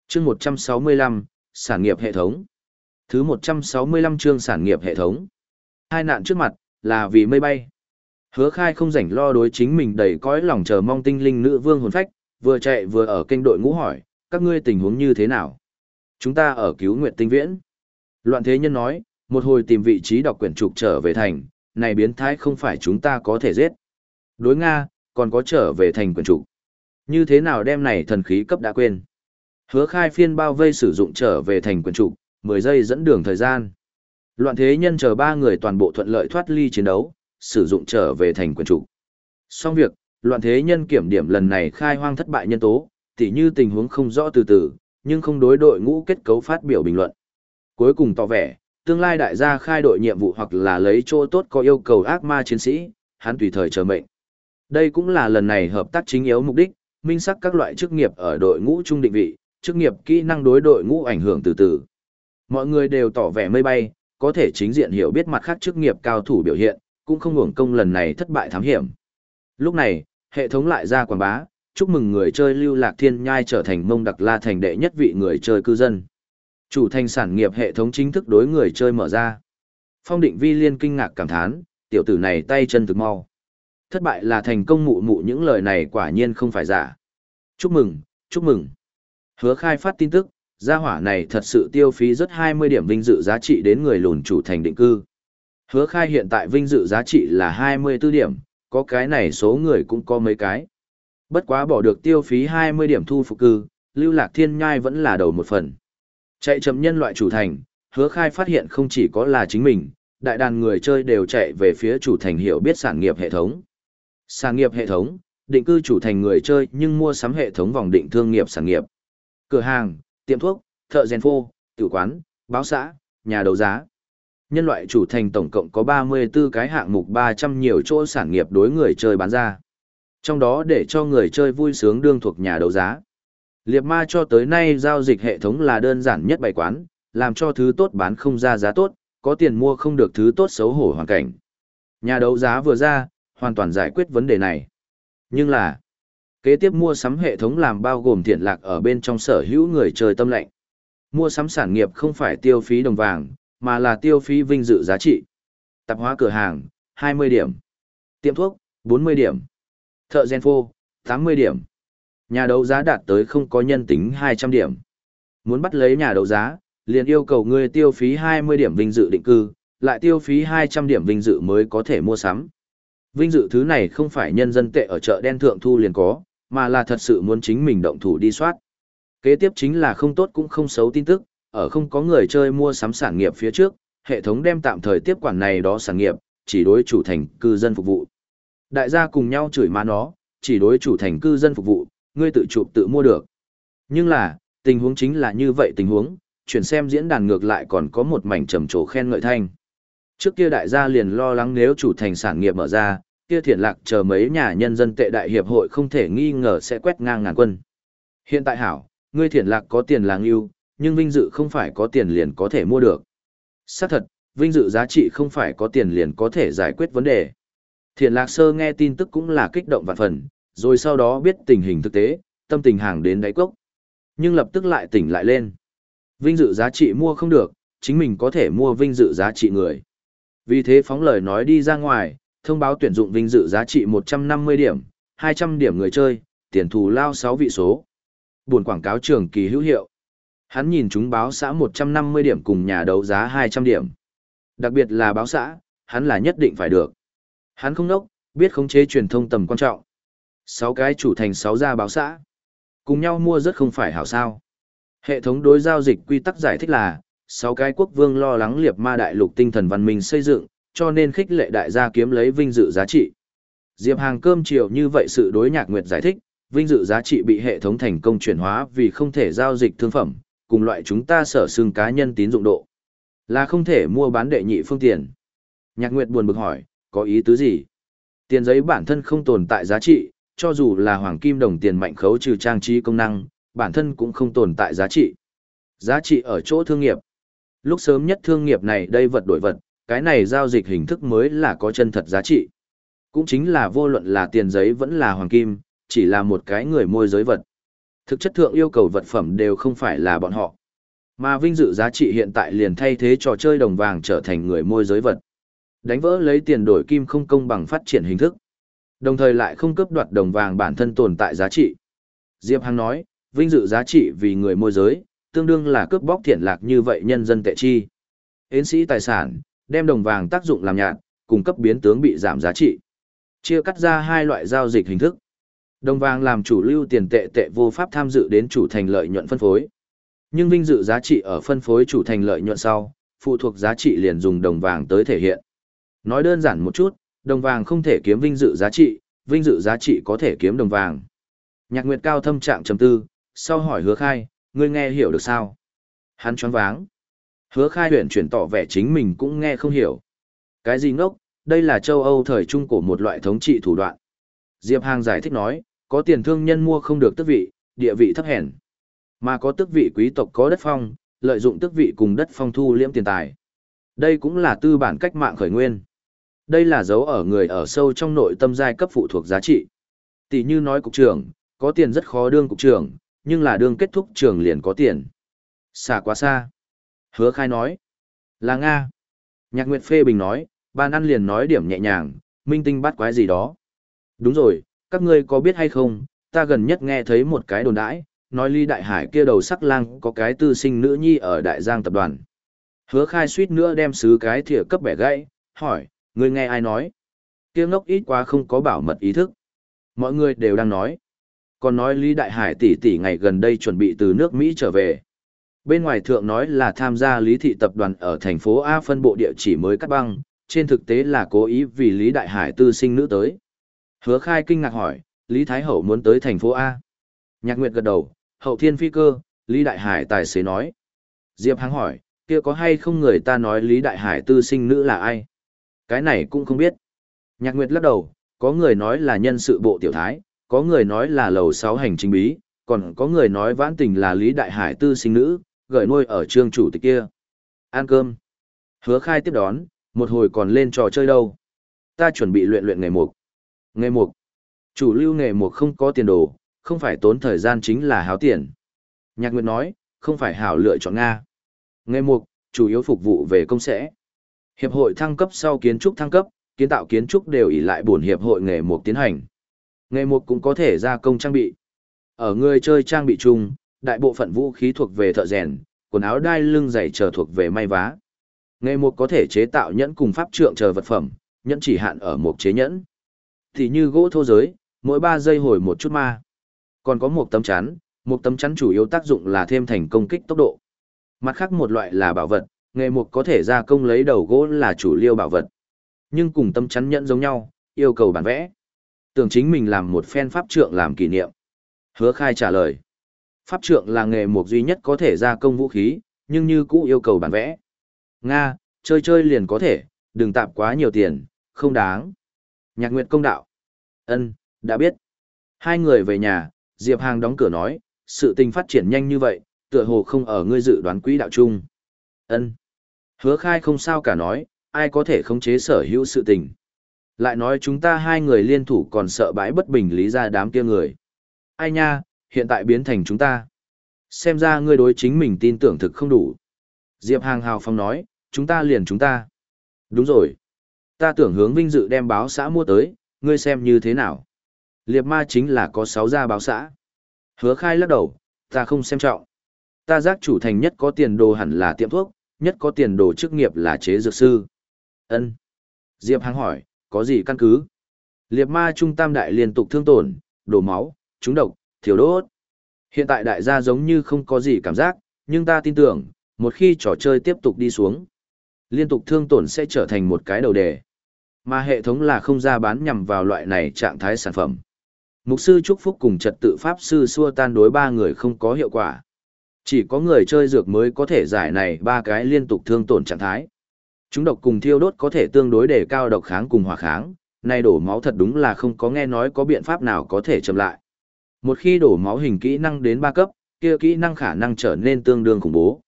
Chương 165, sản nghiệp hệ thống. Thứ 165 chương sản nghiệp hệ thống. Hai nạn trước mặt, là vì mây bay. Hứa khai không rảnh lo đối chính mình đầy cõi lòng chờ mong tinh linh nữ vương hồn phách, vừa chạy vừa ở kênh đội ngũ hỏi, các ngươi tình huống như thế nào? Chúng ta ở cứu nguyện tinh viễn. Loạn thế nhân nói, một hồi tìm vị trí đọc quyển trục trở về thành, này biến thái không phải chúng ta có thể giết. Đối Nga, còn có trở về thành quyển trục. Như thế nào đem này thần khí cấp đã quên? Hứa khai phiên bao vây sử dụng trở về thành quyển trục, 10 giây dẫn đường thời gian. Loạn thế nhân chờ ba người toàn bộ thuận lợi thoát ly chiến đấu, sử dụng trở về thành quyển trục. Xong việc, loạn thế nhân kiểm điểm lần này khai hoang thất bại nhân tố, tỉ như tình huống không rõ từ từ, nhưng không đối đội ngũ kết cấu phát biểu bình luận. Cuối cùng tỏ vẻ, tương lai đại gia khai đội nhiệm vụ hoặc là lấy chỗ tốt có yêu cầu ác ma chiến sĩ, hắn tùy thời chờ mệnh. Đây cũng là lần này hợp tác chính yếu mục đích, minh sắc các loại chức nghiệp ở đội ngũ trung định vị, chức nghiệp kỹ năng đối đội ngũ ảnh hưởng từ từ. Mọi người đều tỏ vẻ mây bay, có thể chính diện hiểu biết mặt khác chức nghiệp cao thủ biểu hiện, cũng không hưởng công lần này thất bại thám hiểm. Lúc này, hệ thống lại ra quảng bá, chúc mừng người chơi lưu lạc thiên nhai trở thành mông đặc la thành đệ nhất vị người chơi cư dân. Chủ thành sản nghiệp hệ thống chính thức đối người chơi mở ra. Phong định vi liên kinh ngạc cảm thán, tiểu tử này tay chân thực mau. Thất bại là thành công mụ mụ những lời này quả nhiên không phải giả. Chúc mừng, chúc mừng. Hứa khai phát tin tức, gia hỏa này thật sự tiêu phí rất 20 điểm vinh dự giá trị đến người lùn chủ thành định cư. Hứa khai hiện tại vinh dự giá trị là 24 điểm, có cái này số người cũng có mấy cái. Bất quá bỏ được tiêu phí 20 điểm thu phục cư, lưu lạc thiên nhai vẫn là đầu một phần. Chạy chậm nhân loại chủ thành, hứa khai phát hiện không chỉ có là chính mình, đại đàn người chơi đều chạy về phía chủ thành hiểu biết sản nghiệp hệ thống. Sản nghiệp hệ thống, định cư chủ thành người chơi nhưng mua sắm hệ thống vòng định thương nghiệp sản nghiệp. Cửa hàng, tiệm thuốc, thợ rèn phô, tử quán, báo xã, nhà đấu giá. Nhân loại chủ thành tổng cộng có 34 cái hạng mục 300 nhiều chỗ sản nghiệp đối người chơi bán ra. Trong đó để cho người chơi vui sướng đương thuộc nhà đấu giá. Liệt ma cho tới nay giao dịch hệ thống là đơn giản nhất bày quán, làm cho thứ tốt bán không ra giá tốt, có tiền mua không được thứ tốt xấu hổ hoàn cảnh. Nhà đấu giá vừa ra, hoàn toàn giải quyết vấn đề này. Nhưng là, kế tiếp mua sắm hệ thống làm bao gồm thiện lạc ở bên trong sở hữu người chơi tâm lệnh. Mua sắm sản nghiệp không phải tiêu phí đồng vàng, mà là tiêu phí vinh dự giá trị. Tạp hóa cửa hàng, 20 điểm. Tiệm thuốc, 40 điểm. Thợ gen phô, 80 điểm. Nhà đấu giá đạt tới không có nhân tính 200 điểm. Muốn bắt lấy nhà đấu giá, liền yêu cầu ngươi tiêu phí 20 điểm vinh dự định cư, lại tiêu phí 200 điểm vinh dự mới có thể mua sắm. Vinh dự thứ này không phải nhân dân tệ ở chợ đen thượng thu liền có, mà là thật sự muốn chính mình động thủ đi soát. Kế tiếp chính là không tốt cũng không xấu tin tức, ở không có người chơi mua sắm sản nghiệp phía trước, hệ thống đem tạm thời tiếp quản này đó sản nghiệp, chỉ đối chủ thành cư dân phục vụ. Đại gia cùng nhau chửi má nó, chỉ đối chủ thành cư dân phục vụ, ngươi tự chụp tự mua được. Nhưng là, tình huống chính là như vậy tình huống, chuyển xem diễn đàn ngược lại còn có một mảnh trầm trồ khen ngợi thanh. Trước kia đại gia liền lo lắng nếu chủ thành sản nghiệp mở ra, kia thiện lạc chờ mấy nhà nhân dân tệ đại hiệp hội không thể nghi ngờ sẽ quét ngang ngàn quân. Hiện tại hảo, ngươi thiện lạc có tiền làng yêu, nhưng vinh dự không phải có tiền liền có thể mua được. Xác thật, vinh dự giá trị không phải có tiền liền có thể giải quyết vấn đề. Thiện lạc sơ nghe tin tức cũng là kích động vạn phần, rồi sau đó biết tình hình thực tế, tâm tình hàng đến đáy cốc. Nhưng lập tức lại tỉnh lại lên. Vinh dự giá trị mua không được, chính mình có thể mua vinh dự giá trị người. Vì thế phóng lời nói đi ra ngoài, thông báo tuyển dụng vinh dự giá trị 150 điểm, 200 điểm người chơi, tiền thù lao 6 vị số. Buồn quảng cáo trường kỳ hữu hiệu. Hắn nhìn chúng báo xã 150 điểm cùng nhà đấu giá 200 điểm. Đặc biệt là báo xã, hắn là nhất định phải được. Hắn không nốc, biết khống chế truyền thông tầm quan trọng. 6 cái chủ thành 6 gia báo xã. Cùng nhau mua rất không phải hảo sao. Hệ thống đối giao dịch quy tắc giải thích là, 6 cái quốc vương lo lắng liệt ma đại lục tinh thần văn minh xây dựng, cho nên khích lệ đại gia kiếm lấy vinh dự giá trị. Diệp hàng cơm chiều như vậy sự đối nhạc nguyệt giải thích, vinh dự giá trị bị hệ thống thành công chuyển hóa vì không thể giao dịch thương phẩm, cùng loại chúng ta sở xương cá nhân tín dụng độ. Là không thể mua bán đệ nhị phương tiền. Nhạc nguyệt buồn bực hỏi, có ý tứ gì? Tiền giấy bản thân không tồn tại giá trị, cho dù là hoàng kim đồng tiền mạnh khấu trừ trang trí công năng, bản thân cũng không tồn tại giá trị. Giá trị ở chỗ thương nghiệp. Lúc sớm nhất thương nghiệp này đây vật đổi vật, cái này giao dịch hình thức mới là có chân thật giá trị. Cũng chính là vô luận là tiền giấy vẫn là hoàng kim, chỉ là một cái người môi giới vật. Thực chất thượng yêu cầu vật phẩm đều không phải là bọn họ. Mà vinh dự giá trị hiện tại liền thay thế trò chơi đồng vàng trở thành người môi giới vật. Đánh vỡ lấy tiền đổi kim không công bằng phát triển hình thức. Đồng thời lại không cướp đoạt đồng vàng bản thân tồn tại giá trị. Diệp Hằng nói, vinh dự giá trị vì người môi giới, tương đương là cướp bóc thiện lạc như vậy nhân dân tệ chi. Yến sĩ tài sản, đem đồng vàng tác dụng làm nhạt, cung cấp biến tướng bị giảm giá trị. Chia cắt ra hai loại giao dịch hình thức. Đồng vàng làm chủ lưu tiền tệ tệ vô pháp tham dự đến chủ thành lợi nhuận phân phối. Nhưng vinh dự giá trị ở phân phối chủ thành lợi nhuận sau, phụ thuộc giá trị liền dùng đồng vàng tới thể hiện. Nói đơn giản một chút, đồng vàng không thể kiếm vinh dự giá trị, vinh dự giá trị có thể kiếm đồng vàng. Nhạc Nguyệt cao thâm trạng trầm tư, sau hỏi Hứa Khai, ngươi nghe hiểu được sao? Hắn choáng váng. Hứa Khai huyền chuyển tỏ vẻ chính mình cũng nghe không hiểu. Cái gì ngốc, đây là châu Âu thời trung cổ một loại thống trị thủ đoạn. Diệp Hàng giải thích nói, có tiền thương nhân mua không được tước vị, địa vị thấp hèn. Mà có tước vị quý tộc có đất phong, lợi dụng tước vị cùng đất phong thu liễm tiền tài. Đây cũng là tư bản cách mạng khởi nguyên. Đây là dấu ở người ở sâu trong nội tâm giai cấp phụ thuộc giá trị. Tỷ như nói cục trưởng, có tiền rất khó đương cục trưởng, nhưng là đương kết thúc trường liền có tiền. Xa quá xa. Hứa khai nói. Là Nga. Nhạc Nguyệt phê bình nói, ban ăn liền nói điểm nhẹ nhàng, minh tinh bắt quái gì đó. Đúng rồi, các ngươi có biết hay không, ta gần nhất nghe thấy một cái đồn đãi, nói ly đại hải kia đầu sắc lang có cái tư sinh nữ nhi ở đại giang tập đoàn. Hứa khai suýt nữa đem sứ cái thìa cấp bẻ gãy, hỏi, ngươi nghe ai nói? Kia ngốc ít quá không có bảo mật ý thức. Mọi người đều đang nói. Còn nói Lý Đại Hải tỷ tỷ ngày gần đây chuẩn bị từ nước Mỹ trở về. Bên ngoài thượng nói là tham gia lý thị tập đoàn ở thành phố A phân bộ địa chỉ mới cắt băng, trên thực tế là cố ý vì Lý Đại Hải tư sinh nữ tới. Hứa khai kinh ngạc hỏi, Lý Thái Hậu muốn tới thành phố A. Nhạc Nguyệt gật đầu, hậu thiên phi cơ, Lý Đại Hải tài xế nói. Diệp Hằng hỏi, kia có hay không người ta nói Lý Đại Hải tư sinh nữ là ai? Cái này cũng không biết. Nhạc Nguyệt lắc đầu, có người nói là nhân sự bộ tiểu thái, có người nói là lầu sáu hành chính bí, còn có người nói vãn tình là Lý Đại Hải tư sinh nữ, gửi nuôi ở trương chủ tịch kia. Ăn cơm. Hứa khai tiếp đón, một hồi còn lên trò chơi đâu. Ta chuẩn bị luyện luyện ngày mục. Nghề mục. Chủ lưu nghề mục không có tiền đồ, không phải tốn thời gian chính là háo tiền. Nhạc Nguyệt nói, không phải hảo lựa chọn Nga. Nghề mục, chủ yếu phục vụ về công sẽ. Hiệp hội thăng cấp sau kiến trúc thăng cấp, kiến tạo kiến trúc đều ỷ lại bổn hiệp hội nghề mục tiến hành. Nghề mục cũng có thể gia công trang bị. Ở người chơi trang bị chung, đại bộ phận vũ khí thuộc về thợ rèn, quần áo đai lưng giày chờ thuộc về may vá. Nghề mục có thể chế tạo nhẫn cùng pháp trượng chờ vật phẩm, nhẫn chỉ hạn ở mục chế nhẫn. Thì như gỗ thô giới, mỗi 3 giây hồi một chút ma. Còn có một tấm chắn, một tấm chắn chủ yếu tác dụng là thêm thành công kích tốc độ. Mặt khác một loại là bảo vật, nghề mục có thể gia công lấy đầu gỗ là chủ liêu bảo vật. Nhưng cùng tấm chắn nhẫn giống nhau, yêu cầu bản vẽ. Tưởng chính mình làm một phen pháp trượng làm kỷ niệm. Hứa khai trả lời. Pháp trượng là nghề mục duy nhất có thể gia công vũ khí, nhưng như cũ yêu cầu bản vẽ. Nga, chơi chơi liền có thể, đừng tạp quá nhiều tiền, không đáng. Nhạc Nguyệt công đạo. ân đã biết. Hai người về nhà, Diệp Hàng đóng cửa nói, sự tình phát triển nhanh như vậy, tựa hồ không ở ngươi dự đoán quỹ đạo chung. ân Hứa khai không sao cả nói, ai có thể khống chế sở hữu sự tình. Lại nói chúng ta hai người liên thủ còn sợ bãi bất bình lý ra đám kia người. Ai nha, hiện tại biến thành chúng ta. Xem ra ngươi đối chính mình tin tưởng thực không đủ. Diệp Hàng hào phong nói, chúng ta liền chúng ta. Đúng rồi. Ta tưởng hướng vinh dự đem báo xã mua tới, ngươi xem như thế nào. Liệp ma chính là có sáu gia báo xã. Hứa khai lắc đầu, ta không xem trọng. Ta giác chủ thành nhất có tiền đồ hẳn là tiệm thuốc, nhất có tiền đồ chức nghiệp là chế dược sư. ân Diệp Hàng hỏi, có gì căn cứ? Liệp ma trung tam đại liên tục thương tổn, đổ máu, trúng độc, thiếu đốt. Hiện tại đại gia giống như không có gì cảm giác, nhưng ta tin tưởng, một khi trò chơi tiếp tục đi xuống, liên tục thương tổn sẽ trở thành một cái đầu đề. Mà hệ thống là không ra bán nhằm vào loại này trạng thái sản phẩm. Mục sư chúc phúc cùng trật tự pháp sư xua tan đối ba người không có hiệu quả. Chỉ có người chơi dược mới có thể giải này ba cái liên tục thương tổn trạng thái. Chúng độc cùng thiêu đốt có thể tương đối để cao độc kháng cùng hòa kháng, nay đổ máu thật đúng là không có nghe nói có biện pháp nào có thể chậm lại. Một khi đổ máu hình kỹ năng đến ba cấp, kia kỹ năng khả năng trở nên tương đương khủng bố.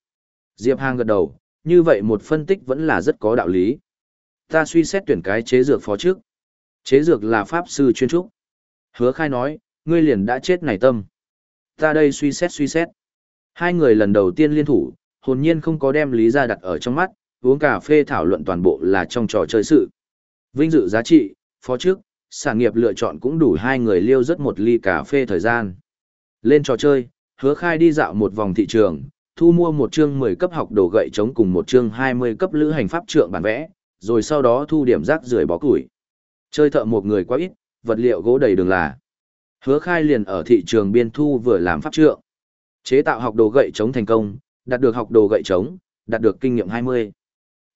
Diệp Hàng gật đầu, như vậy một phân tích vẫn là rất có đạo lý. Ta suy xét tuyển cái chế dược phó trước. Chế dược là pháp sư chuyên trúc. Hứa khai nói, ngươi liền đã chết này tâm. Ta đây suy xét suy xét. Hai người lần đầu tiên liên thủ, hồn nhiên không có đem lý ra đặt ở trong mắt, uống cà phê thảo luận toàn bộ là trong trò chơi sự. Vinh dự giá trị, phó trước, sản nghiệp lựa chọn cũng đủ hai người liêu rất một ly cà phê thời gian. Lên trò chơi, hứa khai đi dạo một vòng thị trường, thu mua một chương 10 cấp học đồ gậy chống cùng một chương 20 cấp lữ hành pháp trượng bản vẽ, rồi sau đó thu điểm rác rưởi bó củi. Chơi thợ một người quá ít, vật liệu gỗ đầy đường là. Hứa khai liền ở thị trường biên thu vừa làm pháp trượng. Chế tạo học đồ gậy chống thành công, đạt được học đồ gậy chống, đạt được kinh nghiệm 20.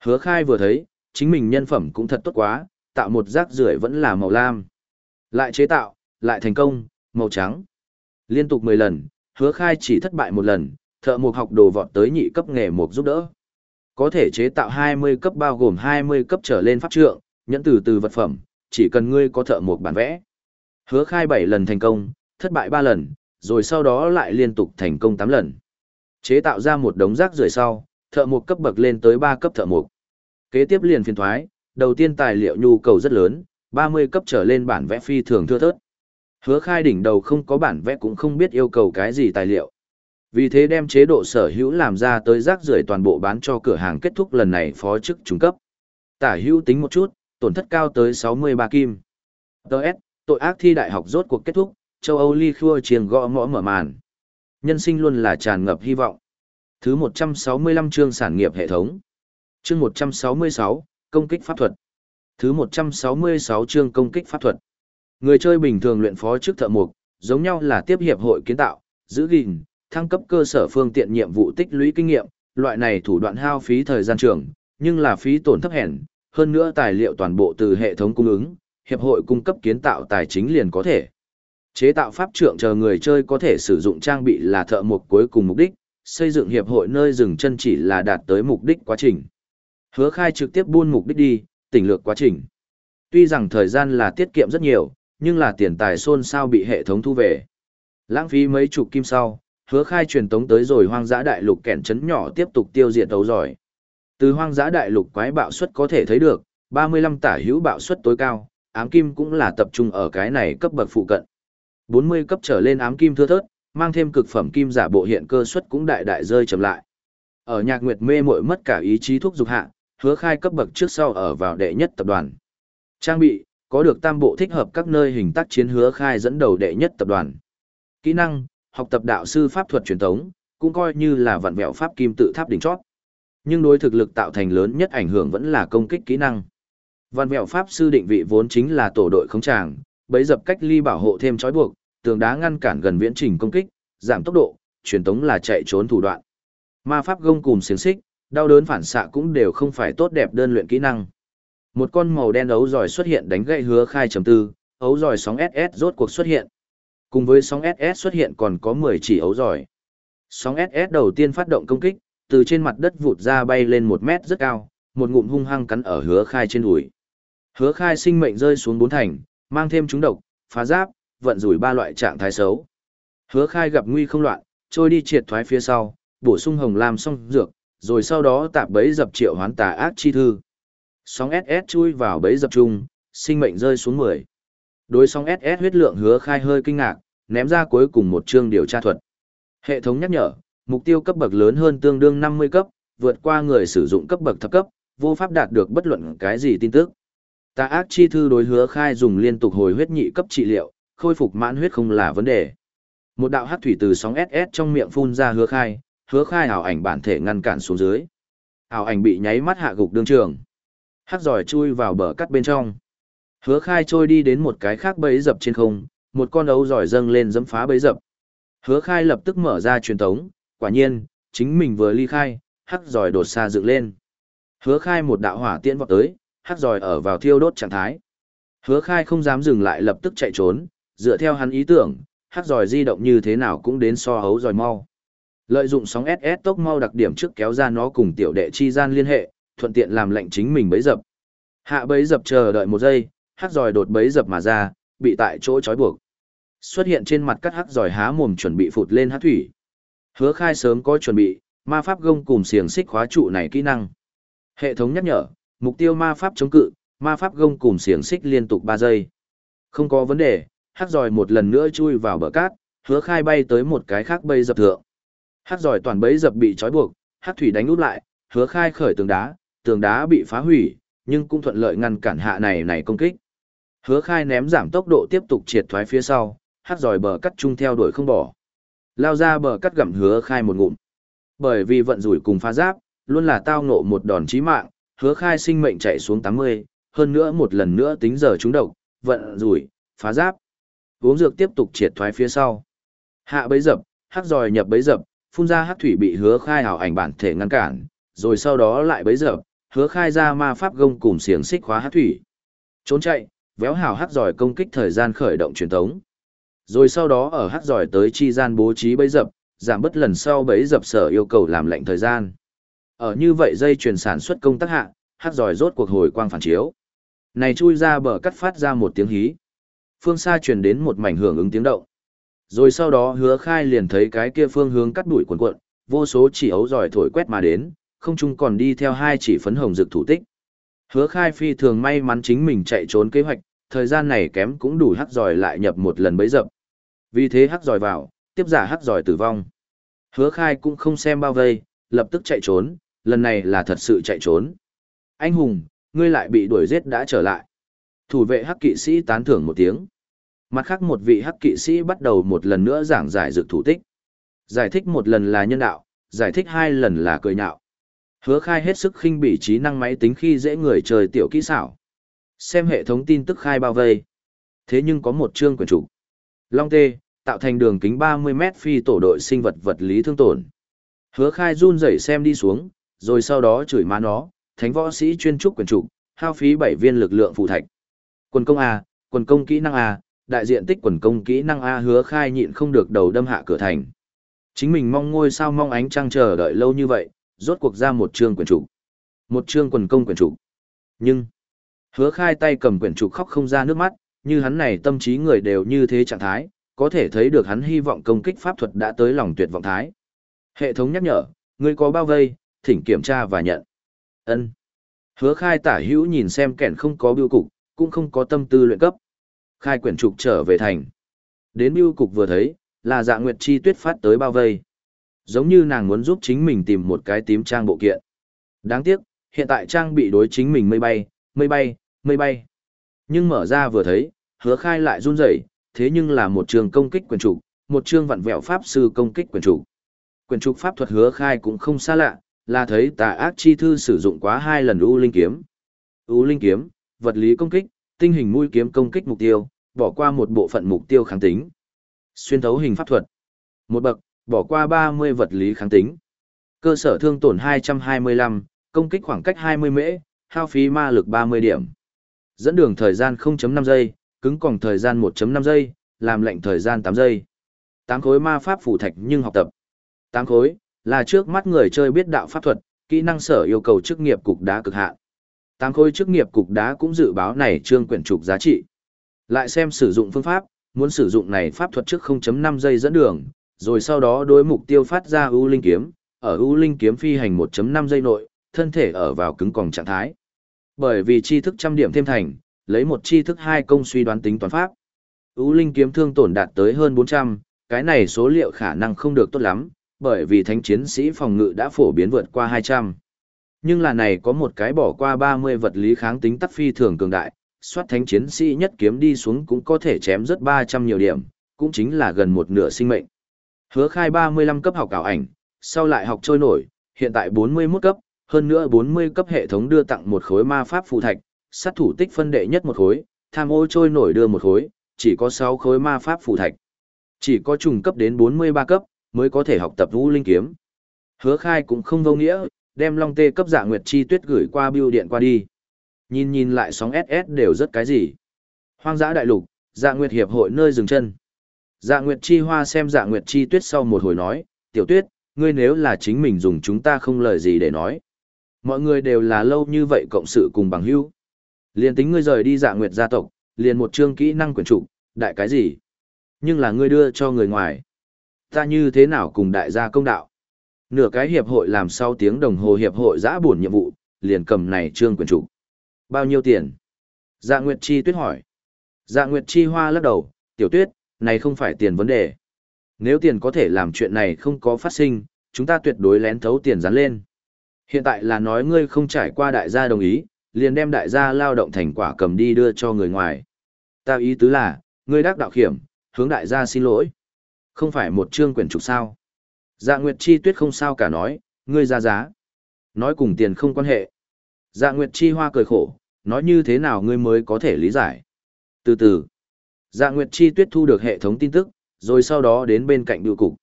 Hứa khai vừa thấy, chính mình nhân phẩm cũng thật tốt quá, tạo một rác rưởi vẫn là màu lam. Lại chế tạo, lại thành công, màu trắng. Liên tục 10 lần, hứa khai chỉ thất bại một lần, thợ mộc học đồ vọt tới nhị cấp nghề mộc giúp đỡ. Có thể chế tạo 20 cấp bao gồm 20 cấp trở lên pháp trượng, nhẫn từ từ vật phẩm, chỉ cần ngươi có thợ mộc bản vẽ. Hứa khai 7 lần thành công, thất bại 3 lần, rồi sau đó lại liên tục thành công 8 lần. Chế tạo ra một đống rác rưởi sau, thợ mộc cấp bậc lên tới 3 cấp thợ mộc. Kế tiếp liền phiền thoái, đầu tiên tài liệu nhu cầu rất lớn, 30 cấp trở lên bản vẽ phi thường thưa thớt. Hứa khai đỉnh đầu không có bản vẽ cũng không biết yêu cầu cái gì tài liệu. Vì thế đem chế độ sở hữu làm ra tới rác rưởi toàn bộ bán cho cửa hàng kết thúc lần này phó chức trung cấp. Tả hữu tính một chút, tổn thất cao tới 63 kim. Đợt, tội ác thi đại học rốt cuộc kết thúc, châu Âu ly khua chiền gõ ngõ mở màn. Nhân sinh luôn là tràn ngập hy vọng. Thứ 165 chương sản nghiệp hệ thống. Chương 166, công kích pháp thuật. Thứ 166 chương công kích pháp thuật. Người chơi bình thường luyện phó trước thợ mục, giống nhau là tiếp hiệp hội kiến tạo, giữ gìn, thăng cấp cơ sở phương tiện nhiệm vụ tích lũy kinh nghiệm, loại này thủ đoạn hao phí thời gian trường, nhưng là phí tổn thấp hèn, hơn nữa tài liệu toàn bộ từ hệ thống cung ứng, hiệp hội cung cấp kiến tạo tài chính liền có thể. Chế tạo pháp trượng chờ người chơi có thể sử dụng trang bị là thợ mục cuối cùng mục đích, xây dựng hiệp hội nơi dừng chân chỉ là đạt tới mục đích quá trình. Hứa khai trực tiếp buôn mục đích đi, tỉnh lược quá trình. Tuy rằng thời gian là tiết kiệm rất nhiều, nhưng là tiền tài xôn sao bị hệ thống thu về. Lãng phí mấy chục kim sau, hứa khai truyền tống tới rồi hoang dã đại lục kẻn chấn nhỏ tiếp tục tiêu diệt đấu giỏi. Từ hoang dã đại lục quái bạo suất có thể thấy được, 35 tả hữu bạo suất tối cao, ám kim cũng là tập trung ở cái này cấp bậc phụ cận. 40 cấp trở lên ám kim thưa thớt, mang thêm cực phẩm kim giả bộ hiện cơ suất cũng đại đại rơi chậm lại. Ở nhạc nguyệt mê muội mất cả ý chí thuốc dục hạ, hứa khai cấp bậc trước sau ở vào đệ nhất tập đoàn. Trang bị, có được tam bộ thích hợp các nơi hình tác chiến hứa khai dẫn đầu đệ nhất tập đoàn. Kỹ năng, học tập đạo sư pháp thuật truyền thống, cũng coi như là vận vẹo pháp kim tự tháp đỉnh chót. Nhưng đối thực lực tạo thành lớn nhất ảnh hưởng vẫn là công kích kỹ năng. vạn vẹo pháp sư định vị vốn chính là tổ đội không tràng, bấy dập cách ly bảo hộ thêm trói buộc, tường đá ngăn cản gần viễn trình công kích, giảm tốc độ, truyền thống là chạy trốn thủ đoạn. Ma pháp gông cùng xiềng xích, đau đớn phản xạ cũng đều không phải tốt đẹp đơn luyện kỹ năng. Một con màu đen ấu giỏi xuất hiện đánh gậy hứa khai chấm tư, ấu giỏi sóng SS rốt cuộc xuất hiện. Cùng với sóng SS xuất hiện còn có 10 chỉ ấu giỏi. Sóng SS đầu tiên phát động công kích, từ trên mặt đất vụt ra bay lên một mét rất cao, một ngụm hung hăng cắn ở hứa khai trên đùi. Hứa khai sinh mệnh rơi xuống bốn thành, mang thêm chúng độc, phá giáp, vận rủi ba loại trạng thái xấu. Hứa khai gặp nguy không loạn, trôi đi triệt thoái phía sau, bổ sung hồng lam xong dược, rồi sau đó tạp bấy dập triệu hoán tà ác chi thư. Sóng SS chui vào bấy dập chung, sinh mệnh rơi xuống 10. Đối song SS huyết lượng hứa khai hơi kinh ngạc, ném ra cuối cùng một chương điều tra thuật. Hệ thống nhắc nhở, mục tiêu cấp bậc lớn hơn tương đương 50 cấp, vượt qua người sử dụng cấp bậc thấp cấp, vô pháp đạt được bất luận cái gì tin tức. Tà ác chi thư đối hứa khai dùng liên tục hồi huyết nhị cấp trị liệu, khôi phục mãn huyết không là vấn đề. Một đạo hắc thủy từ sóng SS trong miệng phun ra hứa khai, hứa khai ảo ảnh bản thể ngăn cản xuống dưới. Ảo ảnh bị nháy mắt hạ gục đương trường. Hắc giỏi chui vào bờ cắt bên trong. Hứa khai trôi đi đến một cái khác bấy dập trên không, một con ấu giỏi dâng lên dẫm phá bấy dập. Hứa khai lập tức mở ra truyền tống, quả nhiên, chính mình vừa ly khai, hắc giỏi đột xa dựng lên. Hứa khai một đạo hỏa tiễn vọt tới, hắc giỏi ở vào thiêu đốt trạng thái. Hứa khai không dám dừng lại lập tức chạy trốn, dựa theo hắn ý tưởng, hắc giỏi di động như thế nào cũng đến so hấu giỏi mau. Lợi dụng sóng SS tốc mau đặc điểm trước kéo ra nó cùng tiểu đệ chi gian liên hệ, thuận tiện làm lệnh chính mình bấy dập. Hạ bấy dập chờ đợi một giây, hắc giỏi đột bấy dập mà ra, bị tại chỗ trói buộc. Xuất hiện trên mặt cắt hắc giỏi há mồm chuẩn bị phụt lên hắc thủy. Hứa khai sớm có chuẩn bị, ma pháp gông cùng xiềng xích khóa trụ này kỹ năng. Hệ thống nhắc nhở, mục tiêu ma pháp chống cự, ma pháp gông cùng xiềng xích liên tục 3 giây. Không có vấn đề, hắc giỏi một lần nữa chui vào bờ cát, hứa khai bay tới một cái khác bầy dập thượng. Hắc giỏi toàn bấy dập bị trói buộc, hắc thủy đánh út lại, hứa khai khởi tường đá, tường đá bị phá hủy, nhưng cũng thuận lợi ngăn cản hạ này này công kích. Hứa khai ném giảm tốc độ tiếp tục triệt thoái phía sau, hát dòi bờ cắt chung theo đuổi không bỏ. Lao ra bờ cắt gặm hứa khai một ngụm. Bởi vì vận rủi cùng phá giáp, luôn là tao ngộ một đòn chí mạng, hứa khai sinh mệnh chạy xuống 80, hơn nữa một lần nữa tính giờ trúng độc, vận rủi, phá giáp. Uống dược tiếp tục triệt thoái phía sau. Hạ bấy dập, hát dòi nhập bấy dập, phun ra hát thủy bị hứa khai hảo ảnh bản thể ngăn cản, rồi sau đó lại bấy dập, hứa khai ra ma pháp gông cùng xiềng xích khóa hát thủy. Trốn chạy, véo hào hát giỏi công kích thời gian khởi động truyền thống, Rồi sau đó ở hát giỏi tới chi gian bố trí bẫy dập, giảm bất lần sau bẫy dập sở yêu cầu làm lệnh thời gian. Ở như vậy dây chuyển sản xuất công tác hạ, hát giỏi rốt cuộc hồi quang phản chiếu. Này chui ra bờ cắt phát ra một tiếng hí. Phương xa truyền đến một mảnh hưởng ứng tiếng động. Rồi sau đó hứa khai liền thấy cái kia phương hướng cắt đuổi cuộn cuộn, vô số chỉ ấu giỏi thổi quét mà đến, không chung còn đi theo hai chỉ phấn hồng rực thủ tích. Hứa khai phi thường may mắn chính mình chạy trốn kế hoạch, thời gian này kém cũng đủ hắc giỏi lại nhập một lần bấy dập. Vì thế hắc giỏi vào, tiếp giả hắc giỏi tử vong. Hứa khai cũng không xem bao vây, lập tức chạy trốn, lần này là thật sự chạy trốn. Anh hùng, ngươi lại bị đuổi giết đã trở lại. Thủ vệ hắc kỵ sĩ tán thưởng một tiếng. Mặt khác một vị hắc kỵ sĩ bắt đầu một lần nữa giảng giải dược thủ tích. Giải thích một lần là nhân đạo, giải thích hai lần là cười nhạo. Hứa khai hết sức khinh bỉ trí năng máy tính khi dễ người trời tiểu kỹ xảo. Xem hệ thống tin tức khai bao vây. Thế nhưng có một chương quyển chủ. Long tê, tạo thành đường kính 30 mét phi tổ đội sinh vật vật lý thương tổn. Hứa khai run rẩy xem đi xuống, rồi sau đó chửi má nó, thánh võ sĩ chuyên trúc quyền trục, hao phí 7 viên lực lượng phụ thạch. Quần công A, quần công kỹ năng A, đại diện tích quần công kỹ năng A hứa khai nhịn không được đầu đâm hạ cửa thành. Chính mình mong ngôi sao mong ánh trăng chờ đợi lâu như vậy, rốt cuộc ra một chương quyền trục. Một chương quần công quyền trục. Nhưng, hứa khai tay cầm quyển trục khóc không ra nước mắt, như hắn này tâm trí người đều như thế trạng thái, có thể thấy được hắn hy vọng công kích pháp thuật đã tới lòng tuyệt vọng thái. Hệ thống nhắc nhở, người có bao vây, thỉnh kiểm tra và nhận. ân Hứa khai tả hữu nhìn xem kẻn không có biêu cục, cũng không có tâm tư luyện cấp. Khai quyển trục trở về thành. Đến biêu cục vừa thấy, là dạ nguyệt chi tuyết phát tới bao vây. Giống như nàng muốn giúp chính mình tìm một cái tím trang bộ kiện. Đáng tiếc, hiện tại trang bị đối chính mình mây bay, mây bay, mây bay. Nhưng mở ra vừa thấy, hứa khai lại run rẩy thế nhưng là một trường công kích quyền trục, một chương vặn vẹo pháp sư công kích quyền trục. Quyền trục pháp thuật hứa khai cũng không xa lạ, là thấy tà ác chi thư sử dụng quá hai lần U Linh Kiếm. U Linh Kiếm, vật lý công kích, tinh hình mũi kiếm công kích mục tiêu, bỏ qua một bộ phận mục tiêu kháng tính. Xuyên thấu hình pháp thuật. Một bậc, bỏ qua 30 vật lý kháng tính. Cơ sở thương tổn 225, công kích khoảng cách 20 mễ, hao phí ma lực 30 điểm. Dẫn đường thời gian 0.5 giây, cứng còng thời gian 1.5 giây, làm lệnh thời gian 8 giây. 8 khối ma pháp phủ thạch nhưng học tập. 8 khối, là trước mắt người chơi biết đạo pháp thuật, kỹ năng sở yêu cầu chức nghiệp cục đá cực hạn. 8 khối chức nghiệp cục đá cũng dự báo này trương quyển trục giá trị. Lại xem sử dụng phương pháp, muốn sử dụng này pháp thuật trước 0.5 giây dẫn đường, rồi sau đó đối mục tiêu phát ra ưu linh kiếm, ở ưu linh kiếm phi hành 1.5 giây nội, thân thể ở vào cứng còng trạng thái. Bởi vì chi thức trăm điểm thêm thành, lấy một chi thức hai công suy đoán tính toán pháp. ưu linh kiếm thương tổn đạt tới hơn 400, cái này số liệu khả năng không được tốt lắm, bởi vì thánh chiến sĩ phòng ngự đã phổ biến vượt qua 200. Nhưng là này có một cái bỏ qua 30 vật lý kháng tính tắc phi thường cường đại, soát thánh chiến sĩ nhất kiếm đi xuống cũng có thể chém rất 300 nhiều điểm, cũng chính là gần một nửa sinh mệnh. Hứa khai 35 cấp học ảo ảnh, sau lại học trôi nổi, hiện tại 41 cấp, hơn nữa 40 cấp hệ thống đưa tặng một khối ma pháp phù thạch, sát thủ tích phân đệ nhất một khối, tham ô trôi nổi đưa một khối, chỉ có 6 khối ma pháp phù thạch. Chỉ có trùng cấp đến 43 cấp, mới có thể học tập vũ linh kiếm. Hứa khai cũng không vô nghĩa, đem long tê cấp dạ nguyệt chi tuyết gửi qua bưu điện qua đi. Nhìn nhìn lại sóng SS đều rất cái gì. Hoang dã đại lục, dạ nguyệt hiệp hội nơi dừng chân. Dạ nguyệt chi hoa xem dạ nguyệt chi tuyết sau một hồi nói, tiểu tuyết, ngươi nếu là chính mình dùng chúng ta không lời gì để nói. Mọi người đều là lâu như vậy cộng sự cùng bằng hữu. Liền tính ngươi rời đi dạ nguyệt gia tộc, liền một chương kỹ năng quyền trục, đại cái gì? Nhưng là ngươi đưa cho người ngoài. Ta như thế nào cùng đại gia công đạo? Nửa cái hiệp hội làm sau tiếng đồng hồ hiệp hội giã buồn nhiệm vụ, liền cầm này trương quyền trục. Bao nhiêu tiền? Dạ Nguyệt Chi tuyết hỏi. Dạ Nguyệt Chi hoa lắc đầu, tiểu tuyết, này không phải tiền vấn đề. Nếu tiền có thể làm chuyện này không có phát sinh, chúng ta tuyệt đối lén thấu tiền dán lên. Hiện tại là nói ngươi không trải qua đại gia đồng ý, liền đem đại gia lao động thành quả cầm đi đưa cho người ngoài. Ta ý tứ là, ngươi đắc đạo khiểm, hướng đại gia xin lỗi. Không phải một chương quyển trục sao. Dạ Nguyệt Chi tuyết không sao cả nói, ngươi ra giá. Nói cùng tiền không quan hệ. Dạ Nguyệt Chi hoa cười khổ, nói như thế nào ngươi mới có thể lý giải. Từ từ, Dạ Nguyệt Chi tuyết thu được hệ thống tin tức, rồi sau đó đến bên cạnh biểu cục.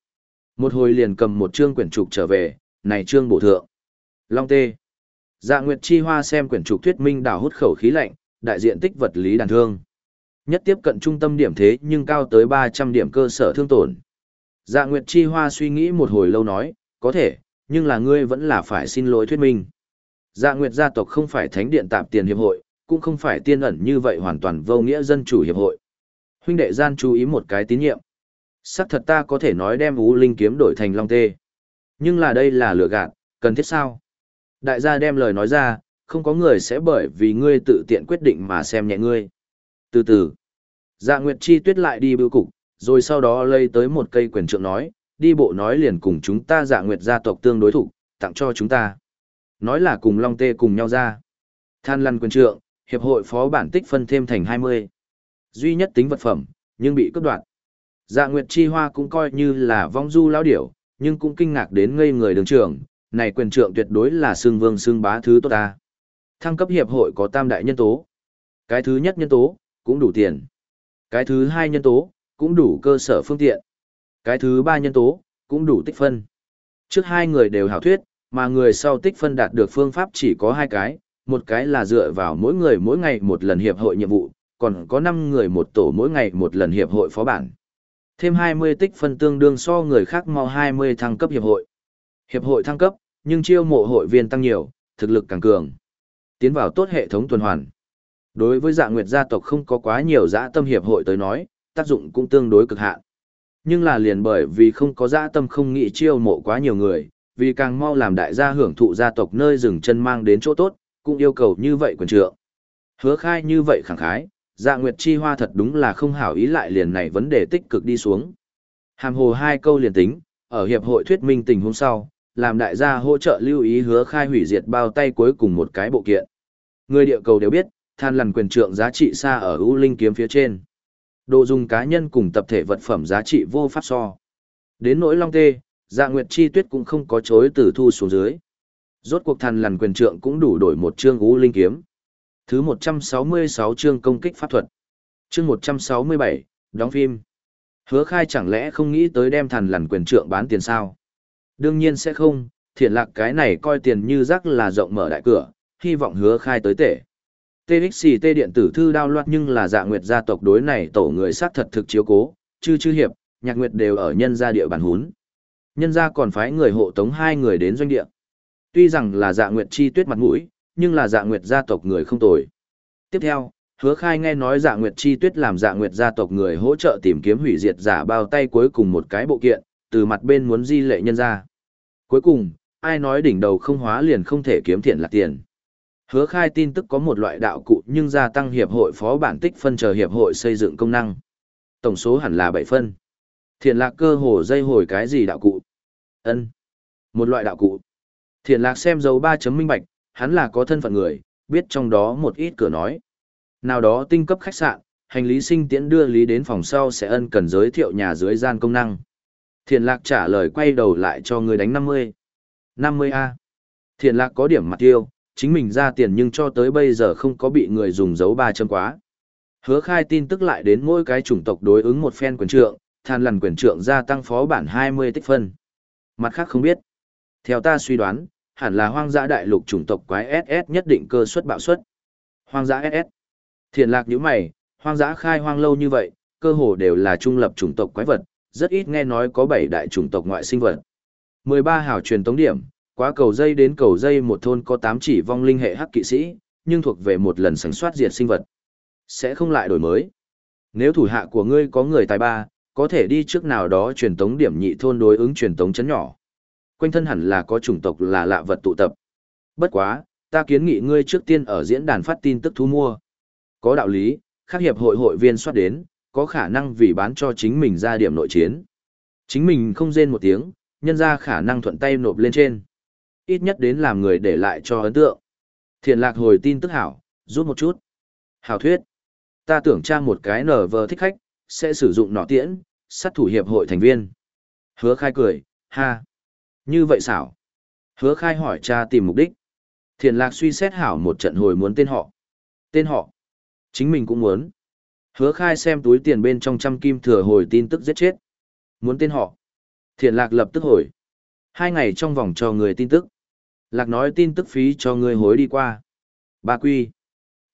Một hồi liền cầm một chương quyển trục trở về, này chương bổ thượng. Long tê. Dạ Nguyệt Chi hoa xem quyển trục thuyết minh đào hút khẩu khí lạnh, đại diện tích vật lý đàn thương. Nhất tiếp cận trung tâm điểm thế nhưng cao tới 300 điểm cơ sở thương tổn. Dạ Nguyệt Chi Hoa suy nghĩ một hồi lâu nói, có thể, nhưng là ngươi vẫn là phải xin lỗi thuyết minh. Dạ Nguyệt gia tộc không phải thánh điện tạp tiền hiệp hội, cũng không phải tiên ẩn như vậy hoàn toàn vô nghĩa dân chủ hiệp hội. Huynh đệ gian chú ý một cái tín nhiệm. Sắc thật ta có thể nói đem Ú Linh kiếm đổi thành Long Tê. Nhưng là đây là lừa gạt, cần thiết sao? Đại gia đem lời nói ra, không có người sẽ bởi vì ngươi tự tiện quyết định mà xem nhẹ ngươi. Từ từ, dạ Nguyệt Chi tuyết lại đi bưu cục, rồi sau đó lấy tới một cây quyền trượng nói, đi bộ nói liền cùng chúng ta dạ Nguyệt gia tộc tương đối thủ, tặng cho chúng ta. Nói là cùng Long Tê cùng nhau ra. Than lăn quyền trượng, hiệp hội phó bản tích phân thêm thành 20. Duy nhất tính vật phẩm, nhưng bị cướp đoạt. Dạ Nguyệt Chi Hoa cũng coi như là vong du lão điểu, nhưng cũng kinh ngạc đến ngây người đường trường này quyền trượng tuyệt đối là xương vương xương bá thứ tốt ta. Thăng cấp hiệp hội có tam đại nhân tố. Cái thứ nhất nhân tố, cũng đủ tiền. Cái thứ hai nhân tố, cũng đủ cơ sở phương tiện. Cái thứ ba nhân tố, cũng đủ tích phân. Trước hai người đều hảo thuyết, mà người sau tích phân đạt được phương pháp chỉ có hai cái, một cái là dựa vào mỗi người mỗi ngày một lần hiệp hội nhiệm vụ, còn có 5 người một tổ mỗi ngày một lần hiệp hội phó bản. Thêm 20 tích phân tương đương so người khác mau 20 thăng cấp hiệp hội. Hiệp hội thăng cấp, nhưng chiêu mộ hội viên tăng nhiều, thực lực càng cường. Tiến vào tốt hệ thống tuần hoàn. Đối với dạ nguyệt gia tộc không có quá nhiều dã tâm hiệp hội tới nói, tác dụng cũng tương đối cực hạn. Nhưng là liền bởi vì không có dã tâm không nghĩ chiêu mộ quá nhiều người, vì càng mau làm đại gia hưởng thụ gia tộc nơi dừng chân mang đến chỗ tốt, cũng yêu cầu như vậy quần trượng. Hứa khai như vậy khẳng khái, dạ nguyệt chi hoa thật đúng là không hảo ý lại liền này vấn đề tích cực đi xuống. Hàm hồ hai câu liền tính, ở hiệp hội thuyết minh tình hôm sau, làm đại gia hỗ trợ lưu ý hứa khai hủy diệt bao tay cuối cùng một cái bộ kiện. Người địa cầu đều biết, than lằn quyền trượng giá trị xa ở ưu linh kiếm phía trên. Đồ dùng cá nhân cùng tập thể vật phẩm giá trị vô pháp so. Đến nỗi long tê, dạ nguyệt chi tuyết cũng không có chối từ thu xuống dưới. Rốt cuộc thần lằn quyền trượng cũng đủ đổi một chương u linh kiếm. Thứ 166 chương công kích pháp thuật. Chương 167, đóng phim. Hứa khai chẳng lẽ không nghĩ tới đem thần lằn quyền trượng bán tiền sao? Đương nhiên sẽ không, thiện lạc cái này coi tiền như rắc là rộng mở đại cửa, hy vọng hứa khai tới tể. TXT điện tử thư đao loạt nhưng là dạ nguyệt gia tộc đối này tổ người sát thật thực chiếu cố, chư chư hiệp, nhạc nguyệt đều ở nhân gia địa bàn hún. Nhân gia còn phái người hộ tống hai người đến doanh địa. Tuy rằng là dạ nguyệt chi tuyết mặt mũi, nhưng là dạ nguyệt gia tộc người không tồi. Tiếp theo, hứa khai nghe nói dạ nguyệt chi tuyết làm dạ nguyệt gia tộc người hỗ trợ tìm kiếm hủy diệt giả bao tay cuối cùng một cái bộ kiện, từ mặt bên muốn di lệ nhân ra. Cuối cùng, ai nói đỉnh đầu không hóa liền không thể kiếm thiện là tiền. Hứa khai tin tức có một loại đạo cụ nhưng gia tăng hiệp hội phó bản tích phân chờ hiệp hội xây dựng công năng. Tổng số hẳn là 7 phân. Thiện lạc cơ hồ dây hồi cái gì đạo cụ? ân Một loại đạo cụ. Thiện lạc xem dấu 3 chấm minh bạch, hắn là có thân phận người, biết trong đó một ít cửa nói. Nào đó tinh cấp khách sạn, hành lý sinh tiễn đưa lý đến phòng sau sẽ ân cần giới thiệu nhà dưới gian công năng. Thiền lạc trả lời quay đầu lại cho người đánh 50. 50A. Thiền lạc có điểm mặt tiêu, chính mình ra tiền nhưng cho tới bây giờ không có bị người dùng dấu ba chân quá. Hứa khai tin tức lại đến mỗi cái chủng tộc đối ứng một phen quyền trượng, than lần quyền trượng gia tăng phó bản 20 tích phân. Mặt khác không biết. Theo ta suy đoán, hẳn là hoang dã đại lục chủng tộc quái SS nhất định cơ suất bạo suất. Hoang dã SS. Thiền lạc như mày, hoang dã khai hoang lâu như vậy, cơ hồ đều là trung lập chủng tộc quái vật, rất ít nghe nói có bảy đại chủng tộc ngoại sinh vật. 13 hào truyền tống điểm, quá cầu dây đến cầu dây một thôn có 8 chỉ vong linh hệ hắc kỵ sĩ, nhưng thuộc về một lần sản soát diệt sinh vật. Sẽ không lại đổi mới. Nếu thủ hạ của ngươi có người tài ba, có thể đi trước nào đó truyền tống điểm nhị thôn đối ứng truyền tống chấn nhỏ. Quanh thân hẳn là có chủng tộc là lạ vật tụ tập. Bất quá, ta kiến nghị ngươi trước tiên ở diễn đàn phát tin tức thu mua. Có đạo lý, các hiệp hội hội viên soát đến, có khả năng vì bán cho chính mình ra điểm nội chiến. Chính mình không rên một tiếng, nhân ra khả năng thuận tay nộp lên trên. Ít nhất đến làm người để lại cho ấn tượng. Thiện lạc hồi tin tức hảo, rút một chút. Hảo thuyết. Ta tưởng trang một cái nở vờ thích khách, sẽ sử dụng nọ tiễn, sát thủ hiệp hội thành viên. Hứa khai cười, ha. Như vậy xảo. Hứa khai hỏi cha tìm mục đích. Thiện lạc suy xét hảo một trận hồi muốn tên họ. Tên họ. Chính mình cũng muốn. Hứa khai xem túi tiền bên trong trăm kim thừa hồi tin tức giết chết. Muốn tên họ. Thiện lạc lập tức hồi. Hai ngày trong vòng cho người tin tức. Lạc nói tin tức phí cho người hối đi qua. Ba quy.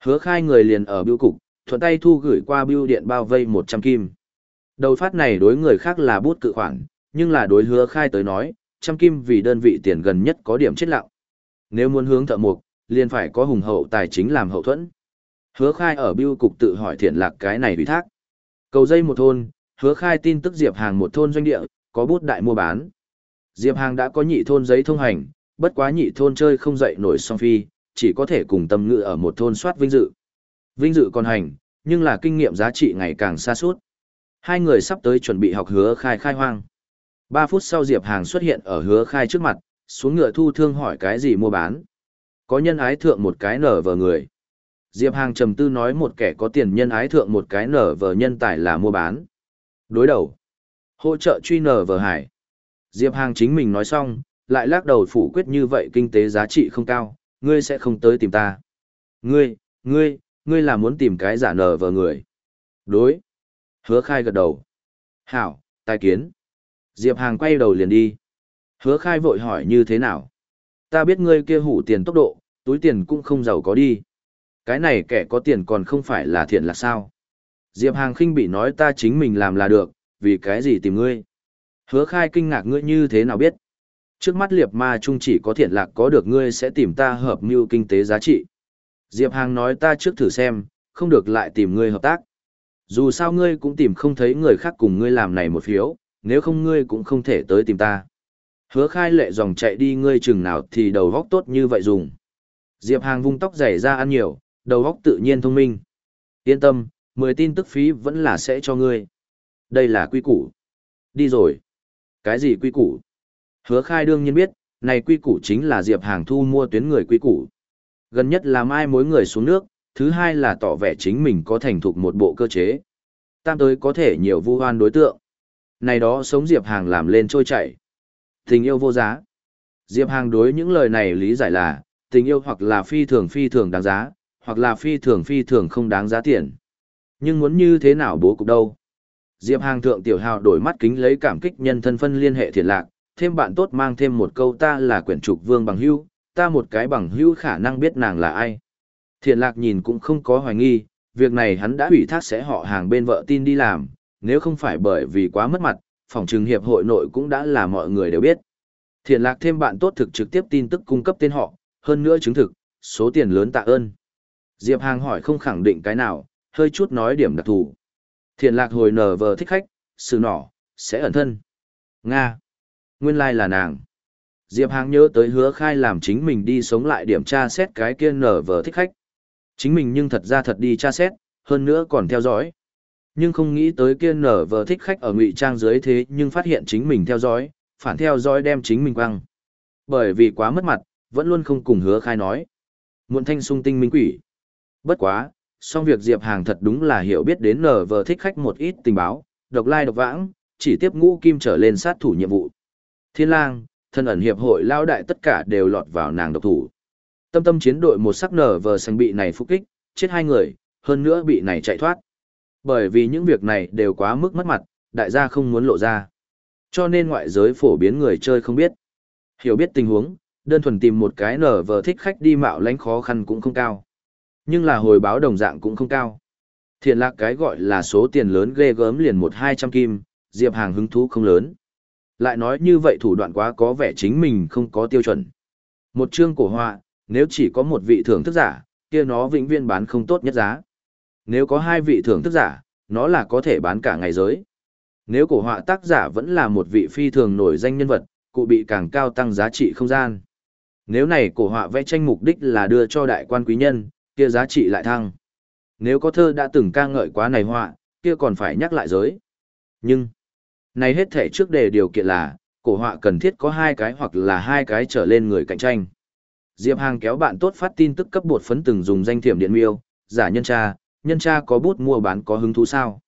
Hứa khai người liền ở biêu cục, thuận tay thu gửi qua biêu điện bao vây 100 kim. Đầu phát này đối người khác là bút cự khoản, nhưng là đối hứa khai tới nói, trăm kim vì đơn vị tiền gần nhất có điểm chết lặng. Nếu muốn hướng thợ mục, liền phải có hùng hậu tài chính làm hậu thuẫn. Hứa khai ở biêu cục tự hỏi thiện lạc cái này ủy thác. Cầu dây một thôn, hứa khai tin tức Diệp Hàng một thôn doanh địa, có bút đại mua bán. Diệp Hàng đã có nhị thôn giấy thông hành, bất quá nhị thôn chơi không dậy nổi song phi, chỉ có thể cùng tâm ngự ở một thôn soát vinh dự. Vinh dự còn hành, nhưng là kinh nghiệm giá trị ngày càng xa suốt. Hai người sắp tới chuẩn bị học hứa khai khai hoang. Ba phút sau Diệp Hàng xuất hiện ở hứa khai trước mặt, xuống ngựa thu thương hỏi cái gì mua bán. Có nhân ái thượng một cái nở vờ người. Diệp Hàng trầm tư nói một kẻ có tiền nhân ái thượng một cái nở vờ nhân tài là mua bán. Đối đầu. Hỗ trợ truy nở vờ hải. Diệp Hàng chính mình nói xong, lại lắc đầu phủ quyết như vậy kinh tế giá trị không cao, ngươi sẽ không tới tìm ta. Ngươi, ngươi, ngươi là muốn tìm cái giả nở vờ người. Đối. Hứa khai gật đầu, Hảo, tài kiến. Diệp Hàng quay đầu liền đi. Hứa khai vội hỏi như thế nào? Ta biết ngươi kia hủ tiền tốc độ, túi tiền cũng không giàu có đi. Cái này kẻ có tiền còn không phải là thiện là sao? Diệp Hàng khinh bị nói ta chính mình làm là được, vì cái gì tìm ngươi? Hứa khai kinh ngạc ngươi như thế nào biết? Trước mắt liệp ma chung chỉ có thiện lạc có được ngươi sẽ tìm ta hợp mưu kinh tế giá trị. Diệp Hàng nói ta trước thử xem, không được lại tìm ngươi hợp tác. Dù sao ngươi cũng tìm không thấy người khác cùng ngươi làm này một phiếu, nếu không ngươi cũng không thể tới tìm ta. Hứa khai lệ dòng chạy đi ngươi chừng nào thì đầu góc tốt như vậy dùng. Diệp Hàng vung tóc dày ra ăn nhiều, đầu óc tự nhiên thông minh. Yên tâm, 10 tin tức phí vẫn là sẽ cho ngươi. Đây là quy củ. Đi rồi. Cái gì quy củ? Hứa khai đương nhiên biết, này quy củ chính là Diệp Hàng thu mua tuyến người quy củ. Gần nhất là mai mối người xuống nước, thứ hai là tỏ vẻ chính mình có thành thục một bộ cơ chế. Tam tới có thể nhiều vu hoan đối tượng. Này đó sống Diệp Hàng làm lên trôi chảy. Tình yêu vô giá. Diệp Hàng đối những lời này lý giải là, tình yêu hoặc là phi thường phi thường đáng giá, hoặc là phi thường phi thường không đáng giá tiền. Nhưng muốn như thế nào bố cục đâu? Diệp Hàng thượng tiểu hào đổi mắt kính lấy cảm kích nhân thân phân liên hệ thiệt lạc, thêm bạn tốt mang thêm một câu ta là quyển trục vương bằng hữu, ta một cái bằng hữu khả năng biết nàng là ai. Thiện lạc nhìn cũng không có hoài nghi, việc này hắn đã ủy thác sẽ họ hàng bên vợ tin đi làm, nếu không phải bởi vì quá mất mặt, phòng trừng hiệp hội nội cũng đã là mọi người đều biết. Thiện lạc thêm bạn tốt thực trực tiếp tin tức cung cấp tên họ, hơn nữa chứng thực, số tiền lớn tạ ơn. Diệp Hàng hỏi không khẳng định cái nào, hơi chút nói điểm đặc thù. Thiện lạc hồi nở vờ thích khách, sự nỏ, sẽ ẩn thân. Nga. Nguyên lai like là nàng. Diệp Hàng nhớ tới hứa khai làm chính mình đi sống lại điểm tra xét cái kia nở vờ thích khách. Chính mình nhưng thật ra thật đi tra xét, hơn nữa còn theo dõi. Nhưng không nghĩ tới kia nở vờ thích khách ở ngụy trang dưới thế nhưng phát hiện chính mình theo dõi, phản theo dõi đem chính mình quăng. Bởi vì quá mất mặt, vẫn luôn không cùng hứa khai nói. Muộn thanh sung tinh minh quỷ. Bất quá, song việc Diệp Hàng thật đúng là hiểu biết đến nở vờ thích khách một ít tình báo, độc lai độc vãng, chỉ tiếp ngũ kim trở lên sát thủ nhiệm vụ. Thiên lang, thân ẩn hiệp hội lao đại tất cả đều lọt vào nàng độc thủ. Tâm tâm chiến đội một sắc nở vờ xanh bị này phục kích, chết hai người, hơn nữa bị này chạy thoát. Bởi vì những việc này đều quá mức mất mặt, đại gia không muốn lộ ra. Cho nên ngoại giới phổ biến người chơi không biết. Hiểu biết tình huống, đơn thuần tìm một cái nở vờ thích khách đi mạo lánh khó khăn cũng không cao. Nhưng là hồi báo đồng dạng cũng không cao. Thiện lạc cái gọi là số tiền lớn ghê gớm liền một hai trăm kim, Diệp Hàng hứng thú không lớn. Lại nói như vậy thủ đoạn quá có vẻ chính mình không có tiêu chuẩn. Một chương cổ họa, nếu chỉ có một vị thưởng thức giả, kia nó vĩnh viên bán không tốt nhất giá. Nếu có hai vị thưởng thức giả, nó là có thể bán cả ngày giới. Nếu cổ họa tác giả vẫn là một vị phi thường nổi danh nhân vật, cụ bị càng cao tăng giá trị không gian. Nếu này cổ họa vẽ tranh mục đích là đưa cho đại quan quý nhân, kia giá trị lại thăng. Nếu có thơ đã từng ca ngợi quá này họa, kia còn phải nhắc lại giới. Nhưng, này hết thể trước đề điều kiện là, cổ họa cần thiết có hai cái hoặc là hai cái trở lên người cạnh tranh. Diệp Hàng kéo bạn tốt phát tin tức cấp bột phấn từng dùng danh thiểm điện miêu, giả nhân tra, nhân tra có bút mua bán có hứng thú sao.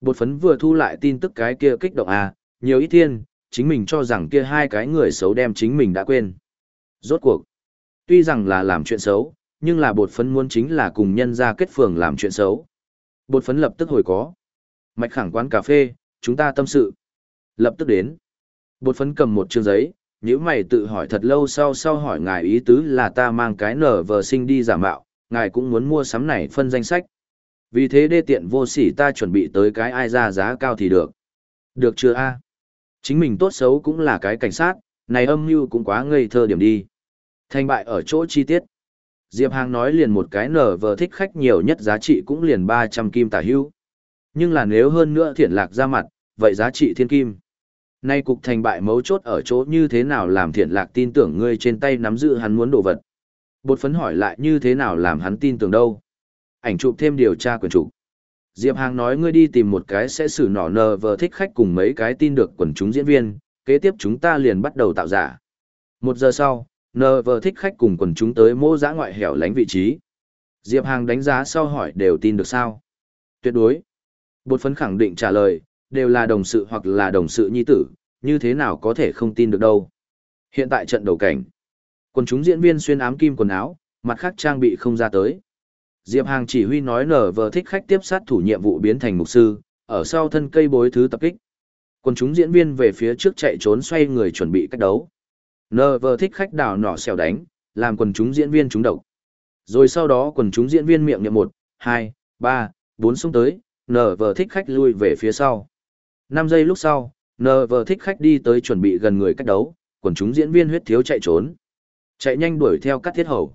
Bột phấn vừa thu lại tin tức cái kia kích động à, nhiều ít thiên, chính mình cho rằng kia hai cái người xấu đem chính mình đã quên. Rốt cuộc, tuy rằng là làm chuyện xấu, nhưng là bột phấn muốn chính là cùng nhân ra kết phường làm chuyện xấu. Bột phấn lập tức hồi có. Mạch khẳng quán cà phê, chúng ta tâm sự. Lập tức đến. Bột phấn cầm một chương giấy, nếu mày tự hỏi thật lâu sau sau hỏi ngài ý tứ là ta mang cái nở vờ sinh đi giả mạo, ngài cũng muốn mua sắm này phân danh sách. Vì thế đê tiện vô sỉ ta chuẩn bị tới cái ai ra giá cao thì được. Được chưa a? Chính mình tốt xấu cũng là cái cảnh sát, này âm mưu cũng quá ngây thơ điểm đi. Thành bại ở chỗ chi tiết. Diệp Hàng nói liền một cái nở vờ thích khách nhiều nhất giá trị cũng liền 300 kim tả hưu. Nhưng là nếu hơn nữa thiện lạc ra mặt, vậy giá trị thiên kim. Nay cục thành bại mấu chốt ở chỗ như thế nào làm thiện lạc tin tưởng ngươi trên tay nắm giữ hắn muốn đồ vật. Bột phấn hỏi lại như thế nào làm hắn tin tưởng đâu. Ảnh chụp thêm điều tra quyền chủ. Diệp Hàng nói ngươi đi tìm một cái sẽ xử nỏ nờ vờ thích khách cùng mấy cái tin được quần chúng diễn viên, kế tiếp chúng ta liền bắt đầu tạo giả. Một giờ sau, nờ vờ thích khách cùng quần chúng tới mô giã ngoại hẻo lánh vị trí. Diệp Hàng đánh giá sau hỏi đều tin được sao? Tuyệt đối. Bột phấn khẳng định trả lời, đều là đồng sự hoặc là đồng sự nhi tử, như thế nào có thể không tin được đâu. Hiện tại trận đầu cảnh, quần chúng diễn viên xuyên ám kim quần áo, mặt khác trang bị không ra tới. Diệp Hàng chỉ huy nói nở vờ thích khách tiếp sát thủ nhiệm vụ biến thành mục sư, ở sau thân cây bối thứ tập kích, Quần chúng diễn viên về phía trước chạy trốn xoay người chuẩn bị cách đấu. Nơ vờ thích khách đào nỏ xèo đánh, làm quần chúng diễn viên trúng độc. Rồi sau đó quần chúng diễn viên miệng nhậm một, hai, ba, bốn xông tới, nờ vờ thích khách lui về phía sau. Năm giây lúc sau, nờ vờ thích khách đi tới chuẩn bị gần người cách đấu, quần chúng diễn viên huyết thiếu chạy trốn. Chạy nhanh đuổi theo cắt thiết hầu.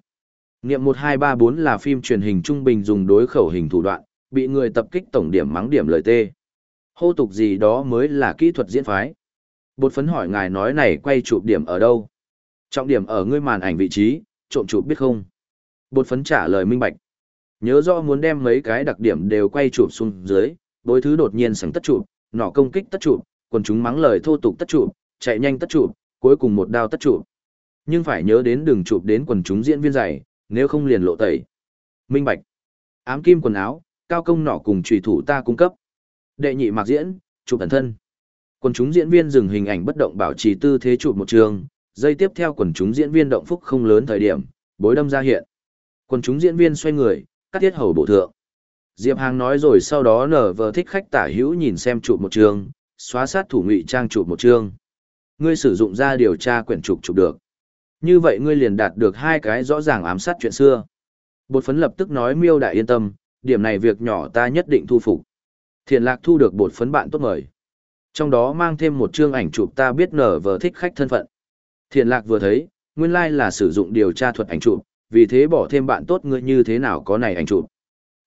Niệm 1234 là phim truyền hình trung bình dùng đối khẩu hình thủ đoạn, bị người tập kích tổng điểm mắng điểm lời tê. Hô tục gì đó mới là kỹ thuật diễn phái. Bột phấn hỏi ngài nói này quay chụp điểm ở đâu? Trọng điểm ở ngươi màn ảnh vị trí, trộm chụp biết không? Bột phấn trả lời minh bạch. Nhớ rõ muốn đem mấy cái đặc điểm đều quay chụp xuống dưới, bối thứ đột nhiên sẵn tất chụp, nọ công kích tất chụp, quần chúng mắng lời thô tục tất chụp, chạy nhanh tất chụp, cuối cùng một đao tất chụp. Nhưng phải nhớ đến đường chụp đến quần chúng diễn viên dày, nếu không liền lộ tẩy. Minh bạch. Ám kim quần áo, cao công nỏ cùng trùy thủ ta cung cấp. Đệ nhị mạc diễn, chụp thần thân. Quần chúng diễn viên dừng hình ảnh bất động bảo trì tư thế chụp một trường, dây tiếp theo quần chúng diễn viên động phúc không lớn thời điểm, bối đâm ra hiện. Quần chúng diễn viên xoay người, cắt tiết hầu bộ thượng. Diệp Hàng nói rồi sau đó nở vờ thích khách tả hữu nhìn xem chụp một trường, xóa sát thủ ngụy trang chụp một trường Ngươi sử dụng ra điều tra quyển chụp chụp được. Như vậy ngươi liền đạt được hai cái rõ ràng ám sát chuyện xưa. Bột phấn lập tức nói miêu đại yên tâm, điểm này việc nhỏ ta nhất định thu phục. Thiện lạc thu được bột phấn bạn tốt mời. Trong đó mang thêm một chương ảnh chụp ta biết nở vờ thích khách thân phận. Thiện lạc vừa thấy, nguyên lai like là sử dụng điều tra thuật ảnh chụp, vì thế bỏ thêm bạn tốt ngươi như thế nào có này ảnh chụp.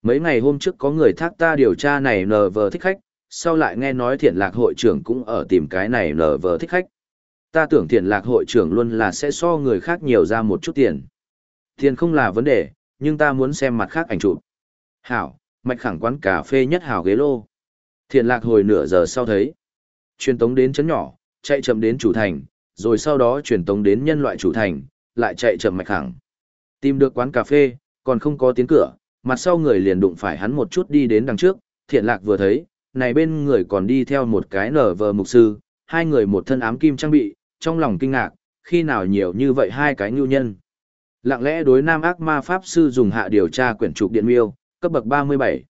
Mấy ngày hôm trước có người thác ta điều tra này nở vờ thích khách, sau lại nghe nói thiện lạc hội trưởng cũng ở tìm cái này nở vờ thích khách. Ta tưởng thiện lạc hội trưởng luôn là sẽ so người khác nhiều ra một chút tiền. Tiền không là vấn đề, nhưng ta muốn xem mặt khác ảnh chụp. Hảo, mạch khẳng quán cà phê nhất hảo ghế lô. Thiện lạc hồi nửa giờ sau thấy. Truyền tống đến chấn nhỏ, chạy chậm đến chủ thành, rồi sau đó truyền tống đến nhân loại chủ thành, lại chạy chậm mạch khẳng. Tìm được quán cà phê, còn không có tiếng cửa, mặt sau người liền đụng phải hắn một chút đi đến đằng trước, thiện lạc vừa thấy, này bên người còn đi theo một cái nở vờ mục sư, hai người một thân ám kim trang bị, trong lòng kinh ngạc, khi nào nhiều như vậy hai cái nhu nhân. Lặng lẽ đối nam ác ma pháp sư dùng hạ điều tra quyển trục điện miêu, cấp bậc 37.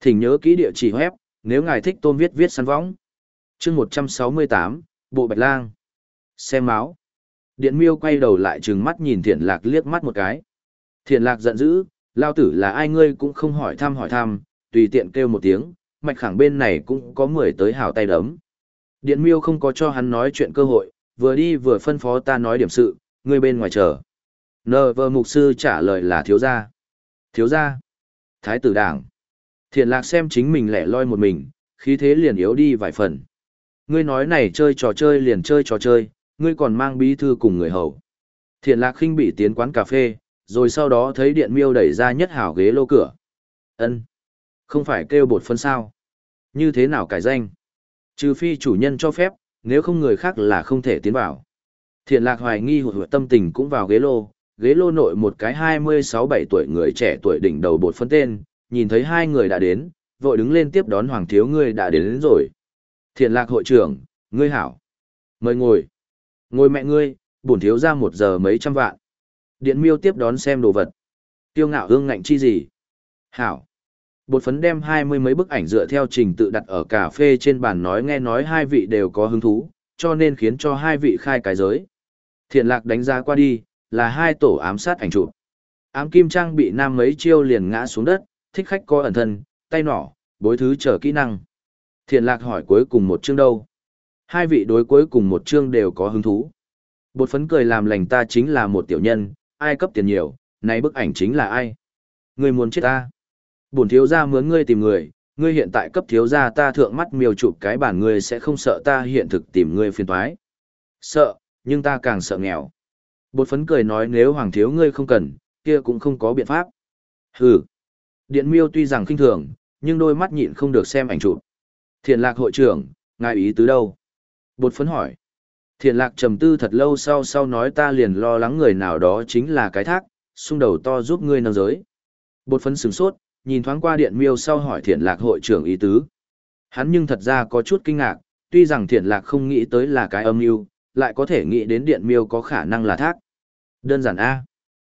Thỉnh nhớ kỹ địa chỉ web, nếu ngài thích tôm viết viết săn võng chương 168, Bộ Bạch Lang. Xem máu. Điện miêu quay đầu lại trừng mắt nhìn thiện lạc liếc mắt một cái. Thiện lạc giận dữ, lao tử là ai ngươi cũng không hỏi thăm hỏi thăm, tùy tiện kêu một tiếng, mạch khẳng bên này cũng có mười tới hào tay đấm. Điện miêu không có cho hắn nói chuyện cơ hội, vừa đi vừa phân phó ta nói điểm sự, ngươi bên ngoài chờ. Nờ vợ mục sư trả lời là thiếu gia. Thiếu gia. Thái tử đảng. Thiện lạc xem chính mình lẻ loi một mình, khí thế liền yếu đi vài phần. Ngươi nói này chơi trò chơi liền chơi trò chơi, ngươi còn mang bí thư cùng người hầu. Thiện lạc khinh bị tiến quán cà phê, rồi sau đó thấy điện miêu đẩy ra nhất hảo ghế lô cửa. ân Không phải kêu bột phân sao. Như thế nào cải danh? Trừ phi chủ nhân cho phép, nếu không người khác là không thể tiến vào. Thiện lạc hoài nghi hụt hụt tâm tình cũng vào ghế lô, ghế lô nội một cái 26-7 tuổi người trẻ tuổi đỉnh đầu bột phân tên, nhìn thấy hai người đã đến, vội đứng lên tiếp đón hoàng thiếu ngươi đã đến, đến rồi. Thiện lạc hội trưởng, ngươi hảo. Mời ngồi. Ngồi mẹ ngươi, bổn thiếu ra một giờ mấy trăm vạn. Điện miêu tiếp đón xem đồ vật. Tiêu ngạo hương ngạnh chi gì? Hảo. Bột phấn đem hai mươi mấy bức ảnh dựa theo trình tự đặt ở cà phê trên bàn nói nghe nói hai vị đều có hứng thú, cho nên khiến cho hai vị khai cái giới. Thiện lạc đánh giá qua đi, là hai tổ ám sát ảnh chụp. Ám kim trang bị nam mấy chiêu liền ngã xuống đất, thích khách có ẩn thân, tay nỏ, bối thứ chờ kỹ năng. Thiện lạc hỏi cuối cùng một chương đâu. Hai vị đối cuối cùng một chương đều có hứng thú. Bột phấn cười làm lành ta chính là một tiểu nhân, ai cấp tiền nhiều, này bức ảnh chính là ai? Người muốn chết ta. Bổn thiếu gia mướn ngươi tìm người, ngươi hiện tại cấp thiếu gia ta thượng mắt miêu chụp cái bản ngươi sẽ không sợ ta hiện thực tìm ngươi phiền toái. Sợ, nhưng ta càng sợ nghèo. Bột phấn cười nói nếu hoàng thiếu ngươi không cần, kia cũng không có biện pháp. Hừ. Điện miêu tuy rằng khinh thường, nhưng đôi mắt nhịn không được xem ảnh chụp. Thiện lạc hội trưởng, ngài ý tứ đâu? Bột phấn hỏi. Thiện lạc trầm tư thật lâu sau sau nói ta liền lo lắng người nào đó chính là cái thác, xung đầu to giúp ngươi nâng giới. Bột phấn sửng sốt, nhìn thoáng qua điện miêu sau hỏi thiện lạc hội trưởng ý tứ. Hắn nhưng thật ra có chút kinh ngạc, tuy rằng thiện lạc không nghĩ tới là cái âm mưu lại có thể nghĩ đến điện miêu có khả năng là thác. Đơn giản A.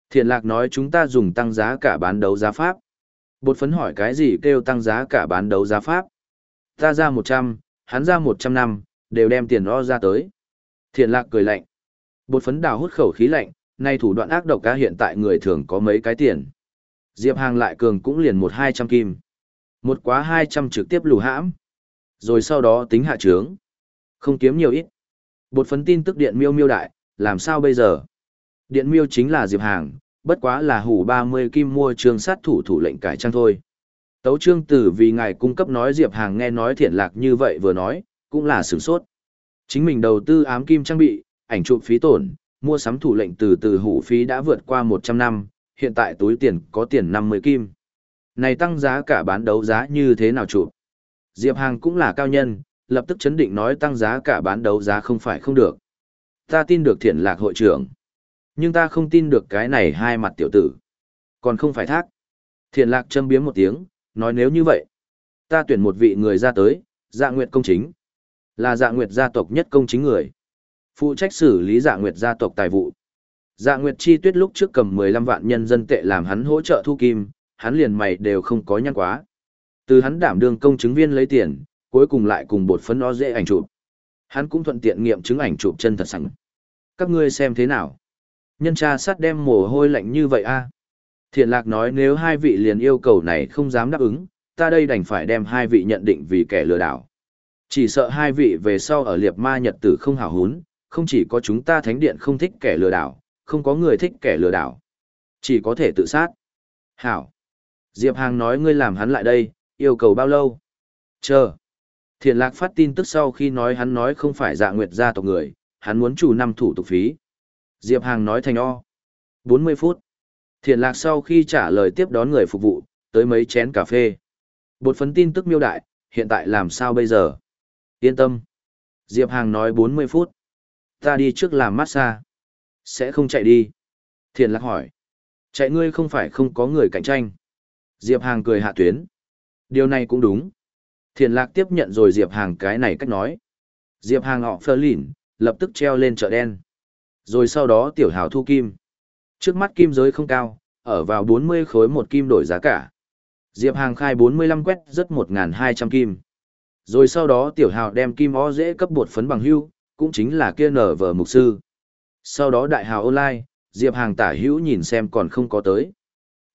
Thiện lạc nói chúng ta dùng tăng giá cả bán đấu giá pháp. Bột phấn hỏi cái gì kêu tăng giá cả bán đấu giá pháp. Ta ra 100, hắn ra 100 năm, đều đem tiền đó ra tới. Thiện lạc cười lạnh. Bột phấn đào hút khẩu khí lạnh, nay thủ đoạn ác độc ca hiện tại người thường có mấy cái tiền. Diệp Hàng lại cường cũng liền một hai trăm kim. Một quá hai trăm trực tiếp lù hãm. Rồi sau đó tính hạ trướng. Không kiếm nhiều ít. Bột phấn tin tức điện miêu miêu đại, làm sao bây giờ? Điện miêu chính là Diệp Hàng, bất quá là hủ 30 kim mua trường sát thủ thủ lệnh cải trang thôi. Tấu trương tử vì ngài cung cấp nói Diệp Hàng nghe nói thiện lạc như vậy vừa nói, cũng là sửng sốt. Chính mình đầu tư ám kim trang bị, ảnh chụp phí tổn, mua sắm thủ lệnh từ từ hủ phí đã vượt qua 100 năm, hiện tại túi tiền có tiền 50 kim. Này tăng giá cả bán đấu giá như thế nào chụp? Diệp Hàng cũng là cao nhân, lập tức chấn định nói tăng giá cả bán đấu giá không phải không được. Ta tin được thiện lạc hội trưởng. Nhưng ta không tin được cái này hai mặt tiểu tử. Còn không phải thác. Thiện lạc châm biếm một tiếng, nói nếu như vậy. Ta tuyển một vị người ra tới, dạ nguyệt công chính. Là dạ nguyệt gia tộc nhất công chính người. Phụ trách xử lý dạ nguyệt gia tộc tài vụ. Dạ nguyệt chi tuyết lúc trước cầm 15 vạn nhân dân tệ làm hắn hỗ trợ thu kim, hắn liền mày đều không có nhăn quá. Từ hắn đảm đương công chứng viên lấy tiền, cuối cùng lại cùng bột phấn nó dễ ảnh chụp. Hắn cũng thuận tiện nghiệm chứng ảnh chụp chân thật sẵn. Các ngươi xem thế nào? Nhân tra sát đem mồ hôi lạnh như vậy a Thiện lạc nói nếu hai vị liền yêu cầu này không dám đáp ứng, ta đây đành phải đem hai vị nhận định vì kẻ lừa đảo. Chỉ sợ hai vị về sau ở liệt ma nhật tử không hào hún, không chỉ có chúng ta thánh điện không thích kẻ lừa đảo, không có người thích kẻ lừa đảo. Chỉ có thể tự sát. Hảo. Diệp Hàng nói ngươi làm hắn lại đây, yêu cầu bao lâu? Chờ. Thiện lạc phát tin tức sau khi nói hắn nói không phải dạ nguyệt gia tộc người, hắn muốn chủ năm thủ tục phí. Diệp Hàng nói thành o. 40 phút. Thiện lạc sau khi trả lời tiếp đón người phục vụ, tới mấy chén cà phê. Bột phấn tin tức miêu đại, hiện tại làm sao bây giờ? Yên tâm. Diệp Hàng nói 40 phút. Ta đi trước làm massage. Sẽ không chạy đi. Thiện lạc hỏi. Chạy ngươi không phải không có người cạnh tranh. Diệp Hàng cười hạ tuyến. Điều này cũng đúng. Thiện lạc tiếp nhận rồi Diệp Hàng cái này cách nói. Diệp Hàng họ phơ lỉn, lập tức treo lên chợ đen. Rồi sau đó tiểu hào thu kim. Trước mắt kim giới không cao, ở vào 40 khối một kim đổi giá cả. Diệp Hàng khai 45 quét rất 1.200 kim. Rồi sau đó tiểu hào đem kim o dễ cấp bột phấn bằng hưu, cũng chính là kia nở vở mục sư. Sau đó đại hào online, Diệp Hàng tả hữu nhìn xem còn không có tới.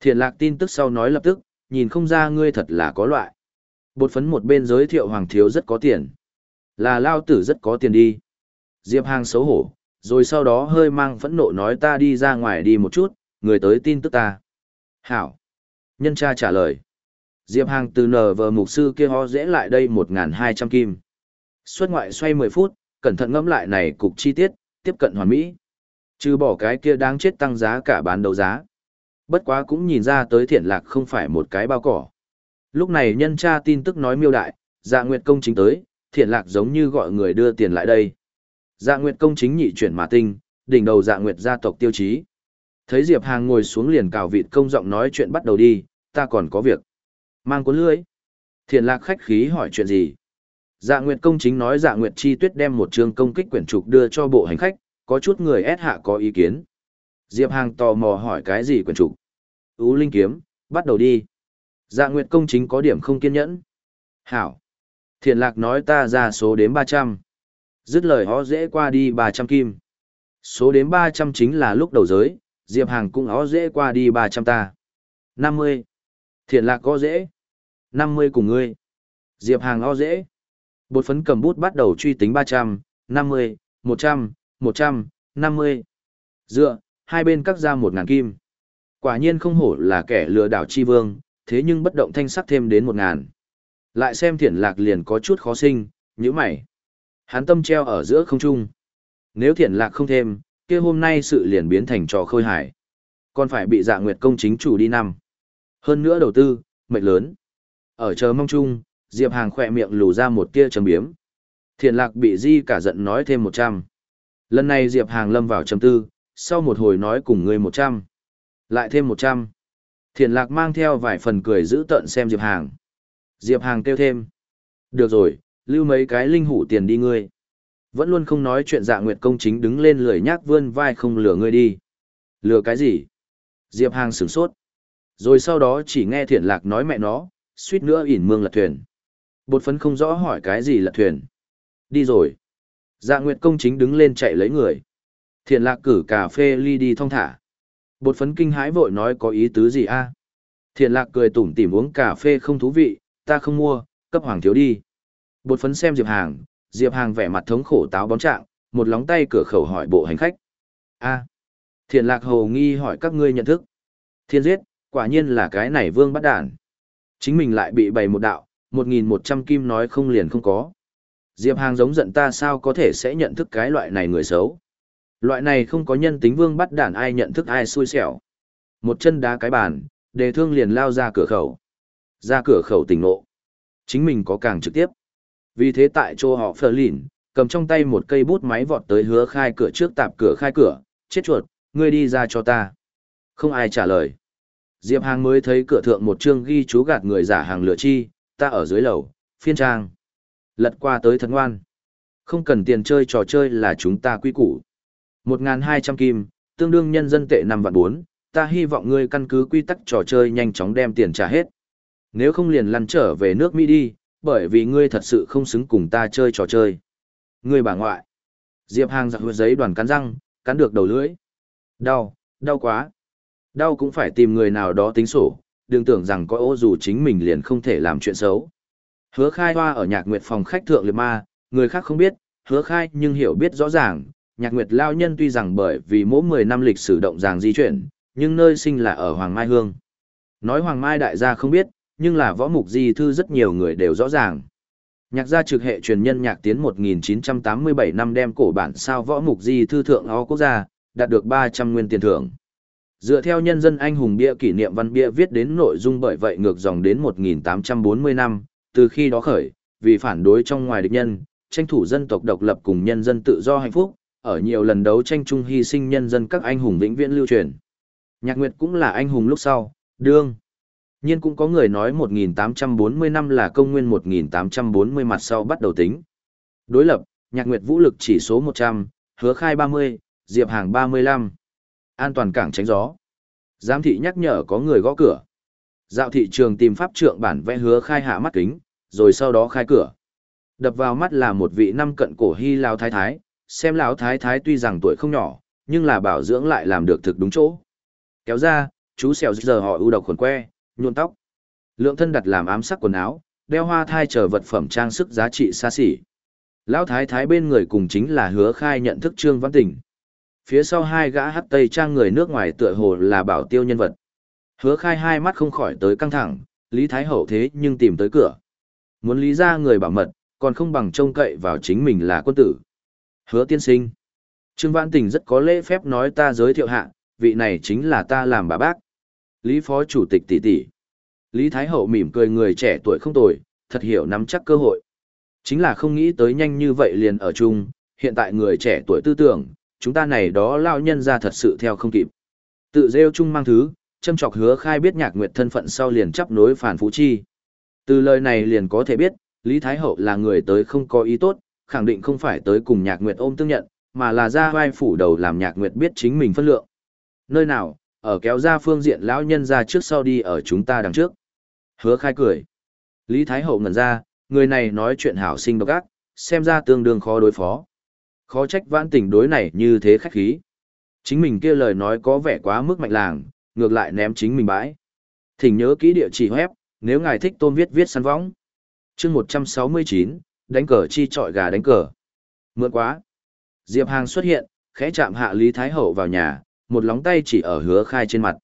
Thiện lạc tin tức sau nói lập tức, nhìn không ra ngươi thật là có loại. Bột phấn một bên giới thiệu Hoàng Thiếu rất có tiền. Là lao tử rất có tiền đi. Diệp Hàng xấu hổ, rồi sau đó hơi mang phẫn nộ nói ta đi ra ngoài đi một chút, người tới tin tức ta. Hảo. Nhân cha trả lời. Diệp Hàng từ nở vờ mục sư kia ho dễ lại đây 1.200 kim. Xuất ngoại xoay 10 phút, cẩn thận ngẫm lại này cục chi tiết, tiếp cận hoàn mỹ. Trừ bỏ cái kia đáng chết tăng giá cả bán đấu giá. Bất quá cũng nhìn ra tới thiện lạc không phải một cái bao cỏ. Lúc này nhân tra tin tức nói miêu đại, dạ nguyệt công chính tới, thiện lạc giống như gọi người đưa tiền lại đây. Dạ nguyệt công chính nhị chuyển mà tinh, đỉnh đầu dạ nguyệt gia tộc tiêu chí. Thấy Diệp Hàng ngồi xuống liền cào vịt công giọng nói chuyện bắt đầu đi, ta còn có việc. Mang cuốn lưới. Thiện lạc khách khí hỏi chuyện gì? Dạ Nguyệt công chính nói Dạ Nguyệt Chi Tuyết đem một trường công kích quyển trục đưa cho bộ hành khách, có chút người ép hạ có ý kiến. Diệp Hàng tò mò hỏi cái gì quyển trục. Ú Linh Kiếm, bắt đầu đi. Dạ Nguyệt công chính có điểm không kiên nhẫn. Hảo. Thiện lạc nói ta ra số đến 300. Dứt lời ó dễ qua đi 300 kim. Số đến 300 chính là lúc đầu giới, Diệp Hàng cũng ó dễ qua đi 300 ta. 50. Thiện lạc có dễ. 50 cùng ngươi. Diệp Hàng ó dễ. Bột phấn cầm bút bắt đầu truy tính 300, 50, 100, 100, 50. Dựa, hai bên cắt ra 1.000 kim. Quả nhiên không hổ là kẻ lừa đảo chi vương, thế nhưng bất động thanh sắc thêm đến 1.000. Lại xem thiện lạc liền có chút khó sinh, như mày. Hắn tâm treo ở giữa không trung. Nếu thiện lạc không thêm, kia hôm nay sự liền biến thành trò khôi hải. Còn phải bị dạ nguyệt công chính chủ đi năm. Hơn nữa đầu tư, mệnh lớn. Ở chờ mong chung, Diệp Hàng khỏe miệng lù ra một tia trầm biếm. Thiện lạc bị di cả giận nói thêm 100. Lần này Diệp Hàng lâm vào trầm tư, sau một hồi nói cùng người 100. Lại thêm 100. Thiện lạc mang theo vài phần cười giữ tận xem Diệp Hàng. Diệp Hàng kêu thêm. Được rồi, lưu mấy cái linh hủ tiền đi ngươi. Vẫn luôn không nói chuyện dạ nguyệt công chính đứng lên lười nhác vươn vai không lừa ngươi đi. Lừa cái gì? Diệp Hàng sửng sốt. Rồi sau đó chỉ nghe thiện lạc nói mẹ nó, suýt nữa ỉn mương lật thuyền. Bột phấn không rõ hỏi cái gì lật thuyền. Đi rồi. Dạ Nguyệt công chính đứng lên chạy lấy người. Thiện lạc cử cà phê ly đi thong thả. Bột phấn kinh hãi vội nói có ý tứ gì a? Thiện lạc cười tủm tỉm uống cà phê không thú vị, ta không mua, cấp hoàng thiếu đi. Bột phấn xem Diệp Hàng, Diệp Hàng vẻ mặt thống khổ táo bón trạng, một lóng tay cửa khẩu hỏi bộ hành khách. A. Thiện lạc hồ nghi hỏi các ngươi nhận thức. Thiên giết, quả nhiên là cái này vương bắt đản. Chính mình lại bị bày một đạo, một nghìn một trăm kim nói không liền không có. Diệp Hàng giống giận ta sao có thể sẽ nhận thức cái loại này người xấu. Loại này không có nhân tính vương bắt đản ai nhận thức ai xui xẻo. Một chân đá cái bàn, đề thương liền lao ra cửa khẩu. Ra cửa khẩu tỉnh nộ. Chính mình có càng trực tiếp. Vì thế tại chỗ họ phờ lìn, cầm trong tay một cây bút máy vọt tới hứa khai cửa trước tạp cửa khai cửa, chết chuột, ngươi đi ra cho ta. Không ai trả lời. Diệp Hàng mới thấy cửa thượng một chương ghi chú gạt người giả hàng lửa chi, ta ở dưới lầu, phiên trang. Lật qua tới thần ngoan. Không cần tiền chơi trò chơi là chúng ta quy củ. 1.200 kim, tương đương nhân dân tệ 5 vạn 4, ta hy vọng ngươi căn cứ quy tắc trò chơi nhanh chóng đem tiền trả hết. Nếu không liền lăn trở về nước Mỹ đi, bởi vì ngươi thật sự không xứng cùng ta chơi trò chơi. Ngươi bà ngoại. Diệp Hàng giặc giấy đoàn cắn răng, cắn được đầu lưỡi. Đau, đau quá. Đau cũng phải tìm người nào đó tính sổ, đừng tưởng rằng có ô dù chính mình liền không thể làm chuyện xấu. Hứa khai hoa ở nhạc nguyệt phòng khách thượng liệt ma, người khác không biết, hứa khai nhưng hiểu biết rõ ràng, nhạc nguyệt lao nhân tuy rằng bởi vì mỗi 10 năm lịch sử động ràng di chuyển, nhưng nơi sinh là ở Hoàng Mai Hương. Nói Hoàng Mai đại gia không biết, nhưng là võ mục di thư rất nhiều người đều rõ ràng. Nhạc gia trực hệ truyền nhân nhạc tiến 1987 năm đem cổ bản sao võ mục di thư thượng o quốc gia, đạt được 300 nguyên tiền thưởng. Dựa theo nhân dân anh hùng bia kỷ niệm văn bia viết đến nội dung bởi vậy ngược dòng đến 1840 năm, từ khi đó khởi, vì phản đối trong ngoài địch nhân, tranh thủ dân tộc độc lập cùng nhân dân tự do hạnh phúc, ở nhiều lần đấu tranh chung hy sinh nhân dân các anh hùng vĩnh viễn lưu truyền. Nhạc Nguyệt cũng là anh hùng lúc sau, đương nhiên cũng có người nói 1840 năm là công nguyên 1840 mặt sau bắt đầu tính. Đối lập, Nhạc Nguyệt vũ lực chỉ số 100, hứa khai 30, diệp hàng 35. An toàn cảng tránh gió. Giám thị nhắc nhở có người gõ cửa. Dạo thị trường tìm pháp trượng bản vẽ hứa khai hạ mắt kính, rồi sau đó khai cửa. Đập vào mắt là một vị năm cận cổ hy lao thái thái, xem lão thái thái tuy rằng tuổi không nhỏ, nhưng là bảo dưỡng lại làm được thực đúng chỗ. Kéo ra, chú xèo giờ họ ưu độc khuẩn que, nhuộm tóc. Lượng thân đặt làm ám sắc quần áo, đeo hoa thai trở vật phẩm trang sức giá trị xa xỉ. Lão thái thái bên người cùng chính là hứa khai nhận thức trương văn tình. Phía sau hai gã hắt tây trang người nước ngoài tựa hồ là bảo tiêu nhân vật. Hứa khai hai mắt không khỏi tới căng thẳng, Lý Thái Hậu thế nhưng tìm tới cửa. Muốn lý ra người bảo mật, còn không bằng trông cậy vào chính mình là quân tử. Hứa tiên sinh. Trương Vãn Tình rất có lễ phép nói ta giới thiệu hạ, vị này chính là ta làm bà bác. Lý Phó Chủ tịch tỷ tỷ. Lý Thái Hậu mỉm cười người trẻ tuổi không tồi, thật hiểu nắm chắc cơ hội. Chính là không nghĩ tới nhanh như vậy liền ở chung, hiện tại người trẻ tuổi tư tưởng, chúng ta này đó lao nhân ra thật sự theo không kịp. Tự rêu chung mang thứ, châm chọc hứa khai biết nhạc nguyệt thân phận sau liền chấp nối phản phú chi. Từ lời này liền có thể biết, Lý Thái Hậu là người tới không có ý tốt, khẳng định không phải tới cùng nhạc nguyệt ôm tương nhận, mà là ra vai phủ đầu làm nhạc nguyệt biết chính mình phân lượng. Nơi nào, ở kéo ra phương diện lão nhân ra trước sau đi ở chúng ta đằng trước. Hứa khai cười. Lý Thái Hậu ngẩn ra, người này nói chuyện hảo sinh độc ác, xem ra tương đương khó đối phó. Khó trách vãn tình đối này như thế khách khí. Chính mình kia lời nói có vẻ quá mức mạnh làng, ngược lại ném chính mình bãi. Thỉnh nhớ kỹ địa chỉ web, nếu ngài thích tôm viết viết săn võng. chương 169, đánh cờ chi trọi gà đánh cờ. Mượn quá. Diệp Hàng xuất hiện, khẽ chạm hạ Lý Thái Hậu vào nhà, một lóng tay chỉ ở hứa khai trên mặt.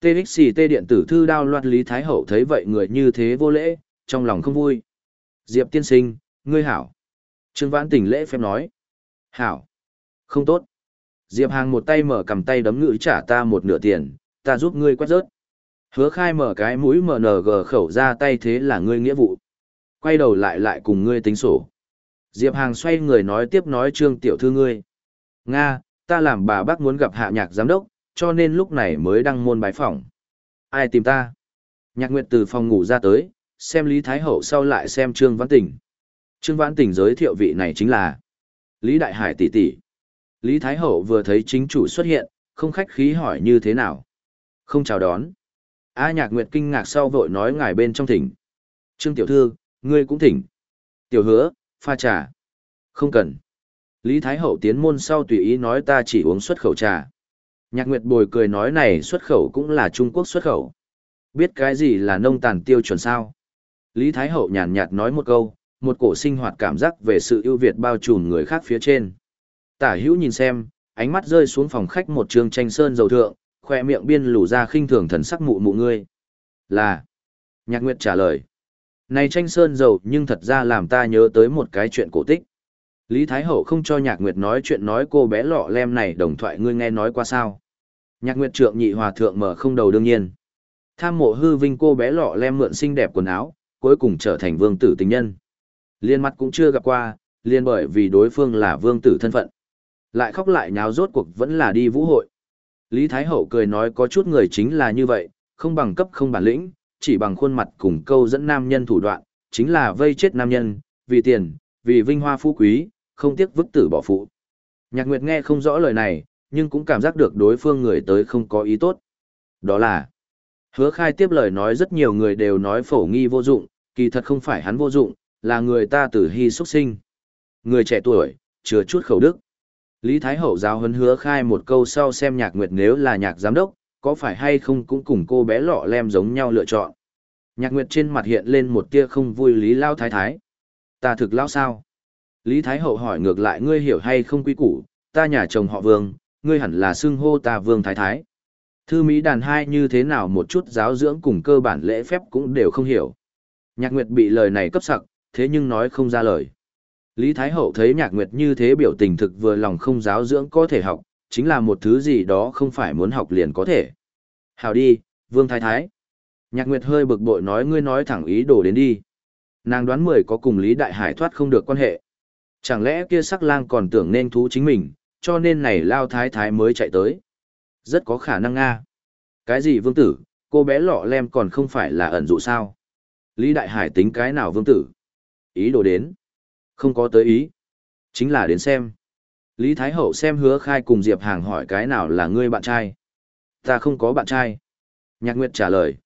TXT điện tử thư đao loạt Lý Thái Hậu thấy vậy người như thế vô lễ, trong lòng không vui. Diệp tiên sinh, ngươi hảo. Trương Vãn tỉnh lễ phép nói. Hảo. Không tốt. Diệp Hàng một tay mở cầm tay đấm ngữ trả ta một nửa tiền, ta giúp ngươi quét rớt. Hứa khai mở cái mũi MNG khẩu ra tay thế là ngươi nghĩa vụ. Quay đầu lại lại cùng ngươi tính sổ. Diệp Hàng xoay người nói tiếp nói trương tiểu thư ngươi. Nga, ta làm bà bác muốn gặp hạ nhạc giám đốc, cho nên lúc này mới đăng môn bái phỏng. Ai tìm ta? Nhạc Nguyệt từ phòng ngủ ra tới, xem Lý Thái Hậu sau lại xem Trương Văn Tỉnh. Trương Văn Tỉnh giới thiệu vị này chính là Lý Đại Hải tỷ tỷ. Lý Thái Hậu vừa thấy chính chủ xuất hiện, không khách khí hỏi như thế nào. Không chào đón. A Nhạc Nguyệt kinh ngạc sau vội nói ngài bên trong thỉnh. Trương Tiểu Thư, ngươi cũng thỉnh. Tiểu hứa, pha trà. Không cần. Lý Thái Hậu tiến môn sau tùy ý nói ta chỉ uống xuất khẩu trà. Nhạc Nguyệt Bồi cười nói này xuất khẩu cũng là Trung Quốc xuất khẩu. Biết cái gì là nông tàn tiêu chuẩn sao? Lý Thái Hậu nhàn nhạt nói một câu, một cổ sinh hoạt cảm giác về sự ưu việt bao trùm người khác phía trên. Tả hữu nhìn xem, ánh mắt rơi xuống phòng khách một trường tranh sơn dầu thượng, khoe miệng biên lù ra khinh thường thần sắc mụ mụ ngươi. Là. Nhạc Nguyệt trả lời. Này tranh sơn dầu nhưng thật ra làm ta nhớ tới một cái chuyện cổ tích. Lý Thái Hậu không cho Nhạc Nguyệt nói chuyện nói cô bé lọ lem này đồng thoại ngươi nghe nói qua sao. Nhạc Nguyệt trượng nhị hòa thượng mở không đầu đương nhiên. Tham mộ hư vinh cô bé lọ lem mượn xinh đẹp quần áo, cuối cùng trở thành vương tử tình nhân. Liên mặt cũng chưa gặp qua, liên bởi vì đối phương là vương tử thân phận. Lại khóc lại nháo rốt cuộc vẫn là đi vũ hội. Lý Thái Hậu cười nói có chút người chính là như vậy, không bằng cấp không bản lĩnh, chỉ bằng khuôn mặt cùng câu dẫn nam nhân thủ đoạn, chính là vây chết nam nhân, vì tiền, vì vinh hoa phú quý, không tiếc vứt tử bỏ phụ. Nhạc Nguyệt nghe không rõ lời này, nhưng cũng cảm giác được đối phương người tới không có ý tốt. Đó là, hứa khai tiếp lời nói rất nhiều người đều nói phổ nghi vô dụng, kỳ thật không phải hắn vô dụng, là người ta tử hy xuất sinh. Người trẻ tuổi, chứa chút khẩu đức. Lý Thái Hậu giáo hấn hứa khai một câu sau xem nhạc nguyệt nếu là nhạc giám đốc, có phải hay không cũng cùng cô bé lọ lem giống nhau lựa chọn. Nhạc nguyệt trên mặt hiện lên một tia không vui Lý Lao Thái Thái. Ta thực lao sao? Lý Thái Hậu hỏi ngược lại ngươi hiểu hay không quý củ, ta nhà chồng họ vương, ngươi hẳn là xưng hô ta vương thái thái. Thư Mỹ đàn hai như thế nào một chút giáo dưỡng cùng cơ bản lễ phép cũng đều không hiểu. Nhạc Nguyệt bị lời này cấp sặc, thế nhưng nói không ra lời. Lý Thái Hậu thấy Nhạc Nguyệt như thế biểu tình thực vừa lòng không giáo dưỡng có thể học, chính là một thứ gì đó không phải muốn học liền có thể. Hào đi, Vương Thái Thái. Nhạc Nguyệt hơi bực bội nói ngươi nói thẳng ý đồ đến đi. Nàng đoán mười có cùng Lý Đại Hải thoát không được quan hệ. Chẳng lẽ kia sắc lang còn tưởng nên thú chính mình, cho nên này lao thái thái mới chạy tới. Rất có khả năng nga. Cái gì vương tử, cô bé lọ lem còn không phải là ẩn dụ sao? Lý Đại Hải tính cái nào vương tử? Ý đồ đến. Không có tới ý. Chính là đến xem. Lý Thái Hậu xem hứa khai cùng Diệp Hàng hỏi cái nào là ngươi bạn trai. Ta không có bạn trai. Nhạc Nguyệt trả lời.